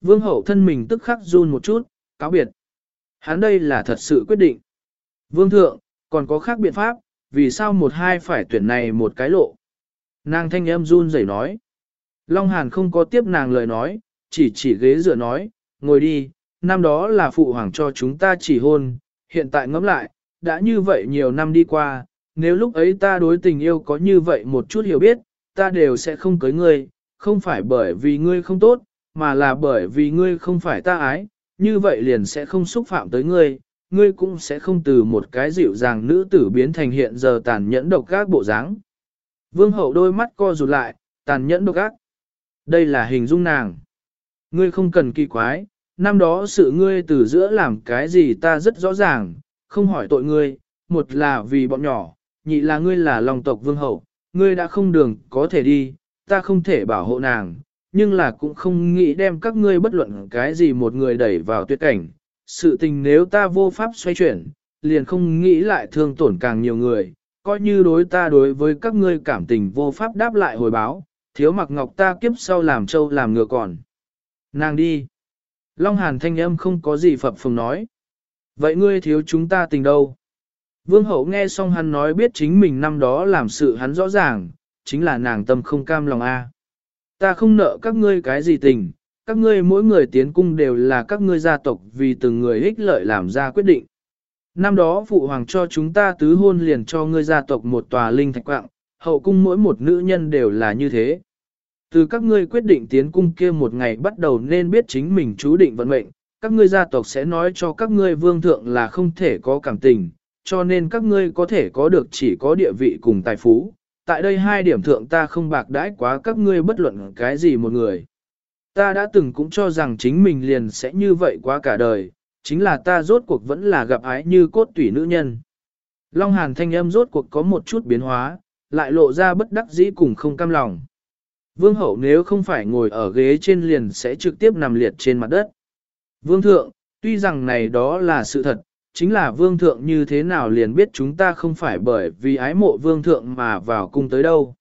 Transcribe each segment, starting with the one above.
Vương hậu thân mình tức khắc run một chút, cáo biệt. Hắn đây là thật sự quyết định. Vương thượng, còn có khác biện pháp, vì sao một hai phải tuyển này một cái lộ. Nàng thanh âm run rẩy nói. Long Hàn không có tiếp nàng lời nói, chỉ chỉ ghế dựa nói, ngồi đi, năm đó là phụ hoàng cho chúng ta chỉ hôn, hiện tại ngẫm lại, đã như vậy nhiều năm đi qua, nếu lúc ấy ta đối tình yêu có như vậy một chút hiểu biết, ta đều sẽ không cưới ngươi, không phải bởi vì ngươi không tốt, mà là bởi vì ngươi không phải ta ái, như vậy liền sẽ không xúc phạm tới ngươi, ngươi cũng sẽ không từ một cái dịu dàng nữ tử biến thành hiện giờ tàn nhẫn độc các bộ dáng. Vương hậu đôi mắt co rụt lại, tàn nhẫn độc ác. Đây là hình dung nàng. Ngươi không cần kỳ quái, năm đó sự ngươi từ giữa làm cái gì ta rất rõ ràng, không hỏi tội ngươi, một là vì bọn nhỏ, nhị là ngươi là lòng tộc vương hậu, ngươi đã không đường có thể đi, ta không thể bảo hộ nàng, nhưng là cũng không nghĩ đem các ngươi bất luận cái gì một người đẩy vào tuyệt cảnh. Sự tình nếu ta vô pháp xoay chuyển, liền không nghĩ lại thương tổn càng nhiều người, coi như đối ta đối với các ngươi cảm tình vô pháp đáp lại hồi báo, thiếu mặc ngọc ta kiếp sau làm trâu làm ngựa còn. Nàng đi. Long Hàn thanh âm không có gì phập phồng nói. Vậy ngươi thiếu chúng ta tình đâu? Vương hậu nghe xong hắn nói biết chính mình năm đó làm sự hắn rõ ràng, chính là nàng tâm không cam lòng a. Ta không nợ các ngươi cái gì tình, các ngươi mỗi người tiến cung đều là các ngươi gia tộc vì từng người ích lợi làm ra quyết định. Năm đó phụ hoàng cho chúng ta tứ hôn liền cho ngươi gia tộc một tòa linh thạch quạng, hậu cung mỗi một nữ nhân đều là như thế. Từ các ngươi quyết định tiến cung kia một ngày bắt đầu nên biết chính mình chú định vận mệnh, các ngươi gia tộc sẽ nói cho các ngươi vương thượng là không thể có cảm tình, cho nên các ngươi có thể có được chỉ có địa vị cùng tài phú. Tại đây hai điểm thượng ta không bạc đãi quá các ngươi bất luận cái gì một người. Ta đã từng cũng cho rằng chính mình liền sẽ như vậy quá cả đời, chính là ta rốt cuộc vẫn là gặp ái như cốt tủy nữ nhân. Long Hàn thanh âm rốt cuộc có một chút biến hóa, lại lộ ra bất đắc dĩ cùng không cam lòng. Vương hậu nếu không phải ngồi ở ghế trên liền sẽ trực tiếp nằm liệt trên mặt đất. Vương thượng, tuy rằng này đó là sự thật, chính là vương thượng như thế nào liền biết chúng ta không phải bởi vì ái mộ vương thượng mà vào cung tới đâu.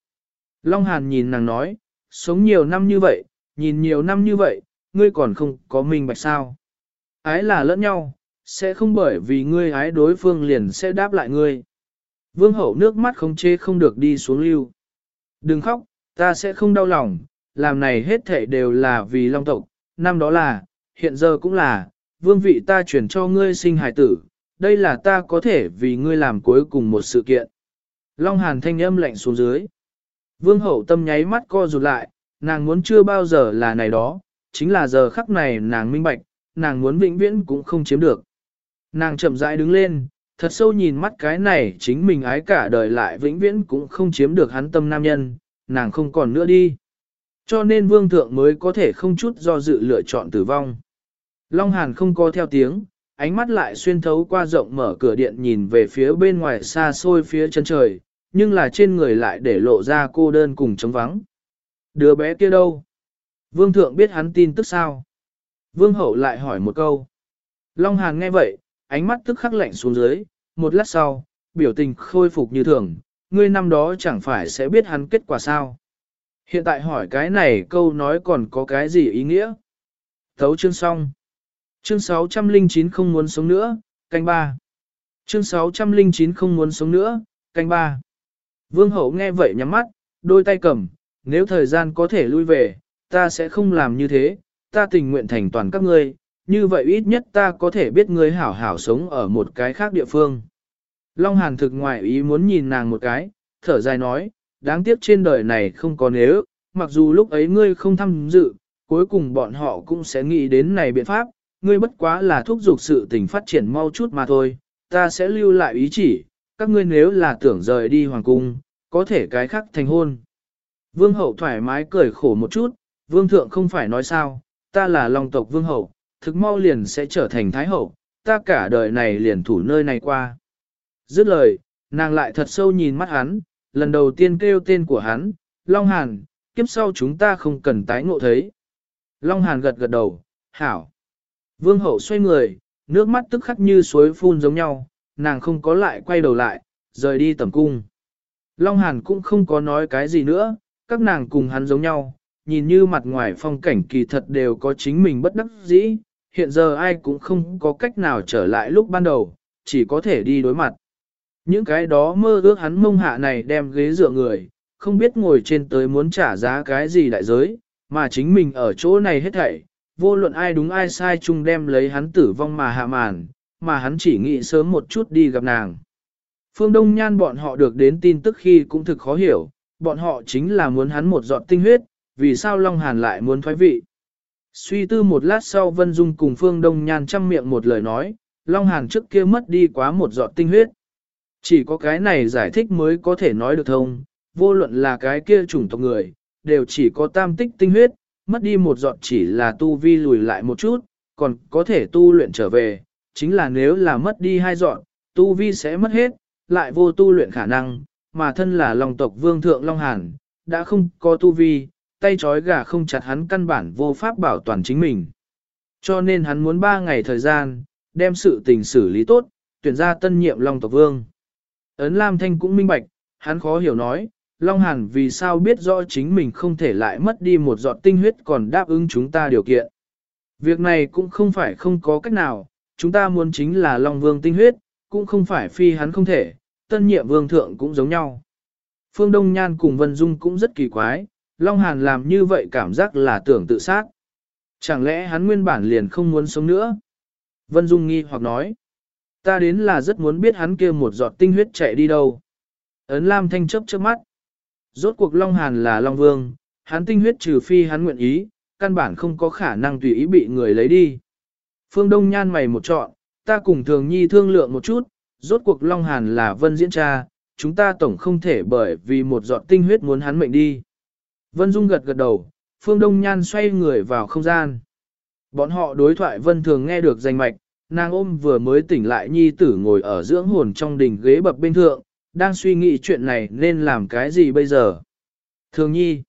Long Hàn nhìn nàng nói, sống nhiều năm như vậy, nhìn nhiều năm như vậy, ngươi còn không có minh bạch sao. Ái là lẫn nhau, sẽ không bởi vì ngươi ái đối phương liền sẽ đáp lại ngươi. Vương hậu nước mắt không chê không được đi xuống lưu. Đừng khóc, ta sẽ không đau lòng, làm này hết thảy đều là vì long tộc, năm đó là, hiện giờ cũng là, vương vị ta chuyển cho ngươi sinh hài tử, đây là ta có thể vì ngươi làm cuối cùng một sự kiện. Long hàn thanh âm lạnh xuống dưới. Vương hậu tâm nháy mắt co rụt lại, nàng muốn chưa bao giờ là này đó, chính là giờ khắc này nàng minh bạch, nàng muốn vĩnh viễn cũng không chiếm được. Nàng chậm rãi đứng lên, thật sâu nhìn mắt cái này chính mình ái cả đời lại vĩnh viễn cũng không chiếm được hắn tâm nam nhân, nàng không còn nữa đi. Cho nên vương thượng mới có thể không chút do dự lựa chọn tử vong. Long Hàn không có theo tiếng, ánh mắt lại xuyên thấu qua rộng mở cửa điện nhìn về phía bên ngoài xa xôi phía chân trời, nhưng là trên người lại để lộ ra cô đơn cùng trống vắng. Đứa bé kia đâu? Vương thượng biết hắn tin tức sao? Vương hậu lại hỏi một câu. Long Hàn nghe vậy, ánh mắt tức khắc lạnh xuống dưới, một lát sau, biểu tình khôi phục như thường, ngươi năm đó chẳng phải sẽ biết hắn kết quả sao. Hiện tại hỏi cái này câu nói còn có cái gì ý nghĩa? Thấu chương xong. Chương 609 không muốn sống nữa, canh ba. Chương 609 không muốn sống nữa, canh ba. Vương hậu nghe vậy nhắm mắt, đôi tay cầm, nếu thời gian có thể lui về, ta sẽ không làm như thế, ta tình nguyện thành toàn các ngươi, như vậy ít nhất ta có thể biết ngươi hảo hảo sống ở một cái khác địa phương. Long Hàn thực ngoại ý muốn nhìn nàng một cái, thở dài nói, đáng tiếc trên đời này không có nếu, mặc dù lúc ấy ngươi không tham dự, cuối cùng bọn họ cũng sẽ nghĩ đến này biện pháp, ngươi bất quá là thúc giục sự tình phát triển mau chút mà thôi, ta sẽ lưu lại ý chỉ, các ngươi nếu là tưởng rời đi hoàng cung, có thể cái khác thành hôn. Vương hậu thoải mái cười khổ một chút, vương thượng không phải nói sao, ta là long tộc vương hậu, thực mau liền sẽ trở thành thái hậu, ta cả đời này liền thủ nơi này qua. Dứt lời, nàng lại thật sâu nhìn mắt hắn, lần đầu tiên kêu tên của hắn, Long Hàn, kiếp sau chúng ta không cần tái ngộ thấy. Long Hàn gật gật đầu, hảo. Vương hậu xoay người, nước mắt tức khắc như suối phun giống nhau, nàng không có lại quay đầu lại, rời đi tầm cung. Long Hàn cũng không có nói cái gì nữa, các nàng cùng hắn giống nhau, nhìn như mặt ngoài phong cảnh kỳ thật đều có chính mình bất đắc dĩ, hiện giờ ai cũng không có cách nào trở lại lúc ban đầu, chỉ có thể đi đối mặt. Những cái đó mơ ước hắn mông hạ này đem ghế dựa người, không biết ngồi trên tới muốn trả giá cái gì đại giới, mà chính mình ở chỗ này hết thảy, vô luận ai đúng ai sai chung đem lấy hắn tử vong mà hạ màn, mà hắn chỉ nghĩ sớm một chút đi gặp nàng. Phương Đông Nhan bọn họ được đến tin tức khi cũng thực khó hiểu, bọn họ chính là muốn hắn một giọt tinh huyết, vì sao Long Hàn lại muốn thoái vị. Suy tư một lát sau Vân Dung cùng Phương Đông Nhan chăm miệng một lời nói, Long Hàn trước kia mất đi quá một giọt tinh huyết. Chỉ có cái này giải thích mới có thể nói được thông, vô luận là cái kia chủng tộc người, đều chỉ có tam tích tinh huyết, mất đi một giọt chỉ là tu vi lùi lại một chút, còn có thể tu luyện trở về, chính là nếu là mất đi hai giọt, tu vi sẽ mất hết, lại vô tu luyện khả năng, mà thân là Long tộc vương thượng Long Hàn, đã không có tu vi, tay trói gà không chặt hắn căn bản vô pháp bảo toàn chính mình. Cho nên hắn muốn ba ngày thời gian, đem sự tình xử lý tốt, tuyển ra tân nhiệm Long tộc vương. Ấn Lam Thanh cũng minh bạch, hắn khó hiểu nói, Long Hàn vì sao biết rõ chính mình không thể lại mất đi một giọt tinh huyết còn đáp ứng chúng ta điều kiện. Việc này cũng không phải không có cách nào, chúng ta muốn chính là Long Vương tinh huyết, cũng không phải phi hắn không thể, tân nhiệm vương thượng cũng giống nhau. Phương Đông Nhan cùng Vân Dung cũng rất kỳ quái, Long Hàn làm như vậy cảm giác là tưởng tự sát. Chẳng lẽ hắn nguyên bản liền không muốn sống nữa? Vân Dung nghi hoặc nói, ta đến là rất muốn biết hắn kia một giọt tinh huyết chạy đi đâu. Ấn Lam Thanh chấp trước mắt. Rốt cuộc Long Hàn là Long Vương, hắn tinh huyết trừ phi hắn nguyện ý, căn bản không có khả năng tùy ý bị người lấy đi. Phương Đông nhan mày một trọn, ta cùng thường nhi thương lượng một chút, rốt cuộc Long Hàn là vân diễn cha, chúng ta tổng không thể bởi vì một giọt tinh huyết muốn hắn mệnh đi. Vân Dung gật gật đầu, Phương Đông Nhan xoay người vào không gian. Bọn họ đối thoại Vân thường nghe được danh mạch, nàng ôm vừa mới tỉnh lại nhi tử ngồi ở dưỡng hồn trong đỉnh ghế bập bên thượng, đang suy nghĩ chuyện này nên làm cái gì bây giờ. Thường nhi,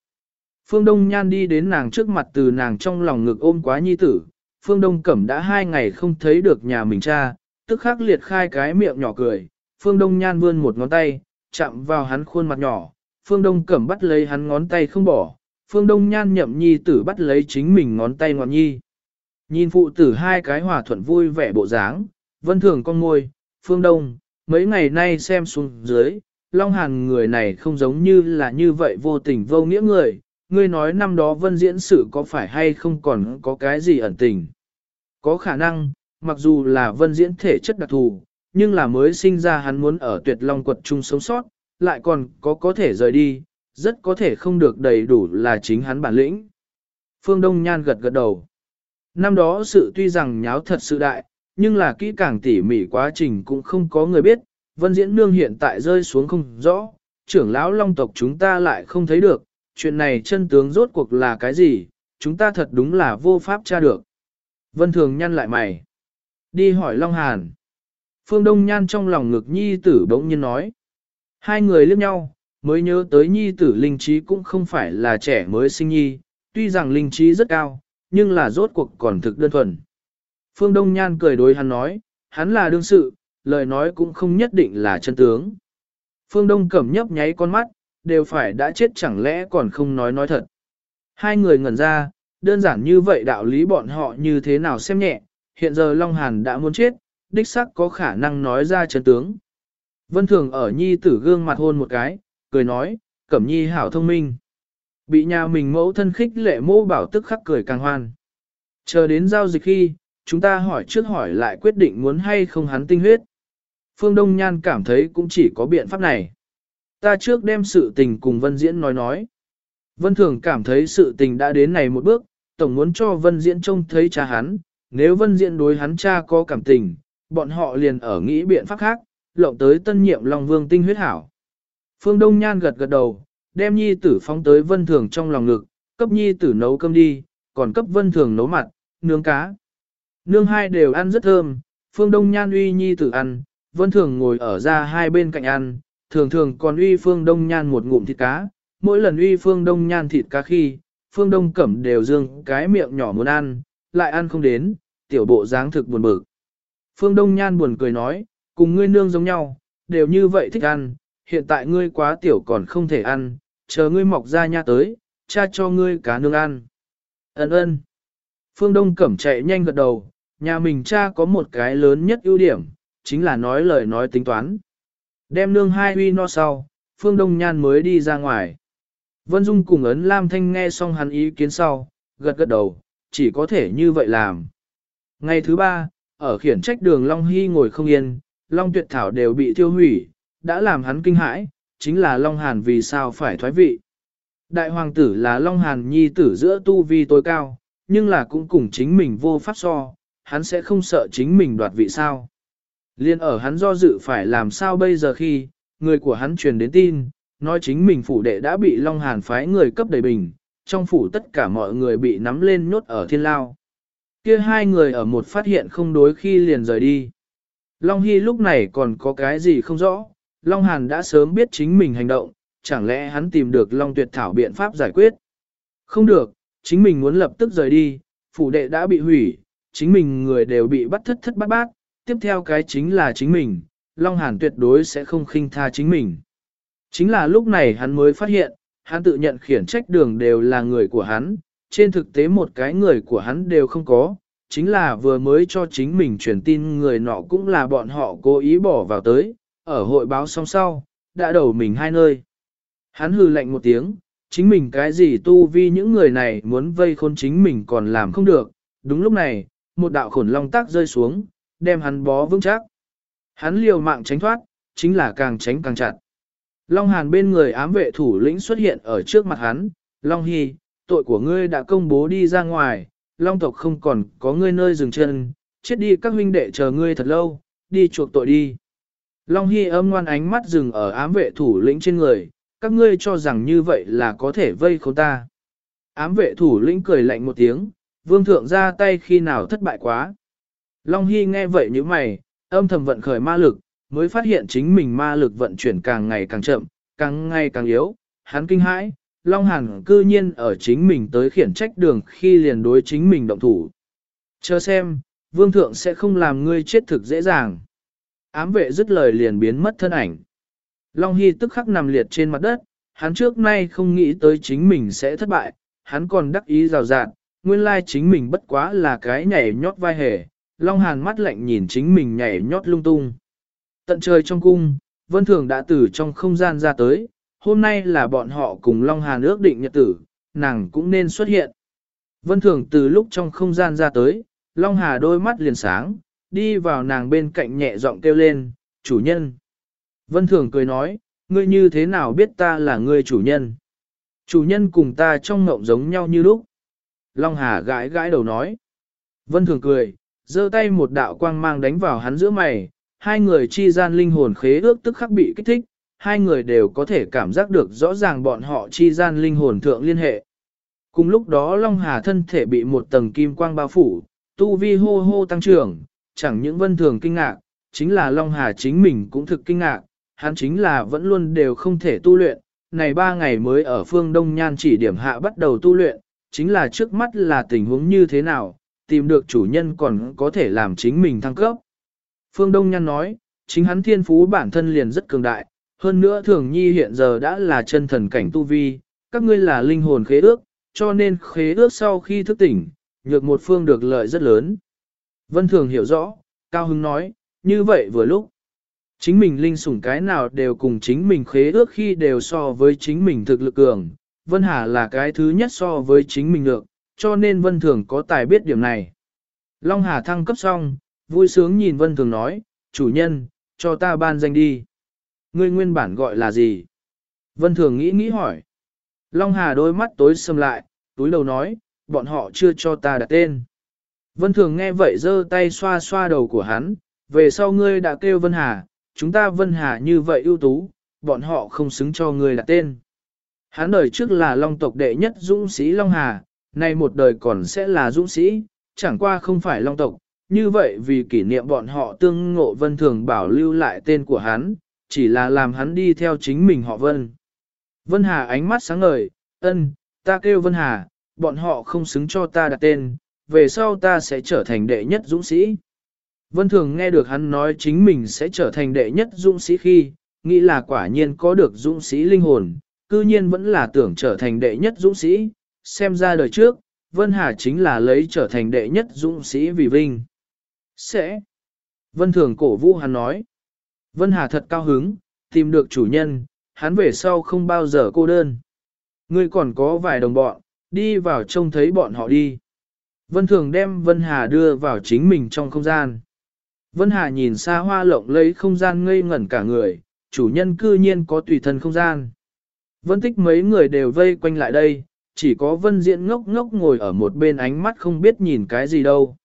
Phương Đông Nhan đi đến nàng trước mặt từ nàng trong lòng ngực ôm quá nhi tử, Phương Đông Cẩm đã hai ngày không thấy được nhà mình cha, tức khắc liệt khai cái miệng nhỏ cười, Phương Đông Nhan vươn một ngón tay, chạm vào hắn khuôn mặt nhỏ, Phương Đông Cẩm bắt lấy hắn ngón tay không bỏ, Phương Đông Nhan nhậm nhi tử bắt lấy chính mình ngón tay ngọn nhi. Nhìn phụ tử hai cái hòa thuận vui vẻ bộ dáng, vân thường con ngôi, Phương Đông, mấy ngày nay xem xuống dưới, Long Hàn người này không giống như là như vậy vô tình vô nghĩa người, ngươi nói năm đó vân diễn sự có phải hay không còn có cái gì ẩn tình. Có khả năng, mặc dù là vân diễn thể chất đặc thù, nhưng là mới sinh ra hắn muốn ở tuyệt long quật chung sống sót, lại còn có có thể rời đi, rất có thể không được đầy đủ là chính hắn bản lĩnh. Phương Đông Nhan gật gật đầu. Năm đó sự tuy rằng nháo thật sự đại, nhưng là kỹ càng tỉ mỉ quá trình cũng không có người biết, vân diễn nương hiện tại rơi xuống không rõ, trưởng lão long tộc chúng ta lại không thấy được, chuyện này chân tướng rốt cuộc là cái gì, chúng ta thật đúng là vô pháp tra được. Vân thường nhăn lại mày. Đi hỏi Long Hàn. Phương Đông Nhan trong lòng ngực nhi tử bỗng nhiên nói. Hai người liếc nhau, mới nhớ tới nhi tử linh trí cũng không phải là trẻ mới sinh nhi, tuy rằng linh trí rất cao, nhưng là rốt cuộc còn thực đơn thuần. Phương Đông Nhan cười đối hắn nói, hắn là đương sự, lời nói cũng không nhất định là chân tướng. Phương Đông cẩm nhấp nháy con mắt, đều phải đã chết chẳng lẽ còn không nói nói thật. Hai người ngẩn ra, đơn giản như vậy đạo lý bọn họ như thế nào xem nhẹ, hiện giờ Long Hàn đã muốn chết, đích xác có khả năng nói ra chân tướng. Vân Thường ở nhi tử gương mặt hôn một cái, cười nói, cẩm nhi hảo thông minh. Bị nhà mình mẫu thân khích lệ mô bảo tức khắc cười càng hoan. Chờ đến giao dịch khi, chúng ta hỏi trước hỏi lại quyết định muốn hay không hắn tinh huyết. Phương Đông Nhan cảm thấy cũng chỉ có biện pháp này. Ta trước đem sự tình cùng Vân Diễn nói nói. Vân Thường cảm thấy sự tình đã đến này một bước, tổng muốn cho Vân Diễn trông thấy cha hắn, nếu Vân Diễn đối hắn cha có cảm tình, bọn họ liền ở nghĩ biện pháp khác, lộng tới tân nhiệm Long Vương tinh huyết hảo. Phương Đông Nhan gật gật đầu, đem nhi tử phóng tới Vân Thường trong lòng ngực, cấp nhi tử nấu cơm đi, còn cấp Vân Thường nấu mặt, nướng cá. Nương hai đều ăn rất thơm, Phương Đông Nhan uy nhi tử ăn, Vân Thường ngồi ở ra hai bên cạnh ăn, thường thường còn uy Phương Đông Nhan một ngụm thịt cá, mỗi lần uy Phương Đông Nhan thịt cá khi, Phương Đông Cẩm đều dương cái miệng nhỏ muốn ăn, lại ăn không đến, tiểu bộ dáng thực buồn bực. Phương Đông Nhan buồn cười nói, cùng ngươi nương giống nhau, đều như vậy thích ăn, hiện tại ngươi quá tiểu còn không thể ăn, chờ ngươi mọc ra nha tới, cha cho ngươi cá nương ăn. Ấn ơn. Phương Đông Cẩm chạy nhanh gật đầu, nhà mình cha có một cái lớn nhất ưu điểm, chính là nói lời nói tính toán. Đem nương hai huy no sau, Phương Đông Nhan mới đi ra ngoài. Vân Dung cùng ấn Lam Thanh nghe xong hắn ý kiến sau, gật gật đầu, chỉ có thể như vậy làm. Ngày thứ ba, ở khiển trách đường Long Hy ngồi không yên, Long Tuyệt Thảo đều bị tiêu hủy, đã làm hắn kinh hãi, chính là Long Hàn vì sao phải thoái vị. Đại hoàng tử là Long Hàn nhi tử giữa tu vi tối cao, nhưng là cũng cùng chính mình vô pháp so, hắn sẽ không sợ chính mình đoạt vị sao. Liên ở hắn do dự phải làm sao bây giờ khi, người của hắn truyền đến tin, nói chính mình phủ đệ đã bị Long Hàn phái người cấp đầy bình, trong phủ tất cả mọi người bị nắm lên nhốt ở thiên lao. Kia hai người ở một phát hiện không đối khi liền rời đi. Long Hy lúc này còn có cái gì không rõ, Long Hàn đã sớm biết chính mình hành động, chẳng lẽ hắn tìm được Long Tuyệt Thảo biện pháp giải quyết. Không được, chính mình muốn lập tức rời đi, phủ đệ đã bị hủy, chính mình người đều bị bắt thất thất bát bát, tiếp theo cái chính là chính mình, Long Hàn tuyệt đối sẽ không khinh tha chính mình. Chính là lúc này hắn mới phát hiện, hắn tự nhận khiển trách đường đều là người của hắn, trên thực tế một cái người của hắn đều không có, chính là vừa mới cho chính mình truyền tin người nọ cũng là bọn họ cố ý bỏ vào tới, ở hội báo song sau, đã đầu mình hai nơi. Hắn hư lạnh một tiếng, chính mình cái gì tu vi những người này muốn vây khôn chính mình còn làm không được, đúng lúc này, một đạo khổn long tác rơi xuống, đem hắn bó vững chắc. Hắn liều mạng tránh thoát, chính là càng tránh càng chặt. Long Hàn bên người ám vệ thủ lĩnh xuất hiện ở trước mặt hắn, Long Hy, tội của ngươi đã công bố đi ra ngoài, Long tộc không còn có ngươi nơi dừng chân, chết đi các huynh đệ chờ ngươi thật lâu, đi chuộc tội đi. Long Hy âm ngoan ánh mắt dừng ở ám vệ thủ lĩnh trên người, các ngươi cho rằng như vậy là có thể vây khốn ta. Ám vệ thủ lĩnh cười lạnh một tiếng, vương thượng ra tay khi nào thất bại quá. Long Hy nghe vậy như mày, âm thầm vận khởi ma lực, mới phát hiện chính mình ma lực vận chuyển càng ngày càng chậm, càng ngày càng yếu, hắn kinh hãi, Long Hàn cư nhiên ở chính mình tới khiển trách đường khi liền đối chính mình động thủ. Chờ xem, vương thượng sẽ không làm ngươi chết thực dễ dàng. Ám vệ dứt lời liền biến mất thân ảnh. Long Hy tức khắc nằm liệt trên mặt đất, hắn trước nay không nghĩ tới chính mình sẽ thất bại, hắn còn đắc ý rào rạt, nguyên lai chính mình bất quá là cái nhảy nhót vai hề, Long Hàn mắt lạnh nhìn chính mình nhảy nhót lung tung. Tận trời trong cung, Vân Thường đã từ trong không gian ra tới, hôm nay là bọn họ cùng Long Hàn ước định nhật tử, nàng cũng nên xuất hiện. Vân Thường từ lúc trong không gian ra tới, Long Hà đôi mắt liền sáng, đi vào nàng bên cạnh nhẹ giọng kêu lên, chủ nhân. Vân Thường cười nói, ngươi như thế nào biết ta là ngươi chủ nhân? Chủ nhân cùng ta trong ngộng giống nhau như lúc. Long Hà gãi gãi đầu nói. Vân Thường cười, giơ tay một đạo quang mang đánh vào hắn giữa mày, hai người chi gian linh hồn khế ước tức khắc bị kích thích, hai người đều có thể cảm giác được rõ ràng bọn họ chi gian linh hồn thượng liên hệ. Cùng lúc đó Long Hà thân thể bị một tầng kim quang bao phủ, tu vi hô hô tăng trưởng, chẳng những vân thường kinh ngạc, chính là Long Hà chính mình cũng thực kinh ngạc, hắn chính là vẫn luôn đều không thể tu luyện, này ba ngày mới ở phương Đông Nhan chỉ điểm hạ bắt đầu tu luyện, chính là trước mắt là tình huống như thế nào, tìm được chủ nhân còn có thể làm chính mình thăng cấp. Phương Đông Nhan nói, chính hắn thiên phú bản thân liền rất cường đại, hơn nữa thường nhi hiện giờ đã là chân thần cảnh tu vi, các ngươi là linh hồn khế ước, cho nên khế ước sau khi thức tỉnh, nhược một phương được lợi rất lớn. Vân Thường hiểu rõ, Cao Hưng nói, như vậy vừa lúc. Chính mình linh sủng cái nào đều cùng chính mình khế ước khi đều so với chính mình thực lực cường, Vân Hà là cái thứ nhất so với chính mình được, cho nên Vân Thường có tài biết điểm này. Long Hà thăng cấp xong, vui sướng nhìn Vân Thường nói, chủ nhân, cho ta ban danh đi. Ngươi nguyên bản gọi là gì? Vân Thường nghĩ nghĩ hỏi. Long Hà đôi mắt tối sầm lại, túi đầu nói, bọn họ chưa cho ta đặt tên. Vân Thường nghe vậy giơ tay xoa xoa đầu của hắn, về sau ngươi đã kêu Vân Hà, chúng ta Vân Hà như vậy ưu tú, bọn họ không xứng cho ngươi đặt tên. Hắn đời trước là Long tộc đệ nhất dũng sĩ Long Hà, nay một đời còn sẽ là dũng sĩ, chẳng qua không phải Long tộc, như vậy vì kỷ niệm bọn họ tương ngộ Vân Thường bảo lưu lại tên của hắn, chỉ là làm hắn đi theo chính mình họ Vân. Vân Hà ánh mắt sáng ngời, ân, ta kêu Vân Hà, bọn họ không xứng cho ta đặt tên, về sau ta sẽ trở thành đệ nhất dũng sĩ. Vân Thường nghe được hắn nói chính mình sẽ trở thành đệ nhất dũng sĩ khi, nghĩ là quả nhiên có được dũng sĩ linh hồn, cư nhiên vẫn là tưởng trở thành đệ nhất dũng sĩ, xem ra đời trước, Vân Hà chính là lấy trở thành đệ nhất dũng sĩ vì vinh. Sẽ. Vân Thường cổ vũ hắn nói. Vân Hà thật cao hứng, tìm được chủ nhân, hắn về sau không bao giờ cô đơn. Ngươi còn có vài đồng bọn, đi vào trông thấy bọn họ đi. Vân Thường đem Vân Hà đưa vào chính mình trong không gian. Vân Hà nhìn xa hoa lộng lấy không gian ngây ngẩn cả người, chủ nhân cư nhiên có tùy thân không gian. Vân tích mấy người đều vây quanh lại đây, chỉ có Vân Diễn ngốc ngốc ngồi ở một bên ánh mắt không biết nhìn cái gì đâu.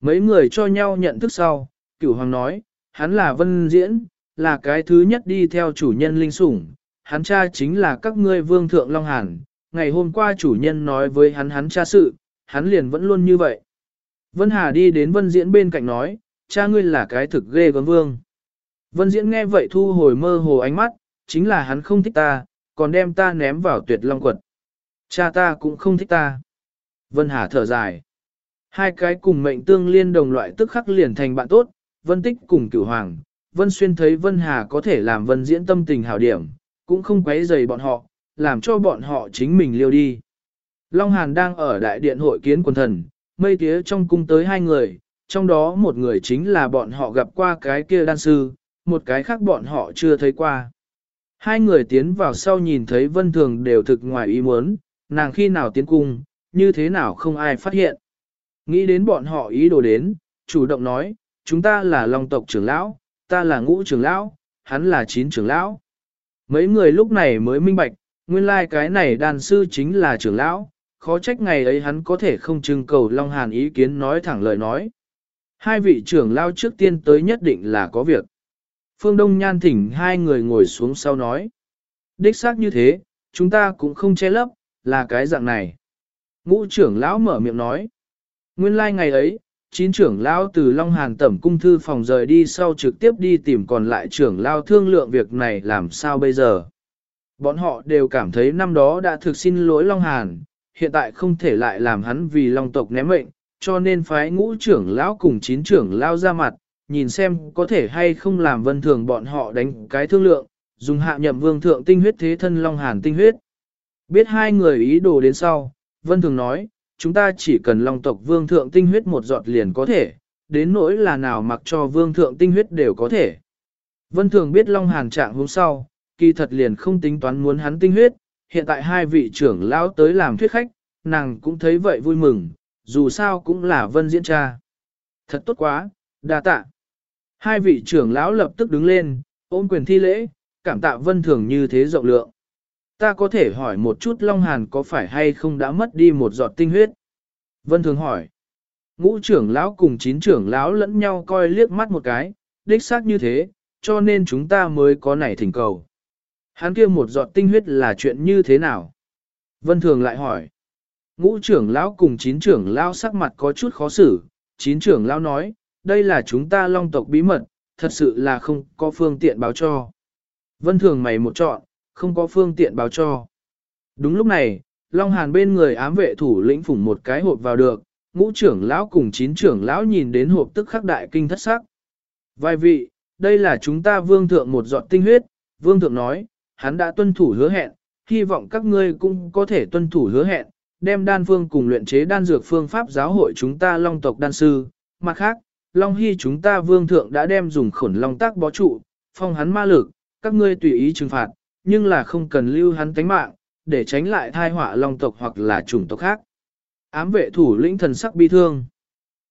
Mấy người cho nhau nhận thức sau, cửu hoàng nói, hắn là Vân Diễn, là cái thứ nhất đi theo chủ nhân linh sủng, hắn cha chính là các ngươi vương thượng Long Hàn, ngày hôm qua chủ nhân nói với hắn hắn cha sự, hắn liền vẫn luôn như vậy. Vân Hà đi đến Vân Diễn bên cạnh nói, cha ngươi là cái thực ghê gớm vương. Vân Diễn nghe vậy thu hồi mơ hồ ánh mắt, chính là hắn không thích ta, còn đem ta ném vào tuyệt long quật. Cha ta cũng không thích ta. Vân Hà thở dài. Hai cái cùng mệnh tương liên đồng loại tức khắc liền thành bạn tốt, Vân Tích cùng cửu hoàng. Vân Xuyên thấy Vân Hà có thể làm Vân Diễn tâm tình hảo điểm, cũng không quấy rầy bọn họ, làm cho bọn họ chính mình liêu đi. Long Hàn đang ở đại điện hội kiến quần thần, mây tía trong cung tới hai người, trong đó một người chính là bọn họ gặp qua cái kia đan sư, một cái khác bọn họ chưa thấy qua. Hai người tiến vào sau nhìn thấy vân thường đều thực ngoài ý muốn, nàng khi nào tiến cung, như thế nào không ai phát hiện. Nghĩ đến bọn họ ý đồ đến, chủ động nói, chúng ta là long tộc trưởng lão, ta là ngũ trưởng lão, hắn là chín trưởng lão. Mấy người lúc này mới minh bạch, nguyên lai like cái này đàn sư chính là trưởng lão, khó trách ngày ấy hắn có thể không trưng cầu Long Hàn ý kiến nói thẳng lời nói. Hai vị trưởng lão trước tiên tới nhất định là có việc. Phương Đông Nhan thỉnh hai người ngồi xuống sau nói. Đích xác như thế, chúng ta cũng không che lấp, là cái dạng này. Ngũ trưởng lão mở miệng nói. Nguyên lai like ngày ấy, chín trưởng lão từ Long Hàn tẩm cung thư phòng rời đi sau trực tiếp đi tìm còn lại trưởng lão thương lượng việc này làm sao bây giờ. Bọn họ đều cảm thấy năm đó đã thực xin lỗi Long Hàn, hiện tại không thể lại làm hắn vì Long tộc ném mệnh, cho nên phái ngũ trưởng lão cùng chín trưởng lão ra mặt, nhìn xem có thể hay không làm vân thường bọn họ đánh cái thương lượng, dùng hạ nhậm vương thượng tinh huyết thế thân Long Hàn tinh huyết. Biết hai người ý đồ đến sau, vân thường nói, chúng ta chỉ cần Long tộc vương thượng tinh huyết một giọt liền có thể, đến nỗi là nào mặc cho vương thượng tinh huyết đều có thể. Vân thường biết Long Hàn trạng hôm sau, kỳ thật liền không tính toán muốn hắn tinh huyết, hiện tại hai vị trưởng lão tới làm thuyết khách, nàng cũng thấy vậy vui mừng, dù sao cũng là vân diễn cha. Thật tốt quá, đa tạ. Hai vị trưởng lão lập tức đứng lên, ôm quyền thi lễ, cảm tạ vân thường như thế rộng lượng. Ta có thể hỏi một chút Long Hàn có phải hay không đã mất đi một giọt tinh huyết? Vân thường hỏi. Ngũ trưởng lão cùng chín trưởng lão lẫn nhau coi liếc mắt một cái, đích xác như thế, cho nên chúng ta mới có nảy thỉnh cầu. Hắn kia một giọt tinh huyết là chuyện như thế nào? Vân thường lại hỏi. Ngũ trưởng lão cùng chín trưởng lão sắc mặt có chút khó xử, chín trưởng lão nói, đây là chúng ta long tộc bí mật, thật sự là không có phương tiện báo cho. Vân thường mày một chọn, không có phương tiện báo cho. Đúng lúc này, Long Hàn bên người ám vệ thủ lĩnh phủng một cái hộp vào được, ngũ trưởng lão cùng chín trưởng lão nhìn đến hộp tức khắc đại kinh thất sắc. Vài vị, đây là chúng ta vương thượng một giọt tinh huyết, vương thượng nói, hắn đã tuân thủ hứa hẹn, hy vọng các ngươi cũng có thể tuân thủ hứa hẹn, đem đan phương cùng luyện chế đan dược phương pháp giáo hội chúng ta long tộc đan sư. Mặt khác, Long Hy chúng ta vương thượng đã đem dùng khổn long tác bó trụ, phong hắn ma lực, các ngươi tùy ý trừng phạt, nhưng là không cần lưu hắn tánh mạng, để tránh lại thai họa long tộc hoặc là chủng tộc khác. Ám vệ thủ lĩnh thần sắc bi thương.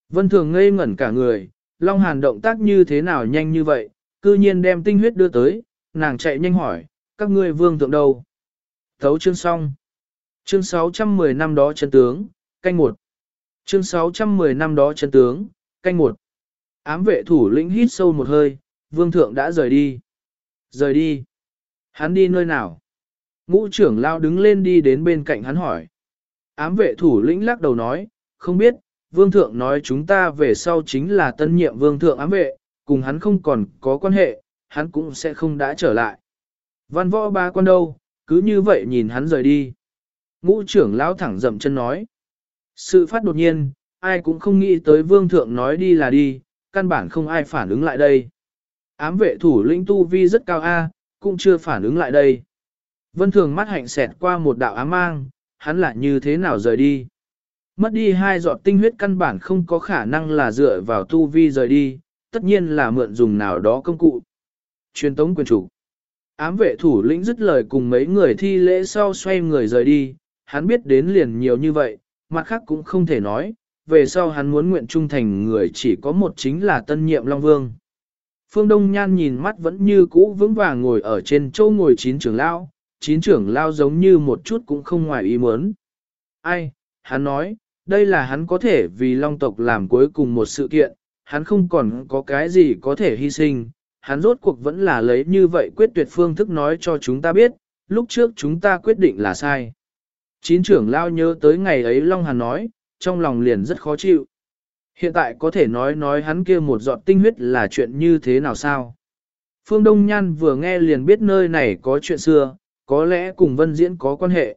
Vân thường ngây ngẩn cả người, Long Hàn động tác như thế nào nhanh như vậy, cư nhiên đem tinh huyết đưa tới, nàng chạy nhanh hỏi, các ngươi vương thượng đâu? Thấu chương xong. Chương 610 năm đó chân tướng, canh một. Chương 610 năm đó chân tướng, canh một. Ám vệ thủ lĩnh hít sâu một hơi, vương thượng đã rời đi. Rời đi. Hắn đi nơi nào? Ngũ trưởng lao đứng lên đi đến bên cạnh hắn hỏi. Ám vệ thủ lĩnh lắc đầu nói, không biết, vương thượng nói chúng ta về sau chính là tân nhiệm vương thượng ám vệ, cùng hắn không còn có quan hệ, hắn cũng sẽ không đã trở lại. Văn võ ba quan đâu, cứ như vậy nhìn hắn rời đi. Ngũ trưởng lão thẳng dậm chân nói. Sự phát đột nhiên, ai cũng không nghĩ tới vương thượng nói đi là đi, căn bản không ai phản ứng lại đây. Ám vệ thủ lĩnh tu vi rất cao A, cũng chưa phản ứng lại đây. Vân thường mắt hạnh xẹt qua một đạo ám mang, hắn lại như thế nào rời đi. Mất đi hai giọt tinh huyết căn bản không có khả năng là dựa vào tu vi rời đi, tất nhiên là mượn dùng nào đó công cụ. Truyền tống quyền chủ. Ám vệ thủ lĩnh dứt lời cùng mấy người thi lễ sau xoay người rời đi, hắn biết đến liền nhiều như vậy, mặt khác cũng không thể nói, về sau hắn muốn nguyện trung thành người chỉ có một chính là tân nhiệm Long Vương. Phương Đông Nhan nhìn mắt vẫn như cũ vững vàng ngồi ở trên châu ngồi chín trưởng lao, chín trưởng lao giống như một chút cũng không ngoài ý muốn. Ai, hắn nói, đây là hắn có thể vì Long tộc làm cuối cùng một sự kiện, hắn không còn có cái gì có thể hy sinh, hắn rốt cuộc vẫn là lấy như vậy quyết tuyệt phương thức nói cho chúng ta biết, lúc trước chúng ta quyết định là sai. Chín trưởng lao nhớ tới ngày ấy Long Hàn nói, trong lòng liền rất khó chịu. Hiện tại có thể nói nói hắn kia một giọt tinh huyết là chuyện như thế nào sao? Phương Đông Nhan vừa nghe liền biết nơi này có chuyện xưa, có lẽ cùng Vân Diễn có quan hệ.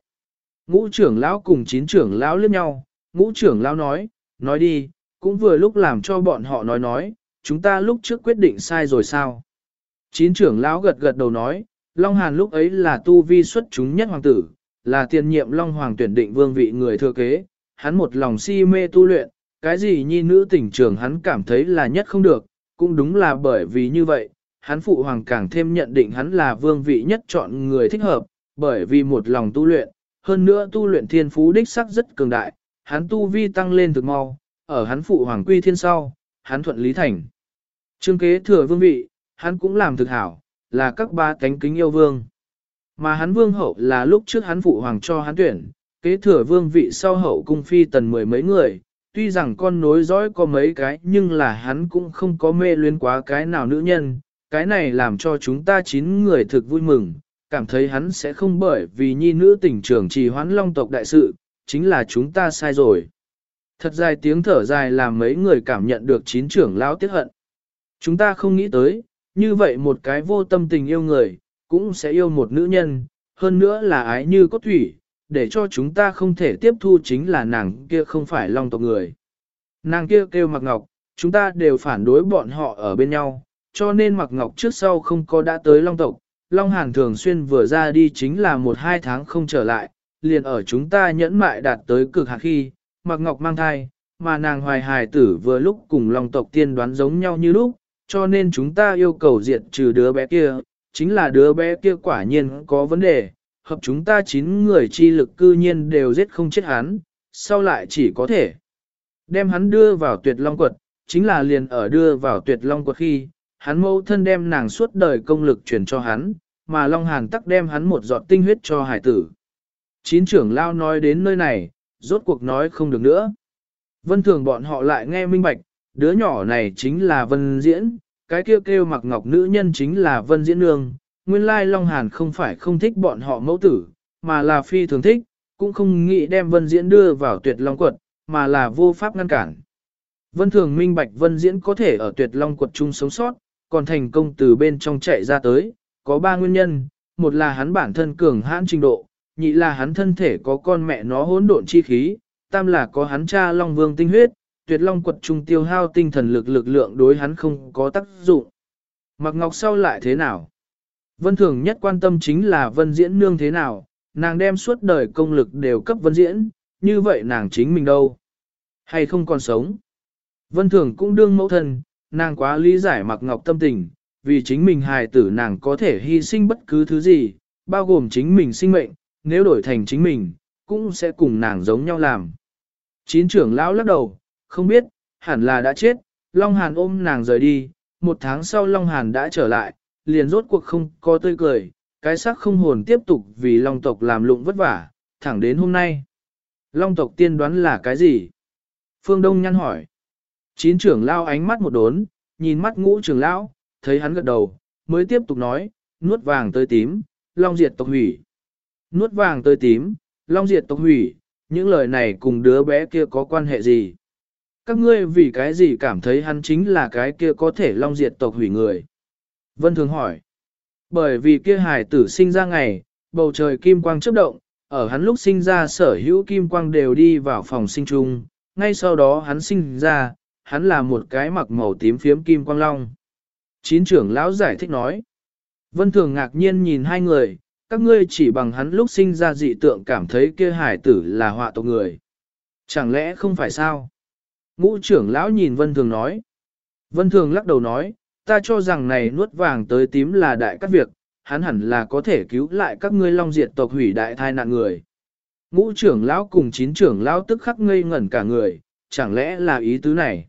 Ngũ trưởng lão cùng chín trưởng lão liếc nhau, ngũ trưởng lão nói, nói đi, cũng vừa lúc làm cho bọn họ nói nói, chúng ta lúc trước quyết định sai rồi sao? Chín trưởng lão gật gật đầu nói, Long Hàn lúc ấy là tu vi xuất chúng nhất hoàng tử, là tiền nhiệm Long Hoàng tuyển định vương vị người thừa kế, hắn một lòng si mê tu luyện, cái gì nhi nữ tình trường hắn cảm thấy là nhất không được, cũng đúng là bởi vì như vậy, hắn phụ hoàng càng thêm nhận định hắn là vương vị nhất chọn người thích hợp, bởi vì một lòng tu luyện, hơn nữa tu luyện thiên phú đích sắc rất cường đại, hắn tu vi tăng lên thực mau, ở hắn phụ hoàng quy thiên sau, hắn thuận lý thành. Trương kế thừa vương vị, hắn cũng làm thực hảo, là các ba cánh kính yêu vương. Mà hắn vương hậu là lúc trước hắn phụ hoàng cho hắn tuyển, kế thừa vương vị sau hậu cung phi tần mười mấy người, tuy rằng con nối dõi có mấy cái nhưng là hắn cũng không có mê luyến quá cái nào nữ nhân, cái này làm cho chúng ta chín người thực vui mừng, cảm thấy hắn sẽ không bởi vì nhi nữ tình trưởng trì hoãn long tộc đại sự, chính là chúng ta sai rồi. Thật dài tiếng thở dài làm mấy người cảm nhận được chín trưởng lão tiếc hận. Chúng ta không nghĩ tới, như vậy một cái vô tâm tình yêu người, cũng sẽ yêu một nữ nhân, hơn nữa là ái như có thủy, để cho chúng ta không thể tiếp thu chính là nàng kia không phải long tộc người. Nàng kia kêu Mạc Ngọc, chúng ta đều phản đối bọn họ ở bên nhau, cho nên Mạc Ngọc trước sau không có đã tới long tộc. Long Hàn thường xuyên vừa ra đi chính là một hai tháng không trở lại, liền ở chúng ta nhẫn mại đạt tới cực hạt khi, Mạc Ngọc mang thai, mà nàng hoài hài tử vừa lúc cùng long tộc tiên đoán giống nhau như lúc, cho nên chúng ta yêu cầu diệt trừ đứa bé kia, chính là đứa bé kia quả nhiên có vấn đề, hợp chúng ta chín người chi lực cư nhiên đều giết không chết hắn, sau lại chỉ có thể đem hắn đưa vào tuyệt long quật, chính là liền ở đưa vào tuyệt long quật khi, hắn mẫu thân đem nàng suốt đời công lực truyền cho hắn, mà Long Hàn tắc đem hắn một giọt tinh huyết cho hải tử. Chín trưởng lao nói đến nơi này, rốt cuộc nói không được nữa. Vân thường bọn họ lại nghe minh bạch, đứa nhỏ này chính là Vân Diễn, cái kêu kêu mặc ngọc nữ nhân chính là Vân Diễn Nương, nguyên lai Long Hàn không phải không thích bọn họ mẫu tử, mà là phi thường thích, cũng không nghĩ đem Vân Diễn đưa vào tuyệt long quật, mà là vô pháp ngăn cản. Vân Thường minh bạch Vân Diễn có thể ở tuyệt long quật chung sống sót, còn thành công từ bên trong chạy ra tới, có ba nguyên nhân, một là hắn bản thân cường hãn trình độ, nhị là hắn thân thể có con mẹ nó hỗn độn chi khí, tam là có hắn cha Long Vương tinh huyết, tuyệt long quật trung tiêu hao tinh thần lực lực lượng đối hắn không có tác dụng. Mặc Ngọc sau lại thế nào? Vân Thường nhất quan tâm chính là Vân Diễn nương thế nào, nàng đem suốt đời công lực đều cấp Vân Diễn, như vậy nàng chính mình đâu? Hay không còn sống? Vân Thường cũng đương mẫu thân, nàng quá lý giải Mặc Ngọc tâm tình, vì chính mình hài tử nàng có thể hy sinh bất cứ thứ gì, bao gồm chính mình sinh mệnh, nếu đổi thành chính mình, cũng sẽ cùng nàng giống nhau làm. Chín trưởng lão lắc đầu, không biết, hẳn là đã chết, Long Hàn ôm nàng rời đi, một tháng sau Long Hàn đã trở lại, liền rốt cuộc không có tươi cười, cái xác không hồn tiếp tục vì Long tộc làm lụng vất vả, thẳng đến hôm nay. Long tộc tiên đoán là cái gì? Phương Đông nhăn hỏi. Chín trưởng lao ánh mắt một đốn, nhìn mắt ngũ trưởng lão, thấy hắn gật đầu, mới tiếp tục nói, nuốt vàng tới tím, Long diệt tộc hủy. Nuốt vàng tới tím, Long diệt tộc hủy, những lời này cùng đứa bé kia có quan hệ gì? Các ngươi vì cái gì cảm thấy hắn chính là cái kia có thể Long diệt tộc hủy người? Vân Thường hỏi. Bởi vì kia Hải tử sinh ra ngày, bầu trời kim quang chớp động, ở hắn lúc sinh ra sở hữu kim quang đều đi vào phòng sinh chung, ngay sau đó hắn sinh ra, hắn là một cái mặc màu tím phiếm kim quang long. Chín trưởng lão giải thích nói. Vân Thường ngạc nhiên nhìn hai người, các ngươi chỉ bằng hắn lúc sinh ra dị tượng cảm thấy kia hải tử là họa tộc người. Chẳng lẽ không phải sao? Ngũ trưởng lão nhìn Vân Thường nói. Vân Thường lắc đầu nói, ta cho rằng này nuốt vàng tới tím là đại các việc, hắn hẳn là có thể cứu lại các ngươi long diệt tộc hủy đại thai nạn người. Ngũ trưởng lão cùng chín trưởng lão tức khắc ngây ngẩn cả người, chẳng lẽ là ý tứ này?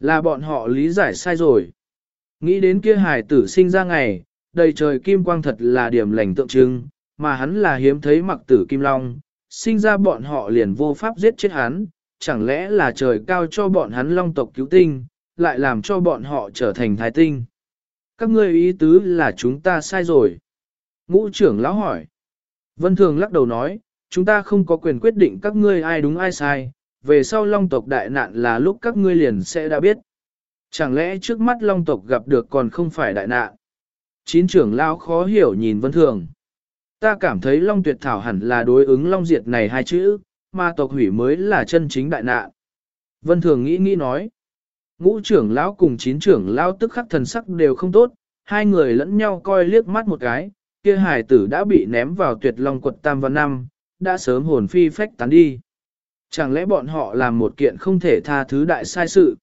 Là bọn họ lý giải sai rồi. Nghĩ đến kia hài tử sinh ra ngày, đầy trời kim quang thật là điểm lành tượng trưng, mà hắn là hiếm thấy mặc tử kim long, sinh ra bọn họ liền vô pháp giết chết hắn, chẳng lẽ là trời cao cho bọn hắn long tộc cứu tinh, lại làm cho bọn họ trở thành thái tinh. Các ngươi ý tứ là chúng ta sai rồi. Ngũ trưởng lão hỏi. Vân Thường lắc đầu nói, chúng ta không có quyền quyết định các ngươi ai đúng ai sai, về sau long tộc đại nạn là lúc các ngươi liền sẽ đã biết. Chẳng lẽ trước mắt long tộc gặp được còn không phải đại nạn? Chín trưởng lão khó hiểu nhìn Vân Thường. Ta cảm thấy long tuyệt thảo hẳn là đối ứng long diệt này hai chữ, mà tộc hủy mới là chân chính đại nạn. Vân Thường nghĩ nghĩ nói. Ngũ trưởng lão cùng chín trưởng lão tức khắc thần sắc đều không tốt, hai người lẫn nhau coi liếc mắt một cái, kia hài tử đã bị ném vào tuyệt long quật tam văn năm, đã sớm hồn phi phách tán đi. Chẳng lẽ bọn họ làm một kiện không thể tha thứ đại sai sự?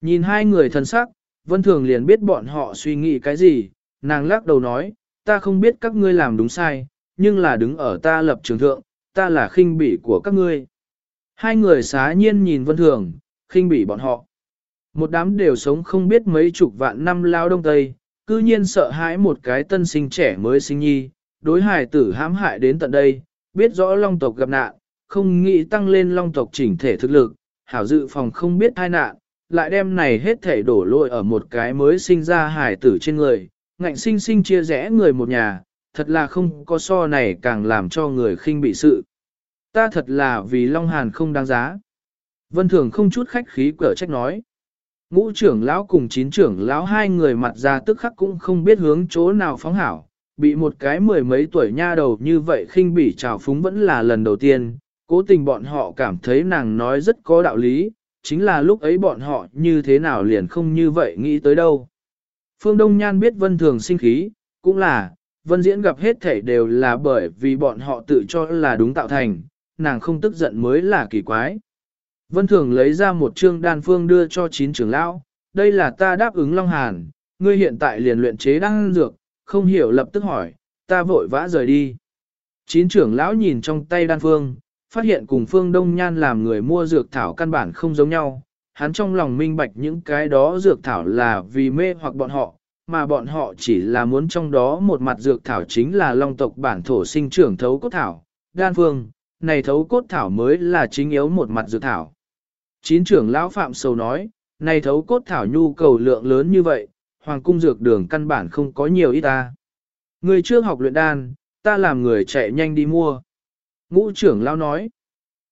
Nhìn hai người thần sắc, Vân Thường liền biết bọn họ suy nghĩ cái gì, nàng lắc đầu nói, ta không biết các ngươi làm đúng sai, nhưng là đứng ở ta lập trường thượng, ta là khinh bỉ của các ngươi. Hai người xá nhiên nhìn Vân Thường, khinh bỉ bọn họ. Một đám đều sống không biết mấy chục vạn năm lao đông tây, cư nhiên sợ hãi một cái tân sinh trẻ mới sinh nhi, đối hài tử hãm hại đến tận đây, biết rõ long tộc gặp nạn, không nghĩ tăng lên long tộc chỉnh thể thực lực, hảo dự phòng không biết tai nạn, lại đem này hết thể đổ lỗi ở một cái mới sinh ra hài tử trên người, ngạnh sinh sinh chia rẽ người một nhà, thật là không có so này càng làm cho người khinh bị sự. Ta thật là vì Long Hàn không đáng giá. Vân Thường không chút khách khí cỡ trách nói. Ngũ trưởng lão cùng chín trưởng lão hai người mặt ra tức khắc cũng không biết hướng chỗ nào phóng hảo, bị một cái mười mấy tuổi nha đầu như vậy khinh bỉ trào phúng vẫn là lần đầu tiên, cố tình bọn họ cảm thấy nàng nói rất có đạo lý, chính là lúc ấy bọn họ như thế nào liền không như vậy nghĩ tới đâu. Phương Đông Nhan biết Vân Thường sinh khí, cũng là, Vân Diễn gặp hết thể đều là bởi vì bọn họ tự cho là đúng tạo thành, nàng không tức giận mới là kỳ quái. Vân Thường lấy ra một trương đan phương đưa cho chín trưởng lão, đây là ta đáp ứng Long Hàn, ngươi hiện tại liền luyện chế đan dược, không hiểu lập tức hỏi, ta vội vã rời đi. Chín trưởng lão nhìn trong tay đan phương, phát hiện cùng phương đông nhan làm người mua dược thảo căn bản không giống nhau, hắn trong lòng minh bạch những cái đó dược thảo là vì mê hoặc bọn họ, mà bọn họ chỉ là muốn trong đó một mặt dược thảo chính là long tộc bản thổ sinh trưởng thấu cốt thảo, đan phương, này thấu cốt thảo mới là chính yếu một mặt dược thảo. Chín trưởng lão Phạm Sầu nói, này thấu cốt thảo nhu cầu lượng lớn như vậy, hoàng cung dược đường căn bản không có nhiều ít ta. Người chưa học luyện đan, ta làm người chạy nhanh đi mua. Ngũ trưởng lão nói,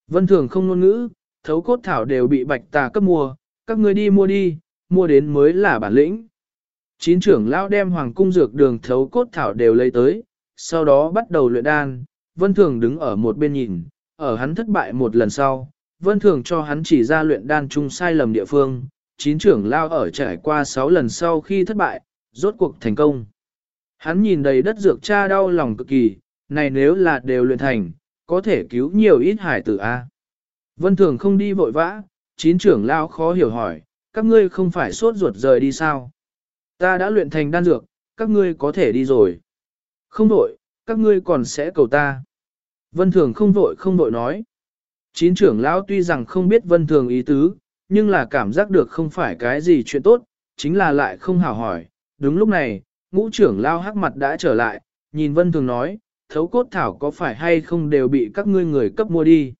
vân thường không ngôn ngữ, thấu cốt thảo đều bị bạch tà cấp mua, các ngươi đi mua đi, mua đến mới là bản lĩnh. Chín trưởng lão đem hoàng cung dược đường thấu cốt thảo đều lấy tới, sau đó bắt đầu luyện đan, vân thường đứng ở một bên nhìn, ở hắn thất bại một lần sau, vân thường cho hắn chỉ ra luyện đan chung sai lầm địa phương, chín trưởng lao ở trải qua 6 lần sau khi thất bại, rốt cuộc thành công. Hắn nhìn đầy đất dược cha đau lòng cực kỳ, này nếu là đều luyện thành, có thể cứu nhiều ít hải tử A. Vân thường không đi vội vã, chín trưởng lao khó hiểu hỏi, các ngươi không phải sốt ruột rời đi sao? Ta đã luyện thành đan dược, các ngươi có thể đi rồi. Không đổi, các ngươi còn sẽ cầu ta. Vân thường không vội không vội nói. Chín trưởng lão tuy rằng không biết vân thường ý tứ, nhưng là cảm giác được không phải cái gì chuyện tốt, chính là lại không hào hỏi. Đúng lúc này, ngũ trưởng lao hắc mặt đã trở lại, nhìn vân thường nói, thấu cốt thảo có phải hay không đều bị các ngươi người cấp mua đi.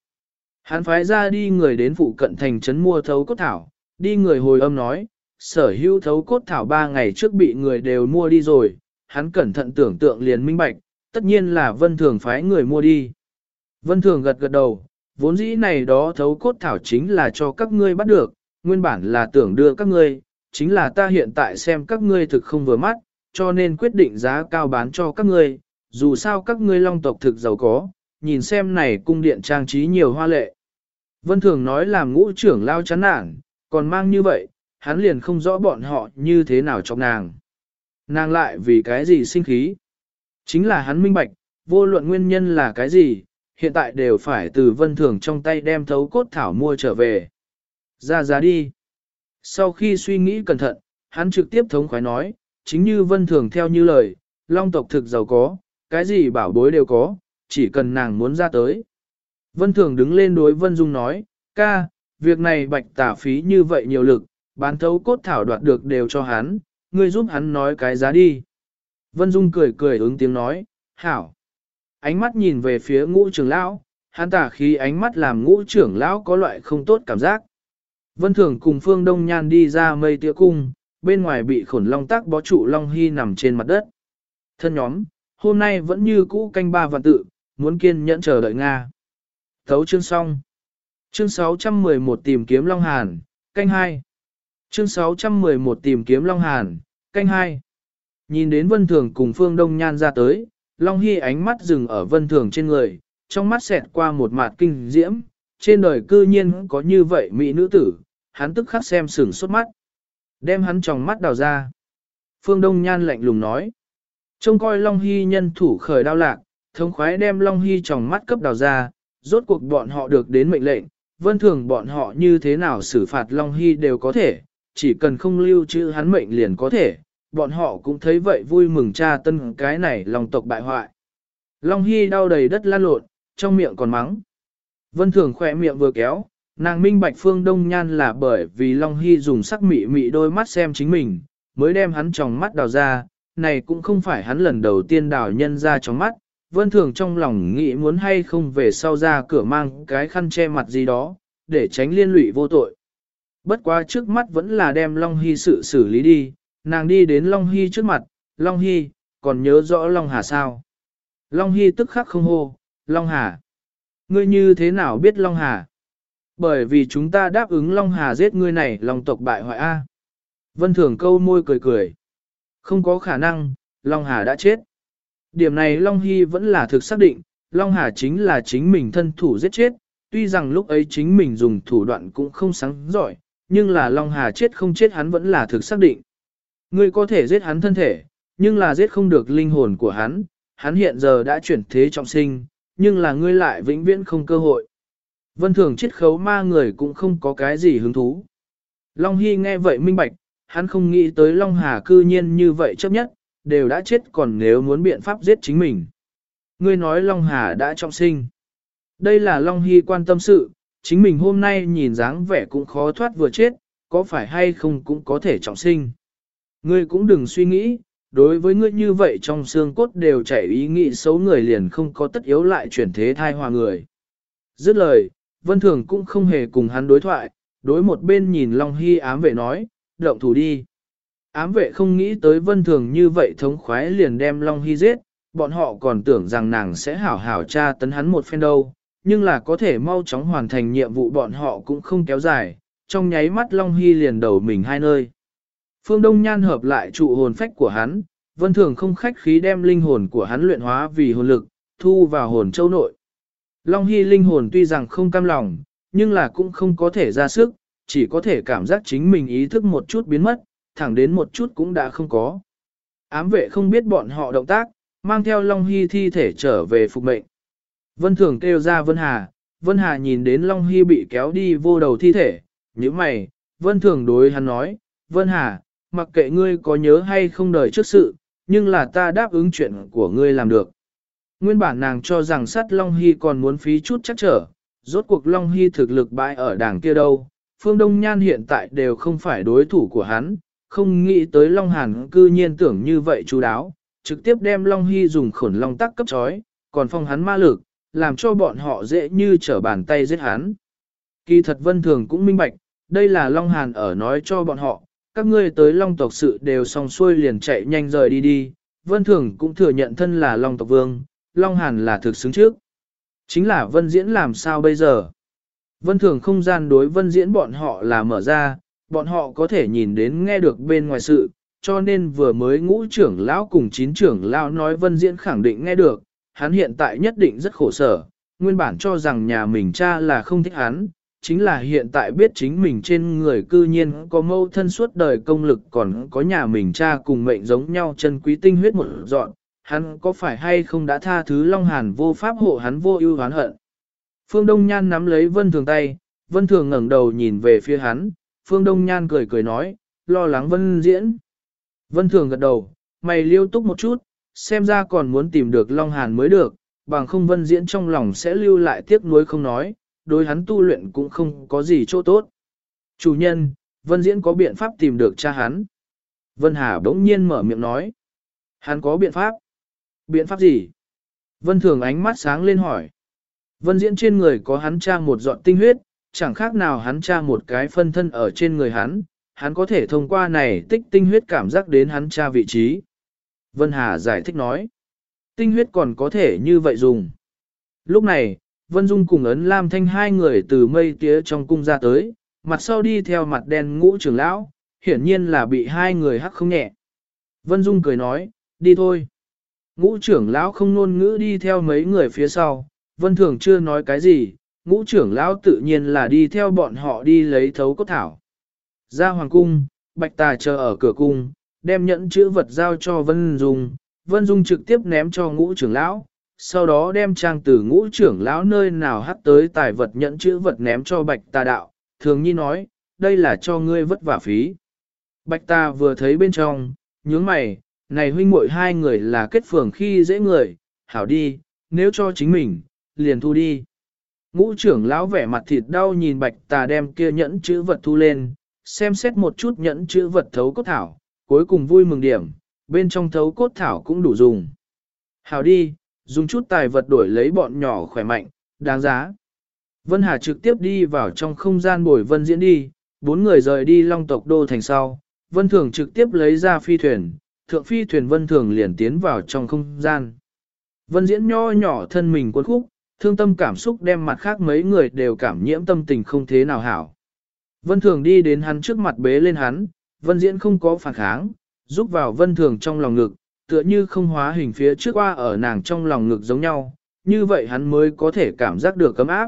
Hắn phái ra đi người đến phụ cận thành trấn mua thấu cốt thảo, đi người hồi âm nói, sở hữu thấu cốt thảo ba ngày trước bị người đều mua đi rồi, hắn cẩn thận tưởng tượng liền minh bạch, tất nhiên là vân thường phái người mua đi. Vân thường gật gật đầu, vốn dĩ này đó thấu cốt thảo chính là cho các ngươi bắt được, nguyên bản là tưởng đưa các ngươi, chính là ta hiện tại xem các ngươi thực không vừa mắt, cho nên quyết định giá cao bán cho các ngươi, dù sao các ngươi long tộc thực giàu có, nhìn xem này cung điện trang trí nhiều hoa lệ. Vân Thường nói làm ngũ trưởng lao chán nản, còn mang như vậy, hắn liền không rõ bọn họ như thế nào trong nàng. Nàng lại vì cái gì sinh khí. Chính là hắn minh bạch, vô luận nguyên nhân là cái gì, hiện tại đều phải từ vân thường trong tay đem thấu cốt thảo mua trở về. Ra giá đi. Sau khi suy nghĩ cẩn thận, hắn trực tiếp thống khoái nói, chính như vân thường theo như lời, long tộc thực giàu có, cái gì bảo bối đều có, chỉ cần nàng muốn ra tới. Vân thường đứng lên đối vân dung nói, ca, việc này bạch tả phí như vậy nhiều lực, bán thấu cốt thảo đoạt được đều cho hắn, ngươi giúp hắn nói cái giá đi. Vân Dung cười cười ứng tiếng nói, hảo. Ánh mắt nhìn về phía ngũ trưởng lão, hắn tả khí ánh mắt làm ngũ trưởng lão có loại không tốt cảm giác. Vân Thường cùng Phương Đông Nhan đi ra mây tía cung, bên ngoài bị khổn long tác bó trụ Long Hy nằm trên mặt đất. Thân nhóm, hôm nay vẫn như cũ canh ba vạn tự, muốn kiên nhẫn chờ đợi Nga. Thấu chương xong. Chương 611 tìm kiếm Long Hàn, canh 2. Chương 611 tìm kiếm Long Hàn, canh 2. Nhìn đến Vân Thường cùng Phương Đông Nhan ra tới, Long Hy ánh mắt dừng ở Vân Thường trên người, trong mắt xẹt qua một mạt kinh diễm, trên đời cư nhiên có như vậy mỹ nữ tử, hắn tức khắc xem sửng sốt mắt. Đem hắn tròng mắt đào ra. Phương Đông Nhan lạnh lùng nói. Trông coi Long Hy nhân thủ khởi đao lạc, thống khoái đem Long Hy tròng mắt cấp đào ra, rốt cuộc bọn họ được đến mệnh lệnh, vân thường bọn họ như thế nào xử phạt Long Hy đều có thể, chỉ cần không lưu trữ hắn mệnh liền có thể, bọn họ cũng thấy vậy vui mừng cha tân cái này lòng tộc bại hoại. Long Hy đau đầy đất lan lộn, trong miệng còn mắng. Vân Thường khỏe miệng vừa kéo, nàng minh bạch phương đông nhan là bởi vì Long Hy dùng sắc mị mị đôi mắt xem chính mình, mới đem hắn trong mắt đào ra, này cũng không phải hắn lần đầu tiên đào nhân ra trong mắt. Vân Thường trong lòng nghĩ muốn hay không về sau ra cửa mang cái khăn che mặt gì đó, để tránh liên lụy vô tội. Bất quá trước mắt vẫn là đem Long Hy sự xử lý đi, nàng đi đến Long Hy trước mặt, Long Hy, còn nhớ rõ Long Hà sao? Long Hy tức khắc không hô, Long Hà. Ngươi như thế nào biết Long Hà? Bởi vì chúng ta đáp ứng Long Hà giết ngươi này lòng tộc bại hoại A. Vân Thường câu môi cười cười. Không có khả năng, Long Hà đã chết. Điểm này Long Hy vẫn là thực xác định, Long Hà chính là chính mình thân thủ giết chết, tuy rằng lúc ấy chính mình dùng thủ đoạn cũng không sáng giỏi, nhưng là Long Hà chết không chết hắn vẫn là thực xác định. Ngươi có thể giết hắn thân thể, nhưng là giết không được linh hồn của hắn, hắn hiện giờ đã chuyển thế trọng sinh, nhưng là ngươi lại vĩnh viễn không cơ hội. Vân thường chết khấu ma người cũng không có cái gì hứng thú. Long Hy nghe vậy minh bạch, hắn không nghĩ tới Long Hà cư nhiên như vậy chấp nhất, đều đã chết còn nếu muốn biện pháp giết chính mình. Ngươi nói Long Hà đã trọng sinh. Đây là Long Hy quan tâm sự, chính mình hôm nay nhìn dáng vẻ cũng khó thoát vừa chết, có phải hay không cũng có thể trọng sinh. Ngươi cũng đừng suy nghĩ, đối với ngươi như vậy trong xương cốt đều chảy ý nghĩ xấu người liền không có tất yếu lại chuyển thế thai hòa người. Dứt lời, Vân Thường cũng không hề cùng hắn đối thoại, đối một bên nhìn Long Hy ám vệ nói, động thủ đi. Ám vệ không nghĩ tới Vân Thường như vậy thống khoái liền đem Long Hy giết, bọn họ còn tưởng rằng nàng sẽ hảo hảo tra tấn hắn một phen đâu, nhưng là có thể mau chóng hoàn thành nhiệm vụ bọn họ cũng không kéo dài, trong nháy mắt Long Hy liền đầu mình hai nơi. Phương Đông Nhan hợp lại trụ hồn phách của hắn, vân thường không khách khí đem linh hồn của hắn luyện hóa vì hồn lực, thu vào hồn châu nội. Long Hy linh hồn tuy rằng không cam lòng, nhưng là cũng không có thể ra sức, chỉ có thể cảm giác chính mình ý thức một chút biến mất, thẳng đến một chút cũng đã không có. Ám vệ không biết bọn họ động tác, mang theo Long Hy thi thể trở về phục mệnh. Vân Thường kêu ra Vân Hà, Vân Hà nhìn đến Long Hy bị kéo đi vô đầu thi thể, như mày, Vân Thường đối hắn nói, Vân Hà, mặc kệ ngươi có nhớ hay không đời trước sự, nhưng là ta đáp ứng chuyện của ngươi làm được. Nguyên bản nàng cho rằng sắt Long Hy còn muốn phí chút chắc trở, rốt cuộc Long Hy thực lực bại ở đảng kia đâu, Phương Đông Nhan hiện tại đều không phải đối thủ của hắn, không nghĩ tới Long Hàn cư nhiên tưởng như vậy chú đáo, trực tiếp đem Long Hy dùng khổn long tắc cấp chói, còn phong hắn ma lực, làm cho bọn họ dễ như trở bàn tay giết hắn. Kỳ thật vân thường cũng minh bạch, đây là Long Hàn ở nói cho bọn họ, các ngươi tới Long tộc sự đều xong xuôi liền chạy nhanh rời đi đi, vân thường cũng thừa nhận thân là Long tộc vương, Long Hàn là thực xứng trước. Chính là vân diễn làm sao bây giờ? Vân thường không gian đối vân diễn bọn họ là mở ra, bọn họ có thể nhìn đến nghe được bên ngoài sự, cho nên vừa mới ngũ trưởng lão cùng chín trưởng lão nói vân diễn khẳng định nghe được, hắn hiện tại nhất định rất khổ sở, nguyên bản cho rằng nhà mình cha là không thích hắn, chính là hiện tại biết chính mình trên người cư nhiên có mâu thân suốt đời công lực còn có nhà mình cha cùng mệnh giống nhau chân quý tinh huyết một dọn, hắn có phải hay không đã tha thứ Long Hàn vô pháp hộ hắn vô ưu hoán hận. Phương Đông Nhan nắm lấy Vân Thường tay, Vân Thường ngẩng đầu nhìn về phía hắn, Phương Đông Nhan cười cười nói, lo lắng Vân Diễn. Vân Thường gật đầu, mày liêu túc một chút, xem ra còn muốn tìm được Long Hàn mới được, bằng không Vân Diễn trong lòng sẽ lưu lại tiếc nuối không nói, đối hắn tu luyện cũng không có gì chỗ tốt. Chủ nhân, Vân Diễn có biện pháp tìm được cha hắn. Vân Hà bỗng nhiên mở miệng nói. Hắn có biện pháp. Biện pháp gì? Vân Thường ánh mắt sáng lên hỏi. Vân Diễn trên người có hắn cha một dọn tinh huyết, chẳng khác nào hắn cha một cái phân thân ở trên người hắn, hắn có thể thông qua này tích tinh huyết cảm giác đến hắn cha vị trí. Vân Hà giải thích nói. Tinh huyết còn có thể như vậy dùng. Lúc này, Vân Dung cùng ấn Lam Thanh hai người từ mây tía trong cung ra tới, mặt sau đi theo mặt đen ngũ trưởng lão, hiển nhiên là bị hai người hắc không nhẹ. Vân Dung cười nói, đi thôi. Ngũ trưởng lão không nôn ngữ đi theo mấy người phía sau, Vân Thường chưa nói cái gì, ngũ trưởng lão tự nhiên là đi theo bọn họ đi lấy thấu cốt thảo. Ra hoàng cung, bạch tà chờ ở cửa cung, đem nhẫn chữ vật giao cho Vân Dung, Vân Dung trực tiếp ném cho ngũ trưởng lão, sau đó đem trang từ ngũ trưởng lão nơi nào hắt tới tài vật nhẫn chữ vật ném cho bạch tà đạo, thường nhi nói, đây là cho ngươi vất vả phí. Bạch ta vừa thấy bên trong, nhướng mày, này huynh muội hai người là kết phường khi dễ người, hảo đi, nếu cho chính mình, liền thu đi. Ngũ trưởng lão vẻ mặt thịt đau nhìn bạch tà đem kia nhẫn chữ vật thu lên, xem xét một chút nhẫn chữ vật thấu cốt thảo, cuối cùng vui mừng điểm, bên trong thấu cốt thảo cũng đủ dùng. Hảo đi, dùng chút tài vật đổi lấy bọn nhỏ khỏe mạnh, đáng giá. Vân Hà trực tiếp đi vào trong không gian bồi vân diễn đi, bốn người rời đi long tộc đô thành sau, vân thường trực tiếp lấy ra phi thuyền, thượng phi thuyền vân thường liền tiến vào trong không gian. Vân diễn nho nhỏ thân mình cuốn khúc, thương tâm cảm xúc đem mặt khác mấy người đều cảm nhiễm tâm tình không thế nào hảo. Vân thường đi đến hắn trước mặt bế lên hắn, vân diễn không có phản kháng, giúp vào vân thường trong lòng ngực, tựa như không hóa hình phía trước qua ở nàng trong lòng ngực giống nhau, như vậy hắn mới có thể cảm giác được cấm áp.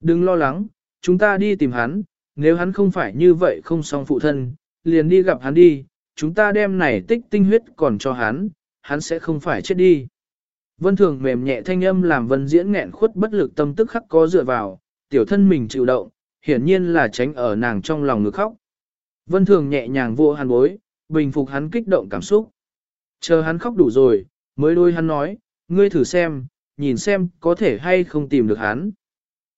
Đừng lo lắng, chúng ta đi tìm hắn, nếu hắn không phải như vậy không xong phụ thân, liền đi gặp hắn đi, chúng ta đem này tích tinh huyết còn cho hắn, hắn sẽ không phải chết đi. Vân thường mềm nhẹ thanh âm làm vân diễn nghẹn khuất bất lực tâm tức khắc có dựa vào, tiểu thân mình chịu động, hiển nhiên là tránh ở nàng trong lòng ngực khóc. Vân thường nhẹ nhàng vô hàn bối, bình phục hắn kích động cảm xúc. Chờ hắn khóc đủ rồi, mới đôi hắn nói, ngươi thử xem, nhìn xem có thể hay không tìm được hắn.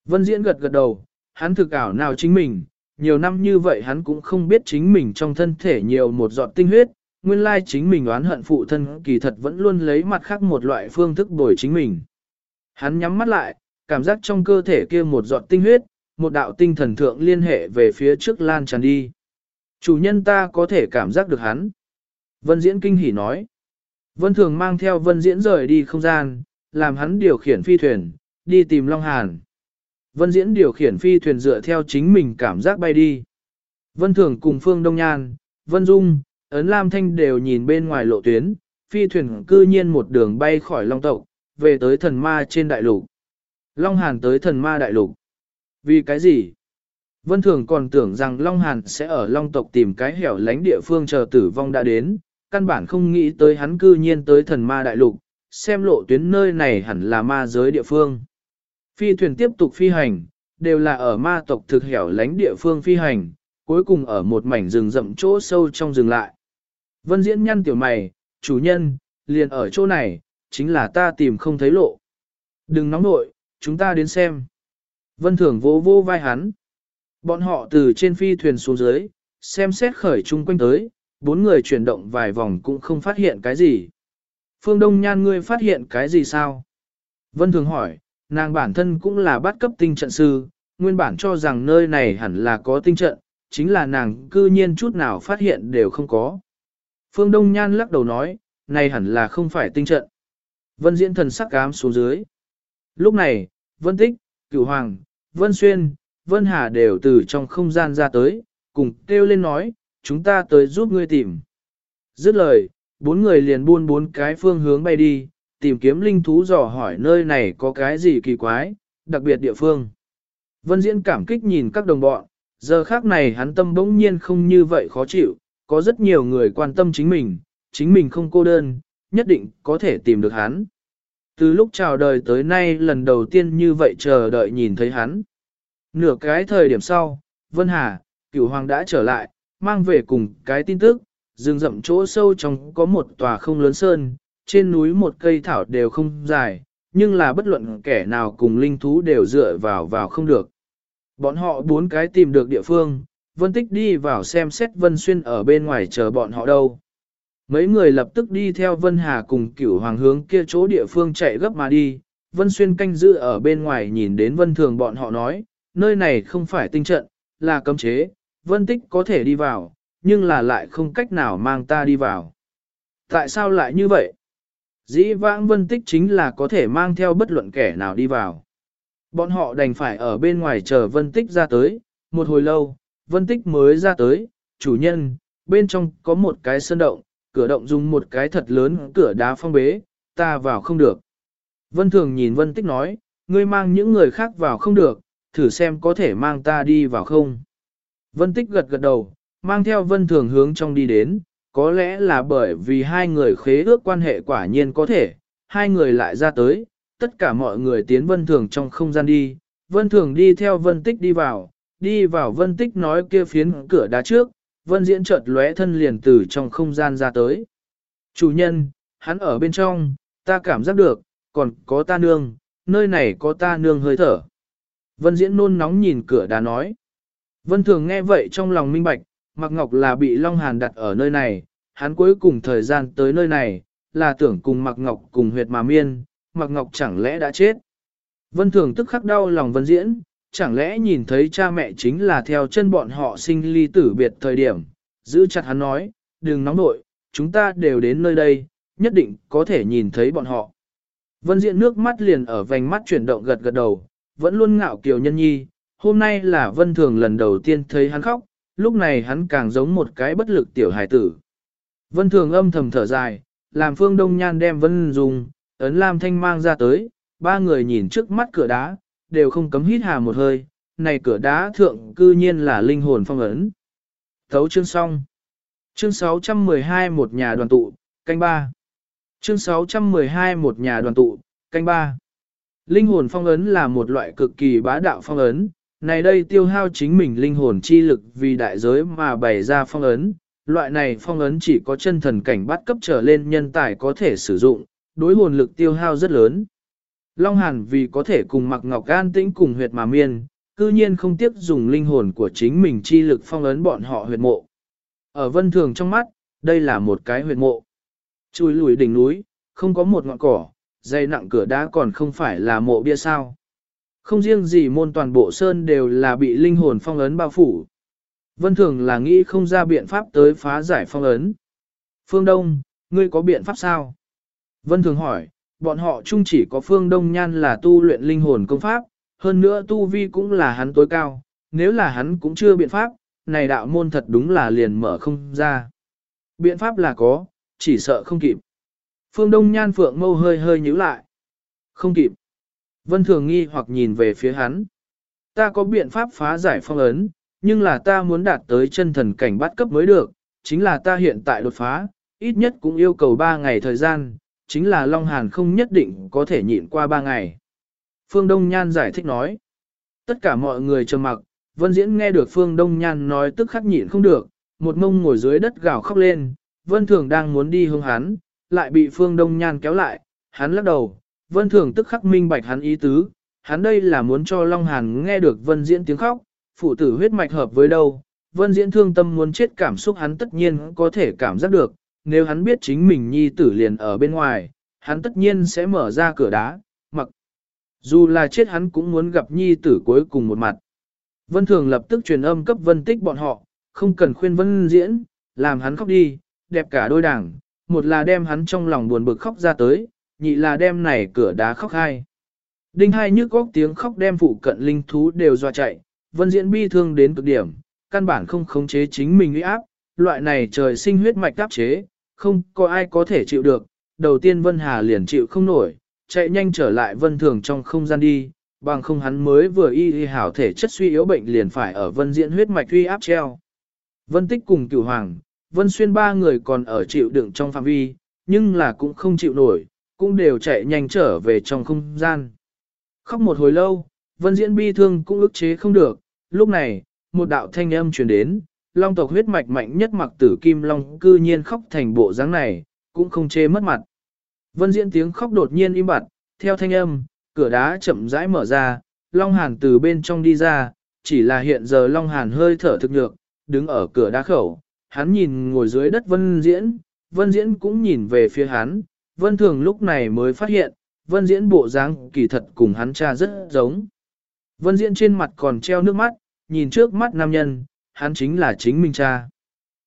Vân diễn gật gật đầu, hắn thực ảo nào chính mình, nhiều năm như vậy hắn cũng không biết chính mình trong thân thể nhiều một giọt tinh huyết, nguyên lai chính mình oán hận phụ thân kỳ thật vẫn luôn lấy mặt khác một loại phương thức bồi chính mình. Hắn nhắm mắt lại, cảm giác trong cơ thể kia một giọt tinh huyết, một đạo tinh thần thượng liên hệ về phía trước lan tràn đi. Chủ nhân ta có thể cảm giác được hắn. Vân Diễn kinh hỉ nói. Vân Thường mang theo Vân Diễn rời đi không gian, làm hắn điều khiển phi thuyền, đi tìm Long Hàn. Vân Diễn điều khiển phi thuyền dựa theo chính mình cảm giác bay đi. Vân Thường cùng Phương Đông Nhan, Vân Dung, Ấn Lam Thanh đều nhìn bên ngoài lộ tuyến, phi thuyền cư nhiên một đường bay khỏi Long tộc, về tới thần ma trên đại lục. Long Hàn tới thần ma đại lục. Vì cái gì? Vân Thường còn tưởng rằng Long Hàn sẽ ở Long tộc tìm cái hẻo lánh địa phương chờ tử vong đã đến, căn bản không nghĩ tới hắn cư nhiên tới thần ma đại lục, xem lộ tuyến nơi này hẳn là ma giới địa phương. Phi thuyền tiếp tục phi hành, đều là ở ma tộc thực hẻo lánh địa phương phi hành, cuối cùng ở một mảnh rừng rậm chỗ sâu trong rừng lại. Vân diễn nhăn tiểu mày, chủ nhân, liền ở chỗ này, chính là ta tìm không thấy lộ. Đừng nóng nội, chúng ta đến xem. Vân thường vô vô vai hắn. Bọn họ từ trên phi thuyền xuống dưới, xem xét khởi chung quanh tới, bốn người chuyển động vài vòng cũng không phát hiện cái gì. Phương Đông Nhan ngươi phát hiện cái gì sao? Vân thường hỏi, nàng bản thân cũng là bắt cấp tinh trận sư, nguyên bản cho rằng nơi này hẳn là có tinh trận, chính là nàng cư nhiên chút nào phát hiện đều không có. Phương Đông Nhan lắc đầu nói, này hẳn là không phải tinh trận. Vân diễn thần sắc cám xuống dưới. Lúc này, Vân Tích, Cửu Hoàng, Vân Xuyên, Vân Hà đều từ trong không gian ra tới, cùng kêu lên nói, chúng ta tới giúp ngươi tìm. Dứt lời, bốn người liền buôn bốn cái phương hướng bay đi, tìm kiếm linh thú dò hỏi nơi này có cái gì kỳ quái, đặc biệt địa phương. Vân Diễn cảm kích nhìn các đồng bọn, giờ khác này hắn tâm bỗng nhiên không như vậy khó chịu, có rất nhiều người quan tâm chính mình, chính mình không cô đơn, nhất định có thể tìm được hắn. Từ lúc chào đời tới nay lần đầu tiên như vậy chờ đợi nhìn thấy hắn. Nửa cái thời điểm sau, Vân Hà, cửu hoàng đã trở lại, mang về cùng cái tin tức, rừng rậm chỗ sâu trong có một tòa không lớn sơn, trên núi một cây thảo đều không dài, nhưng là bất luận kẻ nào cùng linh thú đều dựa vào vào không được. Bọn họ bốn cái tìm được địa phương, Vân Tích đi vào xem xét Vân Xuyên ở bên ngoài chờ bọn họ đâu. Mấy người lập tức đi theo Vân Hà cùng cửu hoàng hướng kia chỗ địa phương chạy gấp mà đi. Vân Xuyên canh giữ ở bên ngoài nhìn đến Vân Thường bọn họ nói, nơi này không phải tinh trận, là cấm chế, Vân Tích có thể đi vào, nhưng là lại không cách nào mang ta đi vào. Tại sao lại như vậy? Dĩ vãng Vân Tích chính là có thể mang theo bất luận kẻ nào đi vào. Bọn họ đành phải ở bên ngoài chờ Vân Tích ra tới, một hồi lâu, Vân Tích mới ra tới, chủ nhân, bên trong có một cái sơn động, cửa động dùng một cái thật lớn cửa đá phong bế, ta vào không được. Vân Thường nhìn Vân Tích nói, ngươi mang những người khác vào không được, thử xem có thể mang ta đi vào không. Vân Tích gật gật đầu, mang theo Vân Thường hướng trong đi đến, có lẽ là bởi vì hai người khế ước quan hệ quả nhiên có thể, hai người lại ra tới, tất cả mọi người tiến Vân Thường trong không gian đi, Vân Thường đi theo Vân Tích đi vào, đi vào Vân Tích nói kia phiến cửa đá trước, Vân Diễn chợt lóe thân liền từ trong không gian ra tới. Chủ nhân, hắn ở bên trong, ta cảm giác được, còn có ta nương, nơi này có ta nương hơi thở. Vân Diễn nôn nóng nhìn cửa đá nói. Vân Thường nghe vậy trong lòng minh bạch, Mạc Ngọc là bị Long Hàn đặt ở nơi này, hắn cuối cùng thời gian tới nơi này, là tưởng cùng Mạc Ngọc cùng huyệt mà miên, Mạc Ngọc chẳng lẽ đã chết. Vân Thường tức khắc đau lòng Vân Diễn, chẳng lẽ nhìn thấy cha mẹ chính là theo chân bọn họ sinh ly tử biệt thời điểm, giữ chặt hắn nói, đừng nóng nội, chúng ta đều đến nơi đây, nhất định có thể nhìn thấy bọn họ. Vân Diễn nước mắt liền ở vành mắt chuyển động gật gật đầu, vẫn luôn ngạo kiều nhân nhi, hôm nay là Vân Thường lần đầu tiên thấy hắn khóc, lúc này hắn càng giống một cái bất lực tiểu hài tử. Vân Thường âm thầm thở dài, làm Phương Đông Nhan đem Vân Dung, ấn Lam Thanh mang ra tới, ba người nhìn trước mắt cửa đá, đều không cấm hít hà một hơi, này cửa đá thượng cư nhiên là linh hồn phong ấn. Thấu chương xong. Chương 612 một nhà đoàn tụ, canh ba. Chương 612 một nhà đoàn tụ, canh ba. Linh hồn phong ấn là một loại cực kỳ bá đạo phong ấn, này đây tiêu hao chính mình linh hồn chi lực vì đại giới mà bày ra phong ấn. Loại này phong ấn chỉ có chân thần cảnh bắt cấp trở lên nhân tài có thể sử dụng, đối hồn lực tiêu hao rất lớn. Long Hàn vì có thể cùng Mạc Ngọc an tĩnh cùng huyệt mà miên, cư nhiên không tiếp dùng linh hồn của chính mình chi lực phong ấn bọn họ huyệt mộ. Ở vân thường trong mắt, đây là một cái huyệt mộ. Chui lùi đỉnh núi, không có một ngọn cỏ, dây nặng cửa đá còn không phải là mộ bia sao. Không riêng gì môn toàn bộ sơn đều là bị linh hồn phong ấn bao phủ. Vân thường là nghĩ không ra biện pháp tới phá giải phong ấn. Phương Đông, ngươi có biện pháp sao? Vân thường hỏi, bọn họ chung chỉ có Phương Đông Nhan là tu luyện linh hồn công pháp, hơn nữa tu vi cũng là hắn tối cao, nếu là hắn cũng chưa biện pháp, này đạo môn thật đúng là liền mở không ra. Biện pháp là có, chỉ sợ không kịp. Phương Đông Nhan Phượng mâu hơi hơi nhíu lại. Không kịp. Vân Thường nghi hoặc nhìn về phía hắn. Ta có biện pháp phá giải phong ấn, nhưng là ta muốn đạt tới chân thần cảnh bắt cấp mới được, chính là ta hiện tại đột phá, ít nhất cũng yêu cầu 3 ngày thời gian, chính là Long Hàn không nhất định có thể nhịn qua 3 ngày. Phương Đông Nhan giải thích nói. Tất cả mọi người trầm mặc, Vân Diễn nghe được Phương Đông Nhan nói tức khắc nhịn không được, một mông ngồi dưới đất gào khóc lên, Vân Thường đang muốn đi hướng hắn, lại bị Phương Đông Nhan kéo lại, hắn lắc đầu, Vân Thường tức khắc minh bạch hắn ý tứ, hắn đây là muốn cho Long Hàn nghe được Vân Diễn tiếng khóc, phụ tử huyết mạch hợp với đâu, Vân Diễn thương tâm muốn chết cảm xúc hắn tất nhiên có thể cảm giác được, nếu hắn biết chính mình nhi tử liền ở bên ngoài, hắn tất nhiên sẽ mở ra cửa đá, mặc. Dù là chết hắn cũng muốn gặp nhi tử cuối cùng một mặt. Vân Thường lập tức truyền âm cấp Vân Tích bọn họ, không cần khuyên Vân Diễn, làm hắn khóc đi, đẹp cả đôi đảng, một là đem hắn trong lòng buồn bực khóc ra tới, nhị là đem này cửa đá khóc hai. Đinh hai nhức góc tiếng khóc đem phụ cận linh thú đều doa chạy, Vân Diễn bi thương đến cực điểm, căn bản không khống chế chính mình uy áp, loại này trời sinh huyết mạch áp chế, không có ai có thể chịu được. Đầu tiên Vân Hà liền chịu không nổi, chạy nhanh trở lại Vân Thường trong không gian đi, bằng không hắn mới vừa y y hảo thể chất suy yếu bệnh liền phải ở Vân Diễn huyết mạch uy áp treo. Vân Tích cùng Cửu Hoàng, Vân Xuyên ba người còn ở chịu đựng trong phạm vi, nhưng là cũng không chịu nổi, cũng đều chạy nhanh trở về trong không gian. Khóc một hồi lâu, vân diễn bi thương cũng ức chế không được, lúc này, một đạo thanh âm truyền đến, long tộc huyết mạch mạnh nhất mặc tử kim long cư nhiên khóc thành bộ dáng này, cũng không chê mất mặt. Vân diễn tiếng khóc đột nhiên im bặt, theo thanh âm, cửa đá chậm rãi mở ra, long hàn từ bên trong đi ra, chỉ là hiện giờ long hàn hơi thở thực nhược, đứng ở cửa đá khẩu, hắn nhìn ngồi dưới đất vân diễn, vân diễn cũng nhìn về phía hắn, vân thường lúc này mới phát hiện, vân diễn bộ dáng kỳ thật cùng hắn cha rất giống. Vân diễn trên mặt còn treo nước mắt, nhìn trước mắt nam nhân, hắn chính là chính mình cha.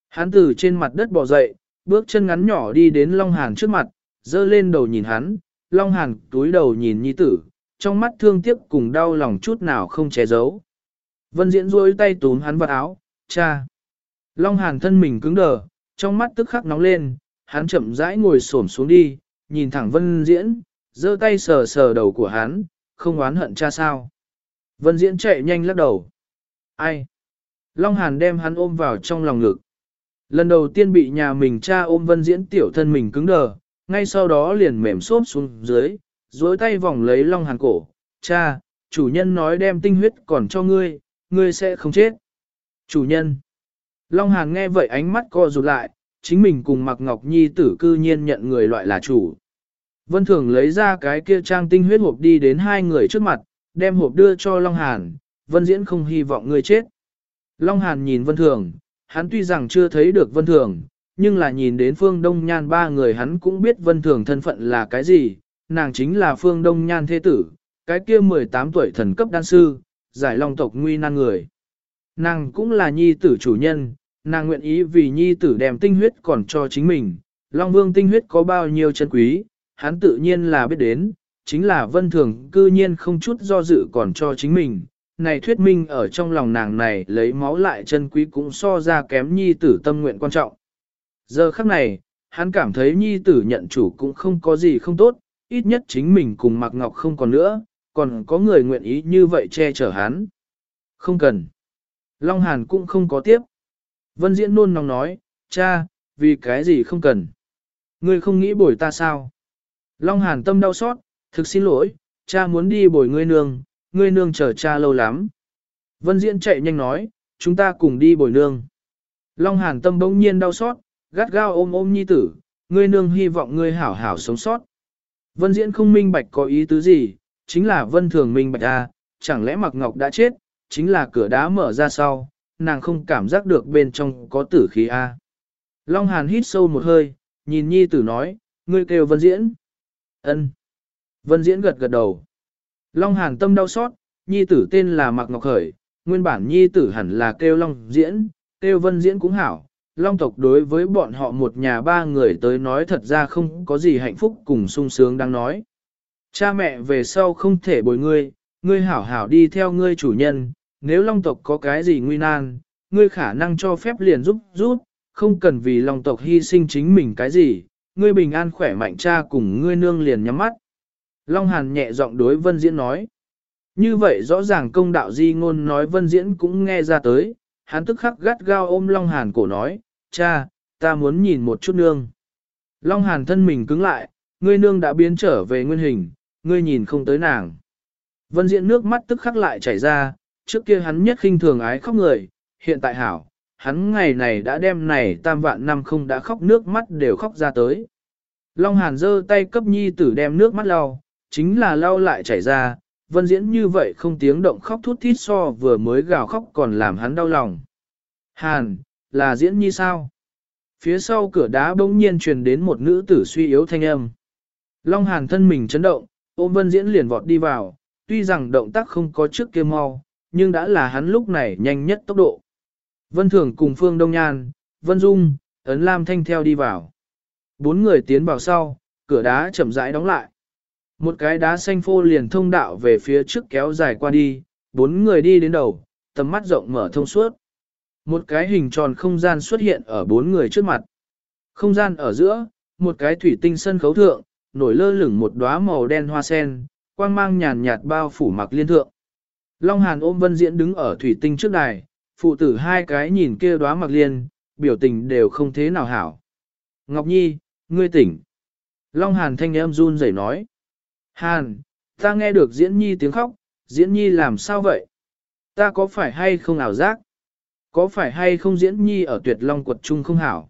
Hắn từ trên mặt đất bò dậy, bước chân ngắn nhỏ đi đến Long Hàn trước mặt, dơ lên đầu nhìn hắn, Long Hàn túi đầu nhìn nhi tử, trong mắt thương tiếc cùng đau lòng chút nào không che giấu. Vân Diễn duỗi tay túm hắn vào áo, cha. Long Hàn thân mình cứng đờ, trong mắt tức khắc nóng lên, hắn chậm rãi ngồi xổm xuống đi, nhìn thẳng Vân Diễn, giơ tay sờ sờ đầu của hắn, không oán hận cha sao. Vân Diễn chạy nhanh lắc đầu. Ai? Long Hàn đem hắn ôm vào trong lòng ngực. Lần đầu tiên bị nhà mình cha ôm Vân Diễn tiểu thân mình cứng đờ, ngay sau đó liền mềm xốp xuống dưới, dối tay vòng lấy Long Hàn cổ. Cha, chủ nhân nói đem tinh huyết còn cho ngươi, ngươi sẽ không chết. Chủ nhân. Long Hàn nghe vậy ánh mắt co rụt lại, chính mình cùng Mạc Ngọc Nhi tử cư nhiên nhận người loại là chủ. Vân Thường lấy ra cái kia trang tinh huyết hộp đi đến hai người trước mặt, đem hộp đưa cho Long Hàn, Vân Diễn không hy vọng người chết. Long Hàn nhìn Vân Thường, hắn tuy rằng chưa thấy được Vân Thường, nhưng là nhìn đến Phương Đông Nhan ba người hắn cũng biết Vân Thường thân phận là cái gì, nàng chính là Phương Đông Nhan thế tử, cái kia 18 tuổi thần cấp đan sư, giải long tộc nguy nan người. Nàng cũng là nhi tử chủ nhân, nàng nguyện ý vì nhi tử đem tinh huyết còn cho chính mình, Long Vương tinh huyết có bao nhiêu chân quý, hắn tự nhiên là biết đến, chính là Vân Thường cư nhiên không chút do dự còn cho chính mình, này thuyết minh ở trong lòng nàng này lấy máu lại chân quý cũng so ra kém nhi tử tâm nguyện quan trọng. Giờ khắc này, hắn cảm thấy nhi tử nhận chủ cũng không có gì không tốt, ít nhất chính mình cùng Mạc Ngọc không còn nữa, còn có người nguyện ý như vậy che chở hắn. Không cần. Long Hàn cũng không có tiếp. Vân Diễn nôn nóng nói, cha, vì cái gì không cần. Ngươi không nghĩ bồi ta sao? Long Hàn tâm đau xót, thực xin lỗi, cha muốn đi bồi ngươi nương, ngươi nương chờ cha lâu lắm. Vân Diễn chạy nhanh nói, chúng ta cùng đi bồi nương. Long Hàn tâm bỗng nhiên đau xót, gắt gao ôm ôm nhi tử, ngươi nương hy vọng ngươi hảo hảo sống sót. Vân Diễn không minh bạch có ý tứ gì, chính là Vân Thường minh bạch à, chẳng lẽ Mạc Ngọc đã chết, chính là cửa đá mở ra sau, nàng không cảm giác được bên trong có tử khí a. À. Long Hàn hít sâu một hơi, nhìn nhi tử nói, ngươi kêu Vân Diễn. Ân. Vân Diễn gật gật đầu. Long Hàn tâm đau xót, nhi tử tên là Mạc Ngọc Khởi, nguyên bản nhi tử hẳn là kêu Long Diễn, kêu Vân Diễn cũng hảo. Long tộc đối với bọn họ một nhà ba người tới nói thật ra không có gì hạnh phúc cùng sung sướng đang nói. Cha mẹ về sau không thể bồi ngươi, ngươi hảo hảo đi theo ngươi chủ nhân, nếu Long tộc có cái gì nguy nan, ngươi khả năng cho phép liền giúp giúp, không cần vì Long tộc hy sinh chính mình cái gì, ngươi bình an khỏe mạnh cha cùng ngươi nương liền nhắm mắt. Long Hàn nhẹ giọng đối Vân Diễn nói. Như vậy rõ ràng công đạo di ngôn nói Vân Diễn cũng nghe ra tới, hắn tức khắc gắt gao ôm Long Hàn cổ nói, cha, ta muốn nhìn một chút nương. Long Hàn thân mình cứng lại, ngươi nương đã biến trở về nguyên hình, ngươi nhìn không tới nàng. Vân Diễn nước mắt tức khắc lại chảy ra, trước kia hắn nhất khinh thường ái khóc người, hiện tại hảo, hắn ngày này đã đem này tam vạn năm không đã khóc nước mắt đều khóc ra tới. Long Hàn giơ tay cấp nhi tử đem nước mắt lau, chính là lau lại chảy ra, vân diễn như vậy không tiếng động khóc thút thít so vừa mới gào khóc còn làm hắn đau lòng. Hàn, là diễn nhi sao? Phía sau cửa đá bỗng nhiên truyền đến một nữ tử suy yếu thanh âm. Long Hàn thân mình chấn động, ôm vân diễn liền vọt đi vào, tuy rằng động tác không có trước kia mau, nhưng đã là hắn lúc này nhanh nhất tốc độ. Vân Thường cùng Phương Đông Nhan, Vân Dung, Ấn Lam Thanh theo đi vào. Bốn người tiến vào sau, cửa đá chậm rãi đóng lại. Một cái đá xanh phô liền thông đạo về phía trước kéo dài qua đi, bốn người đi đến đầu, tầm mắt rộng mở thông suốt. Một cái hình tròn không gian xuất hiện ở bốn người trước mặt. Không gian ở giữa, một cái thủy tinh sân khấu thượng, nổi lơ lửng một đóa màu đen hoa sen, quang mang nhàn nhạt bao phủ mặc liên thượng. Long Hàn ôm Vân Diễn đứng ở thủy tinh trước đài, phụ tử hai cái nhìn kia đóa mặc liên, biểu tình đều không thế nào hảo. Ngọc Nhi, ngươi tỉnh. Long Hàn thanh em run rẩy nói. Hàn, ta nghe được diễn nhi tiếng khóc, diễn nhi làm sao vậy? Ta có phải hay không ảo giác? Có phải hay không diễn nhi ở tuyệt long quật trung không hảo?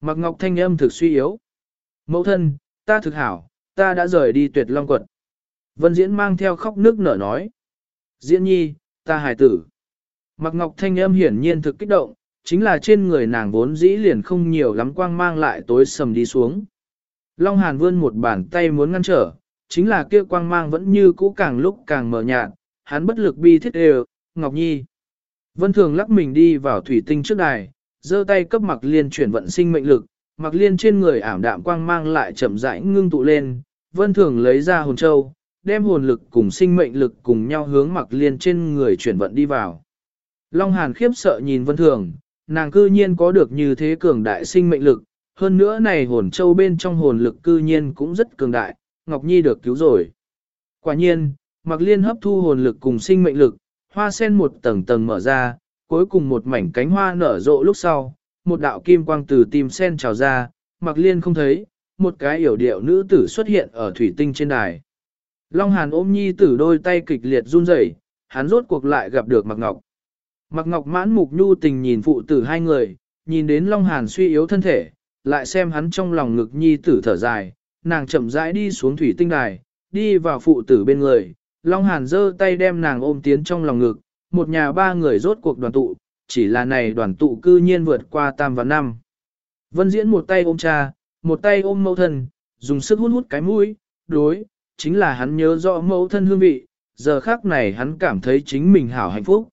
Mặc ngọc thanh âm thực suy yếu. Mẫu thân, ta thực hảo, ta đã rời đi tuyệt long quật. Vân diễn mang theo khóc nước nở nói. Diễn nhi, ta hài tử. Mặc ngọc thanh âm hiển nhiên thực kích động, chính là trên người nàng vốn dĩ liền không nhiều lắm quang mang lại tối sầm đi xuống. Long Hàn vươn một bàn tay muốn ngăn trở, chính là kia quang mang vẫn như cũ càng lúc càng mờ nhạt, hắn bất lực bi thiết đều, Ngọc Nhi. Vân Thường lắc mình đi vào thủy tinh trước đài, giơ tay cấp Mặc Liên chuyển vận sinh mệnh lực, Mặc Liên trên người ảm đạm quang mang lại chậm rãi ngưng tụ lên, Vân Thường lấy ra hồn châu, đem hồn lực cùng sinh mệnh lực cùng nhau hướng Mặc Liên trên người chuyển vận đi vào. Long Hàn khiếp sợ nhìn Vân Thường, nàng cư nhiên có được như thế cường đại sinh mệnh lực, hơn nữa này hồn châu bên trong hồn lực cư nhiên cũng rất cường đại, Ngọc Nhi được cứu rồi. Quả nhiên, Mặc Liên hấp thu hồn lực cùng sinh mệnh lực, hoa sen một tầng tầng mở ra, cuối cùng một mảnh cánh hoa nở rộ lúc sau, một đạo kim quang từ tim sen trào ra, Mặc Liên không thấy, một cái yểu điệu nữ tử xuất hiện ở thủy tinh trên đài. Long Hàn ôm Nhi tử đôi tay kịch liệt run rẩy, hắn rốt cuộc lại gặp được Mặc Ngọc. Mặc Ngọc mãn mục nhu tình nhìn phụ tử hai người, nhìn đến Long Hàn suy yếu thân thể, lại xem hắn trong lòng ngực Nhi tử thở dài, nàng chậm rãi đi xuống thủy tinh đài, đi vào phụ tử bên người, Long Hàn giơ tay đem nàng ôm tiến trong lòng ngực, một nhà ba người rốt cuộc đoàn tụ, chỉ là này đoàn tụ cư nhiên vượt qua tam và năm. Vân Diễn một tay ôm cha, một tay ôm mẫu thân, dùng sức hút hút cái mũi, đối, chính là hắn nhớ rõ mẫu thân hương vị, giờ khác này hắn cảm thấy chính mình hảo hạnh phúc.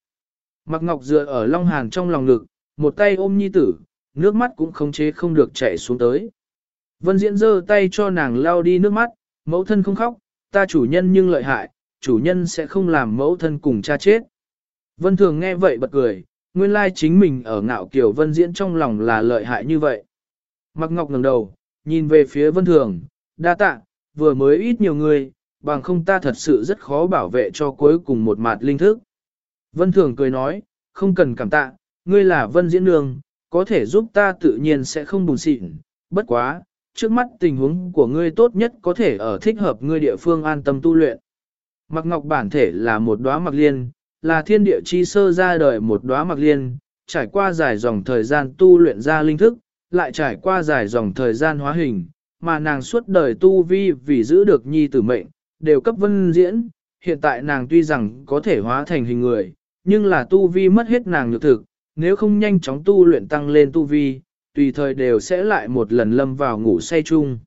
Mặc Ngọc dựa ở Long Hàn trong lòng ngực, một tay ôm nhi tử, nước mắt cũng không chế không được chảy xuống tới. Vân Diễn giơ tay cho nàng lau đi nước mắt, mẫu thân không khóc, ta chủ nhân nhưng lợi hại, chủ nhân sẽ không làm mẫu thân cùng cha chết. Vân Thường nghe vậy bật cười, nguyên lai chính mình ở ngạo kiểu Vân Diễn trong lòng là lợi hại như vậy. Mặc Ngọc ngẩng đầu, nhìn về phía Vân Thường, đa tạ, vừa mới ít nhiều người, bằng không ta thật sự rất khó bảo vệ cho cuối cùng một mặt linh thức. Vân Thường cười nói, không cần cảm tạ, ngươi là Vân Diễn Nương, có thể giúp ta tự nhiên sẽ không buồn xịn, bất quá, trước mắt tình huống của ngươi tốt nhất có thể ở thích hợp ngươi địa phương an tâm tu luyện. Mặc ngọc bản thể là một đóa mặc liên, là thiên địa chi sơ ra đời một đóa mặc liên, trải qua dài dòng thời gian tu luyện ra linh thức, lại trải qua dài dòng thời gian hóa hình, mà nàng suốt đời tu vi vì giữ được nhi tử mệnh, đều cấp vân diễn, hiện tại nàng tuy rằng có thể hóa thành hình người, nhưng là tu vi mất hết nàng nhược thực, nếu không nhanh chóng tu luyện tăng lên tu vi, tùy thời đều sẽ lại một lần lâm vào ngủ say chung.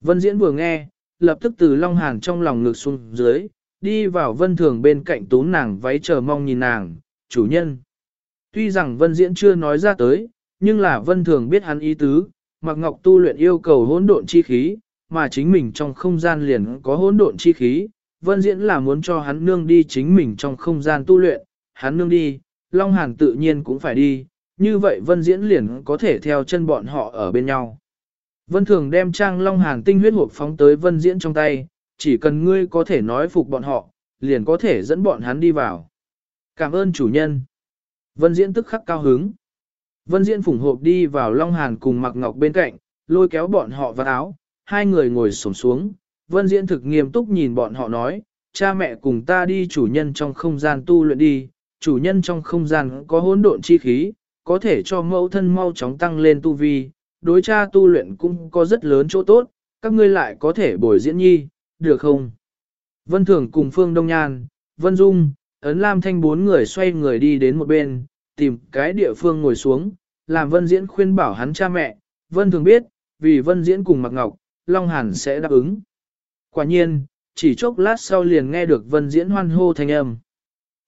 Vân Diễn vừa nghe, lập tức từ Long Hàn trong lòng ngực xuống dưới, đi vào Vân Thường bên cạnh tú nàng váy chờ mong nhìn nàng, chủ nhân. Tuy rằng Vân Diễn chưa nói ra tới, nhưng là Vân Thường biết hắn ý tứ, Mạc Ngọc tu luyện yêu cầu hỗn độn chi khí, mà chính mình trong không gian liền có hỗn độn chi khí, Vân Diễn là muốn cho hắn nương đi chính mình trong không gian tu luyện, hắn nương đi, Long Hàn tự nhiên cũng phải đi, như vậy Vân Diễn liền có thể theo chân bọn họ ở bên nhau. Vân Thường đem trang Long Hàn tinh huyết hộp phóng tới Vân Diễn trong tay, chỉ cần ngươi có thể nói phục bọn họ, liền có thể dẫn bọn hắn đi vào. Cảm ơn chủ nhân. Vân Diễn tức khắc cao hứng. Vân Diễn phủng hộp đi vào Long Hàn cùng Mạc Ngọc bên cạnh, lôi kéo bọn họ vào áo, hai người ngồi xổm xuống. Vân Diễn thực nghiêm túc nhìn bọn họ nói, cha mẹ cùng ta đi chủ nhân trong không gian tu luyện đi, chủ nhân trong không gian có hỗn độn chi khí, có thể cho mẫu thân mau chóng tăng lên tu vi, đối cha tu luyện cũng có rất lớn chỗ tốt, các ngươi lại có thể bồi diễn nhi, được không? Vân Thường cùng Phương Đông Nhan, Vân Dung, Ấn Lam Thanh bốn người xoay người đi đến một bên, tìm cái địa phương ngồi xuống, làm Vân Diễn khuyên bảo hắn cha mẹ, Vân Thường biết, vì Vân Diễn cùng Mạc Ngọc, Long Hàn sẽ đáp ứng. Quả nhiên, chỉ chốc lát sau liền nghe được Vân Diễn hoan hô thanh âm.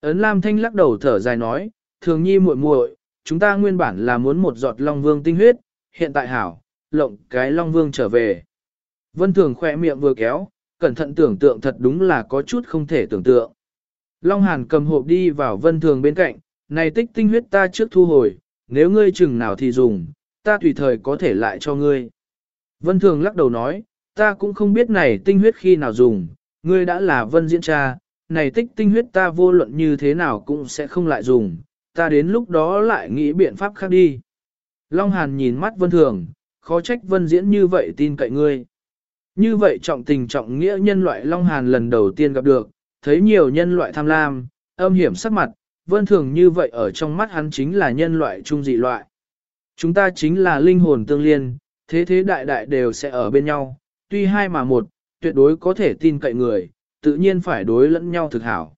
Ấn Lam Thanh lắc đầu thở dài nói, thường nhi muội muội, chúng ta nguyên bản là muốn một giọt Long Vương tinh huyết, hiện tại hảo, lộng cái Long Vương trở về. Vân Thường khỏe miệng vừa kéo, cẩn thận tưởng tượng thật đúng là có chút không thể tưởng tượng. Long Hàn cầm hộp đi vào Vân Thường bên cạnh, này tích tinh huyết ta trước thu hồi, nếu ngươi chừng nào thì dùng, ta tùy thời có thể lại cho ngươi. Vân Thường lắc đầu nói, ta cũng không biết này tinh huyết khi nào dùng, ngươi đã là Vân Diễn Cha, này tích tinh huyết ta vô luận như thế nào cũng sẽ không lại dùng, ta đến lúc đó lại nghĩ biện pháp khác đi. Long Hàn nhìn mắt Vân Thường, khó trách Vân Diễn như vậy tin cậy ngươi. Như vậy trọng tình trọng nghĩa nhân loại Long Hàn lần đầu tiên gặp được, thấy nhiều nhân loại tham lam, âm hiểm sắc mặt, vân thường như vậy ở trong mắt hắn chính là nhân loại trung dị loại. Chúng ta chính là linh hồn tương liên, thế thế đại đại đều sẽ ở bên nhau, tuy hai mà một, tuyệt đối có thể tin cậy người, tự nhiên phải đối lẫn nhau thực hảo.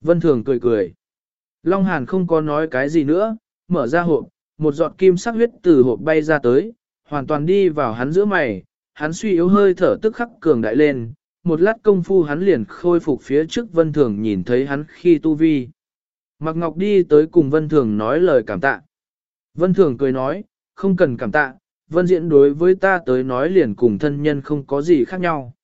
Vân thường cười cười. Long Hàn không có nói cái gì nữa, mở ra hộp, một giọt kim sắc huyết từ hộp bay ra tới, hoàn toàn đi vào hắn giữa mày, hắn suy yếu hơi thở tức khắc cường đại lên, một lát công phu hắn liền khôi phục phía trước Vân Thường nhìn thấy hắn khi tu vi. Mạc Ngọc đi tới cùng Vân Thường nói lời cảm tạ. Vân Thường cười nói, không cần cảm tạ, Vân Diễn đối với ta tới nói liền cùng thân nhân không có gì khác nhau.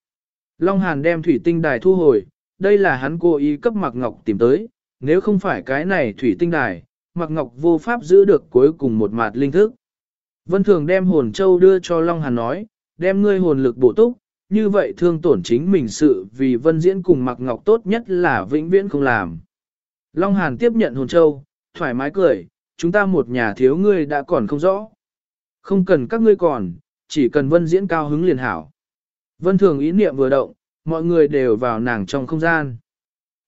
Long Hàn đem thủy tinh đài thu hồi, đây là hắn cố ý cấp Mạc Ngọc tìm tới, nếu không phải cái này thủy tinh đài, Mạc Ngọc vô pháp giữ được cuối cùng một mạt linh thức. Vân Thường đem hồn châu đưa cho Long Hàn nói, đem ngươi hồn lực bổ túc, như vậy thương tổn chính mình sự vì Vân Diễn cùng Mạc Ngọc tốt nhất là vĩnh viễn không làm. Long Hàn tiếp nhận hồn châu, thoải mái cười, chúng ta một nhà thiếu ngươi đã còn không rõ. Không cần các ngươi còn, chỉ cần Vân Diễn cao hứng liền hảo. Vân Thường ý niệm vừa động, mọi người đều vào nàng trong không gian.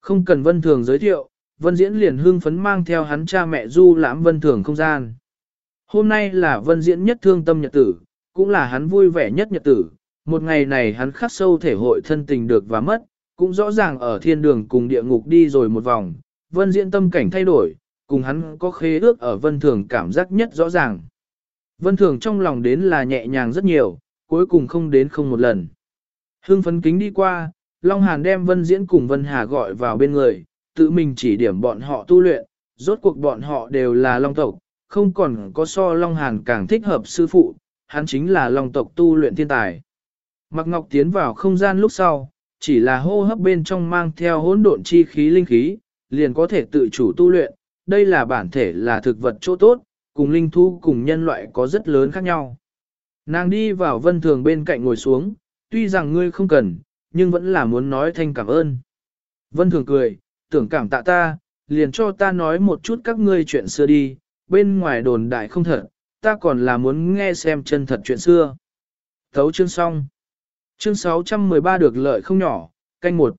Không cần Vân Thường giới thiệu, Vân Diễn liền hưng phấn mang theo hắn cha mẹ du lãm Vân Thường không gian. Hôm nay là Vân Diễn nhất thương tâm nhật tử, cũng là hắn vui vẻ nhất nhật tử. Một ngày này hắn khắc sâu thể hội thân tình được và mất, cũng rõ ràng ở thiên đường cùng địa ngục đi rồi một vòng. Vân Diễn tâm cảnh thay đổi, cùng hắn có khế ước ở Vân Thường cảm giác nhất rõ ràng. Vân Thường trong lòng đến là nhẹ nhàng rất nhiều, cuối cùng không đến không một lần. Hương phấn kính đi qua, Long Hàn đem Vân Diễn cùng Vân Hà gọi vào bên người, tự mình chỉ điểm bọn họ tu luyện, rốt cuộc bọn họ đều là Long tộc, không còn có so Long Hàn càng thích hợp sư phụ, hắn chính là Long tộc tu luyện thiên tài. Mặc Ngọc tiến vào không gian lúc sau, chỉ là hô hấp bên trong mang theo hỗn độn chi khí linh khí, liền có thể tự chủ tu luyện, đây là bản thể là thực vật chỗ tốt, cùng linh thú cùng nhân loại có rất lớn khác nhau. Nàng đi vào vân thường bên cạnh ngồi xuống, tuy rằng ngươi không cần, nhưng vẫn là muốn nói thanh cảm ơn. Vân thường cười, tưởng cảm tạ ta, liền cho ta nói một chút các ngươi chuyện xưa đi, bên ngoài đồn đại không thật, ta còn là muốn nghe xem chân thật chuyện xưa. Thấu chương xong. Chương 613 được lợi không nhỏ, canh một.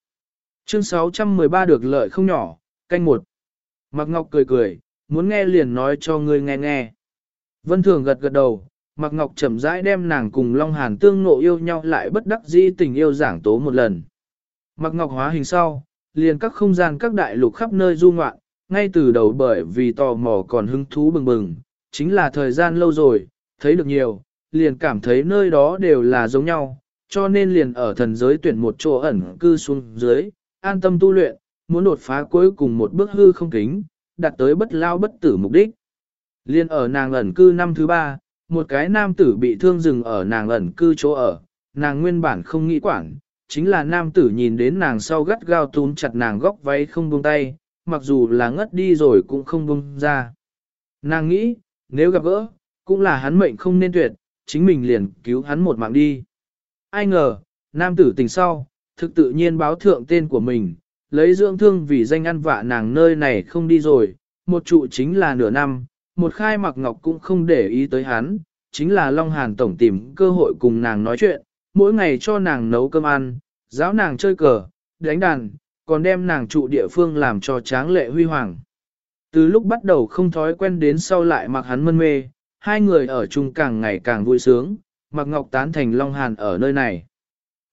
Chương 613 được lợi không nhỏ, canh một. Mạc Ngọc cười cười, muốn nghe liền nói cho ngươi nghe nghe. Vân Thường gật gật đầu, Mạc Ngọc chậm rãi đem nàng cùng Long Hàn tương nộ yêu nhau lại bất đắc dĩ tình yêu giảng tố một lần. Mạc Ngọc hóa hình sau, liền các không gian các đại lục khắp nơi du ngoạn, ngay từ đầu bởi vì tò mò còn hứng thú bừng bừng, chính là thời gian lâu rồi, thấy được nhiều, liền cảm thấy nơi đó đều là giống nhau, cho nên liền ở thần giới tuyển một chỗ ẩn cư xuống dưới, an tâm tu luyện, muốn đột phá cuối cùng một bước hư không kính, đạt tới bất lao bất tử mục đích. Liên ở nàng ẩn cư năm thứ ba, một cái nam tử bị thương dừng ở nàng ẩn cư chỗ ở, nàng nguyên bản không nghĩ quản, chính là nam tử nhìn đến nàng sau gắt gao túm chặt nàng góc váy không buông tay, mặc dù là ngất đi rồi cũng không buông ra. Nàng nghĩ, nếu gặp gỡ, cũng là hắn mệnh không nên tuyệt, chính mình liền cứu hắn một mạng đi. Ai ngờ, nam tử tình sau, thực tự nhiên báo thượng tên của mình, lấy dưỡng thương vì danh ăn vạ nàng nơi này không đi rồi, một trụ chính là nửa năm, một khai mặc ngọc cũng không để ý tới hắn, chính là Long Hàn Tổng tìm cơ hội cùng nàng nói chuyện, mỗi ngày cho nàng nấu cơm ăn, giáo nàng chơi cờ, đánh đàn, còn đem nàng trụ địa phương làm cho tráng lệ huy hoàng. Từ lúc bắt đầu không thói quen đến sau lại mặc hắn mân mê, hai người ở chung càng ngày càng vui sướng, mặc ngọc tán thành Long Hàn ở nơi này.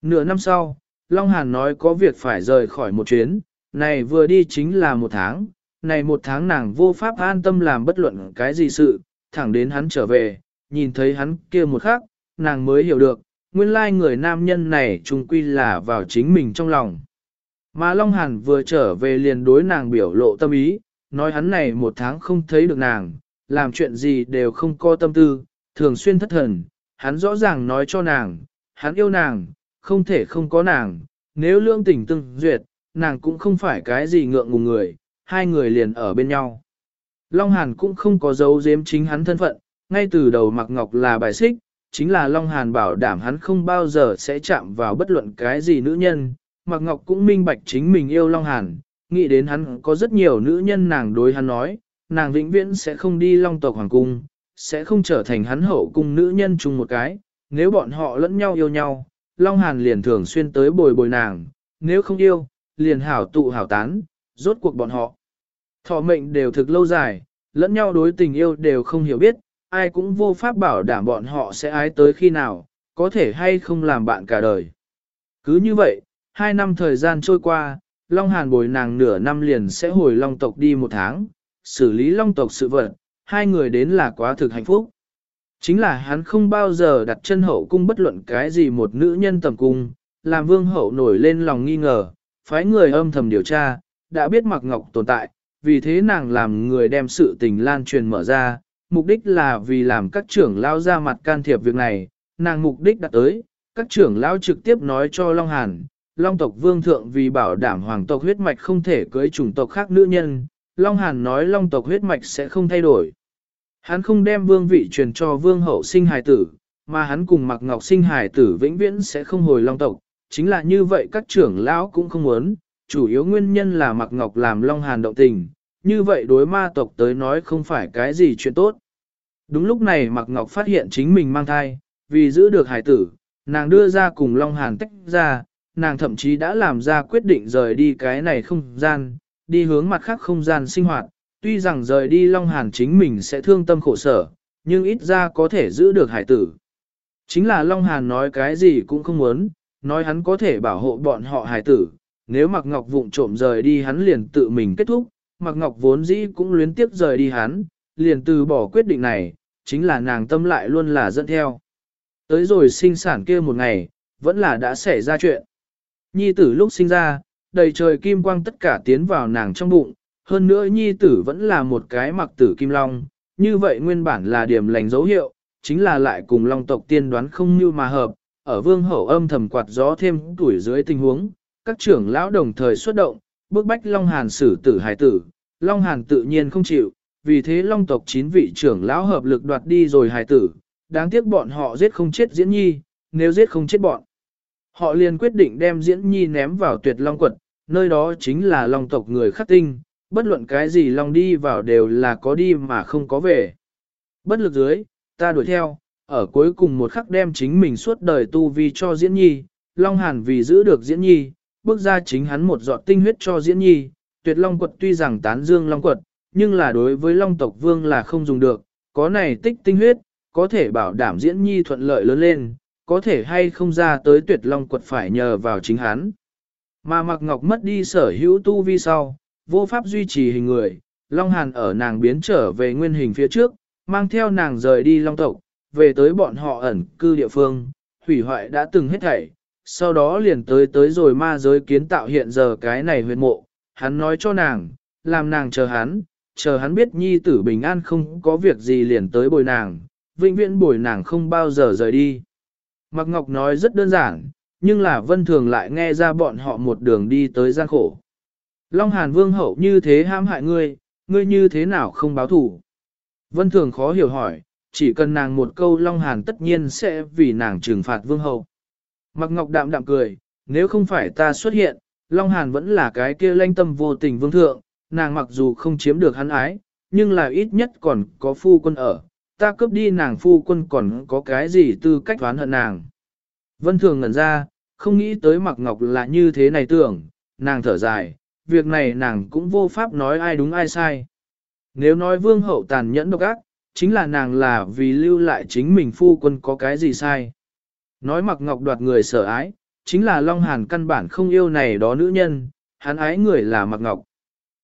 Nửa năm sau, Long Hàn nói có việc phải rời khỏi một chuyến, này vừa đi chính là một tháng, này một tháng nàng vô pháp an tâm làm bất luận cái gì sự, thẳng đến hắn trở về, nhìn thấy hắn kia một khắc, nàng mới hiểu được, nguyên lai người nam nhân này trung quy là vào chính mình trong lòng. Mà Long Hàn vừa trở về liền đối nàng biểu lộ tâm ý, nói hắn này một tháng không thấy được nàng, làm chuyện gì đều không có tâm tư, thường xuyên thất thần, hắn rõ ràng nói cho nàng, hắn yêu nàng, không thể không có nàng, nếu lương tình tương duyệt, nàng cũng không phải cái gì ngượng ngùng người, hai người liền ở bên nhau. Long Hàn cũng không có dấu giếm chính hắn thân phận, ngay từ đầu Mạc Ngọc là bài xích, chính là Long Hàn bảo đảm hắn không bao giờ sẽ chạm vào bất luận cái gì nữ nhân. Mạc Ngọc cũng minh bạch chính mình yêu Long Hàn, nghĩ đến hắn có rất nhiều nữ nhân nàng đối hắn nói, nàng vĩnh viễn sẽ không đi Long tộc Hoàng Cung, sẽ không trở thành hắn hậu cung nữ nhân chung một cái, nếu bọn họ lẫn nhau yêu nhau, Long Hàn liền thường xuyên tới bồi bồi nàng, nếu không yêu, liền hảo tụ hảo tán, rốt cuộc bọn họ. Thọ mệnh đều thực lâu dài, lẫn nhau đối tình yêu đều không hiểu biết, ai cũng vô pháp bảo đảm bọn họ sẽ ái tới khi nào, có thể hay không làm bạn cả đời. Cứ như vậy, hai năm thời gian trôi qua, Long Hàn bồi nàng nửa năm liền sẽ hồi Long tộc đi một tháng, xử lý Long tộc sự vật, hai người đến là quá thực hạnh phúc. Chính là hắn không bao giờ đặt chân hậu cung bất luận cái gì một nữ nhân tầm cung, làm vương hậu nổi lên lòng nghi ngờ, phái người âm thầm điều tra, đã biết mặc ngọc tồn tại, vì thế nàng làm người đem sự tình lan truyền mở ra, mục đích là vì làm các trưởng lao ra mặt can thiệp việc này, nàng mục đích đã tới, các trưởng lao trực tiếp nói cho Long Hàn, Long tộc vương thượng vì bảo đảm hoàng tộc huyết mạch không thể cưới chủng tộc khác nữ nhân, Long Hàn nói Long tộc huyết mạch sẽ không thay đổi. Hắn không đem vương vị truyền cho vương hậu sinh hài tử, mà hắn cùng mặc ngọc sinh hài tử vĩnh viễn sẽ không hồi Long tộc, chính là như vậy các trưởng lão cũng không muốn, chủ yếu nguyên nhân là mặc ngọc làm Long Hàn động tình, như vậy đối ma tộc tới nói không phải cái gì chuyện tốt. Đúng lúc này mặc ngọc phát hiện chính mình mang thai, vì giữ được hài tử, nàng đưa ra cùng Long Hàn tách ra, nàng thậm chí đã làm ra quyết định rời đi cái này không gian, đi hướng mặt khác không gian sinh hoạt, tuy rằng rời đi Long Hàn chính mình sẽ thương tâm khổ sở, nhưng ít ra có thể giữ được hải tử. Chính là Long Hàn nói cái gì cũng không muốn, nói hắn có thể bảo hộ bọn họ hải tử, nếu Mạc Ngọc vụng trộm rời đi hắn liền tự mình kết thúc, Mạc Ngọc vốn dĩ cũng luyến tiếp rời đi hắn, liền từ bỏ quyết định này, chính là nàng tâm lại luôn là dẫn theo. Tới rồi sinh sản kia một ngày, vẫn là đã xảy ra chuyện. Nhi tử lúc sinh ra, đầy trời kim quang tất cả tiến vào nàng trong bụng, hơn nữa nhi tử vẫn là một cái mặc tử kim long, như vậy nguyên bản là điểm lành dấu hiệu, chính là lại cùng long tộc tiên đoán không như mà hợp, ở vương hậu âm thầm quạt gió thêm tuổi dưới tình huống, các trưởng lão đồng thời xuất động, bước bách long hàn xử tử hài tử, long hàn tự nhiên không chịu, vì thế long tộc chín vị trưởng lão hợp lực đoạt đi rồi hài tử, đáng tiếc bọn họ giết không chết diễn nhi, nếu giết không chết bọn. Họ liền quyết định đem diễn nhi ném vào tuyệt long quật, nơi đó chính là long tộc người khắc tinh, bất luận cái gì long đi vào đều là có đi mà không có về. Bất lực dưới, ta đuổi theo, ở cuối cùng một khắc đem chính mình suốt đời tu vi cho diễn nhi, long hàn vì giữ được diễn nhi, bước ra chính hắn một giọt tinh huyết cho diễn nhi, tuyệt long quật tuy rằng tán dương long quật, nhưng là đối với long tộc vương là không dùng được, có này tích tinh huyết, có thể bảo đảm diễn nhi thuận lợi lớn lên, có thể hay không ra tới tuyệt long quật phải nhờ vào chính hắn. Mà Mạc Ngọc mất đi sở hữu tu vi sau, vô pháp duy trì hình người, Long Hàn ở nàng biến trở về nguyên hình phía trước, mang theo nàng rời đi Long tộc, về tới bọn họ ẩn cư địa phương, hủy hoại đã từng hết thảy, sau đó liền tới tới rồi ma giới kiến tạo hiện giờ cái này huyệt mộ, hắn nói cho nàng, làm nàng chờ hắn, chờ hắn biết nhi tử bình an không có việc gì liền tới bồi nàng, vĩnh viễn bồi nàng không bao giờ rời đi. Mạc Ngọc nói rất đơn giản, nhưng là vân thường lại nghe ra bọn họ một đường đi tới gian khổ. Long Hàn Vương hậu như thế ham hại ngươi, ngươi như thế nào không báo thủ? Vân thường khó hiểu hỏi, chỉ cần nàng một câu Long Hàn tất nhiên sẽ vì nàng trừng phạt Vương hậu. Mặc Ngọc đạm đạm cười, nếu không phải ta xuất hiện, Long Hàn vẫn là cái kia lanh tâm vô tình vương thượng, nàng mặc dù không chiếm được hắn ái, nhưng là ít nhất còn có phu quân ở, ta cướp đi nàng phu quân còn có cái gì tư cách oán hận nàng. Vân Thường ngẩn ra, không nghĩ tới Mạc Ngọc là như thế này tưởng, nàng thở dài, việc này nàng cũng vô pháp nói ai đúng ai sai. Nếu nói vương hậu tàn nhẫn độc ác, chính là nàng là vì lưu lại chính mình phu quân có cái gì sai. Nói mặc Ngọc đoạt người sở ái, chính là Long Hàn căn bản không yêu này đó nữ nhân, hắn ái người là mặc Ngọc.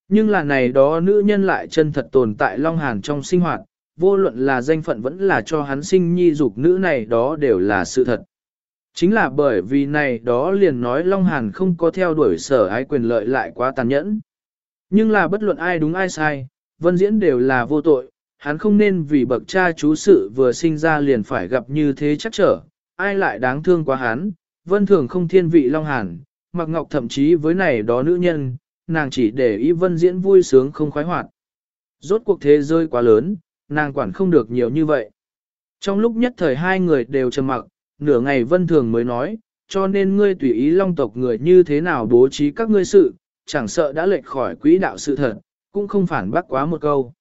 Nhưng là này đó nữ nhân lại chân thật tồn tại Long Hàn trong sinh hoạt, vô luận là danh phận vẫn là cho hắn sinh nhi dục nữ này đó đều là sự thật. Chính là bởi vì này đó liền nói Long Hàn không có theo đuổi sở ái quyền lợi lại quá tàn nhẫn. Nhưng là bất luận ai đúng ai sai, vân diễn đều là vô tội, hắn không nên vì bậc cha chú sự vừa sinh ra liền phải gặp như thế chắc trở, ai lại đáng thương quá hắn, vân thường không thiên vị Long Hàn, mặc ngọc thậm chí với này đó nữ nhân, nàng chỉ để ý vân diễn vui sướng không khoái hoạt. Rốt cuộc thế rơi quá lớn, nàng quản không được nhiều như vậy. Trong lúc nhất thời hai người đều trầm mặc, nửa ngày vân thường mới nói, cho nên ngươi tùy ý long tộc người như thế nào bố trí các ngươi sự, chẳng sợ đã lệch khỏi quỹ đạo sự thật, cũng không phản bác quá một câu.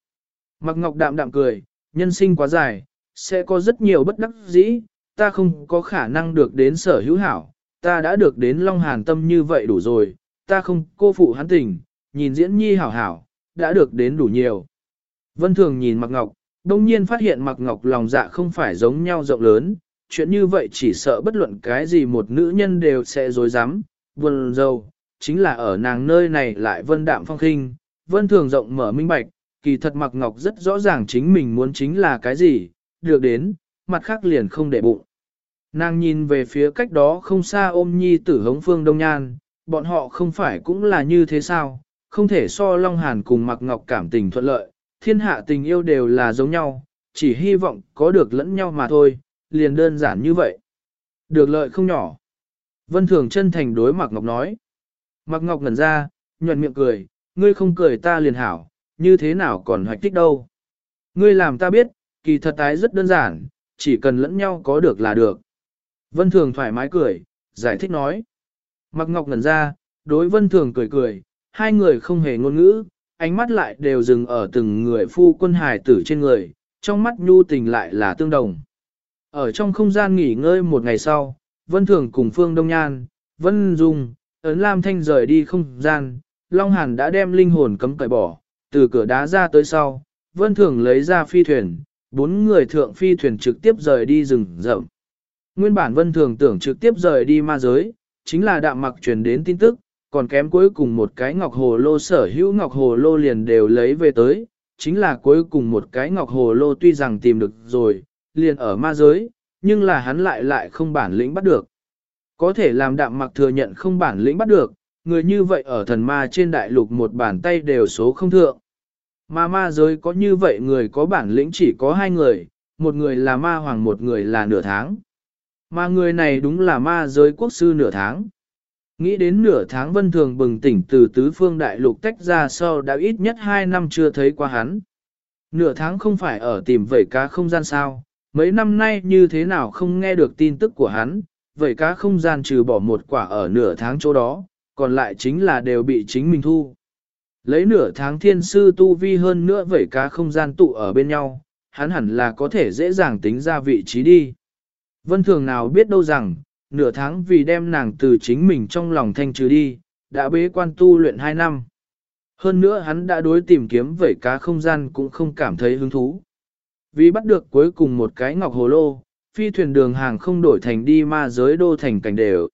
Mặc ngọc đạm đạm cười, nhân sinh quá dài, sẽ có rất nhiều bất đắc dĩ, ta không có khả năng được đến sở hữu hảo, ta đã được đến Long Hàn tâm như vậy đủ rồi, ta không cô phụ hắn tình, nhìn diễn nhi hảo hảo, đã được đến đủ nhiều. Vân Thường nhìn mặc Ngọc, đông nhiên phát hiện mặc Ngọc lòng dạ không phải giống nhau rộng lớn, chuyện như vậy chỉ sợ bất luận cái gì một nữ nhân đều sẽ dối dám, buồn rầu, chính là ở nàng nơi này lại vân đạm phong khinh, vân thường rộng mở minh bạch, kỳ thật mặc Ngọc rất rõ ràng chính mình muốn chính là cái gì, được đến, mặt khác liền không để bụng. Nàng nhìn về phía cách đó không xa ôm nhi tử hống phương đông nhan, bọn họ không phải cũng là như thế sao, không thể so Long Hàn cùng mặc Ngọc cảm tình thuận lợi, thiên hạ tình yêu đều là giống nhau, chỉ hy vọng có được lẫn nhau mà thôi, liền đơn giản như vậy. Được lợi không nhỏ. Vân Thường chân thành đối Mạc Ngọc nói. Mạc Ngọc ngẩn ra, nhuận miệng cười, ngươi không cười ta liền hảo, như thế nào còn hoạch tích đâu. Ngươi làm ta biết, kỳ thật tái rất đơn giản, chỉ cần lẫn nhau có được là được. Vân Thường thoải mái cười, giải thích nói. Mạc Ngọc ngẩn ra, đối Vân Thường cười cười, hai người không hề ngôn ngữ, ánh mắt lại đều dừng ở từng người phu quân hài tử trên người, trong mắt nhu tình lại là tương đồng. Ở trong không gian nghỉ ngơi một ngày sau, Vân Thường cùng Phương Đông Nhan, Vân Dung, Ấn Lam Thanh rời đi không gian, Long Hàn đã đem linh hồn cấm cởi bỏ, từ cửa đá ra tới sau, Vân Thường lấy ra phi thuyền, bốn người thượng phi thuyền trực tiếp rời đi rừng rậm. Nguyên bản Vân Thường tưởng trực tiếp rời đi ma giới, chính là đạm mặc truyền đến tin tức, còn kém cuối cùng một cái ngọc hồ lô sở hữu ngọc hồ lô liền đều lấy về tới, chính là cuối cùng một cái ngọc hồ lô tuy rằng tìm được rồi, liền ở ma giới, nhưng là hắn lại lại không bản lĩnh bắt được. Có thể làm đạm mặc thừa nhận không bản lĩnh bắt được, người như vậy ở thần ma trên đại lục một bàn tay đều số không thượng. Mà ma giới có như vậy người có bản lĩnh chỉ có hai người, một người là ma hoàng một người là nửa tháng. Mà người này đúng là ma giới quốc sư nửa tháng. Nghĩ đến nửa tháng vân thường bừng tỉnh từ tứ phương đại lục tách ra sau đã ít nhất hai năm chưa thấy qua hắn. Nửa tháng không phải ở tìm vẩy cá không gian sao, mấy năm nay như thế nào không nghe được tin tức của hắn, vậy cá không gian trừ bỏ một quả ở nửa tháng chỗ đó, còn lại chính là đều bị chính mình thu. Lấy nửa tháng thiên sư tu vi hơn nữa vậy cá không gian tụ ở bên nhau, hắn hẳn là có thể dễ dàng tính ra vị trí đi. Vân thường nào biết đâu rằng, nửa tháng vì đem nàng từ chính mình trong lòng thanh trừ đi, đã bế quan tu luyện 2 năm. Hơn nữa hắn đã đối tìm kiếm vẩy cá không gian cũng không cảm thấy hứng thú. Vì bắt được cuối cùng một cái ngọc hồ lô, phi thuyền đường hàng không đổi thành đi ma giới đô thành cảnh đều.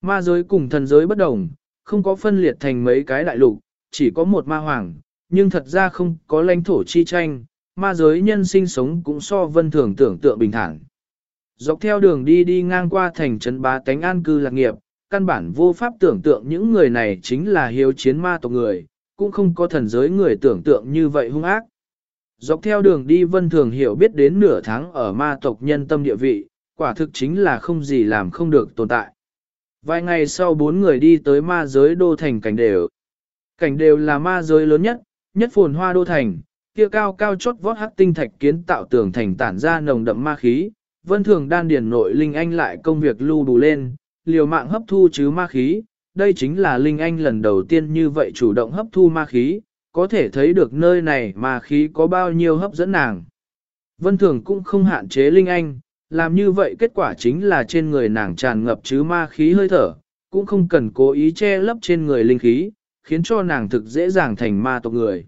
Ma giới cùng thần giới bất đồng, không có phân liệt thành mấy cái đại lục, chỉ có một ma hoàng, nhưng thật ra không có lãnh thổ chi tranh, ma giới nhân sinh sống cũng so vân thường tưởng tượng bình thản. Dọc theo đường đi đi ngang qua thành trấn bá tánh an cư lạc nghiệp, căn bản vô pháp tưởng tượng những người này chính là hiếu chiến ma tộc người, cũng không có thần giới người tưởng tượng như vậy hung ác. Dọc theo đường đi vân thường hiểu biết đến nửa tháng ở ma tộc nhân tâm địa vị, quả thực chính là không gì làm không được tồn tại. Vài ngày sau bốn người đi tới ma giới đô thành cảnh đều. Cảnh đều là ma giới lớn nhất, nhất phồn hoa đô thành, kia cao cao chót vót hắc tinh thạch kiến tạo tường thành tản ra nồng đậm ma khí, vân thường đan điền nội linh anh lại công việc lưu đủ lên, liều mạng hấp thu chứ ma khí, đây chính là linh anh lần đầu tiên như vậy chủ động hấp thu ma khí, có thể thấy được nơi này mà khí có bao nhiêu hấp dẫn nàng. Vân thường cũng không hạn chế linh anh, làm như vậy kết quả chính là trên người nàng tràn ngập chứ ma khí hơi thở, cũng không cần cố ý che lấp trên người linh khí, khiến cho nàng thực dễ dàng thành ma tộc người.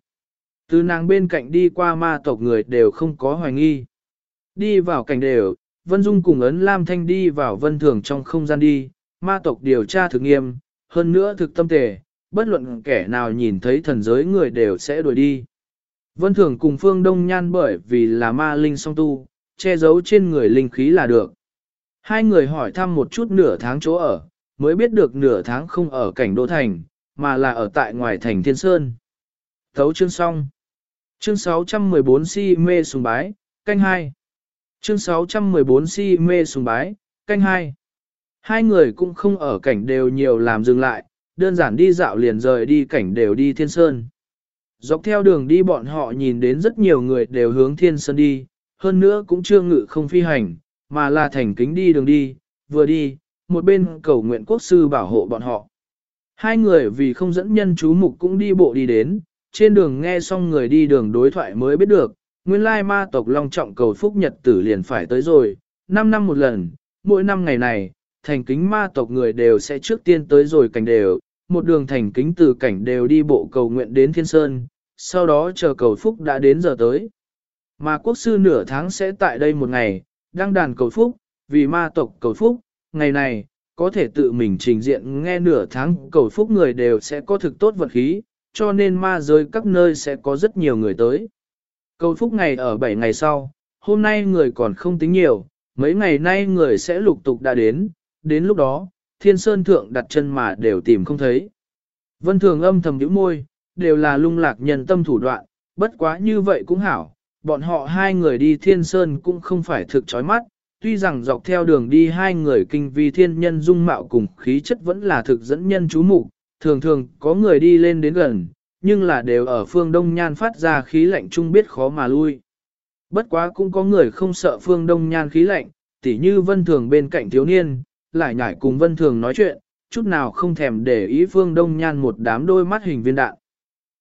Từ nàng bên cạnh đi qua ma tộc người đều không có hoài nghi. Đi vào cảnh đều, Vân Dung cùng ấn Lam Thanh đi vào vân thường trong không gian đi, ma tộc điều tra thực nghiêm, hơn nữa thực tâm tề, bất luận kẻ nào nhìn thấy thần giới người đều sẽ đuổi đi. Vân thường cùng phương đông nhan bởi vì là ma linh song tu, che giấu trên người linh khí là được. Hai người hỏi thăm một chút nửa tháng chỗ ở, mới biết được nửa tháng không ở cảnh đô thành, mà là ở tại ngoài thành Thiên Sơn. Thấu chương xong. Chương 614 si mê sùng bái, canh 2. Chương 614 si mê sùng bái, canh 2. Hai người cũng không ở cảnh đều nhiều làm dừng lại, đơn giản đi dạo liền rời đi cảnh đều đi Thiên Sơn. Dọc theo đường đi bọn họ nhìn đến rất nhiều người đều hướng Thiên Sơn đi, hơn nữa cũng chưa ngự không phi hành, mà là thành kính đi đường đi, vừa đi, một bên cầu nguyện quốc sư bảo hộ bọn họ. Hai người vì không dẫn nhân chú mục cũng đi bộ đi đến, trên đường nghe xong người đi đường đối thoại mới biết được, nguyên lai ma tộc long trọng cầu phúc nhật tử liền phải tới rồi, 5 năm một lần, mỗi năm ngày này, thành kính ma tộc người đều sẽ trước tiên tới rồi cảnh đều, một đường thành kính từ cảnh đều đi bộ cầu nguyện đến thiên sơn, sau đó chờ cầu phúc đã đến giờ tới. Mà quốc sư nửa tháng sẽ tại đây một ngày, đăng đàn cầu phúc, vì ma tộc cầu phúc, ngày này, có thể tự mình trình diện nghe nửa tháng cầu phúc người đều sẽ có thực tốt vật khí, cho nên ma giới các nơi sẽ có rất nhiều người tới. Cầu phúc ngày ở 7 ngày sau, hôm nay người còn không tính nhiều, mấy ngày nay người sẽ lục tục đã đến, đến lúc đó, thiên sơn thượng đặt chân mà đều tìm không thấy. Vân thường âm thầm nhíu môi, đều là lung lạc nhân tâm thủ đoạn, bất quá như vậy cũng hảo, bọn họ hai người đi thiên sơn cũng không phải thực chói mắt, tuy rằng dọc theo đường đi hai người kinh vi thiên nhân dung mạo cùng khí chất vẫn là thực dẫn nhân chú mục thường thường có người đi lên đến gần, nhưng là đều ở phương đông nhan phát ra khí lạnh chung biết khó mà lui. Bất quá cũng có người không sợ phương đông nhan khí lạnh, tỉ như vân thường bên cạnh thiếu niên, lại nhảy cùng vân thường nói chuyện, chút nào không thèm để ý phương đông nhan một đám đôi mắt hình viên đạn.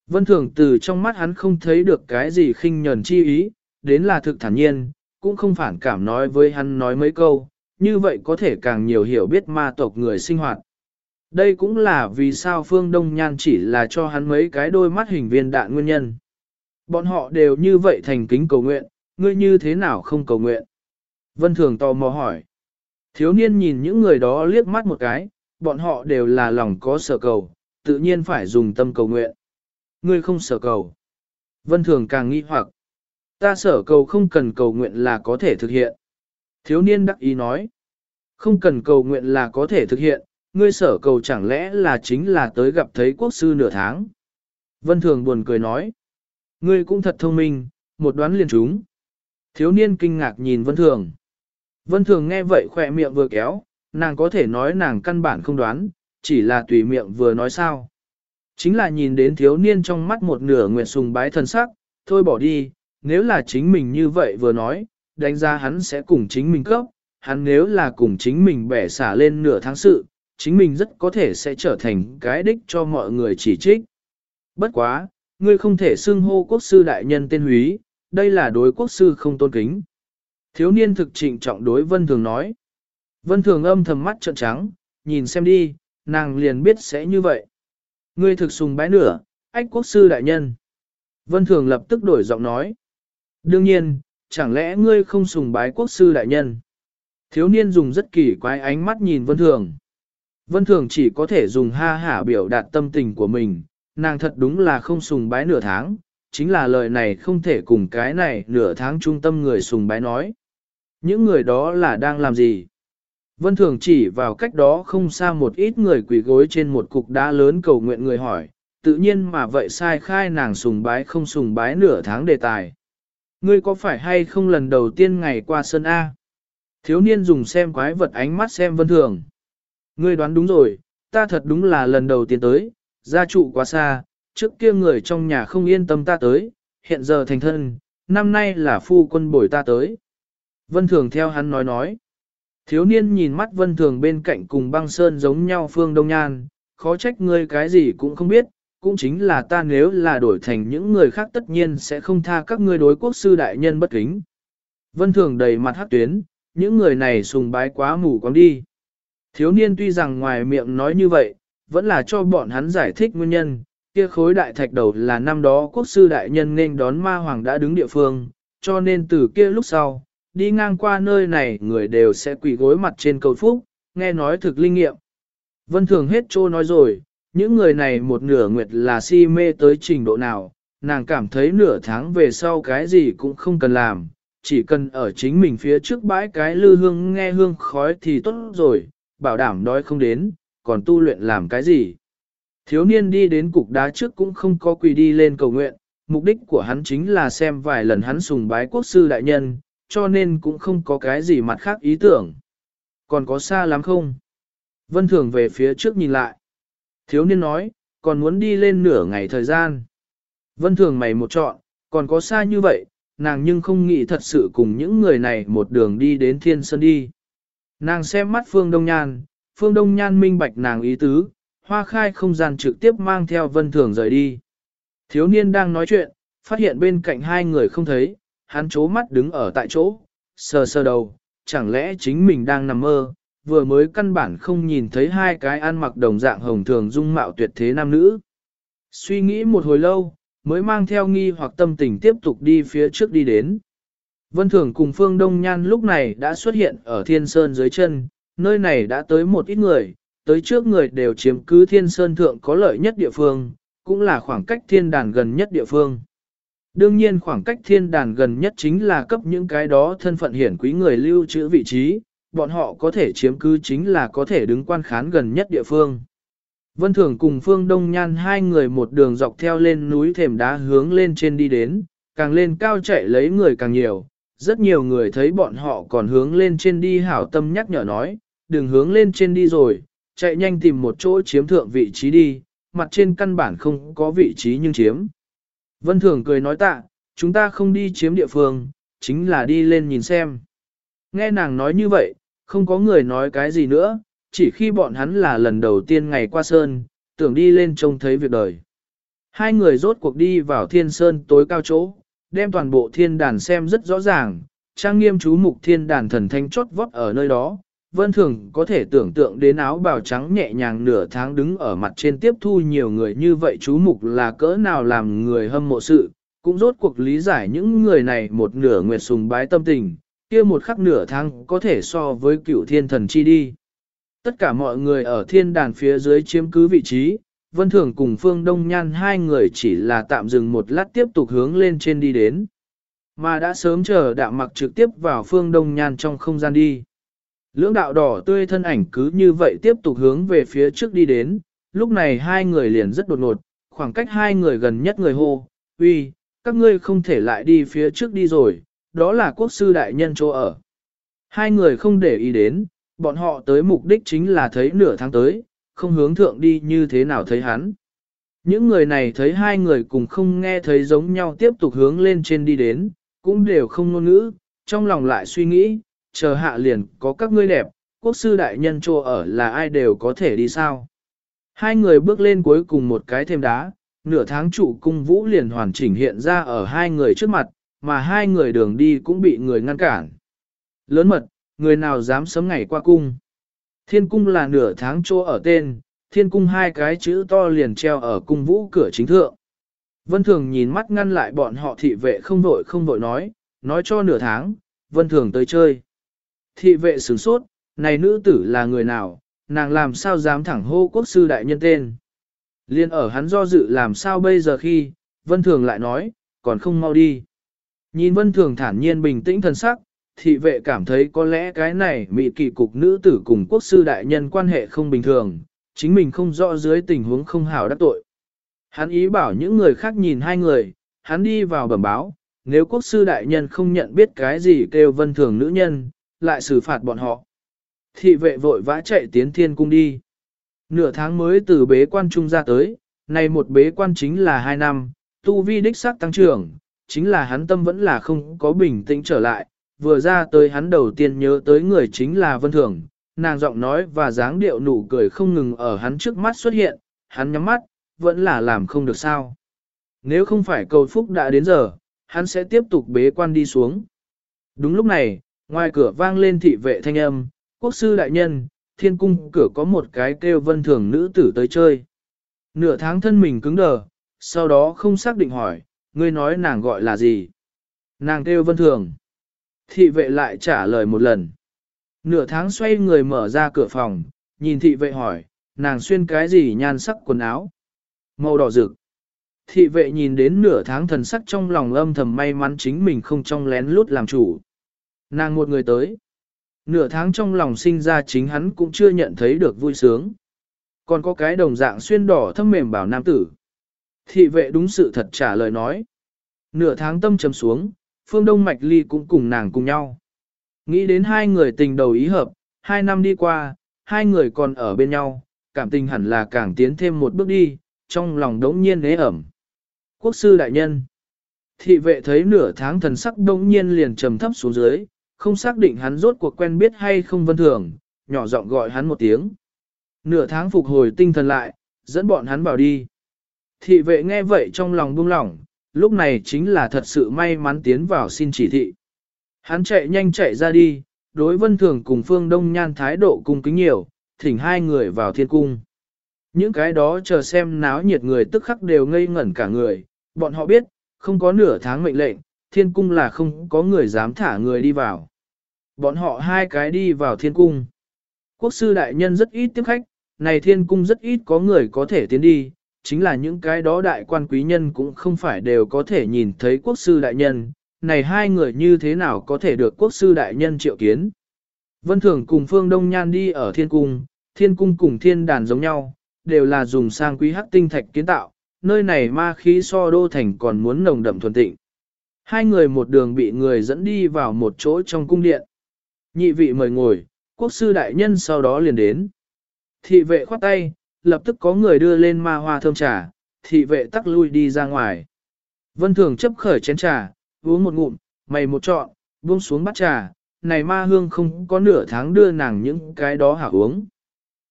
Vân thường từ trong mắt hắn không thấy được cái gì khinh nhờn chi ý, đến là thực thản nhiên, cũng không phản cảm nói với hắn nói mấy câu, như vậy có thể càng nhiều hiểu biết ma tộc người sinh hoạt. Đây cũng là vì sao Phương Đông Nhan chỉ là cho hắn mấy cái đôi mắt hình viên đạn nguyên nhân. Bọn họ đều như vậy thành kính cầu nguyện, ngươi như thế nào không cầu nguyện? Vân Thường tò mò hỏi. Thiếu niên nhìn những người đó liếc mắt một cái, bọn họ đều là lòng có sở cầu, tự nhiên phải dùng tâm cầu nguyện. Ngươi không sở cầu. Vân Thường càng nghi hoặc. Ta sở cầu không cần cầu nguyện là có thể thực hiện. Thiếu niên đắc ý nói. Không cần cầu nguyện là có thể thực hiện, ngươi sở cầu chẳng lẽ là chính là tới gặp thấy quốc sư nửa tháng. Vân Thường buồn cười nói. Ngươi cũng thật thông minh, một đoán liền chúng. Thiếu niên kinh ngạc nhìn Vân Thường. Vân Thường nghe vậy khỏe miệng vừa kéo, nàng có thể nói nàng căn bản không đoán, chỉ là tùy miệng vừa nói sao. Chính là nhìn đến thiếu niên trong mắt một nửa nguyện sùng bái thần sắc, thôi bỏ đi, nếu là chính mình như vậy vừa nói, đánh giá hắn sẽ cùng chính mình cấp, hắn nếu là cùng chính mình bẻ xả lên nửa tháng sự, chính mình rất có thể sẽ trở thành cái đích cho mọi người chỉ trích. Bất quá, ngươi không thể xưng hô quốc sư đại nhân tên húy, đây là đối quốc sư không tôn kính. Thiếu niên thực trịnh trọng đối vân thường nói. Vân thường âm thầm mắt trợn trắng, nhìn xem đi, nàng liền biết sẽ như vậy. Ngươi thực sùng bái nửa, ách quốc sư đại nhân. Vân thường lập tức đổi giọng nói. Đương nhiên, chẳng lẽ ngươi không sùng bái quốc sư đại nhân? Thiếu niên dùng rất kỳ quái ánh mắt nhìn vân thường. Vân thường chỉ có thể dùng ha hả biểu đạt tâm tình của mình, nàng thật đúng là không sùng bái nửa tháng, chính là lời này không thể cùng cái này nửa tháng trung tâm người sùng bái nói. Những người đó là đang làm gì? Vân thường chỉ vào cách đó không xa một ít người quỳ gối trên một cục đá lớn cầu nguyện người hỏi, tự nhiên mà vậy sai khai nàng sùng bái không sùng bái nửa tháng đề tài. Ngươi có phải hay không lần đầu tiên ngày qua sân A? Thiếu niên dùng xem quái vật ánh mắt xem vân thường. Ngươi đoán đúng rồi, ta thật đúng là lần đầu tiên tới, gia trụ quá xa, trước kia người trong nhà không yên tâm ta tới, hiện giờ thành thân, năm nay là phu quân bồi ta tới. Vân thường theo hắn nói nói. Thiếu niên nhìn mắt vân thường bên cạnh cùng băng sơn giống nhau phương đông nhan, khó trách ngươi cái gì cũng không biết, cũng chính là ta nếu là đổi thành những người khác tất nhiên sẽ không tha các ngươi đối quốc sư đại nhân bất kính. Vân thường đầy mặt hát tuyến, những người này sùng bái quá mù quáng đi. Thiếu niên tuy rằng ngoài miệng nói như vậy, vẫn là cho bọn hắn giải thích nguyên nhân, kia khối đại thạch đầu là năm đó quốc sư đại nhân nên đón ma hoàng đã đứng địa phương, cho nên từ kia lúc sau, đi ngang qua nơi này người đều sẽ quỳ gối mặt trên cầu phúc, nghe nói thực linh nghiệm. Vân thường hết trô nói rồi, những người này một nửa nguyệt là si mê tới trình độ nào, nàng cảm thấy nửa tháng về sau cái gì cũng không cần làm, chỉ cần ở chính mình phía trước bãi cái lư hương nghe hương khói thì tốt rồi, bảo đảm đói không đến, còn tu luyện làm cái gì. Thiếu niên đi đến cục đá trước cũng không có quỳ đi lên cầu nguyện, mục đích của hắn chính là xem vài lần hắn sùng bái quốc sư đại nhân, cho nên cũng không có cái gì mặt khác ý tưởng. Còn có xa lắm không? Vân Thường về phía trước nhìn lại. Thiếu niên nói, còn muốn đi lên nửa ngày thời gian. Vân thường mày một chọn, còn có xa như vậy, nàng nhưng không nghĩ thật sự cùng những người này một đường đi đến thiên sơn đi. Nàng xem mắt Phương Đông Nhan, Phương Đông Nhan minh bạch nàng ý tứ, hoa khai không gian trực tiếp mang theo vân thường rời đi. Thiếu niên đang nói chuyện, phát hiện bên cạnh hai người không thấy, hắn chố mắt đứng ở tại chỗ, sờ sờ đầu, chẳng lẽ chính mình đang nằm mơ, vừa mới căn bản không nhìn thấy hai cái ăn mặc đồng dạng hồng thường dung mạo tuyệt thế nam nữ. Suy nghĩ một hồi lâu, mới mang theo nghi hoặc tâm tình tiếp tục đi phía trước đi đến. Vân Thường cùng Phương Đông Nhan lúc này đã xuất hiện ở Thiên Sơn dưới chân, nơi này đã tới một ít người, tới trước người đều chiếm cứ Thiên Sơn thượng có lợi nhất địa phương, cũng là khoảng cách thiên đàn gần nhất địa phương. Đương nhiên khoảng cách thiên đàn gần nhất chính là cấp những cái đó thân phận hiển quý người lưu trữ vị trí, bọn họ có thể chiếm cứ chính là có thể đứng quan khán gần nhất địa phương. Vân Thường cùng Phương Đông Nhan hai người một đường dọc theo lên núi thềm đá hướng lên trên đi đến, càng lên cao chạy lấy người càng nhiều. Rất nhiều người thấy bọn họ còn hướng lên trên đi hảo tâm nhắc nhở nói, đừng hướng lên trên đi rồi, chạy nhanh tìm một chỗ chiếm thượng vị trí đi, mặt trên căn bản không có vị trí nhưng chiếm. Vân Thường cười nói tạ, chúng ta không đi chiếm địa phương, chính là đi lên nhìn xem. Nghe nàng nói như vậy, không có người nói cái gì nữa, chỉ khi bọn hắn là lần đầu tiên ngày qua sơn, tưởng đi lên trông thấy việc đời. Hai người rốt cuộc đi vào thiên sơn tối cao chỗ, đem toàn bộ thiên đàn xem rất rõ ràng, trang nghiêm chú mục thiên đàn thần thanh chốt vót ở nơi đó. Vân Thường có thể tưởng tượng đến áo bào trắng nhẹ nhàng nửa tháng đứng ở mặt trên tiếp thu nhiều người như vậy chú mục là cỡ nào làm người hâm mộ sự, cũng rốt cuộc lý giải những người này một nửa nguyệt sùng bái tâm tình, kia một khắc nửa tháng có thể so với cựu thiên thần chi đi. Tất cả mọi người ở thiên đàn phía dưới chiếm cứ vị trí, Vân Thường cùng Phương Đông Nhan hai người chỉ là tạm dừng một lát tiếp tục hướng lên trên đi đến. Mà đã sớm chờ đạm mặc trực tiếp vào Phương Đông Nhan trong không gian đi. Lưỡng đạo đỏ tươi thân ảnh cứ như vậy tiếp tục hướng về phía trước đi đến, lúc này hai người liền rất đột ngột, khoảng cách hai người gần nhất người hô, uy, các ngươi không thể lại đi phía trước đi rồi, đó là quốc sư đại nhân chỗ ở. Hai người không để ý đến, bọn họ tới mục đích chính là thấy nửa tháng tới, không hướng thượng đi như thế nào thấy hắn. Những người này thấy hai người cùng không nghe thấy giống nhau tiếp tục hướng lên trên đi đến, cũng đều không ngôn ngữ, trong lòng lại suy nghĩ, chờ hạ liền có các ngươi đẹp, quốc sư đại nhân chỗ ở là ai đều có thể đi sao. Hai người bước lên cuối cùng một cái thêm đá, nửa tháng trụ cung vũ liền hoàn chỉnh hiện ra ở hai người trước mặt, mà hai người đường đi cũng bị người ngăn cản. Lớn mật, người nào dám sớm ngày qua cung. Thiên cung là nửa tháng chỗ ở tên, thiên cung hai cái chữ to liền treo ở cung vũ cửa chính thượng. Vân Thường nhìn mắt ngăn lại bọn họ thị vệ không vội không vội nói, nói cho nửa tháng, Vân Thường tới chơi. Thị vệ sửng sốt, này nữ tử là người nào, nàng làm sao dám thẳng hô quốc sư đại nhân tên. Liên ở hắn do dự làm sao bây giờ khi, Vân Thường lại nói, còn không mau đi. Nhìn Vân Thường thản nhiên bình tĩnh thần sắc, thị vệ cảm thấy có lẽ cái này mị kỳ cục nữ tử cùng quốc sư đại nhân quan hệ không bình thường, chính mình không rõ dưới tình huống không hảo đắc tội. Hắn ý bảo những người khác nhìn hai người, hắn đi vào bẩm báo, nếu quốc sư đại nhân không nhận biết cái gì kêu vân thường nữ nhân, lại xử phạt bọn họ. Thị vệ vội vã chạy tiến thiên cung đi. Nửa tháng mới từ bế quan trung ra tới, này một bế quan chính là hai năm, tu vi đích sắc tăng trưởng, chính là hắn tâm vẫn là không có bình tĩnh trở lại, vừa ra tới hắn đầu tiên nhớ tới người chính là Vân Thường, nàng giọng nói và dáng điệu nụ cười không ngừng ở hắn trước mắt xuất hiện, hắn nhắm mắt, vẫn là làm không được sao. Nếu không phải cầu phúc đã đến giờ, hắn sẽ tiếp tục bế quan đi xuống. Đúng lúc này, ngoài cửa vang lên thị vệ thanh âm, quốc sư đại nhân, thiên cung cửa có một cái kêu vân thường nữ tử tới chơi. Nửa tháng thân mình cứng đờ, sau đó không xác định hỏi, ngươi nói nàng gọi là gì? Nàng kêu vân thường. Thị vệ lại trả lời một lần. Nửa tháng xoay người mở ra cửa phòng, nhìn thị vệ hỏi, nàng xuyên cái gì nhan sắc quần áo? Màu đỏ rực. Thị vệ nhìn đến nửa tháng thần sắc trong lòng âm thầm may mắn chính mình không trong lén lút làm chủ. Nàng một người tới. Nửa tháng trong lòng sinh ra chính hắn cũng chưa nhận thấy được vui sướng. Còn có cái đồng dạng xuyên đỏ thâm mềm bảo nam tử. Thị vệ đúng sự thật trả lời nói. Nửa tháng tâm trầm xuống, Phương Đông Mạch Ly cũng cùng nàng cùng nhau. Nghĩ đến hai người tình đầu ý hợp, hai năm đi qua, hai người còn ở bên nhau, cảm tình hẳn là càng tiến thêm một bước đi, trong lòng đống nhiên nế ẩm. Quốc sư đại nhân Thị vệ thấy nửa tháng thần sắc đống nhiên liền trầm thấp xuống dưới, không xác định hắn rốt cuộc quen biết hay không vân thường, nhỏ giọng gọi hắn một tiếng. Nửa tháng phục hồi tinh thần lại, dẫn bọn hắn bảo đi. Thị vệ nghe vậy trong lòng buông lỏng, lúc này chính là thật sự may mắn tiến vào xin chỉ thị. Hắn chạy nhanh chạy ra đi, đối vân thường cùng phương đông nhan thái độ cung kính nhiều, thỉnh hai người vào thiên cung. Những cái đó chờ xem náo nhiệt người tức khắc đều ngây ngẩn cả người, bọn họ biết, không có nửa tháng mệnh lệnh, thiên cung là không có người dám thả người đi vào. Bọn họ hai cái đi vào thiên cung. Quốc sư đại nhân rất ít tiếp khách, này thiên cung rất ít có người có thể tiến đi, chính là những cái đó đại quan quý nhân cũng không phải đều có thể nhìn thấy quốc sư đại nhân, này hai người như thế nào có thể được quốc sư đại nhân triệu kiến. Vân Thường cùng Phương Đông Nhan đi ở thiên cung, thiên cung cùng thiên đàn giống nhau, đều là dùng sang quý hắc tinh thạch kiến tạo, nơi này ma khí so đô thành còn muốn nồng đậm thuần tịnh. Hai người một đường bị người dẫn đi vào một chỗ trong cung điện. Nhị vị mời ngồi, quốc sư đại nhân sau đó liền đến. Thị vệ khoát tay, lập tức có người đưa lên ma hoa thơm trà, thị vệ tắc lui đi ra ngoài. Vân Thường chấp khởi chén trà, uống một ngụm, mày một trọn, buông xuống bắt trà, này ma hương không có nửa tháng đưa nàng những cái đó hảo uống.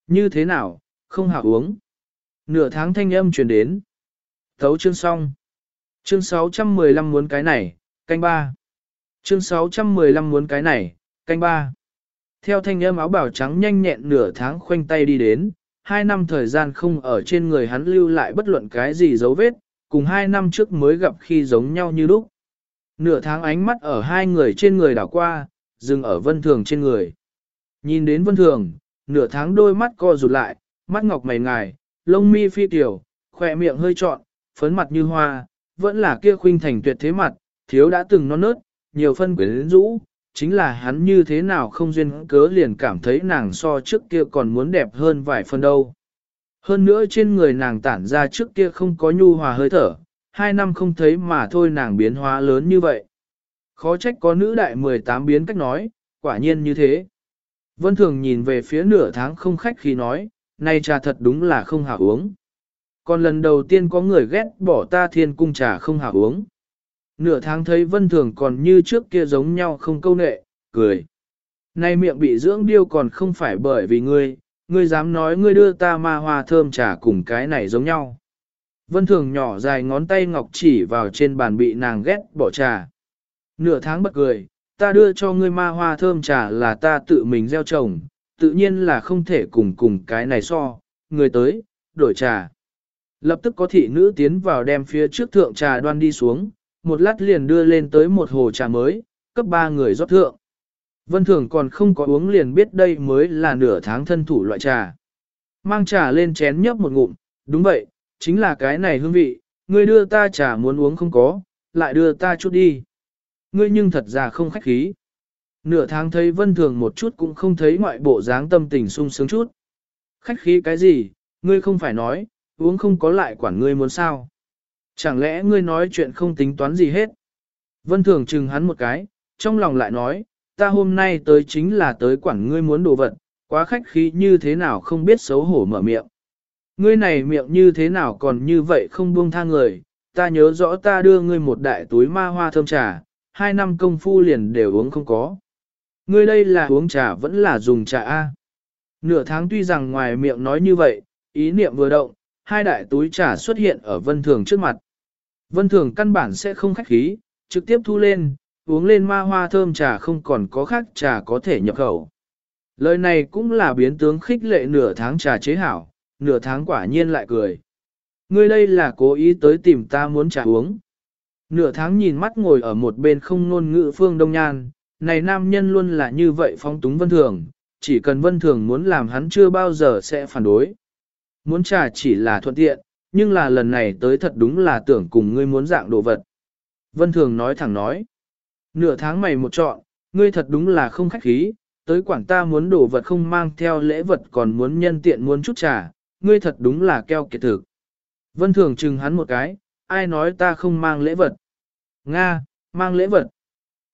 Như thế nào, không hảo uống. Nửa tháng thanh âm truyền đến. Thấu chương xong. Chương 615 muốn cái này, canh ba. Chương 615 muốn cái này, canh ba. Theo thanh âm áo bảo trắng nhanh nhẹn nửa tháng khoanh tay đi đến, hai năm thời gian không ở trên người hắn lưu lại bất luận cái gì dấu vết, cùng hai năm trước mới gặp khi giống nhau như lúc. Nửa tháng ánh mắt ở hai người trên người đảo qua, dừng ở vân thường trên người. Nhìn đến vân thường, nửa tháng đôi mắt co rụt lại, mắt ngọc mày ngài, lông mi phi tiểu, khỏe miệng hơi trọn, phấn mặt như hoa, vẫn là kia khuynh thành tuyệt thế mặt, thiếu đã từng non nớt, nhiều phân quyến rũ, chính là hắn như thế nào không duyên cớ liền cảm thấy nàng so trước kia còn muốn đẹp hơn vài phần đâu. Hơn nữa trên người nàng tản ra trước kia không có nhu hòa hơi thở, hai năm không thấy mà thôi nàng biến hóa lớn như vậy. Khó trách có nữ đại 18 biến cách nói, quả nhiên như thế. Vân Thường nhìn về phía nửa tháng không khách khi nói, nay trà thật đúng là không hảo uống. Còn lần đầu tiên có người ghét bỏ ta thiên cung trà không hảo uống. Nửa tháng thấy Vân Thường còn như trước kia giống nhau không câu nệ, cười. Nay miệng bị dưỡng điêu còn không phải bởi vì ngươi, ngươi dám nói ngươi đưa ta ma hoa thơm trà cùng cái này giống nhau. Vân Thường nhỏ dài ngón tay ngọc chỉ vào trên bàn bị nàng ghét bỏ trà. Nửa tháng bật cười, ta đưa cho ngươi ma hoa thơm trà là ta tự mình gieo trồng, tự nhiên là không thể cùng cùng cái này so, người tới, đổi trà. Lập tức có thị nữ tiến vào đem phía trước thượng trà đoan đi xuống, một lát liền đưa lên tới một hồ trà mới, cấp ba người rót thượng. Vân Thường còn không có uống liền biết đây mới là nửa tháng thân thủ loại trà. Mang trà lên chén nhấp một ngụm, đúng vậy, chính là cái này hương vị, ngươi đưa ta trà muốn uống không có, lại đưa ta chút đi. Ngươi nhưng thật ra không khách khí. Nửa tháng thấy Vân Thường một chút cũng không thấy ngoại bộ dáng tâm tình sung sướng chút. Khách khí cái gì, ngươi không phải nói, uống không có lại quản ngươi muốn sao. Chẳng lẽ ngươi nói chuyện không tính toán gì hết? Vân Thường chừng hắn một cái, trong lòng lại nói, ta hôm nay tới chính là tới quản ngươi muốn đồ vật, quá khách khí như thế nào không biết xấu hổ mở miệng. Ngươi này miệng như thế nào còn như vậy không buông tha người, ta nhớ rõ ta đưa ngươi một đại túi ma hoa thơm trà, hai năm công phu liền đều uống không có. Ngươi đây là uống trà vẫn là dùng trà A. Nửa tháng tuy rằng ngoài miệng nói như vậy, ý niệm vừa động, hai đại túi trà xuất hiện ở vân thường trước mặt. Vân thường căn bản sẽ không khách khí, trực tiếp thu lên, uống lên ma hoa thơm trà không còn có khác trà có thể nhập khẩu. Lời này cũng là biến tướng khích lệ nửa tháng trà chế hảo, nửa tháng quả nhiên lại cười. Ngươi đây là cố ý tới tìm ta muốn trà uống. Nửa tháng nhìn mắt ngồi ở một bên không ngôn ngữ phương đông nhan, này nam nhân luôn là như vậy phong túng vân thường, chỉ cần vân thường muốn làm hắn chưa bao giờ sẽ phản đối. Muốn trà chỉ là thuận tiện, nhưng là lần này tới thật đúng là tưởng cùng ngươi muốn dạng đồ vật. Vân thường nói thẳng nói, nửa tháng mày một chọn, ngươi thật đúng là không khách khí, tới quản ta muốn đồ vật không mang theo lễ vật còn muốn nhân tiện muốn chút trà, ngươi thật đúng là keo kiệt thực. Vân thường chừng hắn một cái, ai nói ta không mang lễ vật. Nga, mang lễ vật.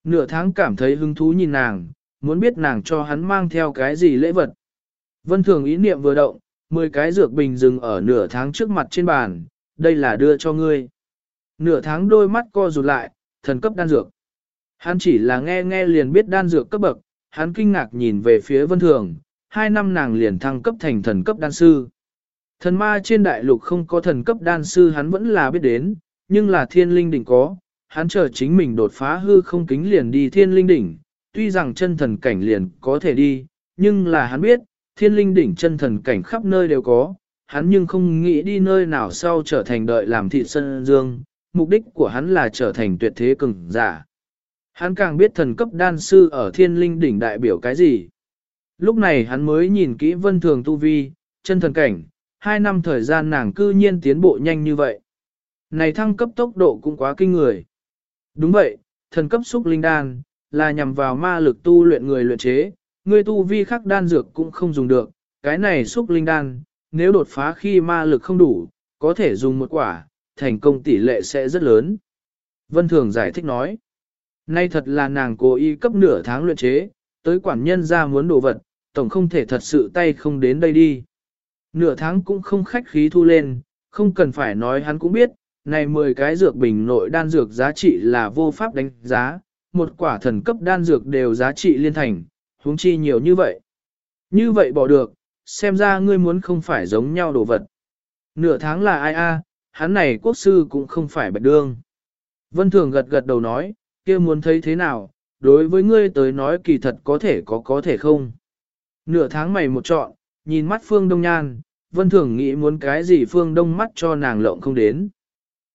Nửa tháng cảm thấy hứng thú nhìn nàng, muốn biết nàng cho hắn mang theo cái gì lễ vật. Vân thường ý niệm vừa động, 10 cái dược bình dừng ở nửa tháng trước mặt trên bàn, đây là đưa cho ngươi. Nửa tháng đôi mắt co rụt lại, thần cấp đan dược. Hắn chỉ là nghe nghe liền biết đan dược cấp bậc, hắn kinh ngạc nhìn về phía vân thường, hai năm nàng liền thăng cấp thành thần cấp đan sư. Thần ma trên đại lục không có thần cấp đan sư hắn vẫn là biết đến, nhưng là thiên linh đỉnh có, hắn chờ chính mình đột phá hư không kính liền đi thiên linh đỉnh, tuy rằng chân thần cảnh liền có thể đi, nhưng là hắn biết, thiên linh đỉnh chân thần cảnh khắp nơi đều có, hắn nhưng không nghĩ đi nơi nào sau trở thành đợi làm thị sân dương, mục đích của hắn là trở thành tuyệt thế cường giả. Hắn càng biết thần cấp đan sư ở thiên linh đỉnh đại biểu cái gì. Lúc này hắn mới nhìn kỹ vân thường tu vi, chân thần cảnh, hai năm thời gian nàng cư nhiên tiến bộ nhanh như vậy. Này thăng cấp tốc độ cũng quá kinh người. Đúng vậy, thần cấp xúc linh đan, là nhằm vào ma lực tu luyện người luyện chế, Ngươi tu vi khắc đan dược cũng không dùng được, cái này xúc linh đan, nếu đột phá khi ma lực không đủ, có thể dùng một quả, thành công tỷ lệ sẽ rất lớn. Vân Thường giải thích nói, nay thật là nàng cố ý cấp nửa tháng luyện chế, tới quản nhân ra muốn đồ vật, tổng không thể thật sự tay không đến đây đi. Nửa tháng cũng không khách khí thu lên, không cần phải nói hắn cũng biết, này 10 cái dược bình nội đan dược giá trị là vô pháp đánh giá, một quả thần cấp đan dược đều giá trị liên thành, huống chi nhiều như vậy. Như vậy bỏ được, xem ra ngươi muốn không phải giống nhau đồ vật. Nửa tháng là ai a? À, hắn này quốc sư cũng không phải bạch đương. Vân Thường gật gật đầu nói, kia muốn thấy thế nào, đối với ngươi tới nói kỳ thật có thể có có thể không. Nửa tháng mày một chọn, nhìn mắt Phương Đông Nhan, Vân Thường nghĩ muốn cái gì Phương Đông mắt cho nàng lộng không đến.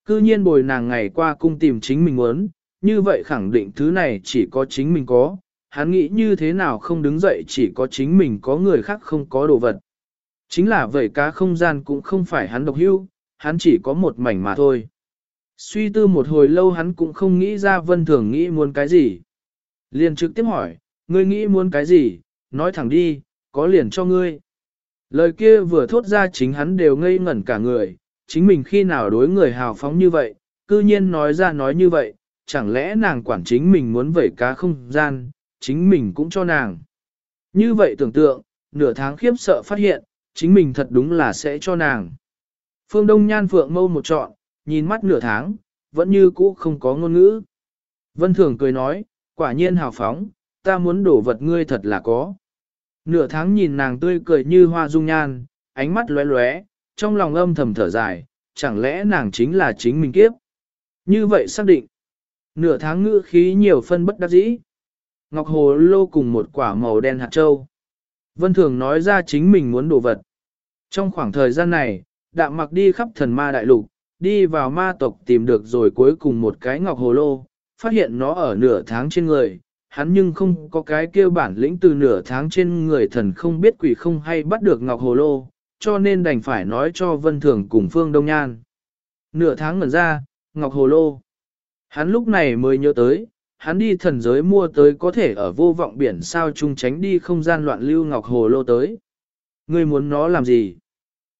Cư nhiên bồi nàng ngày qua cung tìm chính mình muốn, như vậy khẳng định thứ này chỉ có chính mình có, hắn nghĩ như thế nào không đứng dậy chỉ có chính mình có người khác không có đồ vật. Chính là vậy cá không gian cũng không phải hắn độc hưu, hắn chỉ có một mảnh mà thôi. Suy tư một hồi lâu hắn cũng không nghĩ ra vân thường nghĩ muốn cái gì. Liền trực tiếp hỏi, ngươi nghĩ muốn cái gì, nói thẳng đi, có liền cho ngươi. Lời kia vừa thốt ra chính hắn đều ngây ngẩn cả người, chính mình khi nào đối người hào phóng như vậy, cư nhiên nói ra nói như vậy, chẳng lẽ nàng quản chính mình muốn vẩy cá không gian, chính mình cũng cho nàng. Như vậy tưởng tượng, nửa tháng khiếp sợ phát hiện, chính mình thật đúng là sẽ cho nàng. Phương Đông Nhan Phượng mâu một trọn, nhìn mắt nửa tháng, vẫn như cũ không có ngôn ngữ. Vân Thường cười nói, quả nhiên hào phóng, ta muốn đổ vật ngươi thật là có. Nửa tháng nhìn nàng tươi cười như hoa dung nhan, ánh mắt lóe lóe, trong lòng âm thầm thở dài, chẳng lẽ nàng chính là chính mình kiếp. Như vậy xác định. Nửa tháng ngữ khí nhiều phân bất đắc dĩ. Ngọc Hồ lô cùng một quả màu đen hạt châu. Vân Thường nói ra chính mình muốn đồ vật. Trong khoảng thời gian này, đạm mặc đi khắp thần ma đại lục, đi vào ma tộc tìm được rồi cuối cùng một cái ngọc hồ lô, phát hiện nó ở nửa tháng trên người, hắn nhưng không có cái kêu bản lĩnh từ nửa tháng trên người thần không biết quỷ không hay bắt được ngọc hồ lô, cho nên đành phải nói cho vân thường cùng phương đông nhan. Nửa tháng ngẩn ra, ngọc hồ lô. Hắn lúc này mới nhớ tới, hắn đi thần giới mua tới có thể ở vô vọng biển sao chung tránh đi không gian loạn lưu ngọc hồ lô tới. Ngươi muốn nó làm gì?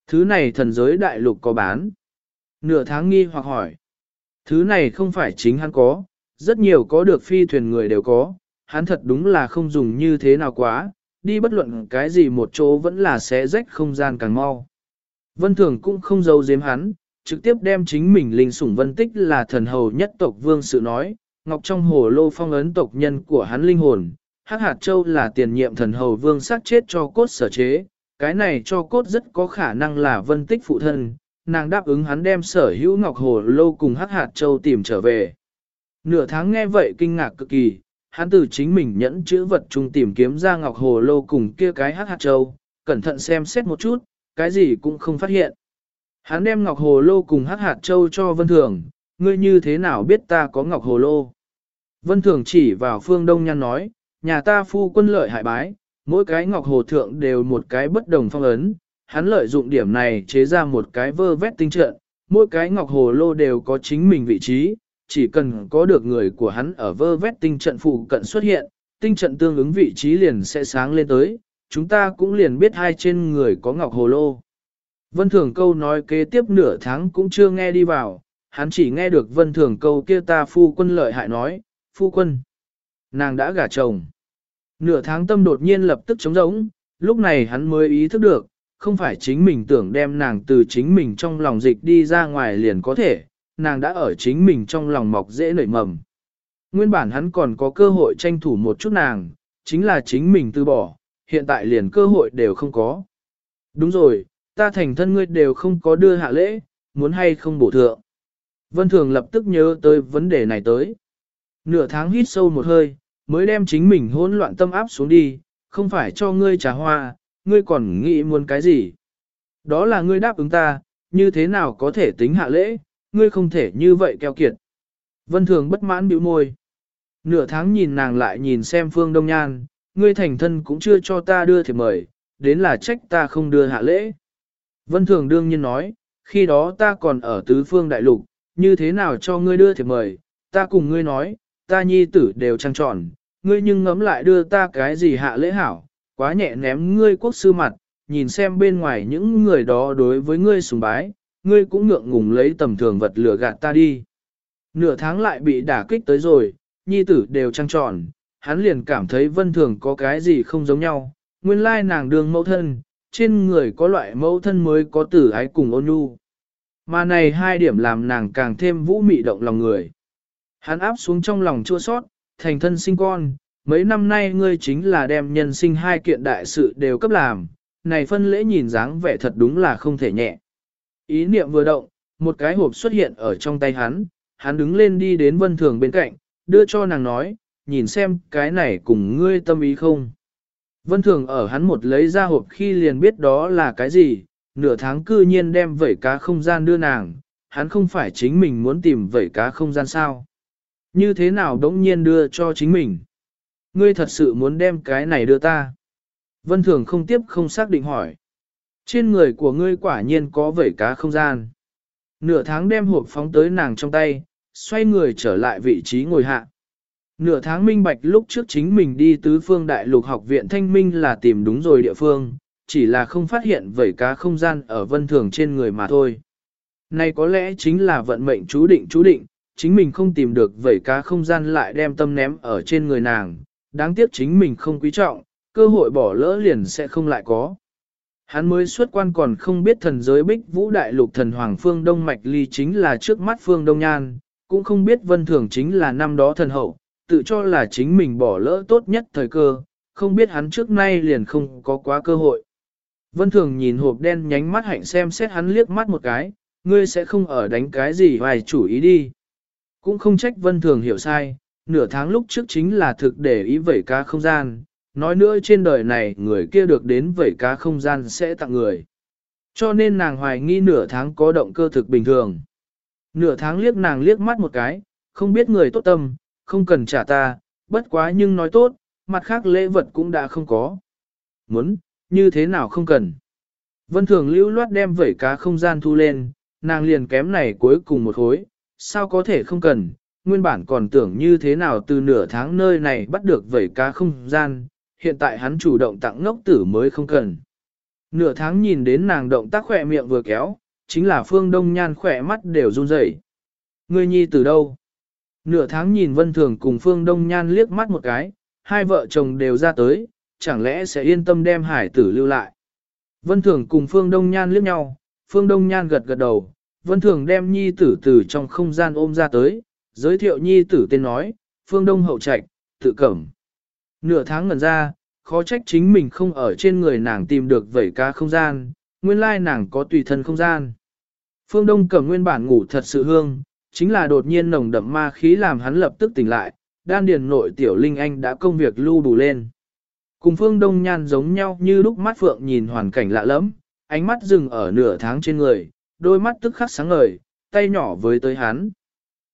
Thứ này thần giới đại lục có bán. Nửa tháng nghi hoặc hỏi. Thứ này không phải chính hắn có, rất nhiều có được phi thuyền người đều có, hắn thật đúng là không dùng như thế nào quá, đi bất luận cái gì một chỗ vẫn là sẽ rách không gian càng mau. Vân Thường cũng không giấu giếm hắn, trực tiếp đem chính mình linh sủng vân tích là thần hầu nhất tộc vương sự nói, ngọc trong hồ lô phong ấn tộc nhân của hắn linh hồn, hắc hạt châu là tiền nhiệm thần hầu vương sát chết cho cốt sở chế, cái này cho cốt rất có khả năng là vân tích phụ thân, nàng đáp ứng hắn đem sở hữu ngọc hồ lô cùng hắc hạt châu tìm trở về. Nửa tháng nghe vậy kinh ngạc cực kỳ, hắn từ chính mình nhẫn chữ vật chung tìm kiếm ra ngọc hồ lô cùng kia cái hắc hạt châu, cẩn thận xem xét một chút, cái gì cũng không phát hiện. Hắn đem ngọc hồ lô cùng hắc hạt châu cho Vân Thường, ngươi như thế nào biết ta có ngọc hồ lô? Vân Thường chỉ vào phương đông nhan nói, nhà ta phu quân lợi hại bái, mỗi cái ngọc hồ thượng đều một cái bất đồng phong ấn, hắn lợi dụng điểm này chế ra một cái vơ vét tinh trận, mỗi cái ngọc hồ lô đều có chính mình vị trí, chỉ cần có được người của hắn ở vơ vét tinh trận phụ cận xuất hiện, tinh trận tương ứng vị trí liền sẽ sáng lên tới, chúng ta cũng liền biết hai trên người có ngọc hồ lô. Vân Thường câu nói kế tiếp nửa tháng cũng chưa nghe đi vào, hắn chỉ nghe được Vân Thường câu kia ta phu quân lợi hại nói, phu quân, nàng đã gả chồng. Nửa tháng tâm đột nhiên lập tức trống rỗng, lúc này hắn mới ý thức được, không phải chính mình tưởng đem nàng từ chính mình trong lòng dịch đi ra ngoài liền có thể, nàng đã ở chính mình trong lòng mọc dễ nảy mầm. Nguyên bản hắn còn có cơ hội tranh thủ một chút nàng, chính là chính mình từ bỏ, hiện tại liền cơ hội đều không có. Đúng rồi, ta thành thân ngươi đều không có đưa hạ lễ, muốn hay không bổ thượng. Vân Thường lập tức nhớ tới vấn đề này tới. Nửa tháng hít sâu một hơi, mới đem chính mình hỗn loạn tâm áp xuống đi, không phải cho ngươi trà hoa, ngươi còn nghĩ muốn cái gì. Đó là ngươi đáp ứng ta, như thế nào có thể tính hạ lễ, ngươi không thể như vậy keo kiệt. Vân Thường bất mãn bĩu môi. Nửa tháng nhìn nàng lại nhìn xem Phương Đông Nhan, ngươi thành thân cũng chưa cho ta đưa thiệp mời, đến là trách ta không đưa hạ lễ. Vân Thường đương nhiên nói, khi đó ta còn ở tứ phương đại lục, như thế nào cho ngươi đưa thiệp mời, ta cùng ngươi nói, ta nhi tử đều trăng tròn, ngươi nhưng ngấm lại đưa ta cái gì hạ lễ hảo, quá nhẹ ném ngươi quốc sư mặt, nhìn xem bên ngoài những người đó đối với ngươi sùng bái, ngươi cũng ngượng ngùng lấy tầm thường vật lừa gạt ta đi. Nửa tháng lại bị đả kích tới rồi, nhi tử đều trăng tròn, hắn liền cảm thấy vân thường có cái gì không giống nhau, nguyên lai nàng đường mẫu thân, trên người có loại mẫu thân mới có tử ái cùng ôn nhu. Mà này hai điểm làm nàng càng thêm vũ mị động lòng người. Hắn áp xuống trong lòng chua sót, thành thân sinh con, mấy năm nay ngươi chính là đem nhân sinh hai kiện đại sự đều cấp làm, này phân lễ nhìn dáng vẻ thật đúng là không thể nhẹ. Ý niệm vừa động, một cái hộp xuất hiện ở trong tay hắn, hắn đứng lên đi đến vân thường bên cạnh, đưa cho nàng nói, nhìn xem cái này cùng ngươi tâm ý không. Vân thường ở hắn một lấy ra hộp khi liền biết đó là cái gì, nửa tháng cư nhiên đem vẩy cá không gian đưa nàng, hắn không phải chính mình muốn tìm vẩy cá không gian sao. Như thế nào đống nhiên đưa cho chính mình? Ngươi thật sự muốn đem cái này đưa ta? Vân Thường không tiếp không xác định hỏi. Trên người của ngươi quả nhiên có vẩy cá không gian. Nửa tháng đem hộp phóng tới nàng trong tay, xoay người trở lại vị trí ngồi hạ. Nửa tháng minh bạch lúc trước chính mình đi tứ phương đại lục học viện thanh minh là tìm đúng rồi địa phương, chỉ là không phát hiện vẩy cá không gian ở vân thường trên người mà thôi. Này có lẽ chính là vận mệnh chú định chú định, chính mình không tìm được vẩy cá không gian lại đem tâm ném ở trên người nàng, đáng tiếc chính mình không quý trọng, cơ hội bỏ lỡ liền sẽ không lại có. Hắn mới xuất quan còn không biết thần giới bích vũ đại lục thần hoàng phương đông mạch ly chính là trước mắt phương đông nhan, cũng không biết vân thường chính là năm đó thần hậu, tự cho là chính mình bỏ lỡ tốt nhất thời cơ, không biết hắn trước nay liền không có quá cơ hội. Vân thường nhìn hộp đen nhánh mắt hạnh xem xét hắn liếc mắt một cái, ngươi sẽ không ở đánh cái gì vài chủ ý đi. Cũng không trách vân thường hiểu sai, nửa tháng lúc trước chính là thực để ý vẩy cá không gian, nói nữa trên đời này người kia được đến vẩy cá không gian sẽ tặng người. Cho nên nàng hoài nghi nửa tháng có động cơ thực bình thường. Nửa tháng liếc nàng liếc mắt một cái, không biết người tốt tâm, không cần trả ta, bất quá nhưng nói tốt, mặt khác lễ vật cũng đã không có. Muốn, như thế nào không cần. Vân thường lưu loát đem vẩy cá không gian thu lên, nàng liền kém này cuối cùng một hối, sao có thể không cần, nguyên bản còn tưởng như thế nào từ nửa tháng nơi này bắt được vẩy cá không gian, hiện tại hắn chủ động tặng ngốc tử mới không cần. Nửa tháng nhìn đến nàng động tác khỏe miệng vừa kéo, chính là phương đông nhan khỏe mắt đều run rẩy. Ngươi nhi từ đâu? Nửa tháng nhìn vân thường cùng phương đông nhan liếc mắt một cái, hai vợ chồng đều ra tới, chẳng lẽ sẽ yên tâm đem hải tử lưu lại. Vân thường cùng phương đông nhan liếc nhau, phương đông nhan gật gật đầu, vân thường đem nhi tử từ trong không gian ôm ra tới, giới thiệu nhi tử tên nói, phương đông hậu trạch, tự cẩm. Nửa tháng ngần ra, khó trách chính mình không ở trên người nàng tìm được vẩy cá không gian, nguyên lai nàng có tùy thân không gian. Phương Đông cẩm nguyên bản ngủ thật sự hương, chính là đột nhiên nồng đậm ma khí làm hắn lập tức tỉnh lại, đan điền nội tiểu linh anh đã công việc lưu đủ lên. Cùng Phương Đông nhan giống nhau như lúc mắt phượng nhìn hoàn cảnh lạ lẫm, ánh mắt dừng ở nửa tháng trên người, đôi mắt tức khắc sáng ngời, tay nhỏ với tới hắn.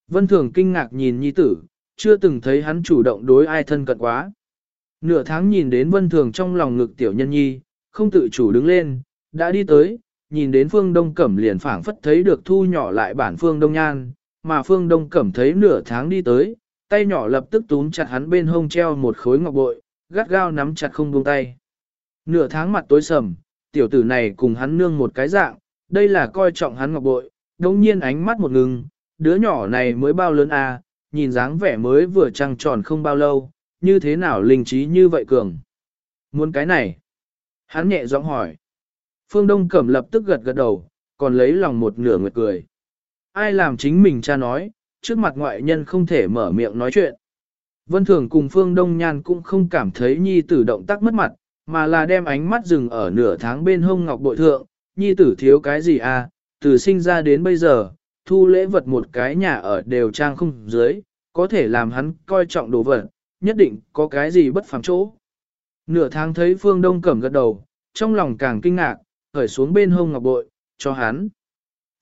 Vân Thường kinh ngạc nhìn nhi tử, chưa từng thấy hắn chủ động đối ai thân cận quá. Nửa tháng nhìn đến Vân Thường trong lòng ngực tiểu nhân nhi, không tự chủ đứng lên, đã đi tới, nhìn đến Phương Đông Cẩm liền phảng phất thấy được thu nhỏ lại bản Phương Đông Nhan, mà Phương Đông Cẩm thấy nửa tháng đi tới, tay nhỏ lập tức túm chặt hắn bên hông treo một khối ngọc bội, gắt gao nắm chặt không buông tay. Nửa tháng mặt tối sầm, tiểu tử này cùng hắn nương một cái dạng, đây là coi trọng hắn ngọc bội, đồng nhiên ánh mắt một ngừng, đứa nhỏ này mới bao lớn à, nhìn dáng vẻ mới vừa trăng tròn không bao lâu, như thế nào linh trí như vậy cường. Muốn cái này? Hắn nhẹ giọng hỏi. Phương Đông Cẩm lập tức gật gật đầu, còn lấy lòng một nửa nguyệt cười. Ai làm chính mình cha nói, trước mặt ngoại nhân không thể mở miệng nói chuyện. Vân Thường cùng Phương Đông Nhan cũng không cảm thấy nhi tử động tác mất mặt, mà là đem ánh mắt dừng ở nửa tháng bên hông ngọc bội thượng, nhi tử thiếu cái gì à, từ sinh ra đến bây giờ, thu lễ vật một cái nhà ở đều trang không dưới, có thể làm hắn coi trọng đồ vật, nhất định có cái gì bất phàm chỗ. Nửa tháng thấy Phương Đông Cẩm gật đầu, trong lòng càng kinh ngạc, khởi xuống bên hông ngọc bội, cho hắn.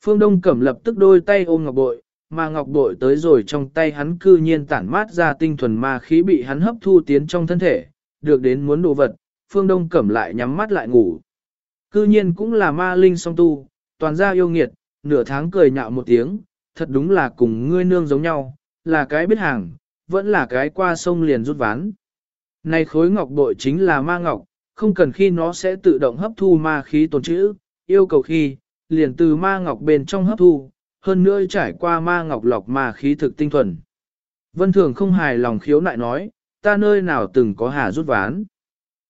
Phương Đông Cẩm lập tức đôi tay ôm ngọc bội, mà ngọc bội tới rồi trong tay hắn cư nhiên tản mát ra tinh thuần ma khí bị hắn hấp thu tiến trong thân thể, được đến muốn đồ vật, Phương Đông Cẩm lại nhắm mắt lại ngủ. Cư nhiên cũng là ma linh song tu, toàn gia yêu nghiệt, nửa tháng cười nhạo một tiếng, thật đúng là cùng ngươi nương giống nhau, là cái biết hàng, vẫn là cái qua sông liền rút ván. Này khối ngọc bội chính là ma ngọc, không cần khi nó sẽ tự động hấp thu ma khí tồn trữ, yêu cầu khi, liền từ ma ngọc bên trong hấp thu, hơn nữa trải qua ma ngọc lọc ma khí thực tinh thuần. Vân Thường không hài lòng khiếu nại nói, ta nơi nào từng có hà rút ván.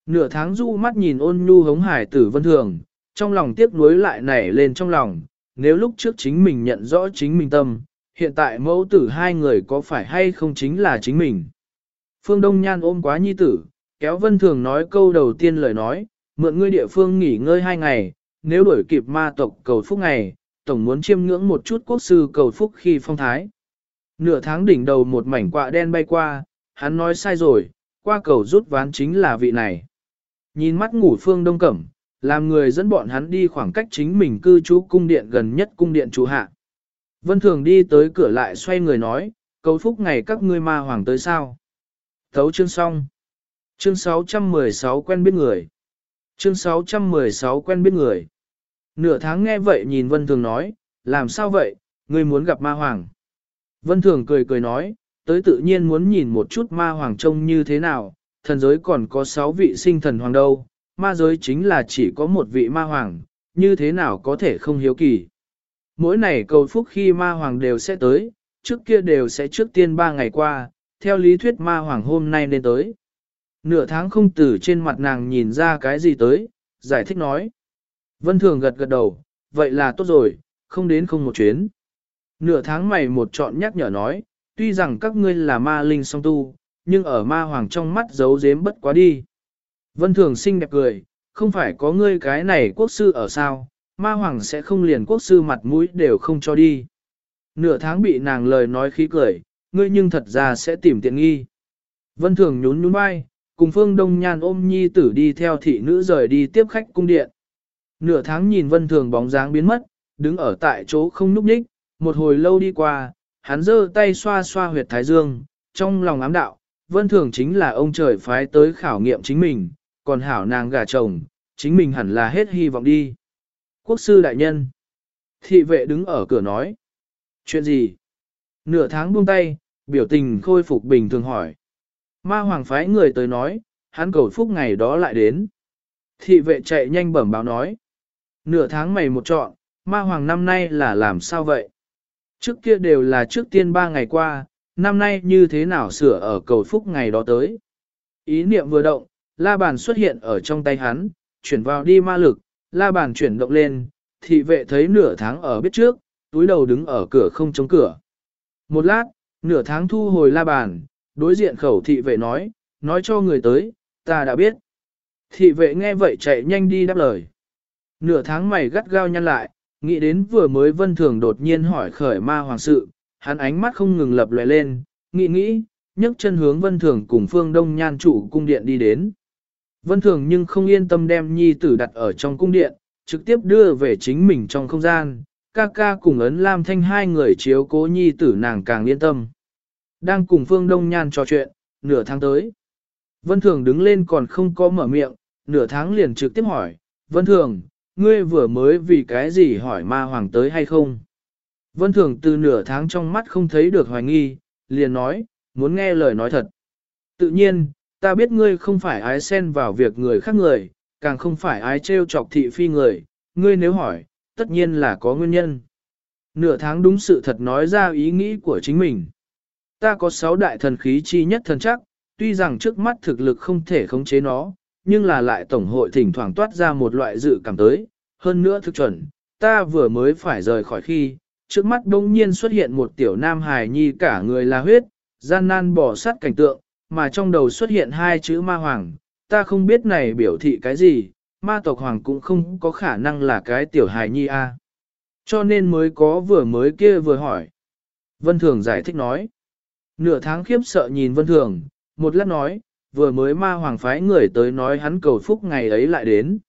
Nửa tháng du mắt nhìn ôn nhu hống hải tử Vân Thường, trong lòng tiếc nuối lại nảy lên trong lòng, nếu lúc trước chính mình nhận rõ chính mình tâm, hiện tại mẫu tử hai người có phải hay không chính là chính mình. Phương Đông Nhan ôm quá nhi tử, kéo Vân Thường nói câu đầu tiên lời nói, mượn ngươi địa phương nghỉ ngơi hai ngày, nếu đuổi kịp ma tộc cầu phúc ngày, tổng muốn chiêm ngưỡng một chút quốc sư cầu phúc khi phong thái. Nửa tháng đỉnh đầu một mảnh quạ đen bay qua, hắn nói sai rồi, qua cầu rút ván chính là vị này. Nhìn mắt ngủ phương đông cẩm, làm người dẫn bọn hắn đi khoảng cách chính mình cư trú cung điện gần nhất cung điện chủ hạ. Vân Thường đi tới cửa lại xoay người nói, cầu phúc ngày các ngươi ma hoàng tới sao. Thấu chương xong. Chương 616 quen biết người. Chương 616 quen biết người. Nửa tháng nghe vậy nhìn Vân Thường nói, làm sao vậy, ngươi muốn gặp ma hoàng. Vân Thường cười cười nói, tới tự nhiên muốn nhìn một chút ma hoàng trông như thế nào, thần giới còn có sáu vị sinh thần hoàng đâu, ma giới chính là chỉ có một vị ma hoàng, như thế nào có thể không hiếu kỳ. Mỗi này cầu phúc khi ma hoàng đều sẽ tới, trước kia đều sẽ trước tiên ba ngày qua, theo lý thuyết ma hoàng hôm nay nên tới. Nửa tháng không tử trên mặt nàng nhìn ra cái gì tới, giải thích nói. Vân Thường gật gật đầu, vậy là tốt rồi, không đến không một chuyến. Nửa tháng mày một chọn nhắc nhở nói, tuy rằng các ngươi là ma linh song tu, nhưng ở ma hoàng trong mắt giấu giếm bất quá đi. Vân Thường xinh đẹp cười, không phải có ngươi cái này quốc sư ở sao, ma hoàng sẽ không liền quốc sư mặt mũi đều không cho đi. Nửa tháng bị nàng lời nói khí cười, ngươi nhưng thật ra sẽ tìm tiện nghi. Vân Thường nhún nhún vai, cùng Phương Đông Nhan ôm nhi tử đi theo thị nữ rời đi tiếp khách cung điện. Nửa tháng nhìn Vân Thường bóng dáng biến mất, đứng ở tại chỗ không núp nhích, một hồi lâu đi qua, hắn giơ tay xoa xoa huyệt thái dương, trong lòng ám đạo, Vân Thường chính là ông trời phái tới khảo nghiệm chính mình, còn hảo nàng gà chồng, chính mình hẳn là hết hy vọng đi. Quốc sư đại nhân. Thị vệ đứng ở cửa nói. Chuyện gì? Nửa tháng buông tay, biểu tình khôi phục bình thường hỏi. Ma hoàng phái người tới nói, hắn cầu phúc ngày đó lại đến. Thị vệ chạy nhanh bẩm báo nói. Nửa tháng mày một chọn, ma hoàng năm nay là làm sao vậy? Trước kia đều là trước tiên ba ngày qua, năm nay như thế nào sửa ở cầu phúc ngày đó tới? Ý niệm vừa động, la bàn xuất hiện ở trong tay hắn, chuyển vào đi ma lực, la bàn chuyển động lên, thị vệ thấy nửa tháng ở biết trước, túi đầu đứng ở cửa không chống cửa. Một lát, nửa tháng thu hồi la bàn, đối diện khẩu thị vệ nói, nói cho người tới, ta đã biết. Thị vệ nghe vậy chạy nhanh đi đáp lời. Nửa tháng mày gắt gao nhăn lại, nghĩ đến vừa mới vân thường đột nhiên hỏi khởi ma hoàng sự, hắn ánh mắt không ngừng lập lòe lên, nghĩ nghĩ, nhấc chân hướng vân thường cùng phương đông nhan trụ cung điện đi đến. Vân thường nhưng không yên tâm đem nhi tử đặt ở trong cung điện, trực tiếp đưa về chính mình trong không gian, ca ca cùng ấn lam thanh hai người chiếu cố nhi tử nàng càng yên tâm. Đang cùng phương đông nhan trò chuyện, nửa tháng tới. Vân thường đứng lên còn không có mở miệng, nửa tháng liền trực tiếp hỏi, Vân thường, ngươi vừa mới vì cái gì hỏi ma hoàng tới hay không? Vân Thường từ nửa tháng trong mắt không thấy được hoài nghi, liền nói, muốn nghe lời nói thật. Tự nhiên, ta biết ngươi không phải ái xen vào việc người khác người, càng không phải ái trêu chọc thị phi người, ngươi nếu hỏi, tất nhiên là có nguyên nhân. Nửa tháng đúng sự thật nói ra ý nghĩ của chính mình. Ta có sáu đại thần khí chi nhất thần chắc, tuy rằng trước mắt thực lực không thể khống chế nó, nhưng là lại tổng hội thỉnh thoảng toát ra một loại dự cảm tới, hơn nữa thực chuẩn, ta vừa mới phải rời khỏi khi, trước mắt đông nhiên xuất hiện một tiểu nam hài nhi cả người là huyết, gian nan bỏ sát cảnh tượng, mà trong đầu xuất hiện hai chữ ma hoàng, ta không biết này biểu thị cái gì, ma tộc hoàng cũng không có khả năng là cái tiểu hài nhi a. Cho nên mới có vừa mới kia vừa hỏi. Vân Thường giải thích nói. Nửa tháng khiếp sợ nhìn Vân Thường, một lát nói, vừa mới ma hoàng phái người tới nói hắn cầu phúc ngày ấy lại đến.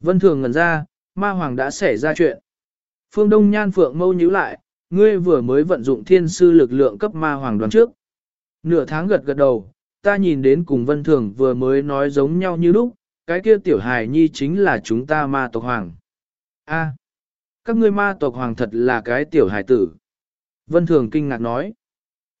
Vân thường ngần ra, ma hoàng đã xảy ra chuyện. Phương Đông Nhan Phượng mâu nhíu lại, ngươi vừa mới vận dụng thiên sư lực lượng cấp ma hoàng đoàn trước. Nửa tháng gật gật đầu, ta nhìn đến cùng vân thường vừa mới nói giống nhau như lúc, cái kia tiểu hài nhi chính là chúng ta ma tộc hoàng. A, các ngươi ma tộc hoàng thật là cái tiểu hài tử. Vân thường kinh ngạc nói,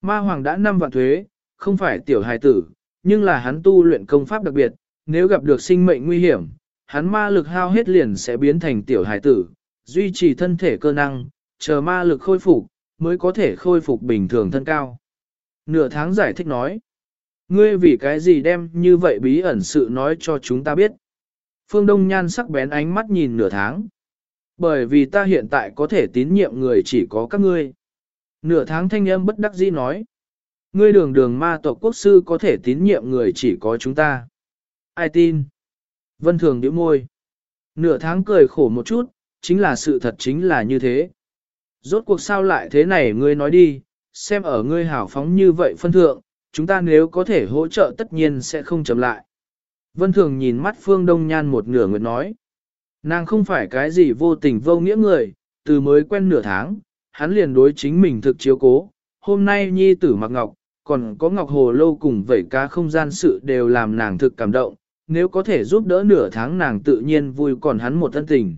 ma hoàng đã năm vạn thuế, không phải tiểu hài tử, nhưng là hắn tu luyện công pháp đặc biệt, nếu gặp được sinh mệnh nguy hiểm, hắn ma lực hao hết liền sẽ biến thành tiểu hài tử, duy trì thân thể cơ năng, chờ ma lực khôi phục, mới có thể khôi phục bình thường thân cao. Nửa tháng giải thích nói, ngươi vì cái gì đem như vậy bí ẩn sự nói cho chúng ta biết. Phương Đông Nhan sắc bén ánh mắt nhìn nửa tháng. Bởi vì ta hiện tại có thể tín nhiệm người chỉ có các ngươi. Nửa tháng thanh âm bất đắc dĩ nói. Ngươi đường đường ma tộc quốc sư có thể tín nhiệm người chỉ có chúng ta. Ai tin? Vân Thường điểm môi. Nửa tháng cười khổ một chút, chính là sự thật chính là như thế. Rốt cuộc sao lại thế này ngươi nói đi, xem ở ngươi hảo phóng như vậy phân thượng, chúng ta nếu có thể hỗ trợ tất nhiên sẽ không chậm lại. Vân Thường nhìn mắt Phương Đông Nhan một nửa nguyệt nói. Nàng không phải cái gì vô tình vô nghĩa người, từ mới quen nửa tháng, hắn liền đối chính mình thực chiếu cố. Hôm nay nhi tử mặc ngọc, còn có ngọc hồ lâu cùng vẩy cá không gian sự đều làm nàng thực cảm động. Nếu có thể giúp đỡ nửa tháng nàng tự nhiên vui còn hắn một thân tình.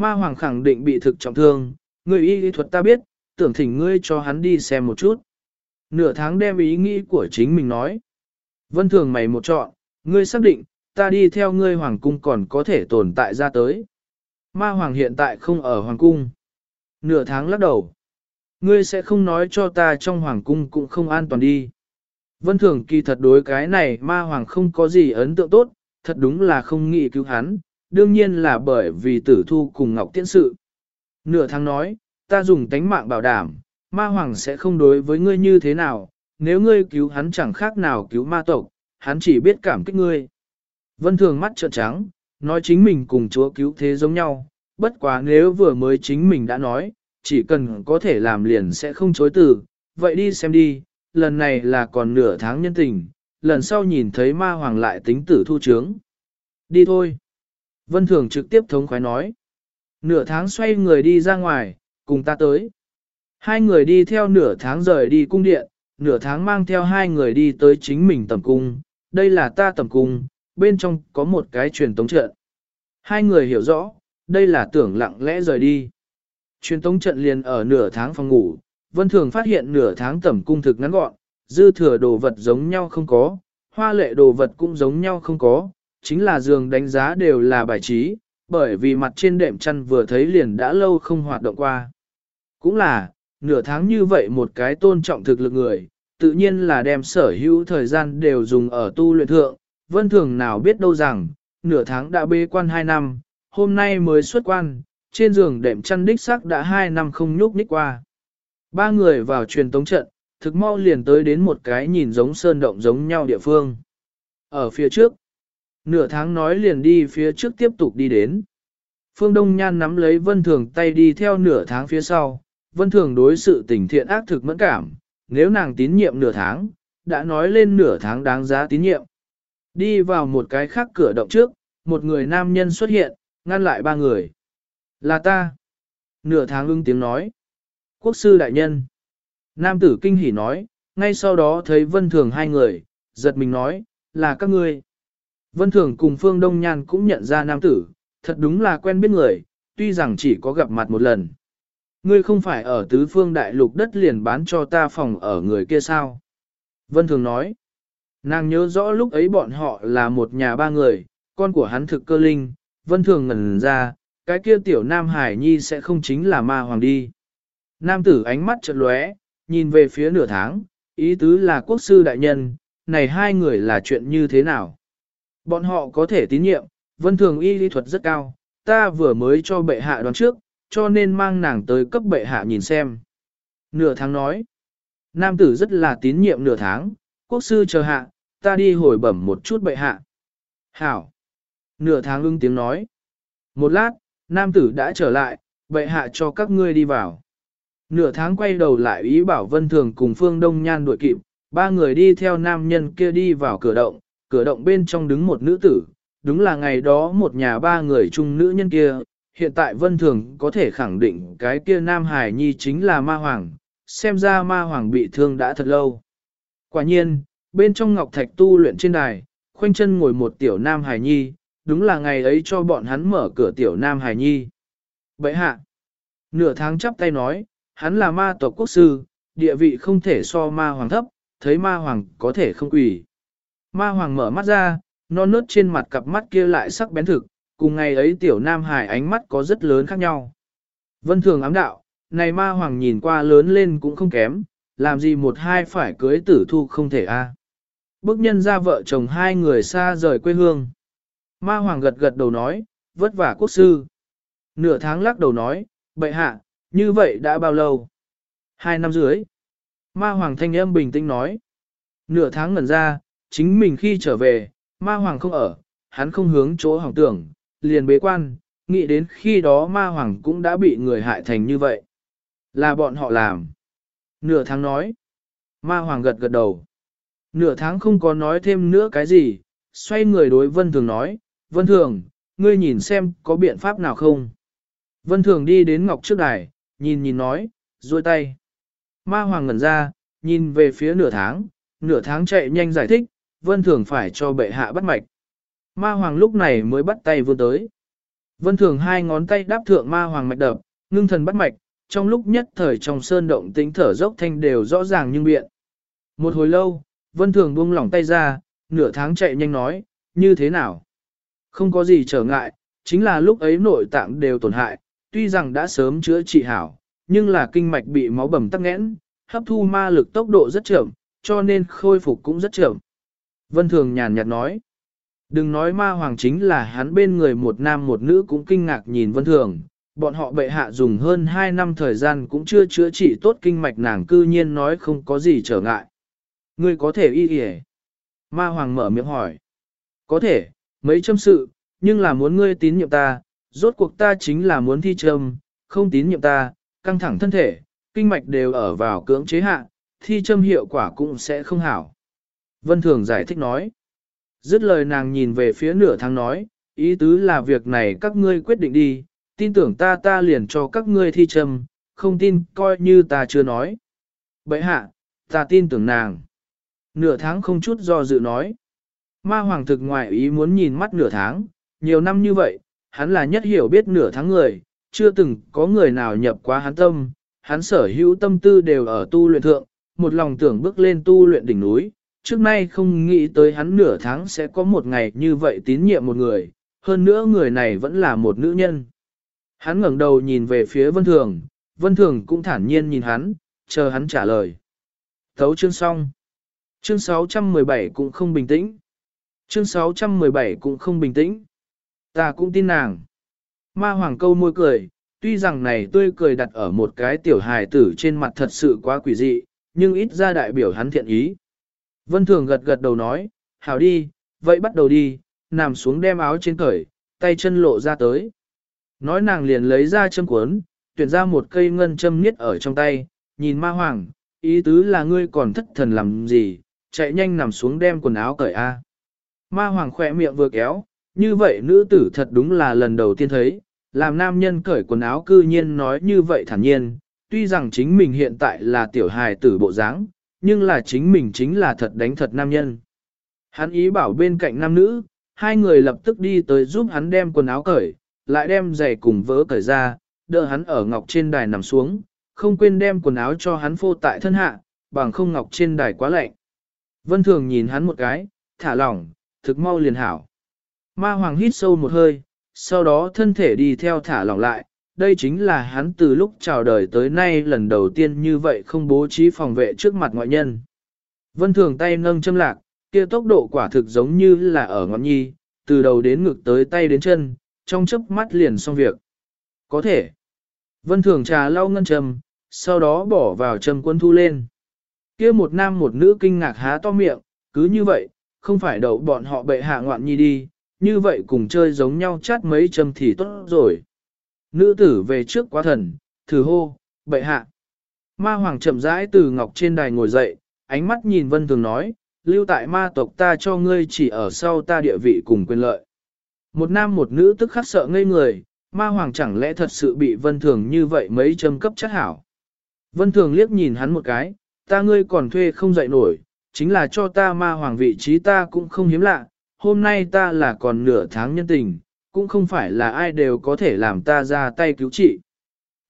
Ma Hoàng khẳng định bị thực trọng thương, người y lý thuật ta biết, tưởng thỉnh ngươi cho hắn đi xem một chút. Nửa tháng đem ý nghĩ của chính mình nói. Vân thường mày một chọn, ngươi xác định, ta đi theo ngươi hoàng cung còn có thể tồn tại ra tới. Ma hoàng hiện tại không ở hoàng cung. Nửa tháng lắc đầu. Ngươi sẽ không nói cho ta trong hoàng cung cũng không an toàn đi. Vân thường kỳ thật đối cái này ma hoàng không có gì ấn tượng tốt, thật đúng là không nghĩ cứu hắn, đương nhiên là bởi vì tử thu cùng Ngọc Tiễn sự. Nửa tháng nói, ta dùng tánh mạng bảo đảm, ma hoàng sẽ không đối với ngươi như thế nào, nếu ngươi cứu hắn chẳng khác nào cứu ma tộc, hắn chỉ biết cảm kích ngươi. Vân thường mắt trợn trắng, nói chính mình cùng chúa cứu thế giống nhau, bất quá nếu vừa mới chính mình đã nói, chỉ cần có thể làm liền sẽ không chối từ, vậy đi xem đi, lần này là còn nửa tháng nhân tình, lần sau nhìn thấy ma hoàng lại tính tử thu trướng. Đi thôi. Vân Thường trực tiếp thống khoái nói. Nửa tháng xoay người đi ra ngoài, cùng ta tới. Hai người đi theo nửa tháng rời đi cung điện, nửa tháng mang theo hai người đi tới chính mình tầm cung. Đây là ta tầm cung, bên trong có một cái truyền tống trận. Hai người hiểu rõ, đây là tưởng lặng lẽ rời đi. Truyền tống trận liền ở nửa tháng phòng ngủ, Vân Thường phát hiện nửa tháng tầm cung thực ngắn gọn, dư thừa đồ vật giống nhau không có, hoa lệ đồ vật cũng giống nhau không có, chính là giường đánh giá đều là bài trí, bởi vì mặt trên đệm chăn vừa thấy liền đã lâu không hoạt động qua. Cũng là, nửa tháng như vậy một cái tôn trọng thực lực người, tự nhiên là đem sở hữu thời gian đều dùng ở tu luyện thượng, vân thường nào biết đâu rằng, nửa tháng đã bê quan 2 năm, hôm nay mới xuất quan, trên giường đệm chăn đích sắc đã 2 năm không nhúc nhích qua. Ba người vào truyền tống trận, thực mau liền tới đến một cái nhìn giống sơn động giống nhau địa phương. Ở phía trước, Nửa tháng nói liền đi phía trước tiếp tục đi đến. Phương Đông Nhan nắm lấy Vân Thường tay đi theo nửa tháng phía sau. Vân Thường đối sự tình thiện ác thực mẫn cảm, nếu nàng tín nhiệm nửa tháng, đã nói lên nửa tháng đáng giá tín nhiệm. Đi vào một cái khác cửa động trước, một người nam nhân xuất hiện, ngăn lại ba người. Là ta. Nửa tháng ưng tiếng nói. Quốc sư đại nhân. Nam tử kinh hỉ nói, ngay sau đó thấy vân thường hai người, giật mình nói, là các ngươi. Vân Thường cùng Phương Đông Nhan cũng nhận ra nam tử, thật đúng là quen biết người, tuy rằng chỉ có gặp mặt một lần. Ngươi không phải ở tứ phương đại lục đất liền bán cho ta phòng ở người kia sao? Vân Thường nói, nàng nhớ rõ lúc ấy bọn họ là một nhà ba người, con của hắn thực cơ linh, Vân Thường ngẩn ra, cái kia tiểu Nam Hải Nhi sẽ không chính là ma hoàng đi. Nam tử ánh mắt chợt lóe, nhìn về phía nửa tháng, ý tứ là quốc sư đại nhân, này hai người là chuyện như thế nào? Bọn họ có thể tín nhiệm, vân thường y lý thuật rất cao, ta vừa mới cho bệ hạ đoán trước, cho nên mang nàng tới cấp bệ hạ nhìn xem. Nửa tháng nói, nam tử rất là tín nhiệm nửa tháng, quốc sư chờ hạ, ta đi hồi bẩm một chút bệ hạ. Hảo. Nửa tháng ưng tiếng nói. Một lát, nam tử đã trở lại, bệ hạ cho các ngươi đi vào. Nửa tháng quay đầu lại ý bảo vân thường cùng phương đông nhan đuổi kịp, ba người đi theo nam nhân kia đi vào cửa động, cửa động bên trong đứng một nữ tử, đúng là ngày đó một nhà ba người chung nữ nhân kia, hiện tại vân thường có thể khẳng định cái kia nam hải nhi chính là ma hoàng, xem ra ma hoàng bị thương đã thật lâu. Quả nhiên, bên trong ngọc thạch tu luyện trên đài, khoanh chân ngồi một tiểu nam hải nhi, đúng là ngày ấy cho bọn hắn mở cửa tiểu nam hải nhi. Vậy hạ, nửa tháng chắp tay nói, hắn là ma tộc quốc sư, địa vị không thể so ma hoàng thấp, thấy ma hoàng có thể không quỷ. Ma hoàng mở mắt ra, non nớt trên mặt cặp mắt kia lại sắc bén thực, cùng ngày ấy tiểu nam hải ánh mắt có rất lớn khác nhau. Vân thường ám đạo, này ma hoàng nhìn qua lớn lên cũng không kém, làm gì một hai phải cưới tử thu không thể a. À. Bức nhân ra vợ chồng hai người xa rời quê hương. Ma hoàng gật gật đầu nói, vất vả quốc sư. Nửa tháng lắc đầu nói, bệ hạ, như vậy đã bao lâu? Hai năm dưới. Ma hoàng thanh âm bình tĩnh nói. Nửa tháng ngẩn ra, chính mình khi trở về, ma hoàng không ở, hắn không hướng chỗ hỏng tưởng, liền bế quan, nghĩ đến khi đó ma hoàng cũng đã bị người hại thành như vậy. Là bọn họ làm. Nửa tháng nói. Ma hoàng gật gật đầu. Nửa tháng không có nói thêm nữa cái gì, xoay người đối vân thường nói, vân thường, ngươi nhìn xem có biện pháp nào không. Vân thường đi đến ngọc trước đài, nhìn nhìn nói, duỗi tay. Ma hoàng ngẩn ra, nhìn về phía nửa tháng, nửa tháng chạy nhanh giải thích, vân thường phải cho bệ hạ bắt mạch. Ma hoàng lúc này mới bắt tay vươn tới. Vân thường hai ngón tay đáp thượng ma hoàng mạch đập, ngưng thần bắt mạch, trong lúc nhất thời trong sơn động tính thở dốc thanh đều rõ ràng nhưng biện. Một hồi lâu, vân thường buông lỏng tay ra, nửa tháng chạy nhanh nói, như thế nào? Không có gì trở ngại, chính là lúc ấy nội tạng đều tổn hại, tuy rằng đã sớm chữa trị hảo, nhưng là kinh mạch bị máu bầm tắc nghẽn, hấp thu ma lực tốc độ rất chậm, cho nên khôi phục cũng rất chậm. Vân Thường nhàn nhạt nói, đừng nói ma hoàng chính là hắn bên người một nam một nữ cũng kinh ngạc nhìn Vân Thường, bọn họ bệ hạ dùng hơn 2 năm thời gian cũng chưa chữa trị tốt kinh mạch nàng cư nhiên nói không có gì trở ngại. Ngươi có thể y y Ma hoàng mở miệng hỏi. Có thể, mấy châm sự, nhưng là muốn ngươi tín nhiệm ta, rốt cuộc ta chính là muốn thi châm, không tín nhiệm ta, căng thẳng thân thể, kinh mạch đều ở vào cưỡng chế hạ, thi châm hiệu quả cũng sẽ không hảo. Vân Thường giải thích nói. Dứt lời nàng nhìn về phía nửa tháng nói, ý tứ là việc này các ngươi quyết định đi, tin tưởng ta ta liền cho các ngươi thi trầm, không tin coi như ta chưa nói. Bậy hạ, ta tin tưởng nàng. Nửa tháng không chút do dự nói. Ma hoàng thực ngoại ý muốn nhìn mắt nửa tháng, nhiều năm như vậy, hắn là nhất hiểu biết nửa tháng người, chưa từng có người nào nhập quá hắn tâm, hắn sở hữu tâm tư đều ở tu luyện thượng, một lòng tưởng bước lên tu luyện đỉnh núi, trước nay không nghĩ tới hắn nửa tháng sẽ có một ngày như vậy tín nhiệm một người, hơn nữa người này vẫn là một nữ nhân. Hắn ngẩng đầu nhìn về phía Vân Thường, Vân Thường cũng thản nhiên nhìn hắn, chờ hắn trả lời. Thấu chương xong. Chương 617 cũng không bình tĩnh. Chương 617 cũng không bình tĩnh. Ta cũng tin nàng. Ma hoàng câu môi cười, tuy rằng này tươi cười đặt ở một cái tiểu hài tử trên mặt thật sự quá quỷ dị, nhưng ít ra đại biểu hắn thiện ý. Vân Thường gật gật đầu nói, hảo đi, vậy bắt đầu đi, nằm xuống đem áo trên cởi, tay chân lộ ra tới. Nói nàng liền lấy ra châm cuốn, tuyển ra một cây ngân châm niết ở trong tay, nhìn ma hoàng, ý tứ là ngươi còn thất thần làm gì, chạy nhanh nằm xuống đem quần áo cởi a. Ma hoàng khỏe miệng vừa kéo, như vậy nữ tử thật đúng là lần đầu tiên thấy, làm nam nhân cởi quần áo cư nhiên nói như vậy thản nhiên, tuy rằng chính mình hiện tại là tiểu hài tử bộ dáng, nhưng là chính mình chính là thật đánh thật nam nhân. Hắn ý bảo bên cạnh nam nữ, hai người lập tức đi tới giúp hắn đem quần áo cởi, lại đem giày cùng vỡ cởi ra, đỡ hắn ở ngọc trên đài nằm xuống, không quên đem quần áo cho hắn phô tại thân hạ, bằng không ngọc trên đài quá lạnh. Vân Thường nhìn hắn một cái, thả lỏng, thực mau liền hảo. Ma Hoàng hít sâu một hơi, sau đó thân thể đi theo thả lỏng lại, đây chính là hắn từ lúc chào đời tới nay lần đầu tiên như vậy không bố trí phòng vệ trước mặt ngoại nhân. Vân Thường tay nâng châm lạc, kia tốc độ quả thực giống như là ở ngọn nhi, từ đầu đến ngực tới tay đến chân, trong chớp mắt liền xong việc. Có thể. Vân Thường trà lau ngân châm, sau đó bỏ vào châm quân thu lên. Kia một nam một nữ kinh ngạc há to miệng, cứ như vậy, không phải đậu bọn họ bệ hạ ngoạn nhi đi, như vậy cùng chơi giống nhau chát mấy châm thì tốt rồi. Nữ tử về trước quá thần, thử hô, bệ hạ. Ma hoàng chậm rãi từ ngọc trên đài ngồi dậy, ánh mắt nhìn vân thường nói, lưu tại ma tộc ta cho ngươi chỉ ở sau ta địa vị cùng quyền lợi. Một nam một nữ tức khắc sợ ngây người, ma hoàng chẳng lẽ thật sự bị vân thường như vậy mấy châm cấp chất hảo. Vân thường liếc nhìn hắn một cái, ta ngươi còn thuê không dậy nổi, chính là cho ta ma hoàng vị trí ta cũng không hiếm lạ, hôm nay ta là còn nửa tháng nhân tình, cũng không phải là ai đều có thể làm ta ra tay cứu trị.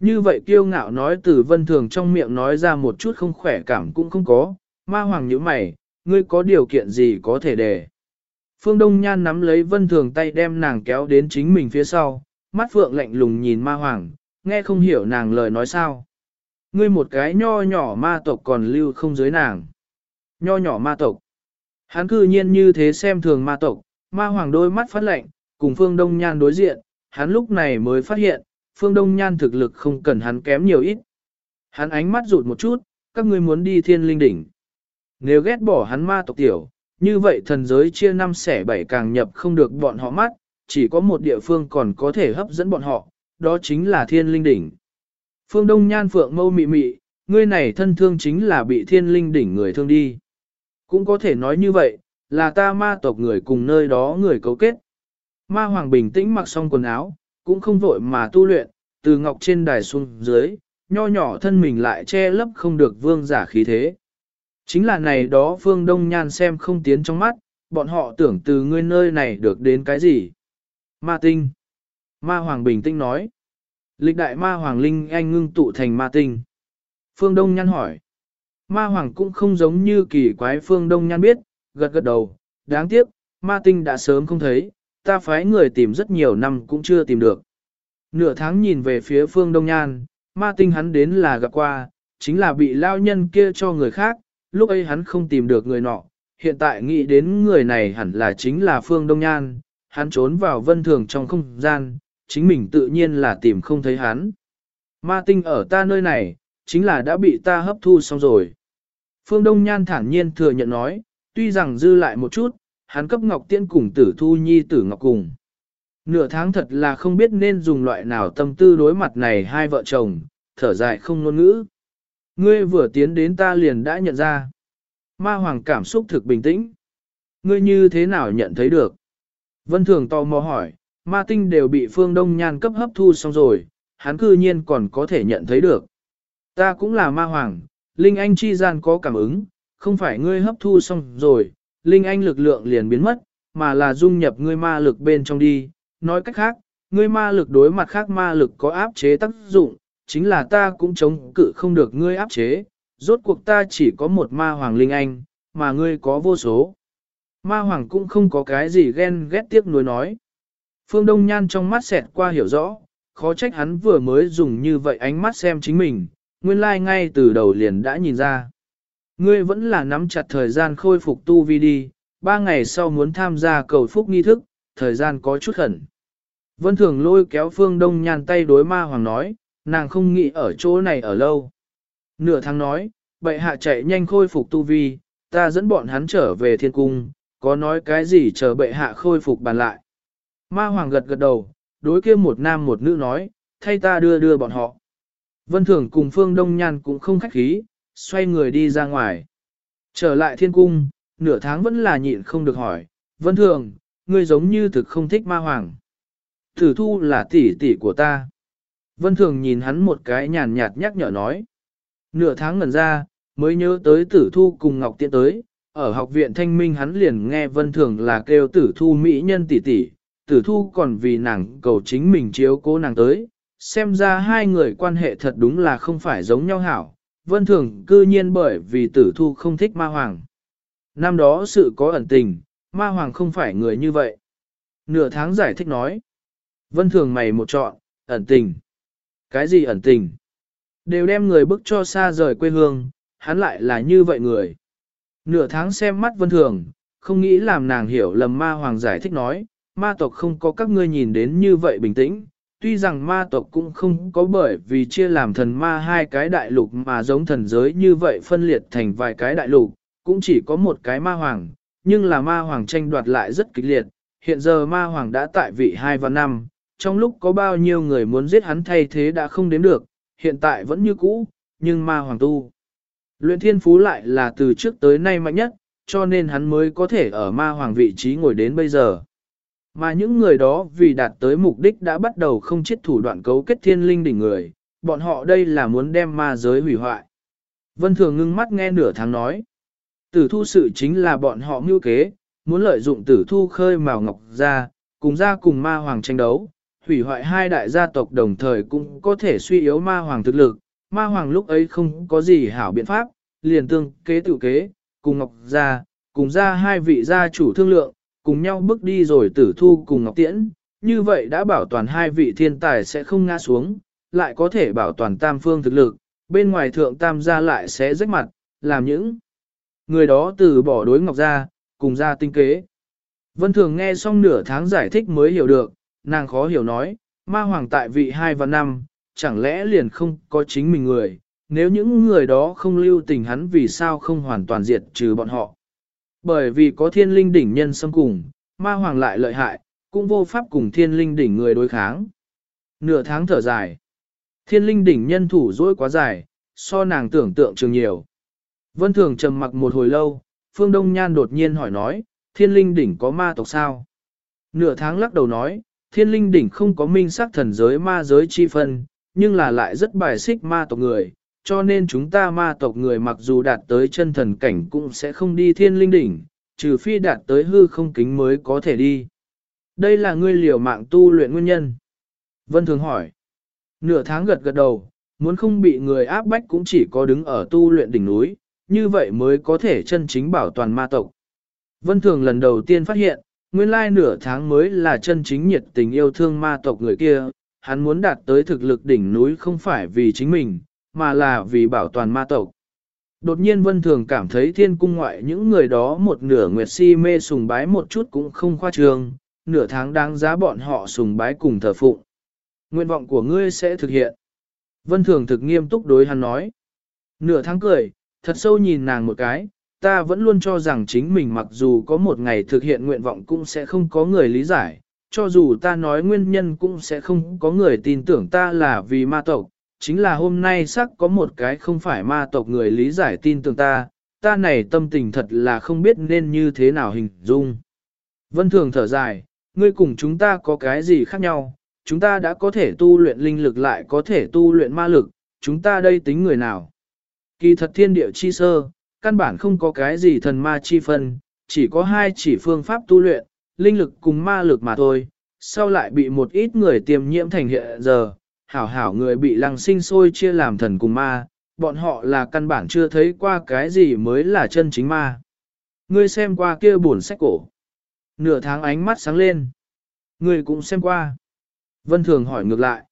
Như vậy kiêu ngạo nói từ vân thường trong miệng nói ra một chút không khỏe cảm cũng không có, ma hoàng như mày, ngươi có điều kiện gì có thể để. Phương Đông Nhan nắm lấy vân thường tay đem nàng kéo đến chính mình phía sau, mắt phượng lạnh lùng nhìn ma hoàng, nghe không hiểu nàng lời nói sao. Ngươi một cái nho nhỏ ma tộc còn lưu không dưới nàng. Nho nhỏ ma tộc. Hắn cư nhiên như thế xem thường ma tộc, ma hoàng đôi mắt phát lạnh, cùng Phương Đông Nhan đối diện, hắn lúc này mới phát hiện, Phương Đông Nhan thực lực không cần hắn kém nhiều ít. Hắn ánh mắt rụt một chút, các ngươi muốn đi thiên linh đỉnh. Nếu ghét bỏ hắn ma tộc tiểu, như vậy thần giới chia năm xẻ bảy càng nhập không được bọn họ mắt, chỉ có một địa phương còn có thể hấp dẫn bọn họ, đó chính là thiên linh đỉnh. Phương Đông Nhan Phượng mâu mị mị, ngươi này thân thương chính là bị thiên linh đỉnh người thương đi. Cũng có thể nói như vậy, là ta ma tộc người cùng nơi đó người cấu kết. Ma Hoàng bình tĩnh mặc xong quần áo, cũng không vội mà tu luyện, từ ngọc trên đài xuống dưới, nho nhỏ thân mình lại che lấp không được vương giả khí thế. Chính là này đó Phương Đông Nhan xem không tiến trong mắt, bọn họ tưởng từ ngươi nơi này được đến cái gì. Ma tinh. Ma Hoàng bình tĩnh nói. Lịch đại Ma Hoàng Linh Anh ngưng tụ thành ma tinh. Phương Đông Nhan hỏi. Ma Hoàng cũng không giống như kỳ quái Phương Đông Nhan biết, gật gật đầu. Đáng tiếc, ma tinh đã sớm không thấy, ta phái người tìm rất nhiều năm cũng chưa tìm được. Nửa tháng nhìn về phía Phương Đông Nhan, ma tinh hắn đến là gặp qua, chính là bị lao nhân kia cho người khác, lúc ấy hắn không tìm được người nọ, hiện tại nghĩ đến người này hẳn là chính là Phương Đông Nhan, hắn trốn vào vân thường trong không gian, chính mình tự nhiên là tìm không thấy hắn. Ma tinh ở ta nơi này, chính là đã bị ta hấp thu xong rồi. Phương Đông Nhan thản nhiên thừa nhận nói, tuy rằng dư lại một chút, hắn cấp Ngọc Tiễn cùng tử thu nhi tử Ngọc cùng. Nửa tháng thật là không biết nên dùng loại nào tâm tư đối mặt này hai vợ chồng, thở dài không ngôn ngữ. Ngươi vừa tiến đến ta liền đã nhận ra. Ma Hoàng cảm xúc thực bình tĩnh. Ngươi như thế nào nhận thấy được? Vân Thường tò mò hỏi, ma tinh đều bị phương đông nhan cấp hấp thu xong rồi, hắn cư nhiên còn có thể nhận thấy được. Ta cũng là ma hoàng, Linh Anh chi gian có cảm ứng, không phải ngươi hấp thu xong rồi, Linh Anh lực lượng liền biến mất, mà là dung nhập ngươi ma lực bên trong đi. Nói cách khác, ngươi ma lực đối mặt khác ma lực có áp chế tác dụng, chính là ta cũng chống cự không được ngươi áp chế, rốt cuộc ta chỉ có một ma hoàng Linh Anh, mà ngươi có vô số. Ma hoàng cũng không có cái gì ghen ghét tiếc nuối nói. Phương Đông Nhan trong mắt xẹt qua hiểu rõ, khó trách hắn vừa mới dùng như vậy ánh mắt xem chính mình, nguyên lai like ngay từ đầu liền đã nhìn ra. Ngươi vẫn là nắm chặt thời gian khôi phục tu vi đi, ba ngày sau muốn tham gia cầu phúc nghi thức, thời gian có chút khẩn. Vân Thường lôi kéo Phương Đông Nhan tay đối ma hoàng nói, nàng không nghĩ ở chỗ này ở lâu. Nửa tháng nói, bệ hạ chạy nhanh khôi phục tu vi, ta dẫn bọn hắn trở về thiên cung, có nói cái gì chờ bệ hạ khôi phục bàn lại. Ma hoàng gật gật đầu, đối kia một nam một nữ nói, thay ta đưa đưa bọn họ. Vân Thường cùng Phương Đông Nhan cũng không khách khí, xoay người đi ra ngoài. Trở lại thiên cung, nửa tháng vẫn là nhịn không được hỏi, Vân Thường, ngươi giống như thực không thích ma hoàng. Tử thu là tỷ tỷ của ta. Vân Thường nhìn hắn một cái nhàn nhạt nhắc nhở nói. Nửa tháng ngần ra, mới nhớ tới tử thu cùng Ngọc Tiễn tới, ở học viện thanh minh hắn liền nghe Vân Thường là kêu tử thu mỹ nhân tỷ tỷ, tử thu còn vì nàng cầu chính mình chiếu cố nàng tới, xem ra hai người quan hệ thật đúng là không phải giống nhau hảo, vân thường cư nhiên bởi vì tử thu không thích ma hoàng. Năm đó sự có ẩn tình, ma hoàng không phải người như vậy. Nửa tháng giải thích nói, vân thường mày một chọn, ẩn tình. Cái gì ẩn tình? Đều đem người bức cho xa rời quê hương, hắn lại là như vậy người. Nửa tháng xem mắt vân thường, không nghĩ làm nàng hiểu lầm ma hoàng giải thích nói, ma tộc không có các ngươi nhìn đến như vậy bình tĩnh, tuy rằng ma tộc cũng không có bởi vì chia làm thần ma hai cái đại lục mà giống thần giới như vậy phân liệt thành vài cái đại lục, cũng chỉ có một cái ma hoàng, nhưng là ma hoàng tranh đoạt lại rất kịch liệt, hiện giờ ma hoàng đã tại vị hai và năm, trong lúc có bao nhiêu người muốn giết hắn thay thế đã không đến được, hiện tại vẫn như cũ, nhưng ma hoàng tu. Luyện thiên phú lại là từ trước tới nay mạnh nhất, cho nên hắn mới có thể ở ma hoàng vị trí ngồi đến bây giờ. Mà những người đó vì đạt tới mục đích đã bắt đầu không chết thủ đoạn cấu kết thiên linh đỉnh người, bọn họ đây là muốn đem ma giới hủy hoại. Vân Thường ngưng mắt nghe nửa tháng nói. Tử thu sự chính là bọn họ mưu kế, muốn lợi dụng tử thu khơi mào ngọc ra, cùng ra cùng ma hoàng tranh đấu, hủy hoại hai đại gia tộc đồng thời cũng có thể suy yếu ma hoàng thực lực. Ma hoàng lúc ấy không có gì hảo biện pháp, liền tương kế tự kế, cùng ngọc ra, cùng ra hai vị gia chủ thương lượng, cùng nhau bước đi rồi tử thu cùng ngọc tiễn. Như vậy đã bảo toàn hai vị thiên tài sẽ không ngã xuống, lại có thể bảo toàn tam phương thực lực, bên ngoài thượng tam gia lại sẽ rách mặt, làm những người đó từ bỏ đối ngọc ra, cùng ra tinh kế. Vân Thường nghe xong nửa tháng giải thích mới hiểu được, nàng khó hiểu nói, ma hoàng tại vị hai và năm, chẳng lẽ liền không có chính mình người, nếu những người đó không lưu tình hắn vì sao không hoàn toàn diệt trừ bọn họ. Bởi vì có thiên linh đỉnh nhân xâm cùng, ma hoàng lại lợi hại, cũng vô pháp cùng thiên linh đỉnh người đối kháng. Nửa tháng thở dài, thiên linh đỉnh nhân thủ dỗi quá dài, so nàng tưởng tượng trường nhiều. Vân Thường trầm mặc một hồi lâu, Phương Đông Nhan đột nhiên hỏi nói, thiên linh đỉnh có ma tộc sao? Nửa tháng lắc đầu nói, thiên linh đỉnh không có minh sắc thần giới ma giới chi phân, nhưng là lại rất bài xích ma tộc người, cho nên chúng ta ma tộc người mặc dù đạt tới chân thần cảnh cũng sẽ không đi thiên linh đỉnh, trừ phi đạt tới hư không kính mới có thể đi. Đây là ngươi liều mạng tu luyện nguyên nhân. Vân Thường hỏi. Nửa tháng gật gật đầu, muốn không bị người áp bách cũng chỉ có đứng ở tu luyện đỉnh núi, như vậy mới có thể chân chính bảo toàn ma tộc. Vân Thường lần đầu tiên phát hiện, nguyên lai nửa tháng mới là chân chính nhiệt tình yêu thương ma tộc người kia, hắn muốn đạt tới thực lực đỉnh núi không phải vì chính mình, mà là vì bảo toàn ma tộc. Đột nhiên Vân Thường cảm thấy thiên cung ngoại những người đó một nửa nguyệt si mê sùng bái một chút cũng không khoa trương, nửa tháng đáng giá bọn họ sùng bái cùng thờ phụng. Nguyện vọng của ngươi sẽ thực hiện. Vân Thường thực nghiêm túc đối hắn nói. Nửa tháng cười, thật sâu nhìn nàng một cái, ta vẫn luôn cho rằng chính mình mặc dù có một ngày thực hiện nguyện vọng cũng sẽ không có người lý giải, cho dù ta nói nguyên nhân cũng sẽ không có người tin tưởng ta là vì ma tộc, chính là hôm nay sắc có một cái không phải ma tộc người lý giải tin tưởng ta, ta này tâm tình thật là không biết nên như thế nào hình dung. Vân Thường thở dài, ngươi cùng chúng ta có cái gì khác nhau, chúng ta đã có thể tu luyện linh lực lại có thể tu luyện ma lực, chúng ta đây tính người nào. Kỳ thật thiên địa chi sơ, căn bản không có cái gì thần ma chi phân, chỉ có hai chỉ phương pháp tu luyện, linh lực cùng ma lực mà thôi, sau lại bị một ít người tiềm nhiễm thành hiện giờ, hảo hảo người bị lăng sinh sôi chia làm thần cùng ma, bọn họ là căn bản chưa thấy qua cái gì mới là chân chính ma. Ngươi xem qua kia buồn sách cổ. Nửa tháng ánh mắt sáng lên. Ngươi cũng xem qua. Vân Thường hỏi ngược lại.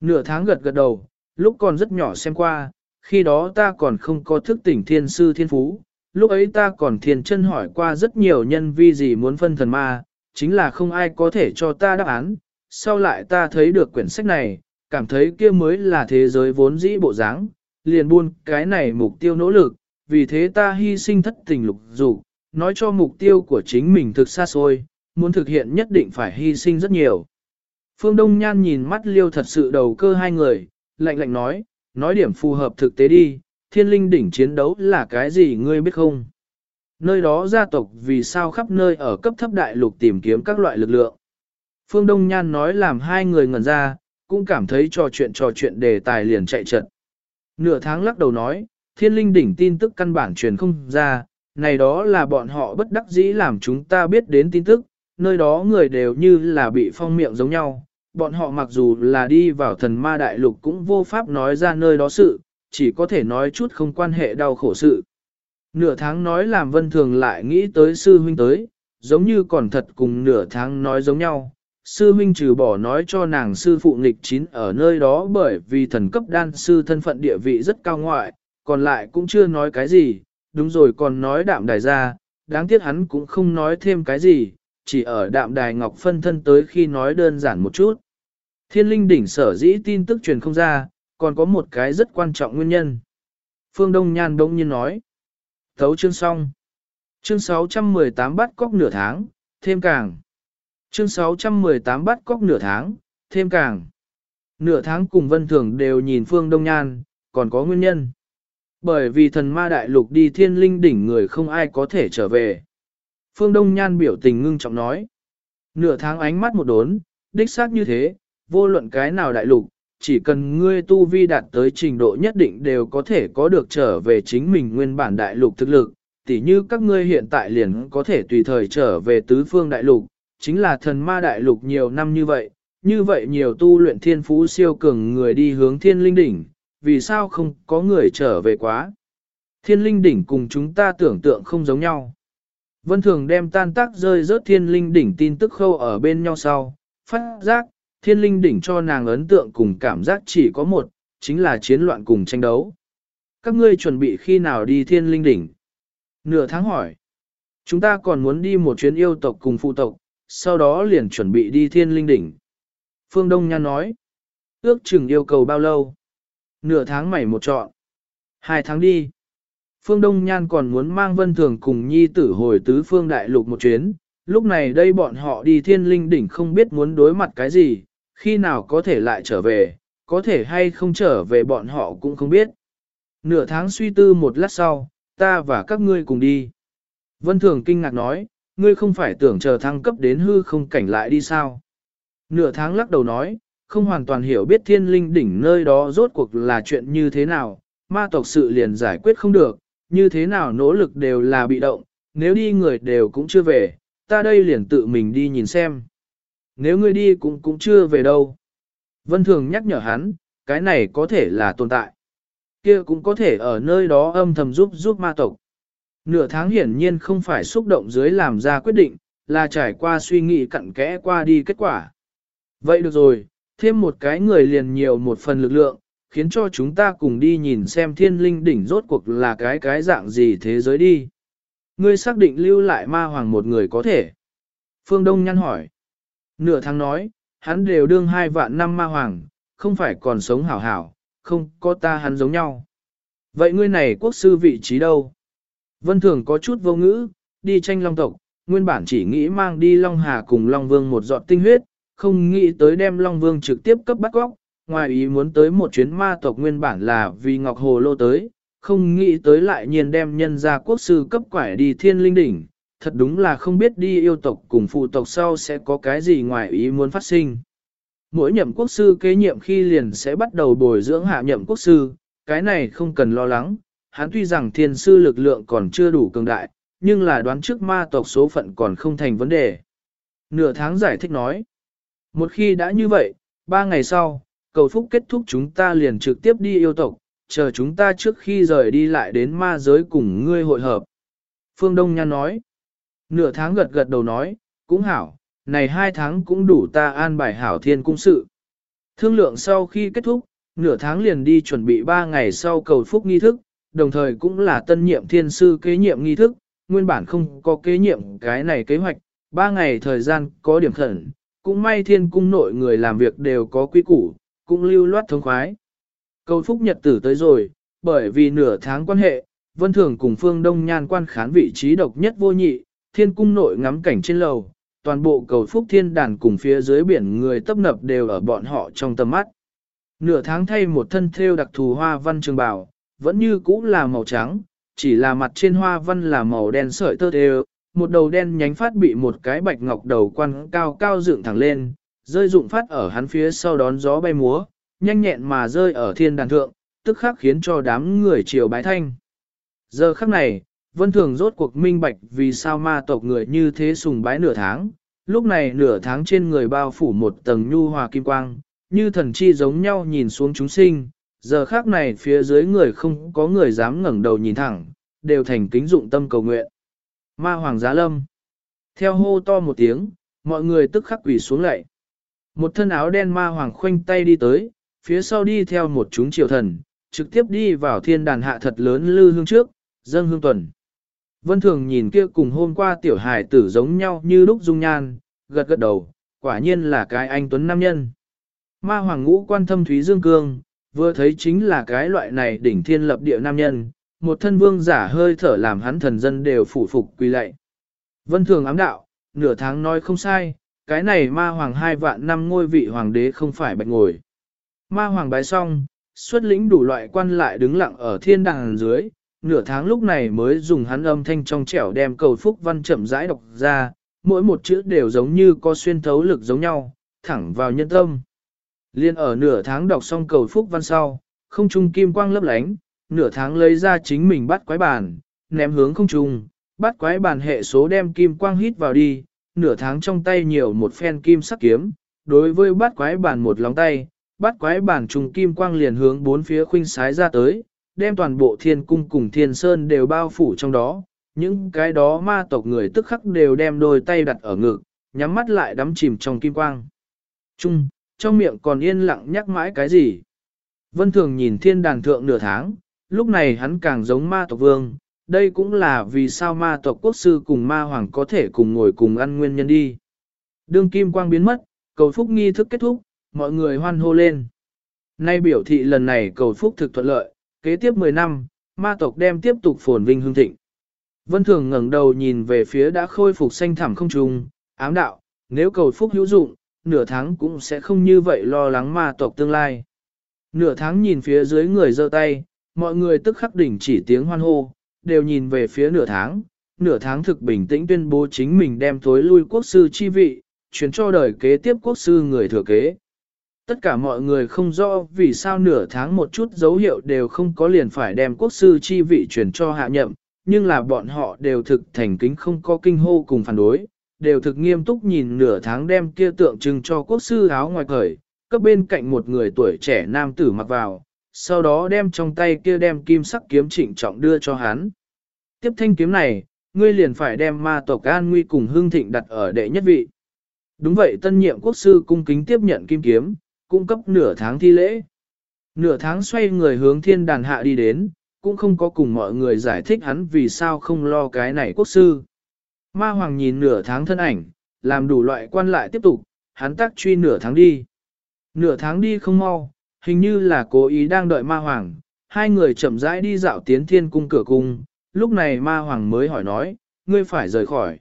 Nửa tháng gật gật đầu, lúc còn rất nhỏ xem qua, khi đó ta còn không có thức tỉnh thiên sư thiên phú, lúc ấy ta còn thiền chân hỏi qua rất nhiều nhân vi gì muốn phân thần ma, chính là không ai có thể cho ta đáp án. Sau lại ta thấy được quyển sách này, cảm thấy kia mới là thế giới vốn dĩ bộ dáng, liền buôn cái này mục tiêu nỗ lực, vì thế ta hy sinh thất tình lục dục, nói cho mục tiêu của chính mình thực xa xôi, muốn thực hiện nhất định phải hy sinh rất nhiều. Phương Đông Nhan nhìn mắt liêu thật sự đầu cơ hai người, lạnh lạnh nói, nói điểm phù hợp thực tế đi, thiên linh đỉnh chiến đấu là cái gì ngươi biết không? Nơi đó gia tộc vì sao khắp nơi ở cấp thấp đại lục tìm kiếm các loại lực lượng. Phương Đông Nhan nói làm hai người ngẩn ra, cũng cảm thấy trò chuyện trò chuyện đề tài liền chạy trận. Nửa tháng lắc đầu nói, thiên linh đỉnh tin tức căn bản truyền không ra, này đó là bọn họ bất đắc dĩ làm chúng ta biết đến tin tức, nơi đó người đều như là bị phong miệng giống nhau, bọn họ mặc dù là đi vào thần ma đại lục cũng vô pháp nói ra nơi đó sự, chỉ có thể nói chút không quan hệ đau khổ sự. Nửa tháng nói làm vân thường lại nghĩ tới sư huynh tới, giống như còn thật cùng nửa tháng nói giống nhau. Sư huynh trừ bỏ nói cho nàng sư phụ nghịch chín ở nơi đó bởi vì thần cấp đan sư thân phận địa vị rất cao ngoại, còn lại cũng chưa nói cái gì, đúng rồi còn nói đạm đài ra, đáng tiếc hắn cũng không nói thêm cái gì, chỉ ở đạm đài ngọc phân thân tới khi nói đơn giản một chút. Thiên linh đỉnh sở dĩ tin tức truyền không ra, còn có một cái rất quan trọng nguyên nhân. Phương Đông Nhan đông nhiên nói. Thấu chương xong. Chương 618 bắt cóc nửa tháng, thêm càng. Chương 618 bắt cóc nửa tháng, thêm càng. Nửa tháng cùng vân thường đều nhìn Phương Đông Nhan, còn có nguyên nhân. Bởi vì thần ma đại lục đi thiên linh đỉnh người không ai có thể trở về. Phương Đông Nhan biểu tình ngưng trọng nói. Nửa tháng ánh mắt một đốn, đích xác như thế, vô luận cái nào đại lục, chỉ cần ngươi tu vi đạt tới trình độ nhất định đều có thể có được trở về chính mình nguyên bản đại lục thực lực, tỉ như các ngươi hiện tại liền có thể tùy thời trở về tứ phương đại lục, chính là thần ma đại lục nhiều năm như vậy, như vậy nhiều tu luyện thiên phú siêu cường người đi hướng thiên linh đỉnh, vì sao không có người trở về quá. Thiên linh đỉnh cùng chúng ta tưởng tượng không giống nhau. Vân Thường đem tan tác rơi rớt thiên linh đỉnh tin tức khâu ở bên nhau sau, phát giác, thiên linh đỉnh cho nàng ấn tượng cùng cảm giác chỉ có một, chính là chiến loạn cùng tranh đấu. Các ngươi chuẩn bị khi nào đi thiên linh đỉnh? Nửa tháng hỏi. Chúng ta còn muốn đi một chuyến yêu tộc cùng phụ tộc, sau đó liền chuẩn bị đi thiên linh đỉnh. Phương Đông Nhan nói. Ước chừng yêu cầu bao lâu? Nửa tháng mày một chọn. Hai tháng đi. Phương Đông Nhan còn muốn mang vân thường cùng nhi tử hồi tứ phương đại lục một chuyến. Lúc này đây bọn họ đi thiên linh đỉnh không biết muốn đối mặt cái gì, khi nào có thể lại trở về, có thể hay không trở về bọn họ cũng không biết. Nửa tháng suy tư một lát sau, ta và các ngươi cùng đi. Vân Thường kinh ngạc nói, ngươi không phải tưởng chờ thăng cấp đến hư không cảnh lại đi sao. Nửa tháng lắc đầu nói, không hoàn toàn hiểu biết thiên linh đỉnh nơi đó rốt cuộc là chuyện như thế nào, ma tộc sự liền giải quyết không được, như thế nào nỗ lực đều là bị động, nếu đi người đều cũng chưa về, ta đây liền tự mình đi nhìn xem. Nếu ngươi đi cũng cũng chưa về đâu. Vân Thường nhắc nhở hắn, cái này có thể là tồn tại. Kia cũng có thể ở nơi đó âm thầm giúp giúp ma tộc. Nửa tháng hiển nhiên không phải xúc động dưới làm ra quyết định, là trải qua suy nghĩ cặn kẽ qua đi kết quả. Vậy được rồi, thêm một cái người liền nhiều một phần lực lượng, khiến cho chúng ta cùng đi nhìn xem thiên linh đỉnh rốt cuộc là cái cái dạng gì thế giới đi. Ngươi xác định lưu lại ma hoàng một người có thể. Phương Đông nhăn hỏi. Nửa tháng nói, hắn đều đương hai vạn năm ma hoàng, không phải còn sống hảo hảo, không có ta hắn giống nhau. Vậy ngươi này quốc sư vị trí đâu? Vân Thường có chút vô ngữ, đi tranh long tộc, nguyên bản chỉ nghĩ mang đi Long Hà cùng Long Vương một giọt tinh huyết, không nghĩ tới đem Long Vương trực tiếp cấp bắt góc, ngoài ý muốn tới một chuyến ma tộc nguyên bản là vì Ngọc Hồ Lô tới, không nghĩ tới lại nhiên đem nhân ra quốc sư cấp quải đi thiên linh đỉnh, thật đúng là không biết đi yêu tộc cùng phụ tộc sau sẽ có cái gì ngoài ý muốn phát sinh. Mỗi nhậm quốc sư kế nhiệm khi liền sẽ bắt đầu bồi dưỡng hạ nhậm quốc sư, cái này không cần lo lắng, hắn tuy rằng thiên sư lực lượng còn chưa đủ cường đại, nhưng là đoán trước ma tộc số phận còn không thành vấn đề. Nửa tháng giải thích nói, một khi đã như vậy, ba ngày sau, cầu phúc kết thúc chúng ta liền trực tiếp đi yêu tộc, chờ chúng ta trước khi rời đi lại đến ma giới cùng ngươi hội hợp. Phương Đông Nhan nói, nửa tháng gật gật đầu nói, cũng hảo, này hai tháng cũng đủ ta an bài hảo thiên cung sự. Thương lượng sau khi kết thúc, nửa tháng liền đi chuẩn bị ba ngày sau cầu phúc nghi thức, đồng thời cũng là tân nhiệm thiên sư kế nhiệm nghi thức, nguyên bản không có kế nhiệm cái này kế hoạch, ba ngày thời gian có điểm khẩn, cũng may thiên cung nội người làm việc đều có quy củ, cũng lưu loát thông khoái. Cầu phúc nhật tử tới rồi, bởi vì nửa tháng quan hệ, Vân Thường cùng Phương Đông Nhan quan khán vị trí độc nhất vô nhị, thiên cung nội ngắm cảnh trên lầu, toàn bộ cầu phúc thiên đàn cùng phía dưới biển người tấp nập đều ở bọn họ trong tầm mắt. Nửa tháng thay một thân thêu đặc thù hoa văn trường bảo vẫn như cũ là màu trắng, chỉ là mặt trên hoa văn là màu đen sợi tơ đều, một đầu đen nhánh phát bị một cái bạch ngọc đầu quan cao cao dựng thẳng lên, rơi dụng phát ở hắn phía sau đón gió bay múa, nhanh nhẹn mà rơi ở thiên đàn thượng, tức khắc khiến cho đám người chiều bái thanh. Giờ khắc này, Vân Thường rốt cuộc minh bạch vì sao ma tộc người như thế sùng bái nửa tháng, lúc này nửa tháng trên người bao phủ một tầng nhu hòa kim quang, như thần chi giống nhau nhìn xuống chúng sinh, giờ khác này phía dưới người không có người dám ngẩng đầu nhìn thẳng, đều thành kính dụng tâm cầu nguyện. Ma Hoàng Giá Lâm Theo hô to một tiếng, mọi người tức khắc quỳ xuống lạy. Một thân áo đen ma hoàng khoanh tay đi tới, phía sau đi theo một chúng triều thần, trực tiếp đi vào thiên đàn hạ thật lớn lư hương trước, dâng hương tuần. Vân Thường nhìn kia cùng hôm qua tiểu hải tử giống nhau như lúc dung nhan, gật gật đầu, quả nhiên là cái anh tuấn nam nhân. Ma hoàng ngũ quan thâm thúy dương cương, vừa thấy chính là cái loại này đỉnh thiên lập địa nam nhân, một thân vương giả hơi thở làm hắn thần dân đều phủ phục quỳ lạy. Vân thường ám đạo, nửa tháng nói không sai, cái này ma hoàng hai vạn năm ngôi vị hoàng đế không phải bạch ngồi. Ma hoàng bái xong, xuất lĩnh đủ loại quan lại đứng lặng ở thiên đàng dưới, nửa tháng lúc này mới dùng hắn âm thanh trong trẻo đem cầu phúc văn chậm rãi đọc ra, mỗi một chữ đều giống như có xuyên thấu lực giống nhau, thẳng vào nhân tâm. Liên ở nửa tháng đọc xong cầu phúc văn sau, không trung kim quang lấp lánh, nửa tháng lấy ra chính mình bắt quái bàn, ném hướng không trung, bắt quái bàn hệ số đem kim quang hít vào đi, nửa tháng trong tay nhiều một phen kim sắc kiếm, đối với bắt quái bàn một lòng tay, bắt quái bàn trùng kim quang liền hướng bốn phía khuynh sái ra tới, đem toàn bộ thiên cung cùng thiên sơn đều bao phủ trong đó, những cái đó ma tộc người tức khắc đều đem đôi tay đặt ở ngực, nhắm mắt lại đắm chìm trong kim quang. Trung, trong miệng còn yên lặng nhắc mãi cái gì? Vân Thường nhìn thiên đàn thượng nửa tháng, lúc này hắn càng giống ma tộc vương, đây cũng là vì sao ma tộc quốc sư cùng ma hoàng có thể cùng ngồi cùng ăn nguyên nhân đi. Đương kim quang biến mất, cầu phúc nghi thức kết thúc, mọi người hoan hô lên. Nay biểu thị lần này cầu phúc thực thuận lợi, kế tiếp 10 năm, ma tộc đem tiếp tục phồn vinh hương thịnh. Vân Thường ngẩng đầu nhìn về phía đã khôi phục xanh thẳm không trùng, ám đạo, nếu cầu phúc hữu dụng, nửa tháng cũng sẽ không như vậy lo lắng ma tộc tương lai. Nửa tháng nhìn phía dưới người giơ tay, mọi người tức khắc đỉnh chỉ tiếng hoan hô, đều nhìn về phía nửa tháng. Nửa tháng thực bình tĩnh tuyên bố chính mình đem tối lui quốc sư chi vị, chuyển cho đời kế tiếp quốc sư người thừa kế. Tất cả mọi người không rõ vì sao nửa tháng một chút dấu hiệu đều không có liền phải đem quốc sư chi vị chuyển cho hạ nhậm, nhưng là bọn họ đều thực thành kính không có kinh hô cùng phản đối, đều thực nghiêm túc nhìn nửa tháng đem kia tượng trưng cho quốc sư áo ngoài cởi, cấp bên cạnh một người tuổi trẻ nam tử mặc vào, sau đó đem trong tay kia đem kim sắc kiếm trịnh trọng đưa cho hắn. Tiếp thanh kiếm này, ngươi liền phải đem ma tộc an nguy cùng hương thịnh đặt ở đệ nhất vị. Đúng vậy tân nhiệm quốc sư cung kính tiếp nhận kim kiếm, cung cấp nửa tháng thi lễ. Nửa tháng xoay người hướng thiên đàn hạ đi đến, cũng không có cùng mọi người giải thích hắn vì sao không lo cái này quốc sư. Ma Hoàng nhìn nửa tháng thân ảnh, làm đủ loại quan lại tiếp tục, hắn tác truy nửa tháng đi. Nửa tháng đi không mau, hình như là cố ý đang đợi Ma Hoàng, hai người chậm rãi đi dạo tiến thiên cung cửa cung, lúc này Ma Hoàng mới hỏi nói, ngươi phải rời khỏi.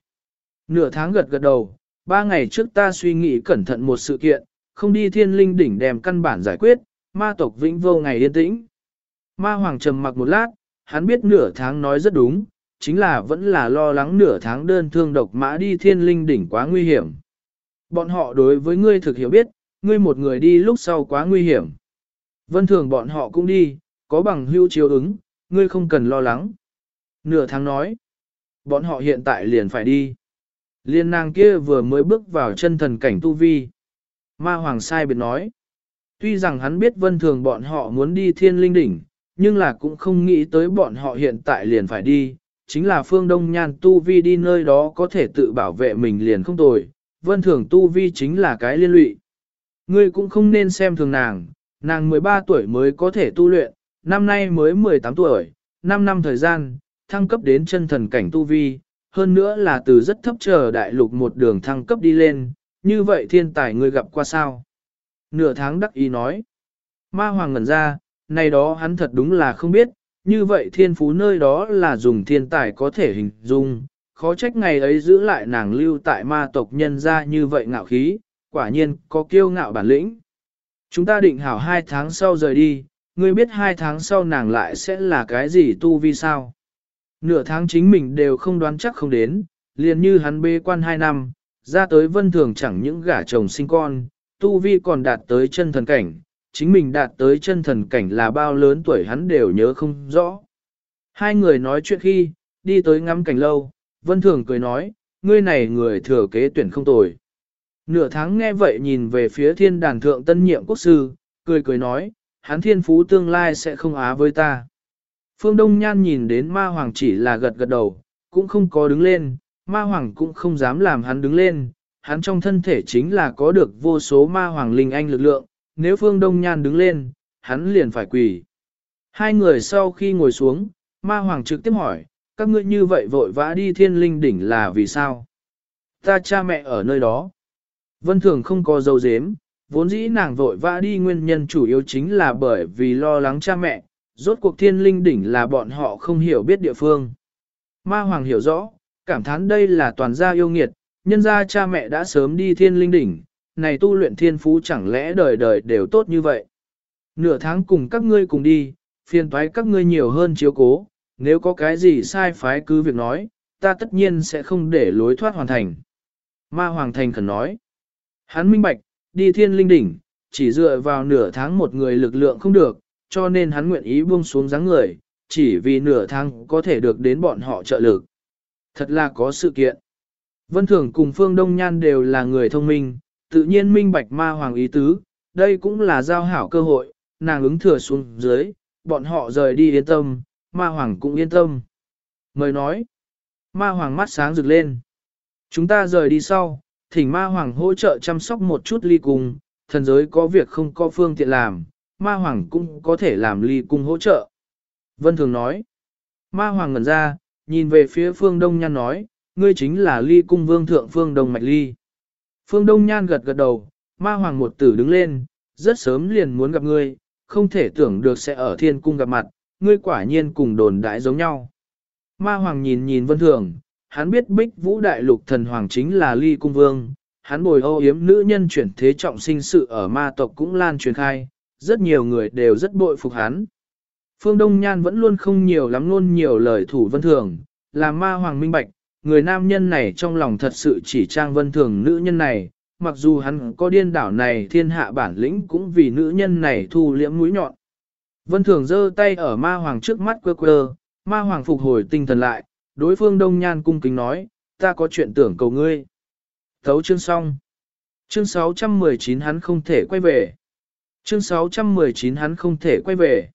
Nửa tháng gật gật đầu, ba ngày trước ta suy nghĩ cẩn thận một sự kiện, không đi thiên linh đỉnh đem căn bản giải quyết, ma tộc vĩnh vô ngày yên tĩnh. Ma Hoàng trầm mặc một lát, hắn biết nửa tháng nói rất đúng, chính là vẫn là lo lắng nửa tháng đơn thương độc mã đi thiên linh đỉnh quá nguy hiểm. Bọn họ đối với ngươi thực hiểu biết, ngươi một người đi lúc sau quá nguy hiểm. Vân thường bọn họ cũng đi, có bằng hưu chiếu ứng, ngươi không cần lo lắng. Nửa tháng nói, bọn họ hiện tại liền phải đi. Liên nàng kia vừa mới bước vào chân thần cảnh tu vi. Ma Hoàng sai biệt nói, tuy rằng hắn biết vân thường bọn họ muốn đi thiên linh đỉnh, nhưng là cũng không nghĩ tới bọn họ hiện tại liền phải đi, chính là phương đông nhan tu vi đi nơi đó có thể tự bảo vệ mình liền không tồi, vân thường tu vi chính là cái liên lụy. Ngươi cũng không nên xem thường nàng, nàng 13 tuổi mới có thể tu luyện, năm nay mới 18 tuổi, 5 năm thời gian, thăng cấp đến chân thần cảnh tu vi, hơn nữa là từ rất thấp chờ đại lục một đường thăng cấp đi lên, như vậy thiên tài ngươi gặp qua sao? Nửa tháng đắc ý nói, ma hoàng ngẩn ra, này đó hắn thật đúng là không biết, như vậy thiên phú nơi đó là dùng thiên tài có thể hình dung, khó trách ngày ấy giữ lại nàng lưu tại ma tộc nhân ra như vậy ngạo khí, quả nhiên có kiêu ngạo bản lĩnh. Chúng ta định hảo hai tháng sau rời đi, ngươi biết hai tháng sau nàng lại sẽ là cái gì tu vi sao? Nửa tháng chính mình đều không đoán chắc không đến, liền như hắn bê quan hai năm, ra tới vân thường chẳng những gả chồng sinh con, tu vi còn đạt tới chân thần cảnh, chính mình đạt tới chân thần cảnh là bao lớn tuổi hắn đều nhớ không rõ. Hai người nói chuyện khi, đi tới ngắm cảnh lâu, vân thường cười nói, ngươi này người thừa kế tuyển không tồi. Nửa tháng nghe vậy nhìn về phía thiên đàn thượng tân nhiệm quốc sư, cười cười nói, hắn thiên phú tương lai sẽ không á với ta. Phương Đông Nhan nhìn đến ma hoàng chỉ là gật gật đầu, cũng không có đứng lên, ma hoàng cũng không dám làm hắn đứng lên, hắn trong thân thể chính là có được vô số ma hoàng linh anh lực lượng, nếu Phương Đông Nhan đứng lên, hắn liền phải quỳ. Hai người sau khi ngồi xuống, ma hoàng trực tiếp hỏi, các ngươi như vậy vội vã đi thiên linh đỉnh là vì sao? Ta cha mẹ ở nơi đó. Vân Thường không có dâu dếm, vốn dĩ nàng vội vã đi nguyên nhân chủ yếu chính là bởi vì lo lắng cha mẹ, rốt cuộc thiên linh đỉnh là bọn họ không hiểu biết địa phương. Ma Hoàng hiểu rõ, cảm thán đây là toàn gia yêu nghiệt, nhân gia cha mẹ đã sớm đi thiên linh đỉnh, này tu luyện thiên phú chẳng lẽ đời đời đều tốt như vậy. Nửa tháng cùng các ngươi cùng đi, phiền toái các ngươi nhiều hơn chiếu cố, nếu có cái gì sai phái cứ việc nói, ta tất nhiên sẽ không để lối thoát hoàn thành. Ma Hoàng Thành khẩn nói, hắn minh bạch, đi thiên linh đỉnh, chỉ dựa vào nửa tháng một người lực lượng không được, cho nên hắn nguyện ý buông xuống dáng người, chỉ vì nửa tháng có thể được đến bọn họ trợ lực. Thật là có sự kiện. Vân Thường cùng Phương Đông Nhan đều là người thông minh, tự nhiên minh bạch ma hoàng ý tứ, đây cũng là giao hảo cơ hội, nàng ứng thừa xuống dưới, bọn họ rời đi yên tâm, ma hoàng cũng yên tâm. Mời nói, ma hoàng mắt sáng rực lên. Chúng ta rời đi sau, thỉnh ma hoàng hỗ trợ chăm sóc một chút ly cung, thần giới có việc không có phương tiện làm, ma hoàng cũng có thể làm ly cung hỗ trợ. Vân Thường nói, ma hoàng ngẩn ra, nhìn về phía phương đông nhan nói, ngươi chính là ly cung vương thượng phương đông mạch ly. Phương đông nhan gật gật đầu, ma hoàng một tử đứng lên, rất sớm liền muốn gặp ngươi, không thể tưởng được sẽ ở thiên cung gặp mặt, ngươi quả nhiên cùng đồn đại giống nhau. Ma hoàng nhìn nhìn vân thường, hắn biết bích vũ đại lục thần hoàng chính là ly cung vương, hắn bồi ô yếm nữ nhân chuyển thế trọng sinh sự ở ma tộc cũng lan truyền khai, rất nhiều người đều rất bội phục hắn. Phương Đông Nhan vẫn luôn không nhiều lắm luôn nhiều lời thủ vân thường, là ma hoàng minh bạch, người nam nhân này trong lòng thật sự chỉ trang vân thường nữ nhân này, mặc dù hắn có điên đảo này thiên hạ bản lĩnh cũng vì nữ nhân này thu liễm mũi nhọn. Vân thường giơ tay ở ma hoàng trước mắt quơ quơ, ma hoàng phục hồi tinh thần lại, đối phương đông nhan cung kính nói, ta có chuyện tưởng cầu ngươi. Thấu chương xong. Chương 619 hắn không thể quay về. Chương 619 hắn không thể quay về.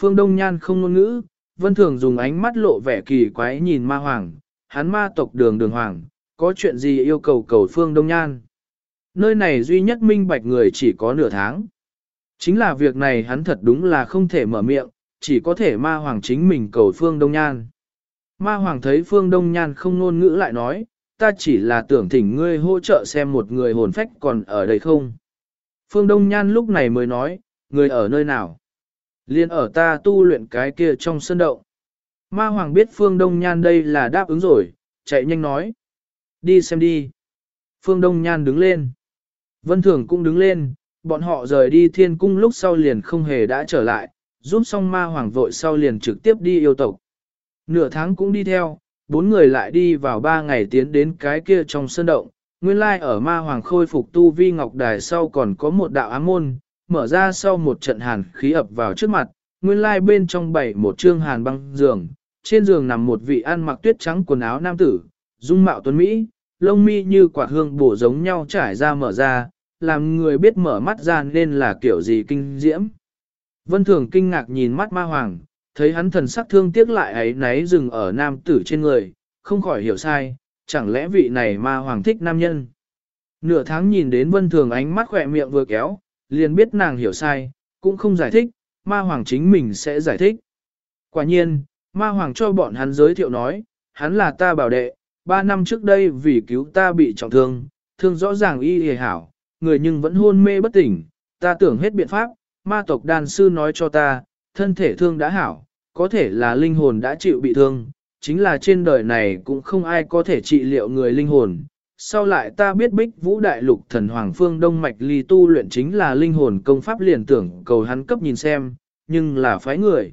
Phương Đông Nhan không ngôn ngữ, Vân Thường dùng ánh mắt lộ vẻ kỳ quái nhìn ma hoàng, hắn ma tộc đường đường hoàng, có chuyện gì yêu cầu cầu Phương Đông Nhan. Nơi này duy nhất minh bạch người chỉ có nửa tháng. Chính là việc này hắn thật đúng là không thể mở miệng, chỉ có thể ma hoàng chính mình cầu Phương Đông Nhan. Ma hoàng thấy Phương Đông Nhan không ngôn ngữ lại nói, ta chỉ là tưởng thỉnh ngươi hỗ trợ xem một người hồn phách còn ở đây không. Phương Đông Nhan lúc này mới nói, người ở nơi nào? Liên ở ta tu luyện cái kia trong sân động. Ma Hoàng biết Phương Đông Nhan đây là đáp ứng rồi, chạy nhanh nói. Đi xem đi. Phương Đông Nhan đứng lên. Vân Thường cũng đứng lên, bọn họ rời đi thiên cung lúc sau liền không hề đã trở lại, giúp xong Ma Hoàng vội sau liền trực tiếp đi yêu tộc. Nửa tháng cũng đi theo, bốn người lại đi vào ba ngày tiến đến cái kia trong sân động. Nguyên lai ở Ma Hoàng khôi phục tu vi ngọc đài sau còn có một đạo ám môn, mở ra sau một trận hàn khí ập vào trước mặt, nguyên lai bên trong bảy một trương hàn băng giường, trên giường nằm một vị ăn mặc tuyết trắng quần áo nam tử, dung mạo tuấn Mỹ, lông mi như quả hương bổ giống nhau trải ra mở ra, làm người biết mở mắt ra nên là kiểu gì kinh diễm. Vân Thường kinh ngạc nhìn mắt ma hoàng, thấy hắn thần sắc thương tiếc lại ấy náy dừng ở nam tử trên người, không khỏi hiểu sai, chẳng lẽ vị này ma hoàng thích nam nhân. Nửa tháng nhìn đến Vân Thường ánh mắt khỏe miệng vừa kéo, liền biết nàng hiểu sai, cũng không giải thích, ma hoàng chính mình sẽ giải thích. Quả nhiên, ma hoàng cho bọn hắn giới thiệu nói, hắn là ta bảo đệ, ba năm trước đây vì cứu ta bị trọng thương, thương rõ ràng y hề hảo, người nhưng vẫn hôn mê bất tỉnh, ta tưởng hết biện pháp, ma tộc đàn sư nói cho ta, thân thể thương đã hảo, có thể là linh hồn đã chịu bị thương, chính là trên đời này cũng không ai có thể trị liệu người linh hồn, sau lại ta biết bích vũ đại lục thần hoàng phương đông mạch ly tu luyện chính là linh hồn công pháp liền tưởng cầu hắn cấp nhìn xem, nhưng là phái người.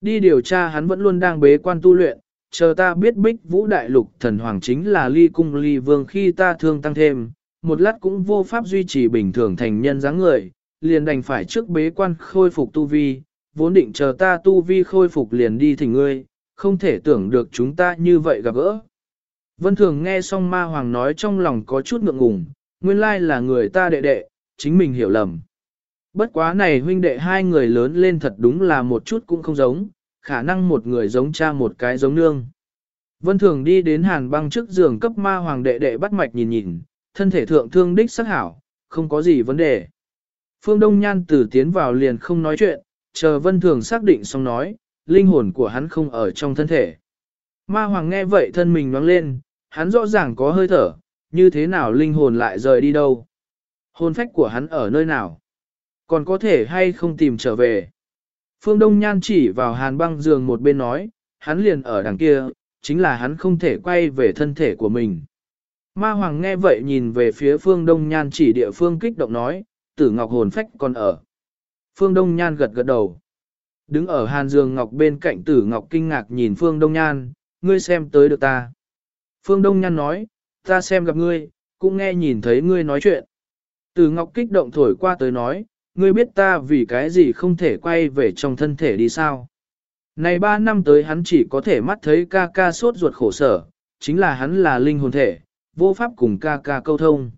Đi điều tra hắn vẫn luôn đang bế quan tu luyện, chờ ta biết bích vũ đại lục thần hoàng chính là ly cung ly vương khi ta thương tăng thêm, một lát cũng vô pháp duy trì bình thường thành nhân dáng người, liền đành phải trước bế quan khôi phục tu vi, vốn định chờ ta tu vi khôi phục liền đi thỉnh ngươi, không thể tưởng được chúng ta như vậy gặp gỡ. Vân Thường nghe xong ma hoàng nói trong lòng có chút ngượng ngùng, nguyên lai là người ta đệ đệ, chính mình hiểu lầm. Bất quá này huynh đệ hai người lớn lên thật đúng là một chút cũng không giống, khả năng một người giống cha một cái giống nương. Vân Thường đi đến hàn băng trước giường cấp ma hoàng đệ đệ bắt mạch nhìn nhìn, thân thể thượng thương đích sắc hảo, không có gì vấn đề. Phương Đông Nhan tử tiến vào liền không nói chuyện, chờ Vân Thường xác định xong nói, linh hồn của hắn không ở trong thân thể. Ma hoàng nghe vậy thân mình nhoáng lên, hắn rõ ràng có hơi thở, như thế nào linh hồn lại rời đi đâu? Hồn phách của hắn ở nơi nào? Còn có thể hay không tìm trở về? Phương Đông Nhan chỉ vào hàn băng giường một bên nói, hắn liền ở đằng kia, chính là hắn không thể quay về thân thể của mình. Ma Hoàng nghe vậy nhìn về phía Phương Đông Nhan chỉ địa phương kích động nói, tử ngọc hồn phách còn ở. Phương Đông Nhan gật gật đầu. Đứng ở hàn giường ngọc bên cạnh tử ngọc kinh ngạc nhìn Phương Đông Nhan, ngươi xem tới được ta. Phương Đông Nhan nói, ta xem gặp ngươi, cũng nghe nhìn thấy ngươi nói chuyện. Tử ngọc kích động thổi qua tới nói, ngươi biết ta vì cái gì không thể quay về trong thân thể đi sao. Này ba năm tới hắn chỉ có thể mắt thấy ca ca sốt ruột khổ sở, chính là hắn là linh hồn thể, vô pháp cùng ca ca câu thông.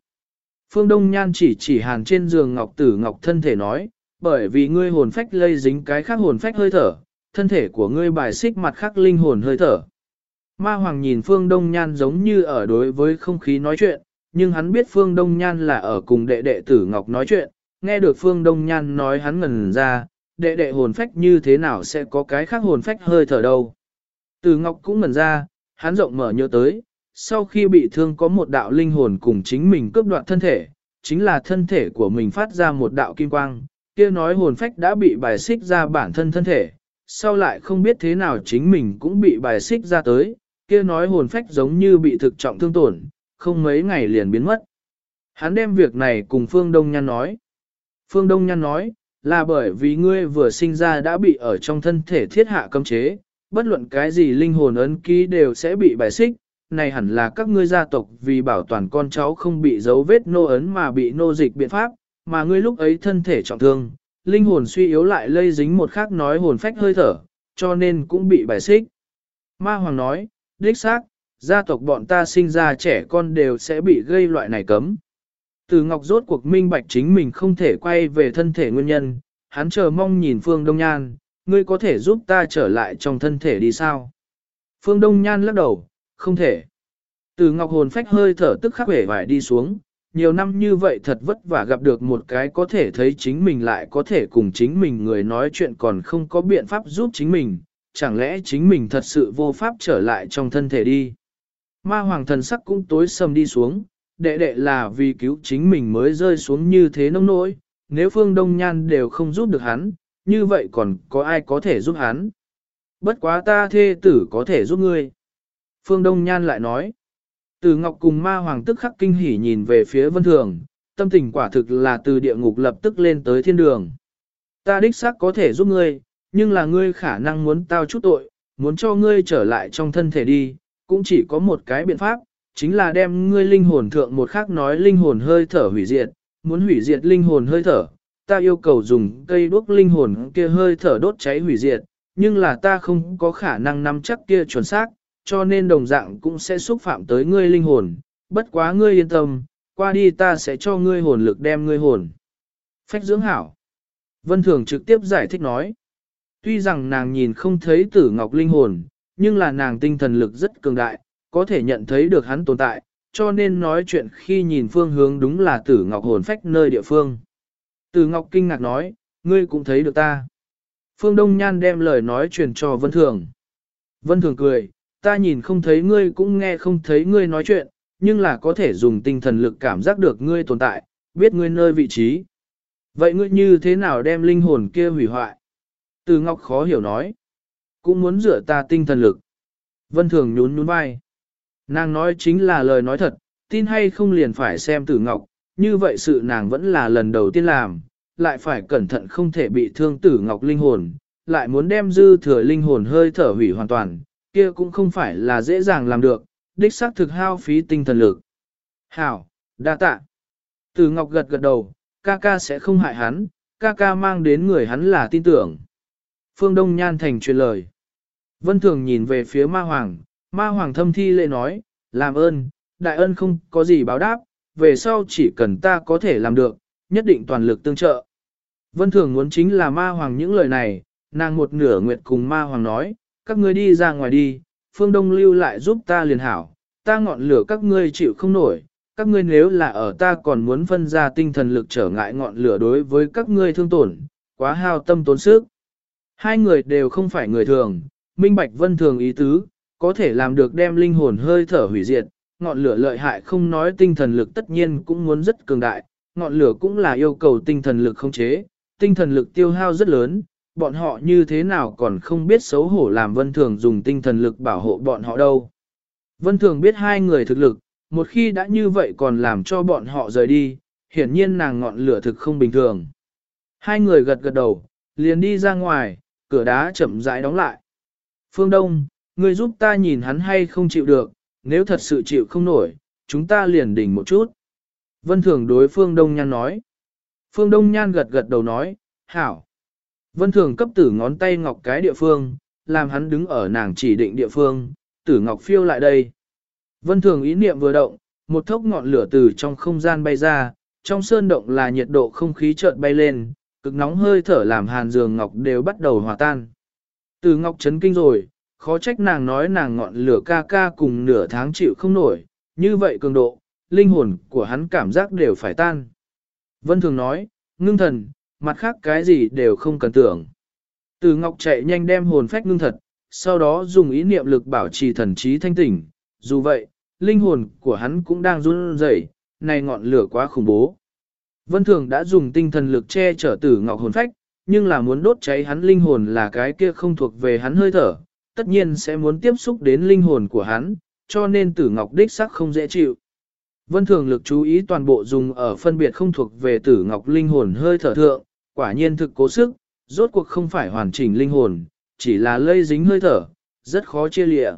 Phương Đông Nhan chỉ chỉ hàn trên giường ngọc tử ngọc thân thể nói, bởi vì ngươi hồn phách lây dính cái khác hồn phách hơi thở, thân thể của ngươi bài xích mặt khác linh hồn hơi thở. Ma Hoàng nhìn Phương Đông Nhan giống như ở đối với không khí nói chuyện, nhưng hắn biết Phương Đông Nhan là ở cùng đệ đệ tử Ngọc nói chuyện, nghe được Phương Đông Nhan nói hắn ngần ra, đệ đệ hồn phách như thế nào sẽ có cái khác hồn phách hơi thở đâu. Từ Ngọc cũng ngần ra, hắn rộng mở nhớ tới, sau khi bị thương có một đạo linh hồn cùng chính mình cướp đoạt thân thể, chính là thân thể của mình phát ra một đạo kim quang, kia nói hồn phách đã bị bài xích ra bản thân thân thể, sau lại không biết thế nào chính mình cũng bị bài xích ra tới, kia nói hồn phách giống như bị thực trọng thương tổn, không mấy ngày liền biến mất. Hắn đem việc này cùng Phương Đông Nhan nói. Phương Đông Nhan nói, là bởi vì ngươi vừa sinh ra đã bị ở trong thân thể thiết hạ cấm chế, bất luận cái gì linh hồn ấn ký đều sẽ bị bài xích, này hẳn là các ngươi gia tộc vì bảo toàn con cháu không bị dấu vết nô ấn mà bị nô dịch biện pháp, mà ngươi lúc ấy thân thể trọng thương, linh hồn suy yếu lại lây dính một khác nói hồn phách hơi thở, cho nên cũng bị bài xích. Ma Hoàng nói, đích xác, gia tộc bọn ta sinh ra trẻ con đều sẽ bị gây loại này cấm. Từ Ngọc rốt cuộc minh bạch chính mình không thể quay về thân thể nguyên nhân, hắn chờ mong nhìn Phương Đông Nhan, ngươi có thể giúp ta trở lại trong thân thể đi sao? Phương Đông Nhan lắc đầu, không thể. Từ Ngọc hồn phách hơi thở tức khắc vẻ vải đi xuống, nhiều năm như vậy thật vất vả gặp được một cái có thể thấy chính mình lại có thể cùng chính mình người nói chuyện còn không có biện pháp giúp chính mình, chẳng lẽ chính mình thật sự vô pháp trở lại trong thân thể đi. Ma hoàng thần sắc cũng tối sầm đi xuống, đệ đệ là vì cứu chính mình mới rơi xuống như thế nông nỗi, nếu phương đông nhan đều không giúp được hắn, như vậy còn có ai có thể giúp hắn. Bất quá ta thê tử có thể giúp ngươi. Phương Đông Nhan lại nói, từ Ngọc cùng ma hoàng tức khắc kinh hỉ nhìn về phía vân thường, tâm tình quả thực là từ địa ngục lập tức lên tới thiên đường. Ta đích xác có thể giúp ngươi, nhưng là ngươi khả năng muốn tao chút tội, muốn cho ngươi trở lại trong thân thể đi, cũng chỉ có một cái biện pháp, chính là đem ngươi linh hồn thượng một khắc nói linh hồn hơi thở hủy diệt, muốn hủy diệt linh hồn hơi thở, ta yêu cầu dùng cây đuốc linh hồn kia hơi thở đốt cháy hủy diệt, nhưng là ta không có khả năng nắm chắc kia chuẩn xác, cho nên đồng dạng cũng sẽ xúc phạm tới ngươi linh hồn, bất quá ngươi yên tâm, qua đi ta sẽ cho ngươi hồn lực đem ngươi hồn. Phách dưỡng hảo. Vân Thường trực tiếp giải thích nói. Tuy rằng nàng nhìn không thấy tử ngọc linh hồn, nhưng là nàng tinh thần lực rất cường đại, có thể nhận thấy được hắn tồn tại, cho nên nói chuyện khi nhìn phương hướng đúng là tử ngọc hồn phách nơi địa phương. Tử ngọc kinh ngạc nói, ngươi cũng thấy được ta. Phương Đông Nhan đem lời nói truyền cho Vân Thường. Vân Thường cười, ta nhìn không thấy ngươi cũng nghe không thấy ngươi nói chuyện, nhưng là có thể dùng tinh thần lực cảm giác được ngươi tồn tại, biết ngươi nơi vị trí. Vậy ngươi như thế nào đem linh hồn kia hủy hoại? Từ Ngọc khó hiểu nói. Cũng muốn rửa ta tinh thần lực. Vân Thường nhún nhún vai. Nàng nói chính là lời nói thật, tin hay không liền phải xem Tử Ngọc, như vậy sự nàng vẫn là lần đầu tiên làm, lại phải cẩn thận không thể bị thương Tử Ngọc linh hồn, lại muốn đem dư thừa linh hồn hơi thở hủy hoàn toàn, kia cũng không phải là dễ dàng làm được, đích xác thực hao phí tinh thần lực. Hảo, đa tạ. Tử Ngọc gật gật đầu, ca ca sẽ không hại hắn, ca ca mang đến người hắn là tin tưởng. Phương Đông Nhan thành truyền lời. Vân Thường nhìn về phía ma hoàng, ma hoàng thâm thi lệ nói, làm ơn, đại ân không có gì báo đáp, về sau chỉ cần ta có thể làm được, nhất định toàn lực tương trợ. Vân Thường muốn chính là ma hoàng những lời này, nàng một nửa nguyệt cùng ma hoàng nói, các ngươi đi ra ngoài đi, phương đông lưu lại giúp ta liền hảo, ta ngọn lửa các ngươi chịu không nổi, các ngươi nếu là ở ta còn muốn phân ra tinh thần lực trở ngại ngọn lửa đối với các ngươi thương tổn, quá hao tâm tốn sức. Hai người đều không phải người thường, minh bạch vân thường ý tứ, có thể làm được đem linh hồn hơi thở hủy diệt, ngọn lửa lợi hại không nói tinh thần lực tất nhiên cũng muốn rất cường đại, ngọn lửa cũng là yêu cầu tinh thần lực không chế, tinh thần lực tiêu hao rất lớn, bọn họ như thế nào còn không biết xấu hổ làm Vân Thường dùng tinh thần lực bảo hộ bọn họ đâu. Vân Thường biết hai người thực lực, một khi đã như vậy còn làm cho bọn họ rời đi, hiển nhiên nàng ngọn lửa thực không bình thường. Hai người gật gật đầu, liền đi ra ngoài, cửa đá chậm rãi đóng lại. Phương Đông, ngươi giúp ta nhìn hắn hay không chịu được, nếu thật sự chịu không nổi, chúng ta liền đỉnh một chút. Vân Thường đối Phương Đông Nhan nói. Phương Đông Nhan gật gật đầu nói, hảo. Vân Thường cấp tử ngón tay ngọc cái địa phương, làm hắn đứng ở nàng chỉ định địa phương, tử ngọc phiêu lại đây. Vân Thường ý niệm vừa động, một thốc ngọn lửa từ trong không gian bay ra, trong sơn động là nhiệt độ không khí chợt bay lên, cực nóng hơi thở làm hàn giường ngọc đều bắt đầu hòa tan. Từ ngọc chấn kinh rồi, khó trách nàng nói nàng ngọn lửa ca ca cùng nửa tháng chịu không nổi, như vậy cường độ, linh hồn của hắn cảm giác đều phải tan. Vân Thường nói, ngưng thần, mặt khác cái gì đều không cần tưởng. Từ Ngọc chạy nhanh đem hồn phách ngưng thật, sau đó dùng ý niệm lực bảo trì thần trí thanh tỉnh. Dù vậy, linh hồn của hắn cũng đang run rẩy, này ngọn lửa quá khủng bố. Vân Thường đã dùng tinh thần lực che chở Tử Ngọc hồn phách, nhưng là muốn đốt cháy hắn linh hồn là cái kia không thuộc về hắn hơi thở, tất nhiên sẽ muốn tiếp xúc đến linh hồn của hắn, cho nên Tử Ngọc đích sắc không dễ chịu. Vân Thường lực chú ý toàn bộ dùng ở phân biệt không thuộc về Tử Ngọc linh hồn hơi thở thượng, quả nhiên thực cố sức, rốt cuộc không phải hoàn chỉnh linh hồn, chỉ là lây dính hơi thở, rất khó chia lịa.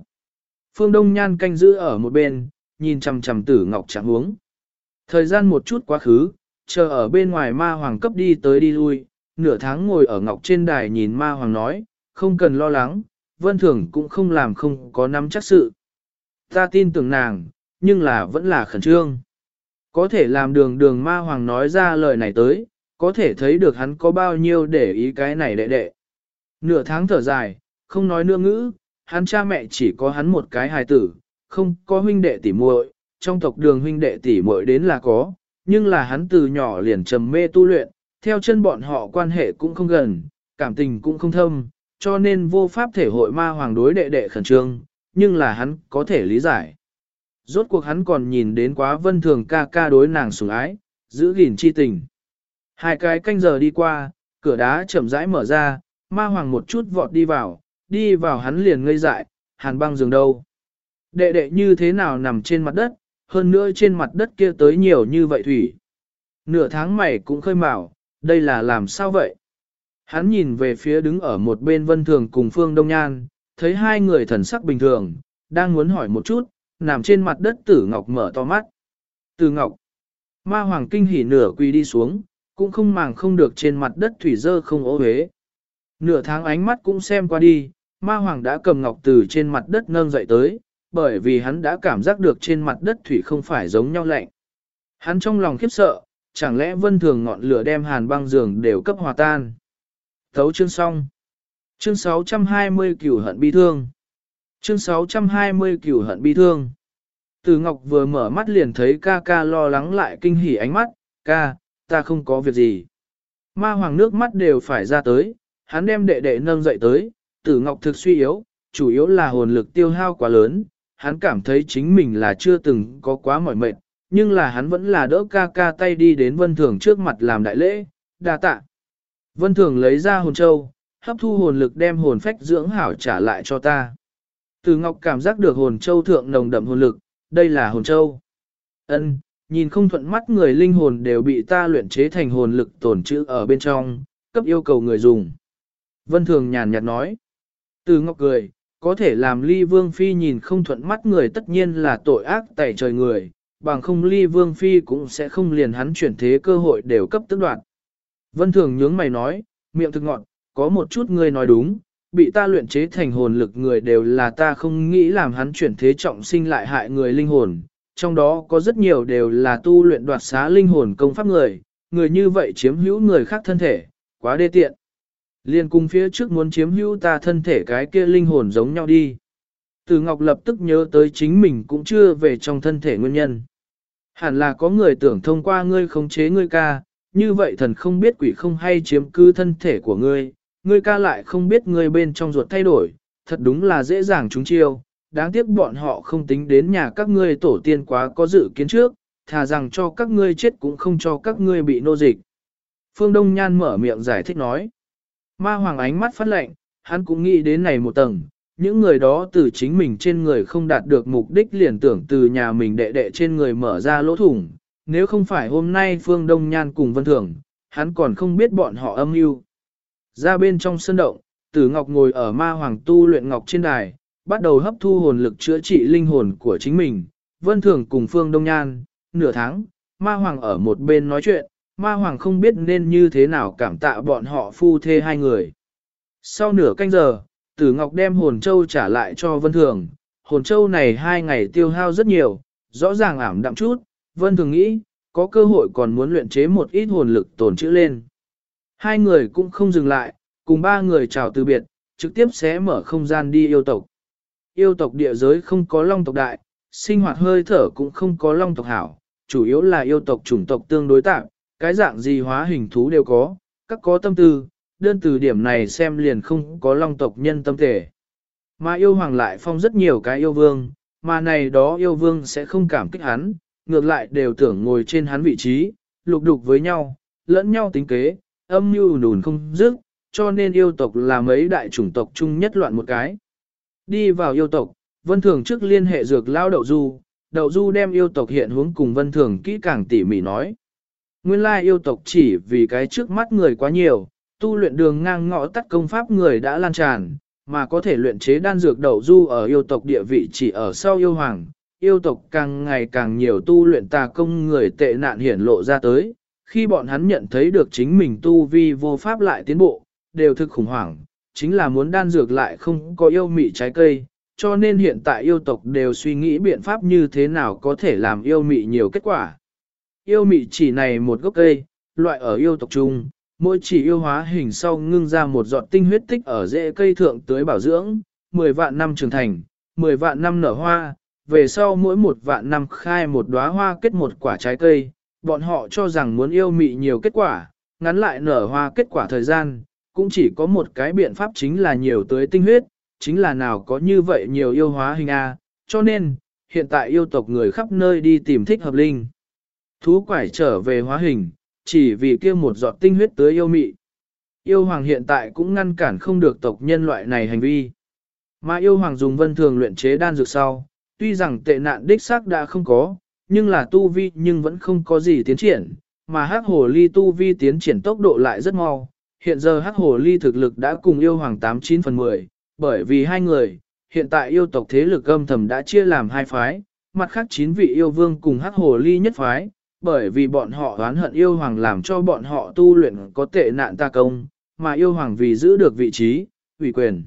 Phương Đông Nhan canh giữ ở một bên, nhìn chằm chằm Tử Ngọc chẳng uống. Thời gian một chút quá khứ, chờ ở bên ngoài ma hoàng cấp đi tới đi lui, nửa tháng ngồi ở ngọc trên đài nhìn ma hoàng nói, không cần lo lắng, vân thường cũng không làm không có nắm chắc sự. Ta tin tưởng nàng, nhưng là vẫn là khẩn trương. Có thể làm đường đường ma hoàng nói ra lời này tới, có thể thấy được hắn có bao nhiêu để ý cái này đệ đệ. Nửa tháng thở dài, không nói nương ngữ, hắn cha mẹ chỉ có hắn một cái hài tử, không có huynh đệ tỉ muội, trong tộc đường huynh đệ tỉ muội đến là có, nhưng là hắn từ nhỏ liền trầm mê tu luyện, theo chân bọn họ quan hệ cũng không gần, cảm tình cũng không thâm, cho nên vô pháp thể hội ma hoàng đối đệ đệ khẩn trương, nhưng là hắn có thể lý giải. Rốt cuộc hắn còn nhìn đến quá vân thường ca ca đối nàng sủng ái, giữ gìn chi tình. Hai cái canh giờ đi qua, cửa đá chậm rãi mở ra, ma hoàng một chút vọt đi vào, đi vào hắn liền ngây dại, hàn băng giường đâu. Đệ đệ như thế nào nằm trên mặt đất, hơn nữa trên mặt đất kia tới nhiều như vậy thủy. Nửa tháng mày cũng khơi mào, đây là làm sao vậy? Hắn nhìn về phía đứng ở một bên vân thường cùng Phương Đông Nhan, thấy hai người thần sắc bình thường, đang muốn hỏi một chút, nằm trên mặt đất tử ngọc mở to mắt. Tử ngọc, ma hoàng kinh hỉ nửa quỳ đi xuống, cũng không màng không được trên mặt đất thủy dơ không ố hế. Nửa tháng ánh mắt cũng xem qua đi, ma hoàng đã cầm ngọc từ trên mặt đất nâng dậy tới, bởi vì hắn đã cảm giác được trên mặt đất thủy không phải giống nhau lạnh. Hắn trong lòng khiếp sợ, chẳng lẽ vân thường ngọn lửa đem hàn băng giường đều cấp hòa tan. Thấu chương xong. Chương 620 cửu hận bi thương. Chương 620 cửu hận bi thương. Từ Ngọc vừa mở mắt liền thấy ca ca lo lắng lại kinh hỉ ánh mắt, ca, ta không có việc gì. Ma hoàng nước mắt đều phải ra tới, hắn đem đệ đệ nâng dậy tới, tử Ngọc thực suy yếu, chủ yếu là hồn lực tiêu hao quá lớn, hắn cảm thấy chính mình là chưa từng có quá mỏi mệt, nhưng là hắn vẫn là đỡ ca ca tay đi đến vân thường trước mặt làm đại lễ, đa tạ. Vân thường lấy ra hồn châu, hấp thu hồn lực đem hồn phách dưỡng hảo trả lại cho ta. Từ Ngọc cảm giác được hồn châu thượng nồng đậm hồn lực, đây là hồn châu. Ân, nhìn không thuận mắt người linh hồn đều bị ta luyện chế thành hồn lực tổn trữ ở bên trong, cấp yêu cầu người dùng. Vân Thường nhàn nhạt nói. Từ Ngọc cười, có thể làm ly vương phi nhìn không thuận mắt người tất nhiên là tội ác tẩy trời người, bằng không ly vương phi cũng sẽ không liền hắn chuyển thế cơ hội đều cấp tức đoạn. Vân thường nhướng mày nói, miệng thực ngọn, có một chút ngươi nói đúng, bị ta luyện chế thành hồn lực người đều là ta không nghĩ làm hắn chuyển thế trọng sinh lại hại người linh hồn, trong đó có rất nhiều đều là tu luyện đoạt xá linh hồn công pháp người, người như vậy chiếm hữu người khác thân thể, quá đê tiện. Liên cung phía trước muốn chiếm hữu ta thân thể cái kia linh hồn giống nhau đi. Từ Ngọc lập tức nhớ tới chính mình cũng chưa về trong thân thể nguyên nhân. Hẳn là có người tưởng thông qua ngươi khống chế ngươi ca, như vậy thần không biết quỷ không hay chiếm cư thân thể của ngươi, ngươi ca lại không biết ngươi bên trong ruột thay đổi, thật đúng là dễ dàng chúng chiêu, đáng tiếc bọn họ không tính đến nhà các ngươi tổ tiên quá có dự kiến trước, thà rằng cho các ngươi chết cũng không cho các ngươi bị nô dịch. Phương Đông Nhan mở miệng giải thích nói. Ma hoàng ánh mắt phát lệnh, hắn cũng nghĩ đến này một tầng, những người đó từ chính mình trên người không đạt được mục đích liền tưởng từ nhà mình đệ đệ trên người mở ra lỗ thủng. Nếu không phải hôm nay Phương Đông Nhan cùng Vân Thường, hắn còn không biết bọn họ âm mưu. Ra bên trong sân động, tử ngọc ngồi ở ma hoàng tu luyện ngọc trên đài, bắt đầu hấp thu hồn lực chữa trị linh hồn của chính mình. Vân Thường cùng Phương Đông Nhan, nửa tháng, ma hoàng ở một bên nói chuyện, ma hoàng không biết nên như thế nào cảm tạ bọn họ phu thê hai người. Sau nửa canh giờ, tử ngọc đem hồn châu trả lại cho Vân Thường, hồn châu này hai ngày tiêu hao rất nhiều, rõ ràng ảm đạm chút, Vân Thường nghĩ, có cơ hội còn muốn luyện chế một ít hồn lực tồn trữ lên. Hai người cũng không dừng lại, cùng ba người chào từ biệt, trực tiếp sẽ mở không gian đi yêu tộc. Yêu tộc địa giới không có long tộc đại, sinh hoạt hơi thở cũng không có long tộc hảo, chủ yếu là yêu tộc chủng tộc tương đối tạm, cái dạng gì hóa hình thú đều có, các có tâm tư, đơn từ điểm này xem liền không có long tộc nhân tâm thể. Mà yêu hoàng lại phong rất nhiều cái yêu vương, mà này đó yêu vương sẽ không cảm kích hắn, ngược lại đều tưởng ngồi trên hắn vị trí, lục đục với nhau, lẫn nhau tính kế, âm mưu nùn không dứt, cho nên yêu tộc là mấy đại chủng tộc chung nhất loạn một cái. Đi vào yêu tộc, Vân Thường trước liên hệ dược lao đậu du, đậu du đem yêu tộc hiện hướng cùng Vân Thường kỹ càng tỉ mỉ nói. Nguyên lai yêu tộc chỉ vì cái trước mắt người quá nhiều, tu luyện đường ngang ngõ tắt công pháp người đã lan tràn, mà có thể luyện chế đan dược đậu du ở yêu tộc địa vị chỉ ở sau yêu hoàng, yêu tộc càng ngày càng nhiều tu luyện tà công người tệ nạn hiển lộ ra tới, khi bọn hắn nhận thấy được chính mình tu vi vô pháp lại tiến bộ, đều thực khủng hoảng, chính là muốn đan dược lại không có yêu mị trái cây, cho nên hiện tại yêu tộc đều suy nghĩ biện pháp như thế nào có thể làm yêu mị nhiều kết quả. Yêu mị chỉ này một gốc cây, loại ở yêu tộc chung, mỗi chỉ yêu hóa hình sau ngưng ra một giọt tinh huyết tích ở rễ cây thượng tới bảo dưỡng, 10 vạn năm trưởng thành, 10 vạn năm nở hoa, về sau mỗi một vạn năm khai một đóa hoa kết một quả trái cây, bọn họ cho rằng muốn yêu mị nhiều kết quả, ngắn lại nở hoa kết quả thời gian, cũng chỉ có một cái biện pháp chính là nhiều tới tinh huyết, chính là nào có như vậy nhiều yêu hóa hình A, cho nên, hiện tại yêu tộc người khắp nơi đi tìm thích hợp linh. Thú quải trở về hóa hình, chỉ vì kia một giọt tinh huyết tới yêu mị. Yêu hoàng hiện tại cũng ngăn cản không được tộc nhân loại này hành vi. Mà yêu hoàng dùng vân thường luyện chế đan dược sau, tuy rằng tệ nạn đích xác đã không có, nhưng là tu vi nhưng vẫn không có gì tiến triển, mà hắc hồ ly tu vi tiến triển tốc độ lại rất mau. Hiện giờ hắc hồ ly thực lực đã cùng yêu hoàng 89 phần 10, bởi vì hai người, hiện tại yêu tộc thế lực âm thầm đã chia làm hai phái, mặt khác chín vị yêu vương cùng hắc hồ ly nhất phái, bởi vì bọn họ oán hận yêu hoàng làm cho bọn họ tu luyện có tệ nạn ta công, mà yêu hoàng vì giữ được vị trí, ủy quyền.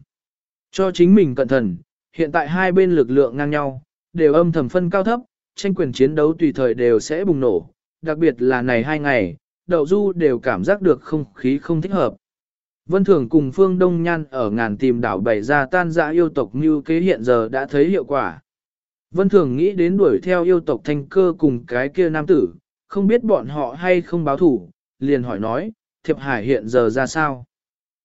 Cho chính mình cẩn thận, hiện tại hai bên lực lượng ngang nhau, đều âm thầm phân cao thấp, tranh quyền chiến đấu tùy thời đều sẽ bùng nổ, đặc biệt là này hai ngày, đậu du đều cảm giác được không khí không thích hợp. Vân Thường cùng Phương Đông Nhan ở ngàn tìm đảo bày ra tan dã yêu tộc như kế hiện giờ đã thấy hiệu quả. Vân Thường nghĩ đến đuổi theo yêu tộc thanh cơ cùng cái kia nam tử, không biết bọn họ hay không báo thủ, liền hỏi nói, Thiệp Hải hiện giờ ra sao?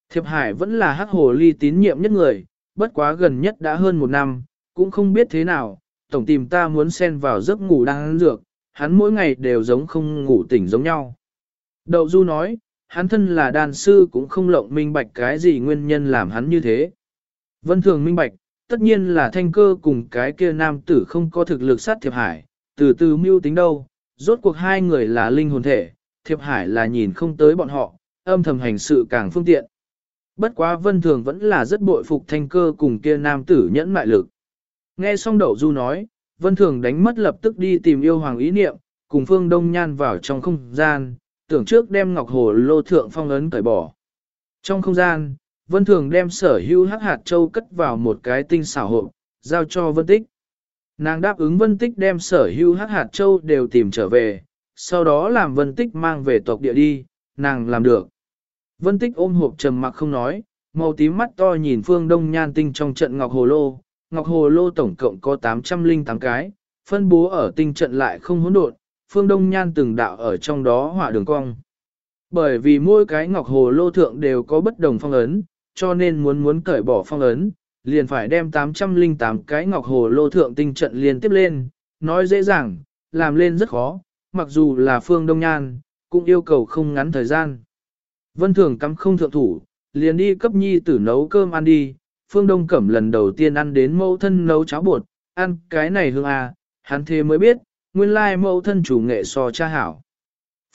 Thiệp Hải vẫn là hắc hồ ly tín nhiệm nhất người, bất quá gần nhất đã hơn một năm, cũng không biết thế nào, tổng tìm ta muốn xen vào giấc ngủ đang ăn dược, hắn mỗi ngày đều giống không ngủ tỉnh giống nhau. Đậu Du nói, hắn thân là đàn sư cũng không lộng minh bạch cái gì nguyên nhân làm hắn như thế. Vân thường minh bạch, tất nhiên là thanh cơ cùng cái kia nam tử không có thực lực sát thiệp hải, từ từ mưu tính đâu, rốt cuộc hai người là linh hồn thể, thiệp hải là nhìn không tới bọn họ, âm thầm hành sự càng phương tiện. Bất quá vân thường vẫn là rất bội phục thanh cơ cùng kia nam tử nhẫn mại lực. Nghe xong đậu du nói, vân thường đánh mất lập tức đi tìm yêu hoàng ý niệm, cùng phương đông nhan vào trong không gian, tưởng trước đem ngọc hồ lô thượng phong ấn cởi bỏ. Trong không gian, vân thường đem sở hữu hắc hạt châu cất vào một cái tinh xảo hộp, giao cho vân tích. Nàng đáp ứng vân tích đem sở hữu hắc hạt châu đều tìm trở về, sau đó làm vân tích mang về tộc địa đi, nàng làm được. Vân tích ôm hộp trầm mặc không nói, màu tím mắt to nhìn phương đông nhan tinh trong trận ngọc hồ lô, ngọc hồ lô tổng cộng có 808 cái, phân bố ở tinh trận lại không hỗn độn, phương đông nhan từng đạo ở trong đó hỏa đường cong. Bởi vì mỗi cái ngọc hồ lô thượng đều có bất đồng phong ấn, cho nên muốn muốn cởi bỏ phong ấn, liền phải đem 808 cái ngọc hồ lô thượng tinh trận liên tiếp lên, nói dễ dàng, làm lên rất khó, mặc dù là phương đông nhan, cũng yêu cầu không ngắn thời gian. Vân thường cắm không thượng thủ, liền đi cấp nhi tử nấu cơm ăn đi, phương đông cẩm lần đầu tiên ăn đến mẫu thân nấu cháo bột, ăn cái này hương à, hắn thế mới biết, nguyên lai mẫu thân chủ nghệ so cha hảo.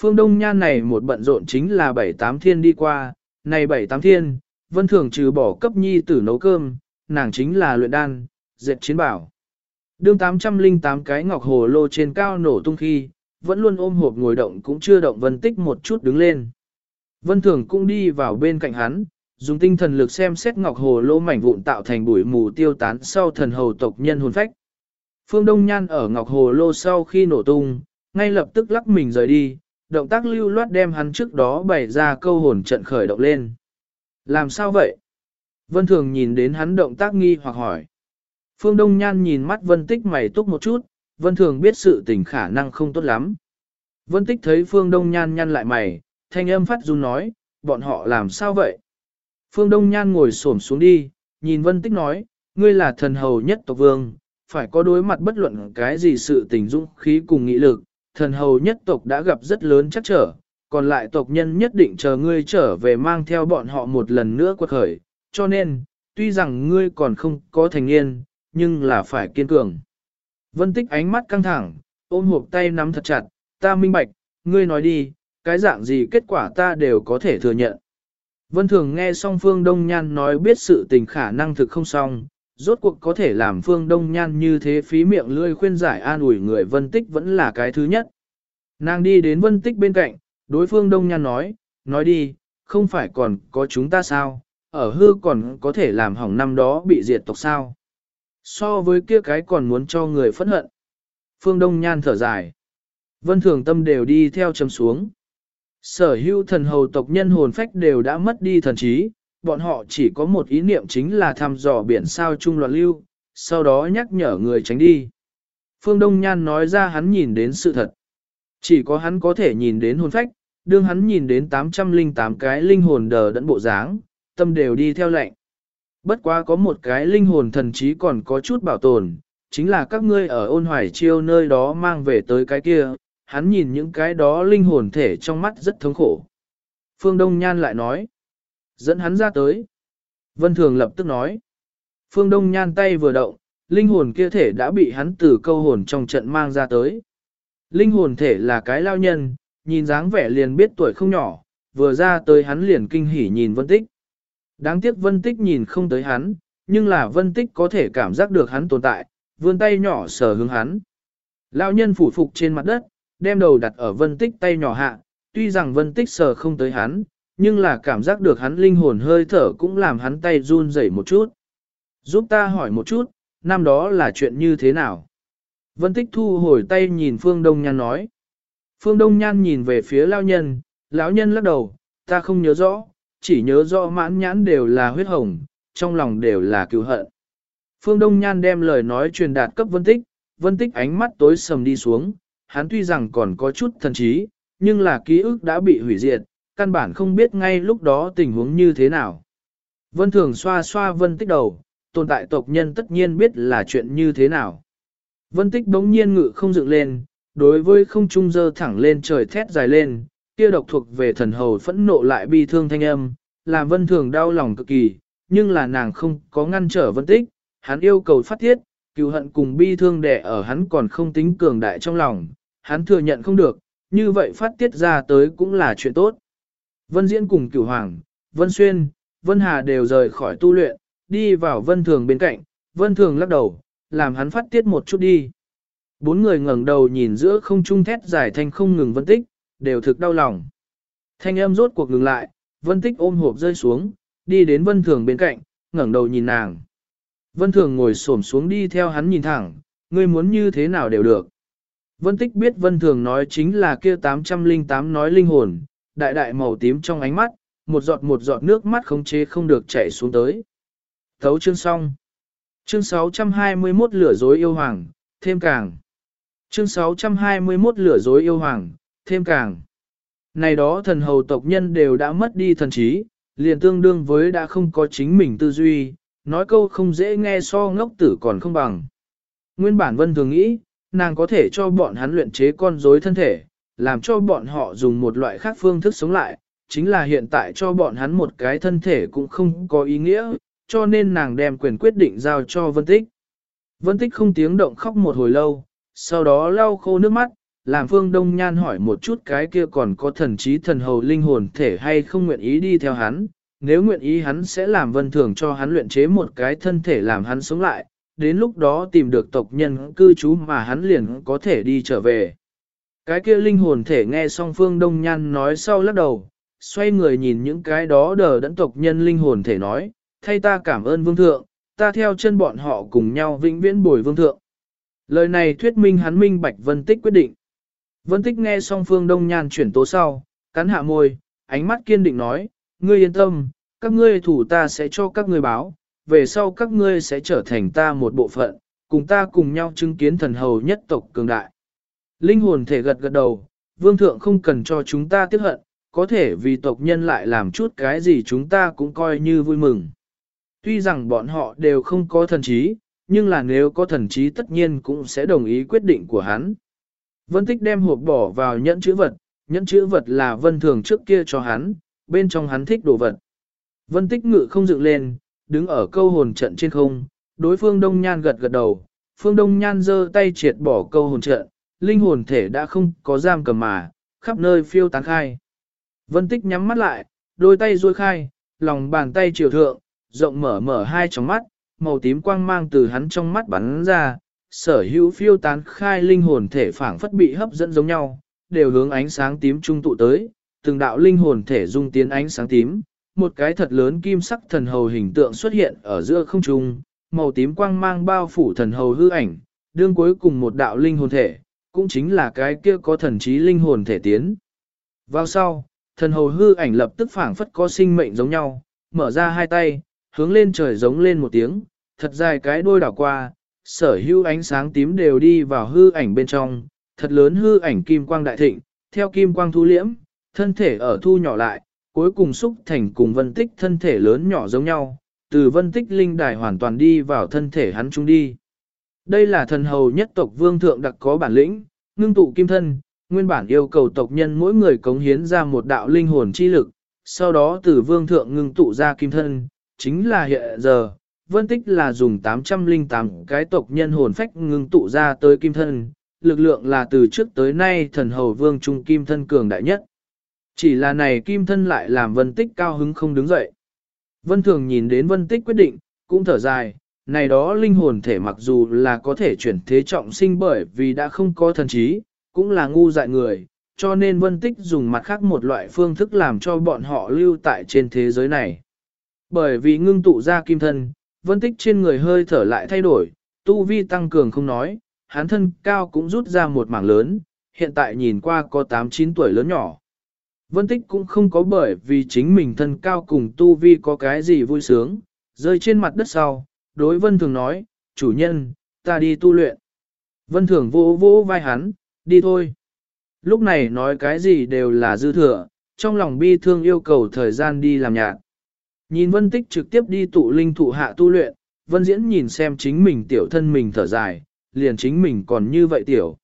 Phương Đông Nhan này một bận rộn chính là bảy tám thiên đi qua, này bảy tám thiên, vân thường trừ bỏ cấp nhi tử nấu cơm, nàng chính là luyện đan, dệt chiến bảo. Đương 808 cái ngọc hồ lô trên cao nổ tung khi, vẫn luôn ôm hộp ngồi động cũng chưa động vân tích một chút đứng lên. Vân thường cũng đi vào bên cạnh hắn, dùng tinh thần lực xem xét ngọc hồ lô mảnh vụn tạo thành bụi mù tiêu tán sau thần hầu tộc nhân hồn phách. Phương Đông Nhan ở ngọc hồ lô sau khi nổ tung, ngay lập tức lắc mình rời đi, động tác lưu loát đem hắn trước đó bày ra câu hồn trận khởi động lên. Làm sao vậy? Vân Thường nhìn đến hắn động tác nghi hoặc hỏi. Phương Đông Nhan nhìn mắt Vân Tích mày túc một chút, Vân Thường biết sự tình khả năng không tốt lắm. Vân Tích thấy Phương Đông Nhan nhăn lại mày, thanh âm phát run nói, bọn họ làm sao vậy? Phương Đông Nhan ngồi xổm xuống đi, nhìn Vân Tích nói, ngươi là thần hầu nhất tộc vương, phải có đối mặt bất luận cái gì sự tình dũng khí cùng nghị lực, thần hầu nhất tộc đã gặp rất lớn chắc trở, còn lại tộc nhân nhất định chờ ngươi trở về mang theo bọn họ một lần nữa quật khởi, cho nên, tuy rằng ngươi còn không có thành niên, nhưng là phải kiên cường. Vân tích ánh mắt căng thẳng, ôm hộp tay nắm thật chặt, ta minh bạch, ngươi nói đi, cái dạng gì kết quả ta đều có thể thừa nhận. Vân thường nghe xong Phương Đông Nhan nói biết sự tình khả năng thực không xong, rốt cuộc có thể làm Phương Đông Nhan như thế phí miệng lươi khuyên giải an ủi người Vân Tích vẫn là cái thứ nhất. Nàng đi đến Vân Tích bên cạnh, đối Phương Đông Nhan nói, nói đi, không phải còn có chúng ta sao, ở hư còn có thể làm hỏng năm đó bị diệt tộc sao. So với kia cái còn muốn cho người phẫn hận. Phương Đông Nhan thở dài. Vân Thường Tâm đều đi theo chấm xuống. Sở hữu thần hầu tộc nhân hồn phách đều đã mất đi thần trí, bọn họ chỉ có một ý niệm chính là thăm dò biển sao trung loạn lưu, sau đó nhắc nhở người tránh đi. Phương Đông Nhan nói ra hắn nhìn đến sự thật. Chỉ có hắn có thể nhìn đến hồn phách, đương hắn nhìn đến 808 cái linh hồn đờ đẫn bộ dáng, tâm đều đi theo lệnh. Bất quá có một cái linh hồn thần trí còn có chút bảo tồn, chính là các ngươi ở ôn hoài chiêu nơi đó mang về tới cái kia, hắn nhìn những cái đó linh hồn thể trong mắt rất thống khổ. Phương Đông Nhan lại nói, dẫn hắn ra tới. Vân Thường lập tức nói, Phương Đông Nhan tay vừa động, linh hồn kia thể đã bị hắn từ câu hồn trong trận mang ra tới. Linh hồn thể là cái lao nhân, nhìn dáng vẻ liền biết tuổi không nhỏ, vừa ra tới hắn liền kinh hỉ nhìn Vân Tích. Đáng tiếc Vân Tích nhìn không tới hắn, nhưng là Vân Tích có thể cảm giác được hắn tồn tại, vươn tay nhỏ sờ hướng hắn. Lão nhân phủ phục trên mặt đất, đem đầu đặt ở Vân Tích tay nhỏ hạ, tuy rằng Vân Tích sờ không tới hắn, nhưng là cảm giác được hắn linh hồn hơi thở cũng làm hắn tay run rẩy một chút. Giúp ta hỏi một chút, năm đó là chuyện như thế nào? Vân Tích thu hồi tay nhìn Phương Đông Nhan nói. Phương Đông Nhan nhìn về phía lão nhân, lão nhân lắc đầu, ta không nhớ rõ, chỉ nhớ rõ mãn nhãn đều là huyết hồng, trong lòng đều là cứu hận. Phương Đông Nhan đem lời nói truyền đạt cấp Vân Tích, Vân Tích ánh mắt tối sầm đi xuống, hắn tuy rằng còn có chút thần trí, nhưng là ký ức đã bị hủy diệt, căn bản không biết ngay lúc đó tình huống như thế nào. Vân Thường xoa xoa Vân Tích đầu, tồn tại tộc nhân tất nhiên biết là chuyện như thế nào. Vân Tích đống nhiên ngự không dựng lên, đối với không trung dơ thẳng lên trời thét dài lên, kia độc thuộc về thần hầu phẫn nộ lại bi thương thanh âm, làm vân thường đau lòng cực kỳ, nhưng là nàng không có ngăn trở vân tích, hắn yêu cầu phát tiết, cựu hận cùng bi thương đẻ ở hắn còn không tính cường đại trong lòng, hắn thừa nhận không được, như vậy phát tiết ra tới cũng là chuyện tốt. Vân Diễn cùng cửu hoàng, Vân Xuyên, Vân Hà đều rời khỏi tu luyện, đi vào Vân Thường bên cạnh, Vân Thường lắc đầu, làm hắn phát tiết một chút đi. Bốn người ngẩng đầu nhìn giữa không trung thét dài thanh không ngừng vân tích, đều thực đau lòng. Thanh âm rốt cuộc ngừng lại, vân tích ôm hộp rơi xuống, đi đến vân thường bên cạnh, ngẩng đầu nhìn nàng. Vân thường ngồi xổm xuống đi theo hắn nhìn thẳng, ngươi muốn như thế nào đều được. Vân tích biết vân thường nói chính là kia 808 nói linh hồn, đại đại màu tím trong ánh mắt, một giọt một giọt nước mắt khống chế không được chảy xuống tới. Thấu chương xong. Chương 621 lửa dối yêu hoàng, thêm càng. Chương 621 lửa dối yêu hoàng, thêm càng. Này đó thần hầu tộc nhân đều đã mất đi thần trí, liền tương đương với đã không có chính mình tư duy, nói câu không dễ nghe so ngốc tử còn không bằng. Nguyên bản vân thường nghĩ, nàng có thể cho bọn hắn luyện chế con rối thân thể, làm cho bọn họ dùng một loại khác phương thức sống lại, chính là hiện tại cho bọn hắn một cái thân thể cũng không có ý nghĩa, cho nên nàng đem quyền quyết định giao cho Vân Tích. Vân Tích không tiếng động khóc một hồi lâu, sau đó lau khô nước mắt, làm phương đông nhan hỏi một chút cái kia còn có thần trí thần hầu linh hồn thể hay không nguyện ý đi theo hắn, nếu nguyện ý hắn sẽ làm vân thường cho hắn luyện chế một cái thân thể làm hắn sống lại, đến lúc đó tìm được tộc nhân cư trú mà hắn liền có thể đi trở về. Cái kia linh hồn thể nghe song phương đông nhan nói sau lắc đầu, xoay người nhìn những cái đó đờ đẫn tộc nhân linh hồn thể nói, thay ta cảm ơn vương thượng, ta theo chân bọn họ cùng nhau vĩnh viễn bồi vương thượng. Lời này thuyết minh hắn minh bạch vân tích quyết định. Vân tích nghe song phương đông nhan chuyển tố sau, cắn hạ môi, ánh mắt kiên định nói, ngươi yên tâm, các ngươi thủ ta sẽ cho các ngươi báo, về sau các ngươi sẽ trở thành ta một bộ phận, cùng ta cùng nhau chứng kiến thần hầu nhất tộc cường đại. Linh hồn thể gật gật đầu, vương thượng không cần cho chúng ta tiếc hận, có thể vì tộc nhân lại làm chút cái gì chúng ta cũng coi như vui mừng. Tuy rằng bọn họ đều không có thần trí, nhưng là nếu có thần trí tất nhiên cũng sẽ đồng ý quyết định của hắn. Vân Tích đem hộp bỏ vào nhẫn chữ vật, nhẫn chữ vật là vân thường trước kia cho hắn, bên trong hắn thích đồ vật. Vân Tích ngự không dựng lên, đứng ở câu hồn trận trên không, đối phương Đông Nhan gật gật đầu, phương Đông Nhan giơ tay triệt bỏ câu hồn trận, linh hồn thể đã không có giam cầm mà, khắp nơi phiêu tán khai. Vân Tích nhắm mắt lại, đôi tay duỗi khai, lòng bàn tay chiều thượng, rộng mở mở hai tròng mắt, màu tím quang mang từ hắn trong mắt bắn ra, sở hữu phiêu tán khai linh hồn thể phảng phất bị hấp dẫn giống nhau, đều hướng ánh sáng tím trung tụ tới, từng đạo linh hồn thể dung tiến ánh sáng tím, một cái thật lớn kim sắc thần hầu hình tượng xuất hiện ở giữa không trung, màu tím quang mang bao phủ thần hầu hư ảnh, đương cuối cùng một đạo linh hồn thể, cũng chính là cái kia có thần trí linh hồn thể tiến. Vào sau, thần hầu hư ảnh lập tức phảng phất có sinh mệnh giống nhau, mở ra hai tay, hướng lên trời giống lên một tiếng, thật dài cái đôi đảo qua, sở hữu ánh sáng tím đều đi vào hư ảnh bên trong, thật lớn hư ảnh kim quang đại thịnh, theo kim quang thu liễm, thân thể ở thu nhỏ lại, cuối cùng xúc thành cùng vân tích thân thể lớn nhỏ giống nhau, từ vân tích linh đài hoàn toàn đi vào thân thể hắn chung đi. Đây là thần hầu nhất tộc vương thượng đặc có bản lĩnh, ngưng tụ kim thân, nguyên bản yêu cầu tộc nhân mỗi người cống hiến ra một đạo linh hồn chi lực, sau đó từ vương thượng ngưng tụ ra kim thân, chính là hiện giờ, vân tích là dùng 808 cái tộc nhân hồn phách ngưng tụ ra tới kim thân, lực lượng là từ trước tới nay thần hầu vương trung kim thân cường đại nhất. Chỉ là này kim thân lại làm vân tích cao hứng không đứng dậy. Vân thường nhìn đến vân tích quyết định, cũng thở dài, này đó linh hồn thể mặc dù là có thể chuyển thế trọng sinh bởi vì đã không có thần trí, cũng là ngu dại người, cho nên vân tích dùng mặt khác một loại phương thức làm cho bọn họ lưu tại trên thế giới này. Bởi vì ngưng tụ ra kim thân, vân tích trên người hơi thở lại thay đổi, tu vi tăng cường không nói, hán thân cao cũng rút ra một mảng lớn, hiện tại nhìn qua có 8-9 tuổi lớn nhỏ. Vân tích cũng không có bởi vì chính mình thân cao cùng tu vi có cái gì vui sướng, rơi trên mặt đất sau, đối vân thường nói, chủ nhân, ta đi tu luyện. Vân thường vỗ vỗ vai hắn, đi thôi. Lúc này nói cái gì đều là dư thừa, trong lòng bi thương yêu cầu thời gian đi làm nhạc. Nhìn vân tích trực tiếp đi tụ linh thụ hạ tu luyện, vân diễn nhìn xem chính mình tiểu thân mình thở dài, liền chính mình còn như vậy tiểu.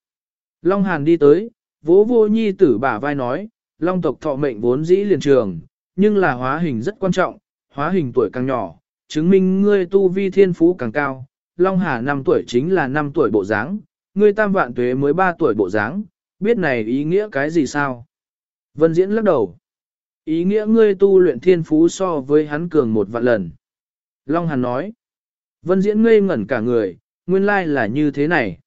Long Hàn đi tới, vỗ vô nhi tử bả vai nói, Long tộc thọ mệnh vốn dĩ liền trường, nhưng là hóa hình rất quan trọng, hóa hình tuổi càng nhỏ, chứng minh ngươi tu vi thiên phú càng cao. Long Hà 5 tuổi chính là 5 tuổi bộ dáng, ngươi tam vạn tuế mới 3 tuổi bộ dáng, biết này ý nghĩa cái gì sao? Vân Diễn lắc đầu. Ý nghĩa ngươi tu luyện thiên phú so với hắn cường một vạn lần. Long Hàn nói. Vân Diễn ngây ngẩn cả người, nguyên lai là như thế này.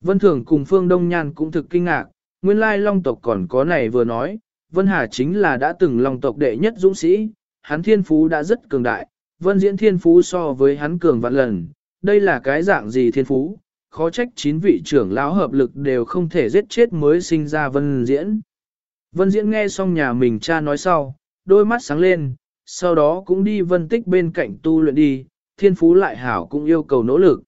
Vân Thường cùng Phương Đông Nhan cũng thực kinh ngạc, nguyên lai long tộc còn có này vừa nói, Vân Hà chính là đã từng long tộc đệ nhất dũng sĩ, hắn thiên phú đã rất cường đại, Vân Diễn thiên phú so với hắn cường vạn lần, đây là cái dạng gì thiên phú, khó trách chín vị trưởng lão hợp lực đều không thể giết chết mới sinh ra Vân Diễn. Vân Diễn nghe xong nhà mình cha nói sau, đôi mắt sáng lên, sau đó cũng đi vân tích bên cạnh tu luyện đi, thiên phú lại hảo cũng yêu cầu nỗ lực.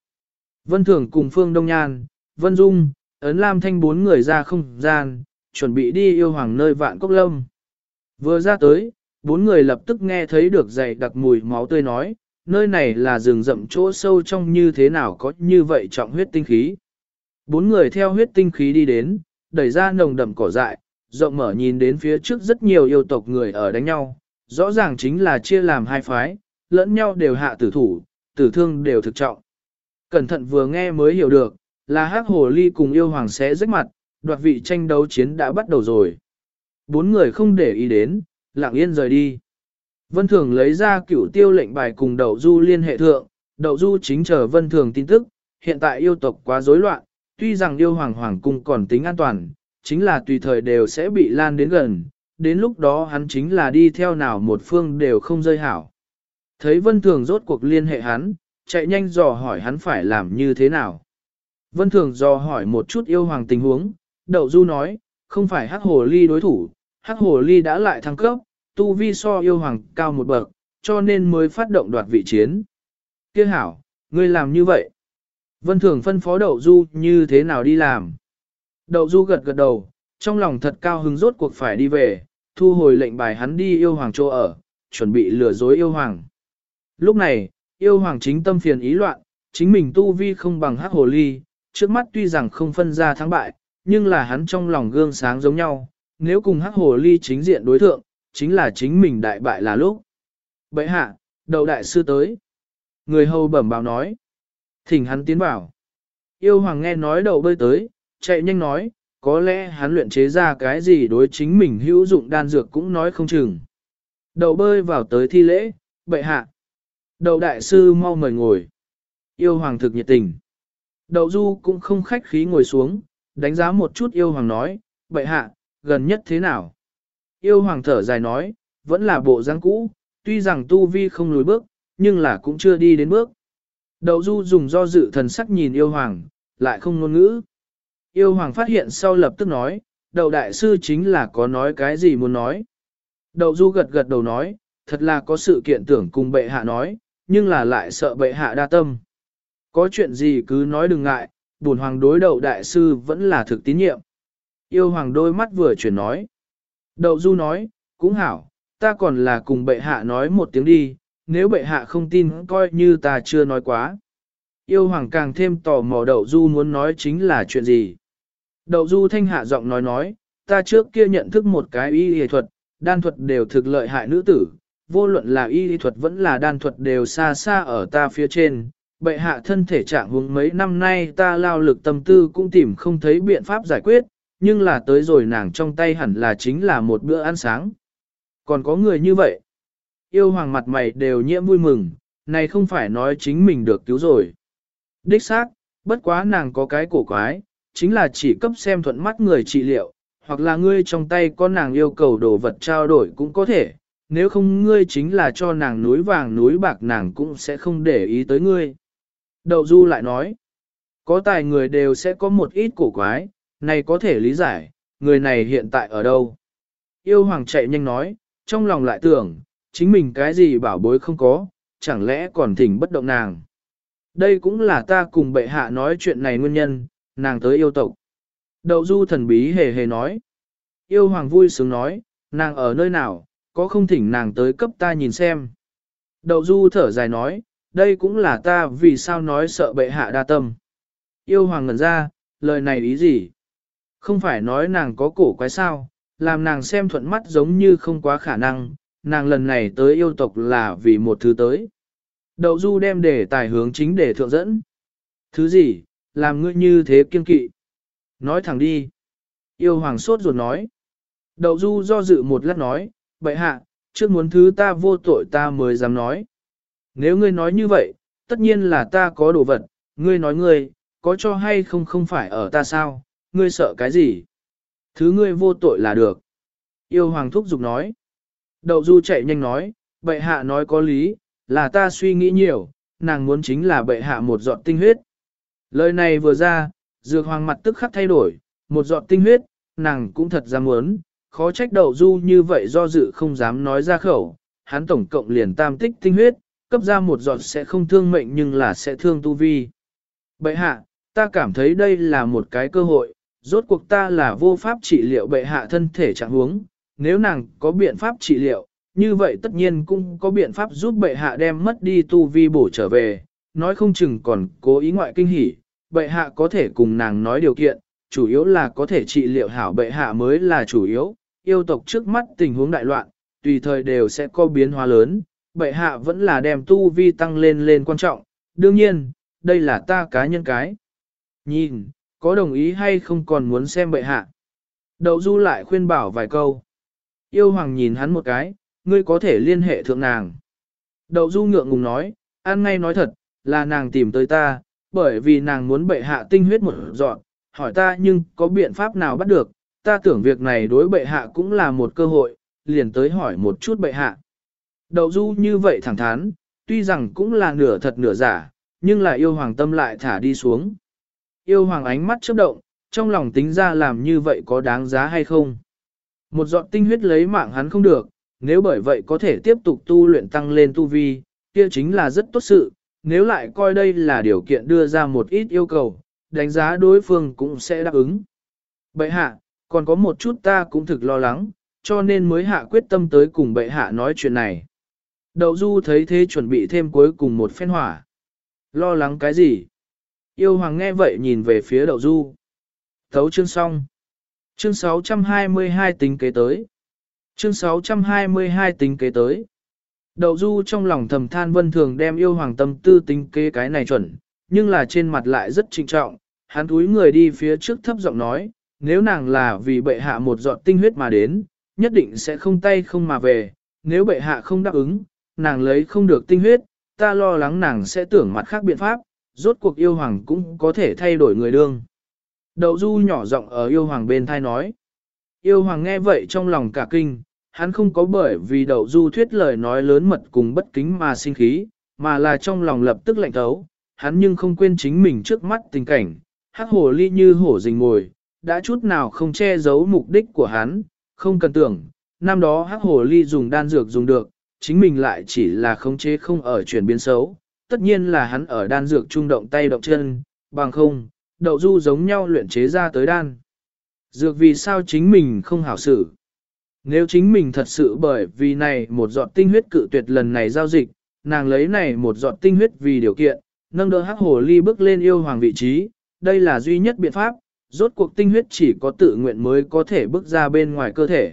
Vân Thường cùng Phương Đông Nhan, Vân Dung, Ấn Lam Thanh bốn người ra không gian, chuẩn bị đi yêu hoàng nơi vạn cốc lâm. Vừa ra tới, bốn người lập tức nghe thấy được dày đặc mùi máu tươi nói, nơi này là rừng rậm chỗ sâu trong như thế nào có như vậy trọng huyết tinh khí. Bốn người theo huyết tinh khí đi đến, đẩy ra nồng đậm cỏ dại, rộng mở nhìn đến phía trước rất nhiều yêu tộc người ở đánh nhau, rõ ràng chính là chia làm hai phái, lẫn nhau đều hạ tử thủ, tử thương đều thực trọng. Cẩn thận vừa nghe mới hiểu được, là hắc hồ ly cùng yêu hoàng sẽ rách mặt, đoạt vị tranh đấu chiến đã bắt đầu rồi. Bốn người không để ý đến, lặng yên rời đi. Vân Thường lấy ra cửu tiêu lệnh bài cùng đậu du liên hệ thượng, đậu du chính chờ Vân Thường tin tức, hiện tại yêu tộc quá rối loạn, tuy rằng yêu hoàng hoàng cung còn tính an toàn, chính là tùy thời đều sẽ bị lan đến gần, đến lúc đó hắn chính là đi theo nào một phương đều không rơi hảo. Thấy Vân Thường rốt cuộc liên hệ hắn, chạy nhanh dò hỏi hắn phải làm như thế nào. Vân Thường dò hỏi một chút yêu hoàng tình huống, Đậu Du nói, không phải Hắc Hồ Ly đối thủ, Hắc Hồ Ly đã lại thăng cấp, tu vi so yêu hoàng cao một bậc, cho nên mới phát động đoạt vị chiến. Kia hảo, ngươi làm như vậy. Vân Thường phân phó Đậu Du như thế nào đi làm. Đậu Du gật gật đầu, trong lòng thật cao hứng rốt cuộc phải đi về, thu hồi lệnh bài hắn đi yêu hoàng chỗ ở, chuẩn bị lừa dối yêu hoàng. Lúc này, yêu hoàng chính tâm phiền ý loạn, chính mình tu vi không bằng hắc hồ ly, trước mắt tuy rằng không phân ra thắng bại, nhưng là hắn trong lòng gương sáng giống nhau, nếu cùng hắc hồ ly chính diện đối thượng, chính là chính mình đại bại là lúc. Bậy hạ, đầu đại sư tới. Người hầu bẩm báo nói. Thỉnh hắn tiến vào. Yêu hoàng nghe nói đầu bơi tới, chạy nhanh nói, có lẽ hắn luyện chế ra cái gì đối chính mình hữu dụng đan dược cũng nói không chừng. Đầu bơi vào tới thi lễ, bệ hạ. Đầu đại sư mau mời ngồi. Yêu hoàng thực nhiệt tình. Đậu du cũng không khách khí ngồi xuống, đánh giá một chút yêu hoàng nói, bệ hạ, gần nhất thế nào? Yêu hoàng thở dài nói, vẫn là bộ dáng cũ, tuy rằng tu vi không lùi bước, nhưng là cũng chưa đi đến bước. Đậu du dùng do dự thần sắc nhìn yêu hoàng, lại không ngôn ngữ. Yêu hoàng phát hiện sau lập tức nói, đậu đại sư chính là có nói cái gì muốn nói. Đậu du gật gật đầu nói, thật là có sự kiện tưởng cùng bệ hạ nói, nhưng là lại sợ bệ hạ đa tâm. Có chuyện gì cứ nói đừng ngại, buồn hoàng đối đậu đại sư vẫn là thực tín nhiệm. Yêu hoàng đôi mắt vừa chuyển nói. Đậu du nói, cũng hảo, ta còn là cùng bệ hạ nói một tiếng đi, nếu bệ hạ không tin coi như ta chưa nói quá. Yêu hoàng càng thêm tò mò đậu du muốn nói chính là chuyện gì. Đậu du thanh hạ giọng nói nói, ta trước kia nhận thức một cái y y thuật, đan thuật đều thực lợi hại nữ tử, vô luận là y y thuật vẫn là đan thuật đều xa xa ở ta phía trên. Bệ hạ thân thể trạng huống mấy năm nay ta lao lực tâm tư cũng tìm không thấy biện pháp giải quyết, nhưng là tới rồi nàng trong tay hẳn là chính là một bữa ăn sáng. Còn có người như vậy, yêu hoàng mặt mày đều nhiễm vui mừng, này không phải nói chính mình được cứu rồi. Đích xác, bất quá nàng có cái cổ quái, chính là chỉ cấp xem thuận mắt người trị liệu, hoặc là ngươi trong tay có nàng yêu cầu đồ vật trao đổi cũng có thể, nếu không ngươi chính là cho nàng núi vàng núi bạc nàng cũng sẽ không để ý tới ngươi. Đậu Du lại nói, có tài người đều sẽ có một ít cổ quái, này có thể lý giải, người này hiện tại ở đâu. Yêu hoàng chạy nhanh nói, trong lòng lại tưởng, chính mình cái gì bảo bối không có, chẳng lẽ còn thỉnh bất động nàng. Đây cũng là ta cùng bệ hạ nói chuyện này nguyên nhân, nàng tới yêu tộc. Đậu du thần bí hề hề nói. Yêu hoàng vui sướng nói, nàng ở nơi nào, có không thỉnh nàng tới cấp ta nhìn xem. Đậu du thở dài nói, đây cũng là ta vì sao nói sợ bệ hạ đa tâm. Yêu hoàng ngẩn ra, lời này ý gì? Không phải nói nàng có cổ quái sao, làm nàng xem thuận mắt giống như không quá khả năng, nàng lần này tới yêu tộc là vì một thứ tới. Đậu du đem để tài hướng chính để thượng dẫn. Thứ gì, làm ngươi như thế kiên kỵ? Nói thẳng đi. Yêu hoàng sốt ruột nói. Đậu du do dự một lát nói, bệ hạ, trước muốn thứ ta vô tội ta mới dám nói. Nếu ngươi nói như vậy, tất nhiên là ta có đồ vật, ngươi nói ngươi, có cho hay không không phải ở ta sao, ngươi sợ cái gì? Thứ ngươi vô tội là được. Yêu hoàng thúc giục nói. Đậu du chạy nhanh nói, bệ hạ nói có lý, là ta suy nghĩ nhiều, nàng muốn chính là bệ hạ một giọt tinh huyết. Lời này vừa ra, dược hoàng mặt tức khắc thay đổi, một giọt tinh huyết, nàng cũng thật dám muốn, khó trách đậu du như vậy do dự không dám nói ra khẩu, hắn tổng cộng liền tam tích tinh huyết, cấp ra một giọt sẽ không thương mệnh nhưng là sẽ thương tu vi. Bệ hạ, ta cảm thấy đây là một cái cơ hội, rốt cuộc ta là vô pháp trị liệu bệ hạ thân thể trạng huống, nếu nàng có biện pháp trị liệu, như vậy tất nhiên cũng có biện pháp giúp bệ hạ đem mất đi tu vi bổ trở về, nói không chừng còn cố ý ngoại kinh hỉ, bệ hạ có thể cùng nàng nói điều kiện, chủ yếu là có thể trị liệu hảo bệ hạ mới là chủ yếu, yêu tộc trước mắt tình huống đại loạn, tùy thời đều sẽ có biến hóa lớn, bệ hạ vẫn là đem tu vi tăng lên lên quan trọng, đương nhiên, đây là ta cá nhân cái. Nhìn, có đồng ý hay không còn muốn xem bệ hạ. Đậu du lại khuyên bảo vài câu. Yêu hoàng nhìn hắn một cái, ngươi có thể liên hệ thượng nàng. Đậu du ngượng ngùng nói, ăn ngay nói thật, là nàng tìm tới ta, bởi vì nàng muốn bệ hạ tinh huyết một dọn, hỏi ta nhưng có biện pháp nào bắt được, ta tưởng việc này đối bệ hạ cũng là một cơ hội, liền tới hỏi một chút bệ hạ. Đậu du như vậy thẳng thắn, tuy rằng cũng là nửa thật nửa giả, nhưng là yêu hoàng tâm lại thả đi xuống. Yêu hoàng ánh mắt chớp động, trong lòng tính ra làm như vậy có đáng giá hay không. Một giọt tinh huyết lấy mạng hắn không được, nếu bởi vậy có thể tiếp tục tu luyện tăng lên tu vi, kia chính là rất tốt sự, nếu lại coi đây là điều kiện đưa ra một ít yêu cầu, đánh giá đối phương cũng sẽ đáp ứng. Bệ hạ, còn có một chút ta cũng thực lo lắng, cho nên mới hạ quyết tâm tới cùng bệ hạ nói chuyện này. Đậu du thấy thế chuẩn bị thêm cuối cùng một phen hỏa. Lo lắng cái gì? Yêu hoàng nghe vậy nhìn về phía đậu du. Thấu chương xong. Chương 622 tính kế tới. Chương 622 tính kế tới. Đậu du trong lòng thầm than vân thường đem yêu hoàng tâm tư tính kế cái này chuẩn, nhưng là trên mặt lại rất trinh trọng, hắn túi người đi phía trước thấp giọng nói, nếu nàng là vì bệ hạ một giọt tinh huyết mà đến, nhất định sẽ không tay không mà về, nếu bệ hạ không đáp ứng, nàng lấy không được tinh huyết, ta lo lắng nàng sẽ tưởng mặt khác biện pháp, rốt cuộc yêu hoàng cũng có thể thay đổi người đương. Đậu du nhỏ giọng ở yêu hoàng bên thai nói. Yêu hoàng nghe vậy trong lòng cả kinh, hắn không có bởi vì đậu du thuyết lời nói lớn mật cùng bất kính mà sinh khí, mà là trong lòng lập tức lạnh thấu, hắn nhưng không quên chính mình trước mắt tình cảnh, hắc hồ ly như hổ rình ngồi, đã chút nào không che giấu mục đích của hắn, không cần tưởng, năm đó hắc hồ ly dùng đan dược dùng được, chính mình lại chỉ là khống chế không ở chuyển biến xấu, tất nhiên là hắn ở đan dược trung động tay động chân, bằng không, đậu du giống nhau luyện chế ra tới đan. Dược vì sao chính mình không hảo xử. Nếu chính mình thật sự bởi vì này một giọt tinh huyết cự tuyệt lần này giao dịch, nàng lấy này một giọt tinh huyết vì điều kiện, nâng đỡ hắc hồ ly bước lên yêu hoàng vị trí, đây là duy nhất biện pháp, rốt cuộc tinh huyết chỉ có tự nguyện mới có thể bước ra bên ngoài cơ thể.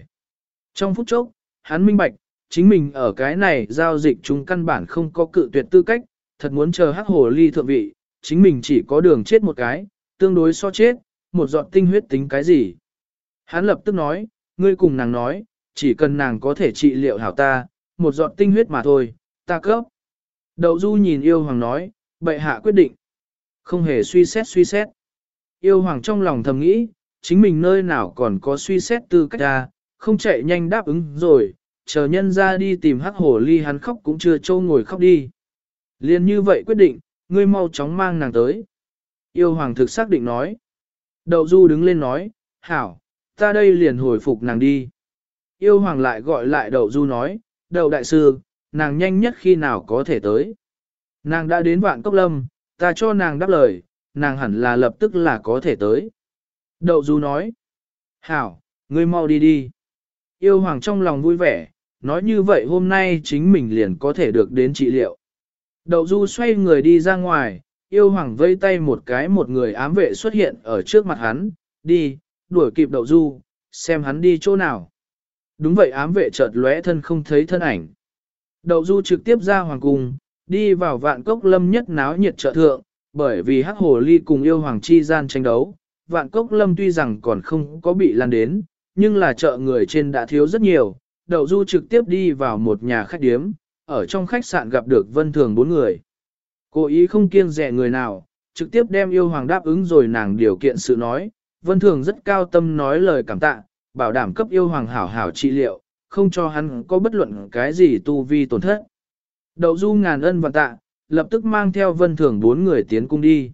Trong phút chốc, hắn minh bạch, chính mình ở cái này giao dịch chúng căn bản không có cự tuyệt tư cách, thật muốn chờ hắc hồ ly thượng vị, chính mình chỉ có đường chết một cái, tương đối so chết, một giọt tinh huyết tính cái gì. Hắn lập tức nói, ngươi cùng nàng nói, chỉ cần nàng có thể trị liệu hảo ta, một giọt tinh huyết mà thôi, ta cấp. Đậu du nhìn yêu hoàng nói, bệ hạ quyết định. Không hề suy xét suy xét. Yêu hoàng trong lòng thầm nghĩ, chính mình nơi nào còn có suy xét tư cách ra, không chạy nhanh đáp ứng rồi, chờ nhân ra đi tìm hắc hồ ly hắn khóc cũng chưa trâu ngồi khóc đi. Liên như vậy quyết định, ngươi mau chóng mang nàng tới. Yêu hoàng thực xác định nói. Đậu du đứng lên nói, hảo, ta đây liền hồi phục nàng đi. Yêu hoàng lại gọi lại đậu du nói, đậu đại sư, nàng nhanh nhất khi nào có thể tới. Nàng đã đến vạn cốc lâm, ta cho nàng đáp lời, nàng hẳn là lập tức là có thể tới. Đậu du nói, hảo, ngươi mau đi đi. Yêu hoàng trong lòng vui vẻ, nói như vậy hôm nay chính mình liền có thể được đến trị liệu. Đậu du xoay người đi ra ngoài, yêu hoàng vây tay một cái một người ám vệ xuất hiện ở trước mặt hắn, đi, đuổi kịp đậu du, xem hắn đi chỗ nào. Đúng vậy ám vệ chợt lóe thân không thấy thân ảnh. Đậu du trực tiếp ra hoàng cung, đi vào vạn cốc lâm nhất náo nhiệt trợ thượng, bởi vì hắc hồ ly cùng yêu hoàng chi gian tranh đấu, vạn cốc lâm tuy rằng còn không có bị lan đến, nhưng là chợ người trên đã thiếu rất nhiều. Đậu du trực tiếp đi vào một nhà khách điếm, ở trong khách sạn gặp được vân thường bốn người. Cố ý không kiêng rẻ người nào, trực tiếp đem yêu hoàng đáp ứng rồi nàng điều kiện sự nói, vân thường rất cao tâm nói lời cảm tạ, bảo đảm cấp yêu hoàng hảo hảo trị liệu, không cho hắn có bất luận cái gì tu vi tổn thất. Đậu du ngàn ân và tạ, lập tức mang theo vân thường bốn người tiến cung đi.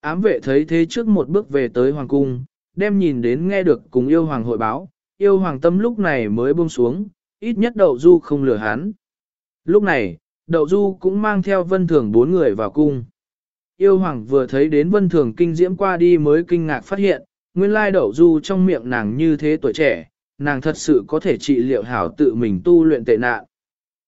Ám vệ thấy thế trước một bước về tới hoàng cung, đem nhìn đến nghe được cùng yêu hoàng hội báo, yêu hoàng tâm lúc này mới buông xuống, ít nhất đậu du không lừa hắn. Lúc này, đậu du cũng mang theo vân thường bốn người vào cung. Yêu hoàng vừa thấy đến vân thường kinh diễm qua đi mới kinh ngạc phát hiện, nguyên lai đậu du trong miệng nàng như thế tuổi trẻ, nàng thật sự có thể trị liệu hảo tự mình tu luyện tệ nạn.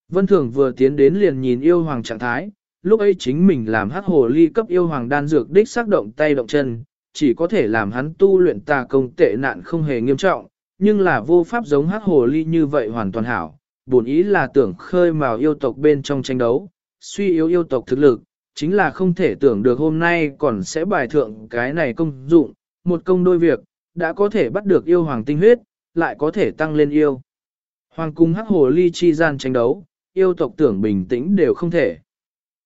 Vân thường vừa tiến đến liền nhìn yêu hoàng trạng thái, lúc ấy chính mình làm hát hồ ly cấp yêu hoàng đan dược đích xác động tay động chân, chỉ có thể làm hắn tu luyện tà công tệ nạn không hề nghiêm trọng, nhưng là vô pháp giống hắc hồ ly như vậy hoàn toàn hảo. Bổn ý là tưởng khơi mào yêu tộc bên trong tranh đấu, suy yếu yêu tộc thực lực, chính là không thể tưởng được hôm nay còn sẽ bài thượng cái này công dụng, một công đôi việc, đã có thể bắt được yêu hoàng tinh huyết, lại có thể tăng lên yêu. Hoàng cung hắc hồ ly chi gian tranh đấu, yêu tộc tưởng bình tĩnh đều không thể.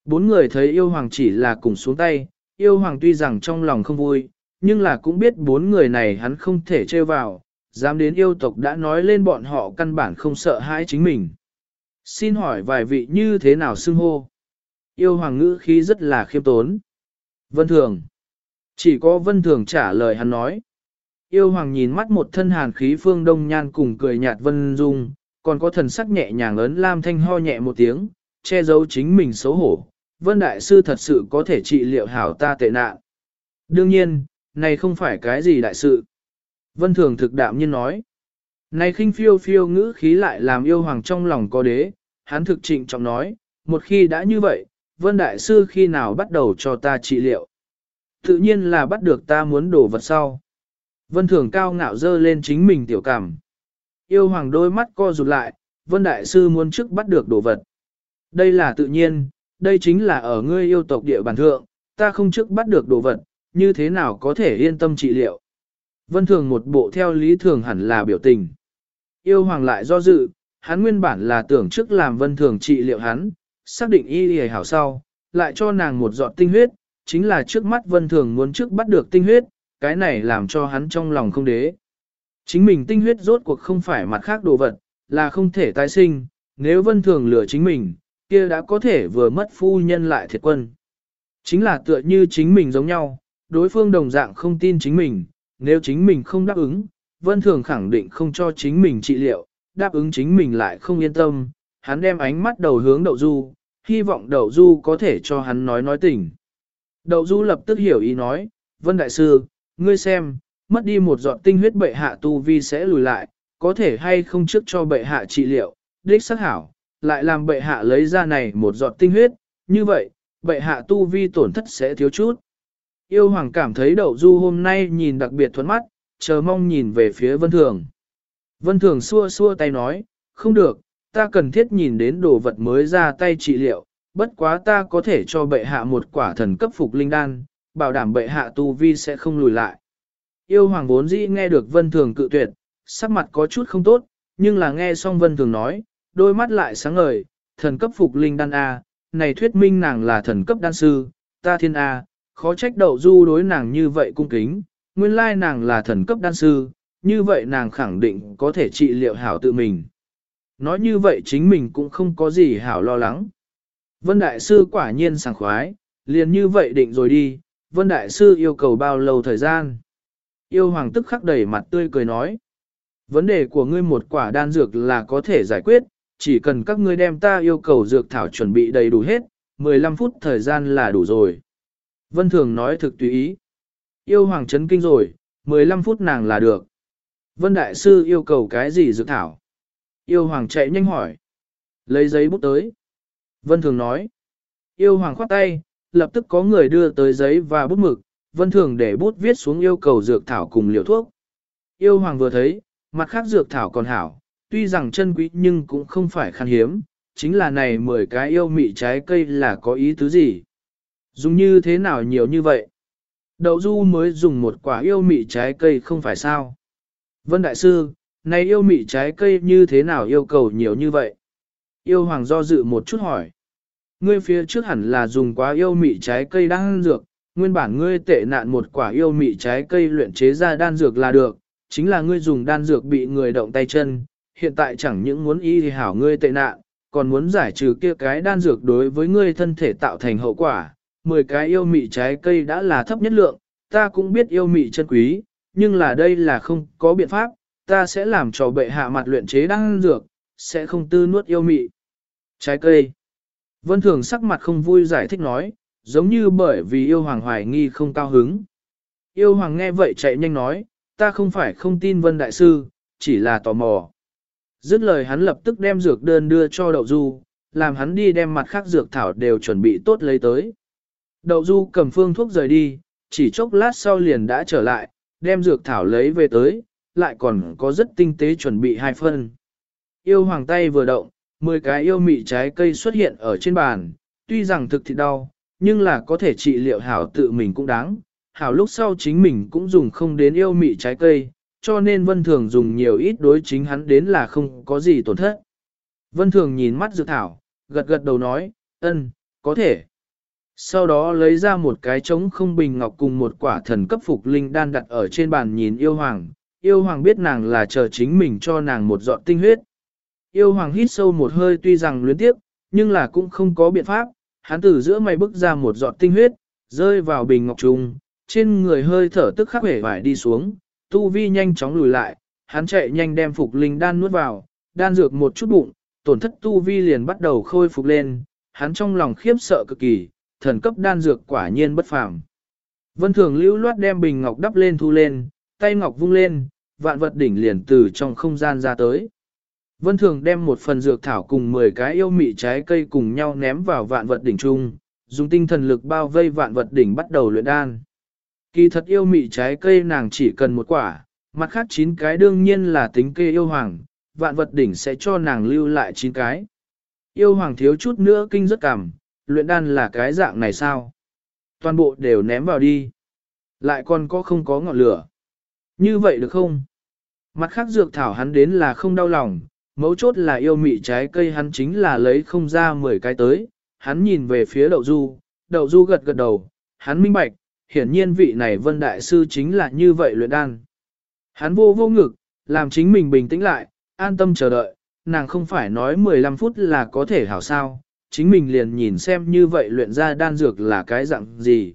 Bốn người thấy yêu hoàng chỉ là cùng xuống tay, yêu hoàng tuy rằng trong lòng không vui, nhưng là cũng biết bốn người này hắn không thể trêu vào, dám đến yêu tộc đã nói lên bọn họ căn bản không sợ hãi chính mình. Xin hỏi vài vị như thế nào xưng hô? Yêu hoàng ngữ khí rất là khiêm tốn. Vân Thường. Chỉ có Vân Thường trả lời hắn nói. Yêu hoàng nhìn mắt một thân hàn khí phương đông nhan cùng cười nhạt Vân Dung, còn có thần sắc nhẹ nhàng ấn Lam Thanh ho nhẹ một tiếng, che giấu chính mình xấu hổ. Vân Đại Sư thật sự có thể trị liệu hảo ta tệ nạn. Đương nhiên, này không phải cái gì đại sự. Vân Thường thực đạm nhiên nói. Này khinh phiêu phiêu ngữ khí lại làm yêu hoàng trong lòng có đế, hắn thực trịnh trọng nói, một khi đã như vậy, Vân Đại Sư khi nào bắt đầu cho ta trị liệu? Tự nhiên là bắt được ta muốn đổ vật sau. Vân Thường cao ngạo dơ lên chính mình tiểu cảm. Yêu hoàng đôi mắt co rụt lại, Vân Đại Sư muốn trước bắt được đồ vật. Đây là tự nhiên, đây chính là ở ngươi yêu tộc địa bàn thượng, ta không trước bắt được đồ vật, như thế nào có thể yên tâm trị liệu. Vân Thường một bộ theo lý thường hẳn là biểu tình. Yêu hoàng lại do dự, hắn nguyên bản là tưởng trước làm Vân Thường trị liệu hắn, xác định y y hảo sau, lại cho nàng một giọt tinh huyết, chính là trước mắt Vân Thường muốn trước bắt được tinh huyết, cái này làm cho hắn trong lòng không đế. Chính mình tinh huyết rốt cuộc không phải mặt khác đồ vật, là không thể tái sinh, nếu Vân Thường lừa chính mình, kia đã có thể vừa mất phu nhân lại thiệt quân. Chính là tựa như chính mình giống nhau, đối phương đồng dạng không tin chính mình, nếu chính mình không đáp ứng, Vân Thường khẳng định không cho chính mình trị liệu, đáp ứng chính mình lại không yên tâm, hắn đem ánh mắt đầu hướng đậu du, hy vọng đậu du có thể cho hắn nói nói tình. Đậu du lập tức hiểu ý nói, Vân Đại Sư, ngươi xem, mất đi một giọt tinh huyết bệ hạ tu vi sẽ lùi lại, có thể hay không trước cho bệ hạ trị liệu, đích sắc hảo, lại làm bệ hạ lấy ra này một giọt tinh huyết, như vậy, bệ hạ tu vi tổn thất sẽ thiếu chút. Yêu hoàng cảm thấy đậu du hôm nay nhìn đặc biệt thuẫn mắt, chờ mong nhìn về phía vân thường. Vân thường xua xua tay nói, không được, ta cần thiết nhìn đến đồ vật mới ra tay trị liệu, bất quá ta có thể cho bệ hạ một quả thần cấp phục linh đan, bảo đảm bệ hạ tu vi sẽ không lùi lại. Yêu hoàng vốn dĩ nghe được vân thường cự tuyệt, sắc mặt có chút không tốt, nhưng là nghe xong vân thường nói, đôi mắt lại sáng ngời, thần cấp phục linh đan A, này thuyết minh nàng là thần cấp đan sư, ta thiên A, khó trách đậu du đối nàng như vậy cung kính, nguyên lai nàng là thần cấp đan sư, như vậy nàng khẳng định có thể trị liệu hảo tự mình. Nói như vậy chính mình cũng không có gì hảo lo lắng. Vân Đại Sư quả nhiên sảng khoái, liền như vậy định rồi đi, Vân Đại Sư yêu cầu bao lâu thời gian. Yêu Hoàng tức khắc đầy mặt tươi cười nói. Vấn đề của ngươi một quả đan dược là có thể giải quyết, chỉ cần các ngươi đem ta yêu cầu dược thảo chuẩn bị đầy đủ hết, 15 phút thời gian là đủ rồi. Vân Thường nói thực tùy ý. Yêu Hoàng chấn kinh rồi, 15 phút nàng là được. Vân Đại Sư yêu cầu cái gì dược thảo? Yêu Hoàng chạy nhanh hỏi. Lấy giấy bút tới. Vân Thường nói. Yêu Hoàng khoát tay, lập tức có người đưa tới giấy và bút mực. Vân Thường để bút viết xuống yêu cầu dược thảo cùng liều thuốc. Yêu Hoàng vừa thấy, mặt khác dược thảo còn hảo, tuy rằng chân quý nhưng cũng không phải khan hiếm, chính là này 10 cái yêu mị trái cây là có ý tứ gì. Dùng như thế nào nhiều như vậy? Đậu du mới dùng một quả yêu mị trái cây không phải sao? Vân Đại Sư, này yêu mị trái cây như thế nào yêu cầu nhiều như vậy? Yêu hoàng do dự một chút hỏi. Ngươi phía trước hẳn là dùng quá yêu mị trái cây đang dược, nguyên bản ngươi tệ nạn một quả yêu mị trái cây luyện chế ra đan dược là được, chính là ngươi dùng đan dược bị người động tay chân, hiện tại chẳng những muốn y thì hảo ngươi tệ nạn, còn muốn giải trừ kia cái đan dược đối với ngươi thân thể tạo thành hậu quả. Mười cái yêu mị trái cây đã là thấp nhất lượng, ta cũng biết yêu mị chân quý, nhưng là đây là không có biện pháp, ta sẽ làm cho bệ hạ mặt luyện chế đan dược, sẽ không tư nuốt yêu mị. Trái cây. Vân Thường sắc mặt không vui giải thích nói, giống như bởi vì yêu hoàng hoài nghi không cao hứng. Yêu hoàng nghe vậy chạy nhanh nói, ta không phải không tin Vân Đại Sư, chỉ là tò mò. Dứt lời hắn lập tức đem dược đơn đưa cho đậu du, làm hắn đi đem mặt khác dược thảo đều chuẩn bị tốt lấy tới. Đậu du cầm phương thuốc rời đi, chỉ chốc lát sau liền đã trở lại, đem dược thảo lấy về tới, lại còn có rất tinh tế chuẩn bị hai phân. Yêu hoàng tay vừa động, 10 cái yêu mị trái cây xuất hiện ở trên bàn, tuy rằng thực thì đau, nhưng là có thể trị liệu hảo tự mình cũng đáng, hảo lúc sau chính mình cũng dùng không đến yêu mị trái cây, cho nên vân thường dùng nhiều ít đối chính hắn đến là không có gì tổn thất. Vân thường nhìn mắt dược thảo, gật gật đầu nói, ân, có thể. Sau đó lấy ra một cái trống không bình ngọc cùng một quả thần cấp phục linh đan đặt ở trên bàn nhìn yêu hoàng. Yêu hoàng biết nàng là chờ chính mình cho nàng một giọt tinh huyết. Yêu hoàng hít sâu một hơi tuy rằng luyến tiếp, nhưng là cũng không có biện pháp. Hắn từ giữa mày bức ra một giọt tinh huyết, rơi vào bình ngọc trùng, trên người hơi thở tức khắc hể vải đi xuống, tu vi nhanh chóng lùi lại, hắn chạy nhanh đem phục linh đan nuốt vào, đan dược một chút bụng, tổn thất tu vi liền bắt đầu khôi phục lên, hắn trong lòng khiếp sợ cực kỳ, thần cấp đan dược quả nhiên bất phàm. Vân Thường lưu loát đem bình ngọc đắp lên thu lên, tay ngọc vung lên, vạn vật đỉnh liền từ trong không gian ra tới. Vân Thường đem một phần dược thảo cùng 10 cái yêu mị trái cây cùng nhau ném vào vạn vật đỉnh chung, dùng tinh thần lực bao vây vạn vật đỉnh bắt đầu luyện đan. Kỳ thật yêu mị trái cây nàng chỉ cần một quả, mặt khác 9 cái đương nhiên là tính kê yêu hoàng, vạn vật đỉnh sẽ cho nàng lưu lại 9 cái. Yêu hoàng thiếu chút nữa kinh rất cảm, luyện đan là cái dạng này sao? Toàn bộ đều ném vào đi. Lại còn có không có ngọn lửa. Như vậy được không? Mặt khác dược thảo hắn đến là không đau lòng, mấu chốt là yêu mị trái cây hắn chính là lấy không ra 10 cái tới. Hắn nhìn về phía đậu du, đậu du gật gật đầu, hắn minh bạch, hiển nhiên vị này vân đại sư chính là như vậy luyện đan. Hắn vô vô ngực, làm chính mình bình tĩnh lại, an tâm chờ đợi, nàng không phải nói 15 phút là có thể hảo sao, chính mình liền nhìn xem như vậy luyện ra đan dược là cái dạng gì.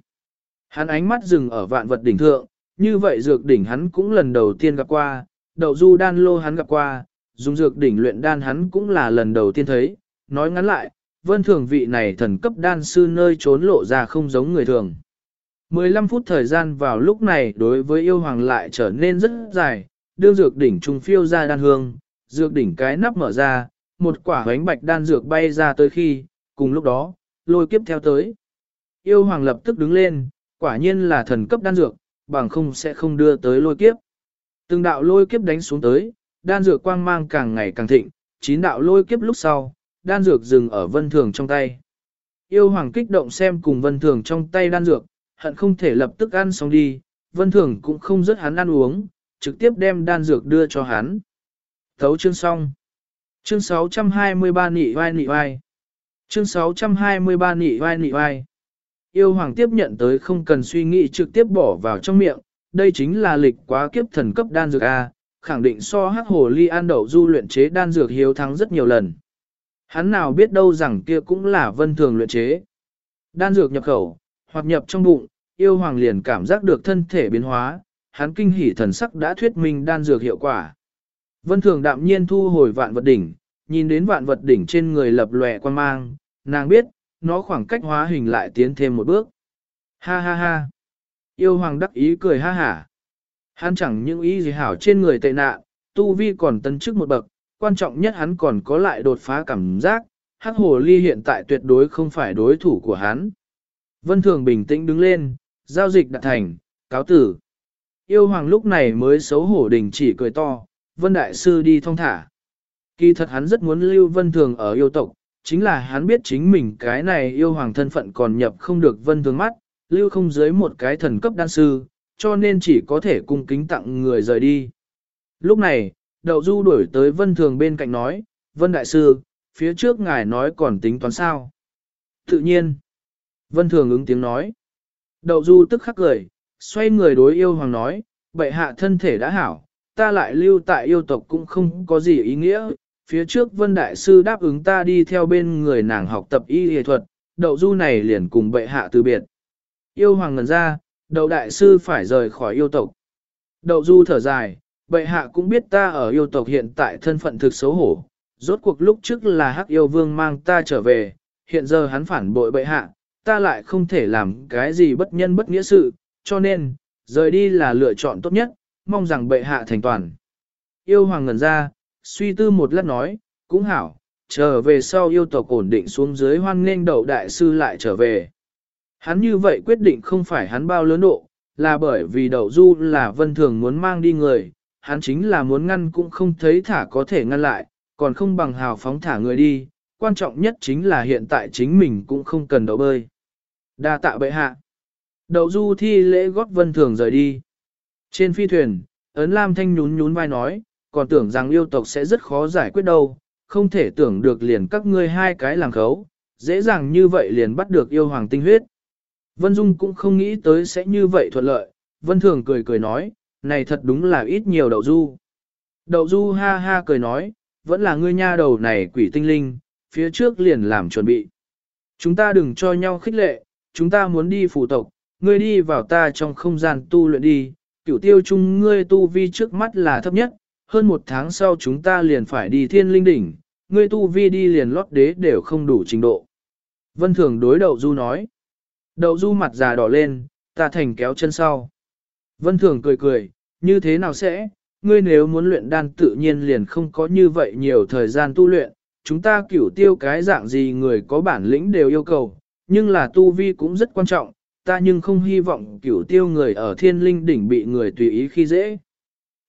Hắn ánh mắt dừng ở vạn vật đỉnh thượng, như vậy dược đỉnh hắn cũng lần đầu tiên gặp qua, đậu du đan lô hắn gặp qua, dùng dược đỉnh luyện đan hắn cũng là lần đầu tiên thấy, nói ngắn lại, vân thường vị này thần cấp đan sư nơi trốn lộ ra không giống người thường. 15 phút thời gian vào lúc này đối với yêu hoàng lại trở nên rất dài, đưa dược đỉnh trung phiêu ra đan hương, dược đỉnh cái nắp mở ra, một quả bánh bạch đan dược bay ra tới khi, cùng lúc đó, lôi kiếp theo tới. Yêu hoàng lập tức đứng lên, quả nhiên là thần cấp đan dược, bằng không sẽ không đưa tới lôi kiếp. Từng đạo lôi kiếp đánh xuống tới, đan dược quang mang càng ngày càng thịnh, chín đạo lôi kiếp lúc sau, đan dược dừng ở vân thường trong tay. Yêu hoàng kích động xem cùng vân thường trong tay đan dược, hận không thể lập tức ăn xong đi, vân thường cũng không rất hắn ăn uống, trực tiếp đem đan dược đưa cho hắn. Thấu chương xong. Chương 623 nị vai nị vai. Chương 623 nị vai nị vai. Yêu hoàng tiếp nhận tới không cần suy nghĩ trực tiếp bỏ vào trong miệng, đây chính là lịch quá kiếp thần cấp đan dược A, khẳng định so hắc hồ ly an đậu du luyện chế đan dược hiếu thắng rất nhiều lần. Hắn nào biết đâu rằng kia cũng là vân thường luyện chế. Đan dược nhập khẩu, hoặc nhập trong bụng, yêu hoàng liền cảm giác được thân thể biến hóa, hắn kinh hỉ thần sắc đã thuyết minh đan dược hiệu quả. Vân thường đạm nhiên thu hồi vạn vật đỉnh, nhìn đến vạn vật đỉnh trên người lập lòe quan mang, nàng biết, nó khoảng cách hóa hình lại tiến thêm một bước. Ha ha ha. Yêu hoàng đắc ý cười ha hả. Hắn chẳng những ý gì hảo trên người tệ nạn, tu vi còn tân chức một bậc, quan trọng nhất hắn còn có lại đột phá cảm giác, hắc hồ ly hiện tại tuyệt đối không phải đối thủ của hắn. Vân thường bình tĩnh đứng lên, giao dịch đạt thành, cáo tử. Yêu hoàng lúc này mới xấu hổ đình chỉ cười to, Vân Đại Sư đi thong thả. Kỳ thật hắn rất muốn lưu Vân Thường ở yêu tộc, chính là hắn biết chính mình cái này yêu hoàng thân phận còn nhập không được Vân Thường mắt, lưu không dưới một cái thần cấp đan sư, cho nên chỉ có thể cung kính tặng người rời đi. Lúc này, Đậu Du đuổi tới Vân Thường bên cạnh nói, Vân Đại Sư, phía trước ngài nói còn tính toán sao? Tự nhiên. Vân Thường ứng tiếng nói. Đậu Du tức khắc cười, xoay người đối yêu hoàng nói, bệ hạ thân thể đã hảo, ta lại lưu tại yêu tộc cũng không có gì ý nghĩa. Phía trước Vân Đại Sư đáp ứng ta đi theo bên người nàng học tập y y thuật, đậu du này liền cùng bệ hạ từ biệt. Yêu hoàng ngần ra, đậu đại sư phải rời khỏi yêu tộc. Đậu du thở dài, bệ hạ cũng biết ta ở yêu tộc hiện tại thân phận thực xấu hổ. Rốt cuộc lúc trước là hắc yêu vương mang ta trở về, hiện giờ hắn phản bội bệ hạ, ta lại không thể làm cái gì bất nhân bất nghĩa sự, cho nên, rời đi là lựa chọn tốt nhất, mong rằng bệ hạ thành toàn. Yêu hoàng ngẩn ra, suy tư một lát nói, cũng hảo, trở về sau yêu tộc ổn định xuống dưới hoan nghênh đậu đại sư lại trở về. Hắn như vậy quyết định không phải hắn bao lớn độ, là bởi vì đậu du là vân thường muốn mang đi người, hắn chính là muốn ngăn cũng không thấy thả có thể ngăn lại, còn không bằng hào phóng thả người đi, quan trọng nhất chính là hiện tại chính mình cũng không cần đậu bơi. Đa tạ bệ hạ. Đậu du thi lễ gót vân thường rời đi. Trên phi thuyền, ấn lam thanh nhún nhún vai nói, còn tưởng rằng yêu tộc sẽ rất khó giải quyết đâu, không thể tưởng được liền các ngươi hai cái làng khấu, dễ dàng như vậy liền bắt được yêu hoàng tinh huyết. Vân Dung cũng không nghĩ tới sẽ như vậy thuận lợi, Vân Thường cười cười nói, này thật đúng là ít nhiều đậu du. Đậu du ha ha cười nói, vẫn là ngươi nha đầu này quỷ tinh linh, phía trước liền làm chuẩn bị. Chúng ta đừng cho nhau khích lệ, chúng ta muốn đi phủ tộc, ngươi đi vào ta trong không gian tu luyện đi, cửu tiêu chung ngươi tu vi trước mắt là thấp nhất, hơn một tháng sau chúng ta liền phải đi thiên linh đỉnh, ngươi tu vi đi liền lót đế đều không đủ trình độ. Vân Thường đối đậu du nói. Đậu du mặt già đỏ lên, ta thành kéo chân sau. Vân Thường cười cười, như thế nào sẽ, ngươi nếu muốn luyện đan tự nhiên liền không có như vậy nhiều thời gian tu luyện, chúng ta cửu tiêu cái dạng gì người có bản lĩnh đều yêu cầu, nhưng là tu vi cũng rất quan trọng, ta nhưng không hy vọng cửu tiêu người ở thiên linh đỉnh bị người tùy ý khi dễ.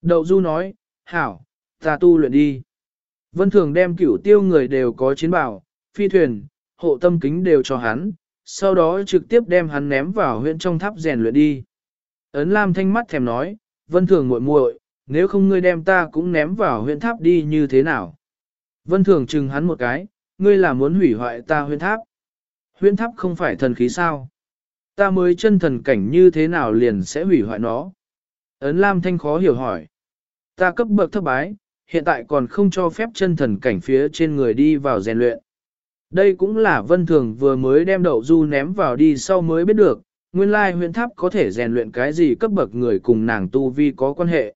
Đậu Du nói, hảo, ta tu luyện đi. Vân Thường đem cửu tiêu người đều có chiến bảo, phi thuyền, hộ tâm kính đều cho hắn, sau đó trực tiếp đem hắn ném vào huyện trong tháp rèn luyện đi. Ấn Lam thanh mắt thèm nói, Vân Thường muội muội, nếu không ngươi đem ta cũng ném vào huyện tháp đi như thế nào? Vân Thường chừng hắn một cái, ngươi là muốn hủy hoại ta huyện tháp. Huyện tháp không phải thần khí sao? Ta mới chân thần cảnh như thế nào liền sẽ hủy hoại nó? Ấn Lam Thanh khó hiểu hỏi. Ta cấp bậc thấp bái, hiện tại còn không cho phép chân thần cảnh phía trên người đi vào rèn luyện. Đây cũng là vân thường vừa mới đem đậu du ném vào đi sau mới biết được, nguyên lai huyện tháp có thể rèn luyện cái gì cấp bậc người cùng nàng tu vi có quan hệ.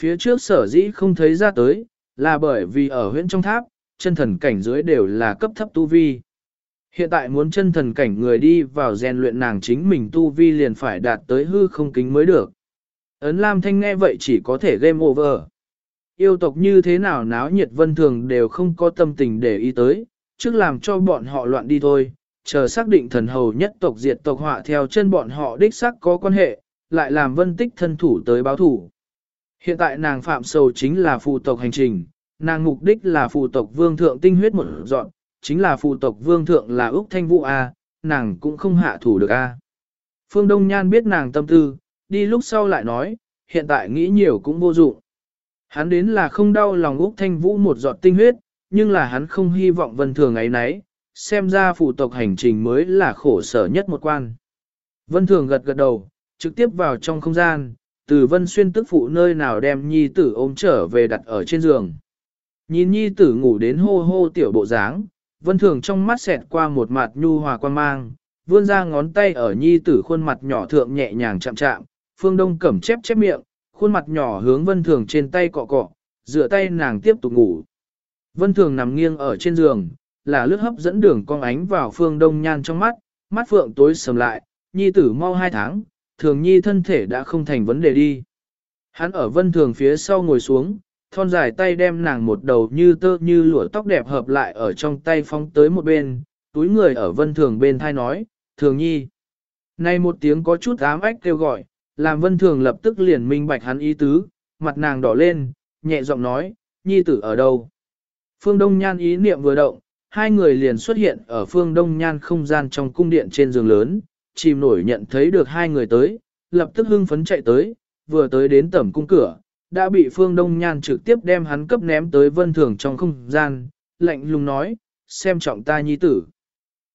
Phía trước sở dĩ không thấy ra tới, là bởi vì ở huyện trong tháp, chân thần cảnh dưới đều là cấp thấp tu vi. Hiện tại muốn chân thần cảnh người đi vào rèn luyện nàng chính mình tu vi liền phải đạt tới hư không kính mới được. Ấn Lam Thanh nghe vậy chỉ có thể game over. Yêu tộc như thế nào náo nhiệt vân thường đều không có tâm tình để ý tới, trước làm cho bọn họ loạn đi thôi, chờ xác định thần hầu nhất tộc diệt tộc họa theo chân bọn họ đích xác có quan hệ, lại làm vân tích thân thủ tới báo thủ. Hiện tại nàng phạm sầu chính là phụ tộc hành trình, nàng mục đích là phụ tộc vương thượng tinh huyết một dọn, chính là phụ tộc vương thượng là Úc Thanh Vũ A, nàng cũng không hạ thủ được A. Phương Đông Nhan biết nàng tâm tư, đi lúc sau lại nói, hiện tại nghĩ nhiều cũng vô dụng. Hắn đến là không đau lòng Úc Thanh Vũ một giọt tinh huyết, nhưng là hắn không hy vọng vân thường ấy nấy, xem ra phụ tộc hành trình mới là khổ sở nhất một quan. Vân thường gật gật đầu, trực tiếp vào trong không gian, từ vân xuyên tức phụ nơi nào đem nhi tử ôm trở về đặt ở trên giường. Nhìn nhi tử ngủ đến hô hô tiểu bộ dáng, vân thường trong mắt xẹt qua một mặt nhu hòa quan mang, vươn ra ngón tay ở nhi tử khuôn mặt nhỏ thượng nhẹ nhàng chạm chạm, phương đông cẩm chép chép miệng, khuôn mặt nhỏ hướng vân thường trên tay cọ cọ, dựa tay nàng tiếp tục ngủ. Vân thường nằm nghiêng ở trên giường, là lướt hấp dẫn đường con ánh vào phương đông nhan trong mắt, mắt phượng tối sầm lại, nhi tử mau hai tháng, thường nhi thân thể đã không thành vấn đề đi. Hắn ở vân thường phía sau ngồi xuống, thon dài tay đem nàng một đầu như tơ như lụa tóc đẹp hợp lại ở trong tay phóng tới một bên, túi người ở vân thường bên thai nói, thường nhi. Này một tiếng có chút ám ách kêu gọi, làm vân thường lập tức liền minh bạch hắn ý tứ, mặt nàng đỏ lên, nhẹ giọng nói, nhi tử ở đâu. Phương Đông Nhan ý niệm vừa động, hai người liền xuất hiện ở phương Đông Nhan không gian trong cung điện trên giường lớn, chìm nổi nhận thấy được hai người tới, lập tức hưng phấn chạy tới, vừa tới đến tẩm cung cửa, đã bị phương Đông Nhan trực tiếp đem hắn cấp ném tới vân thường trong không gian, lạnh lùng nói, xem trọng ta nhi tử.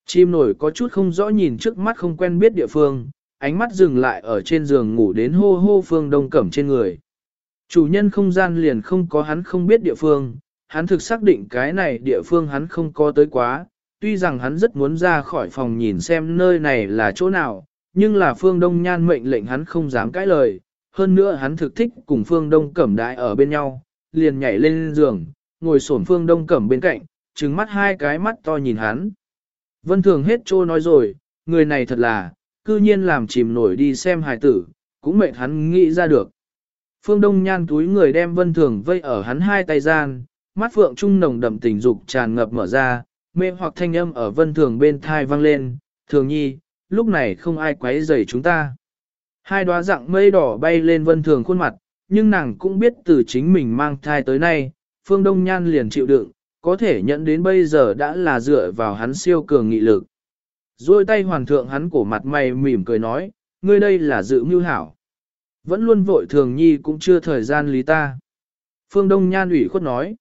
Chim nổi có chút không rõ nhìn trước mắt không quen biết địa phương, ánh mắt dừng lại ở trên giường ngủ đến hô hô phương đông cẩm trên người. Chủ nhân không gian liền không có hắn không biết địa phương, hắn thực xác định cái này địa phương hắn không có tới quá, tuy rằng hắn rất muốn ra khỏi phòng nhìn xem nơi này là chỗ nào, nhưng là phương đông nhan mệnh lệnh hắn không dám cãi lời, hơn nữa hắn thực thích cùng phương đông cẩm đại ở bên nhau, liền nhảy lên giường, ngồi xổm phương đông cẩm bên cạnh, trừng mắt hai cái mắt to nhìn hắn. Vân thường hết trô nói rồi, người này thật là, cư nhiên làm chìm nổi đi xem hài tử, cũng mệt hắn nghĩ ra được. Phương Đông Nhan túi người đem vân thường vây ở hắn hai tay gian, mắt phượng trung nồng đậm tình dục tràn ngập mở ra, mê hoặc thanh âm ở vân thường bên thai vang lên, thường nhi, lúc này không ai quấy rầy chúng ta. Hai đóa dạng mây đỏ bay lên vân thường khuôn mặt, nhưng nàng cũng biết từ chính mình mang thai tới nay, phương đông nhan liền chịu đựng, có thể nhận đến bây giờ đã là dựa vào hắn siêu cường nghị lực. duỗi tay hoàn thượng hắn cổ mặt mày mỉm cười nói, ngươi đây là dự mưu hảo. Vẫn luôn vội thường nhi cũng chưa thời gian lý ta. Phương Đông Nhan ủy khuất nói.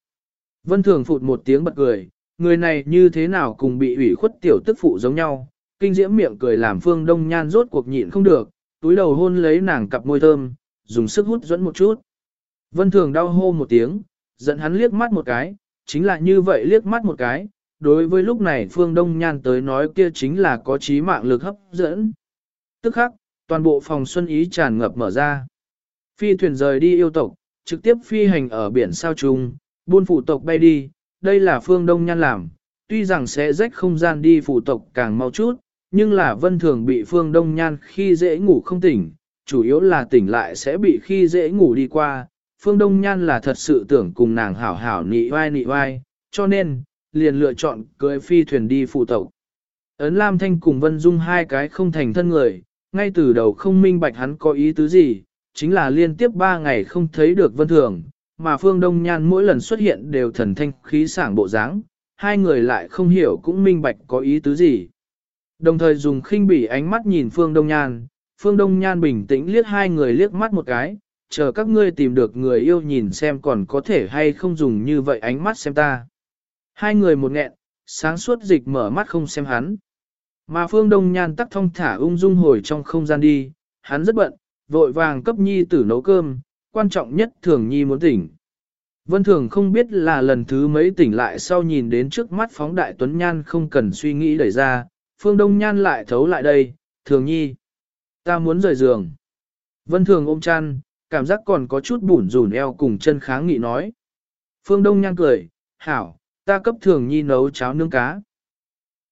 Vân Thường phụt một tiếng bật cười, người này như thế nào cùng bị ủy khuất tiểu tức phụ giống nhau. Kinh diễm miệng cười làm Phương Đông Nhan rốt cuộc nhịn không được, túi đầu hôn lấy nàng cặp môi thơm, dùng sức hút dẫn một chút. Vân Thường đau hô một tiếng, giận hắn liếc mắt một cái, chính là như vậy liếc mắt một cái. Đối với lúc này Phương Đông Nhan tới nói kia chính là có trí mạng lực hấp dẫn. Tức khắc, toàn bộ phòng xuân ý tràn ngập mở ra. Phi thuyền rời đi yêu tộc, trực tiếp phi hành ở biển sao trùng, buôn phụ tộc bay đi, đây là phương đông nhan làm, tuy rằng sẽ rách không gian đi phụ tộc càng mau chút, nhưng là vân thường bị phương đông nhan khi dễ ngủ không tỉnh, chủ yếu là tỉnh lại sẽ bị khi dễ ngủ đi qua, phương đông nhan là thật sự tưởng cùng nàng hảo hảo nị vai nị vai, cho nên, liền lựa chọn cưỡi phi thuyền đi phụ tộc. Ấn Lam Thanh cùng Vân Dung hai cái không thành thân người, ngay từ đầu không minh bạch hắn có ý tứ gì, chính là liên tiếp ba ngày không thấy được Vân Thường, mà Phương Đông Nhan mỗi lần xuất hiện đều thần thanh khí sảng bộ dáng, hai người lại không hiểu cũng minh bạch có ý tứ gì. Đồng thời dùng khinh bỉ ánh mắt nhìn Phương Đông Nhan, Phương Đông Nhan bình tĩnh liếc hai người liếc mắt một cái, chờ các ngươi tìm được người yêu nhìn xem còn có thể hay không dùng như vậy ánh mắt xem ta. Hai người một nghẹn, sáng suốt dịch mở mắt không xem hắn. Mà Phương Đông Nhan tắc thông thả ung dung hồi trong không gian đi, hắn rất bận, vội vàng cấp nhi tử nấu cơm, quan trọng nhất thường nhi muốn tỉnh. Vân Thường không biết là lần thứ mấy tỉnh lại sau nhìn đến trước mắt phóng đại tuấn nhan không cần suy nghĩ đẩy ra, phương đông nhan lại thấu lại đây, thường nhi. Ta muốn rời giường. Vân Thường ôm chăn, cảm giác còn có chút bủn rủn eo cùng chân kháng nghị nói. Phương Đông nhan cười, hảo, ta cấp thường nhi nấu cháo nướng cá.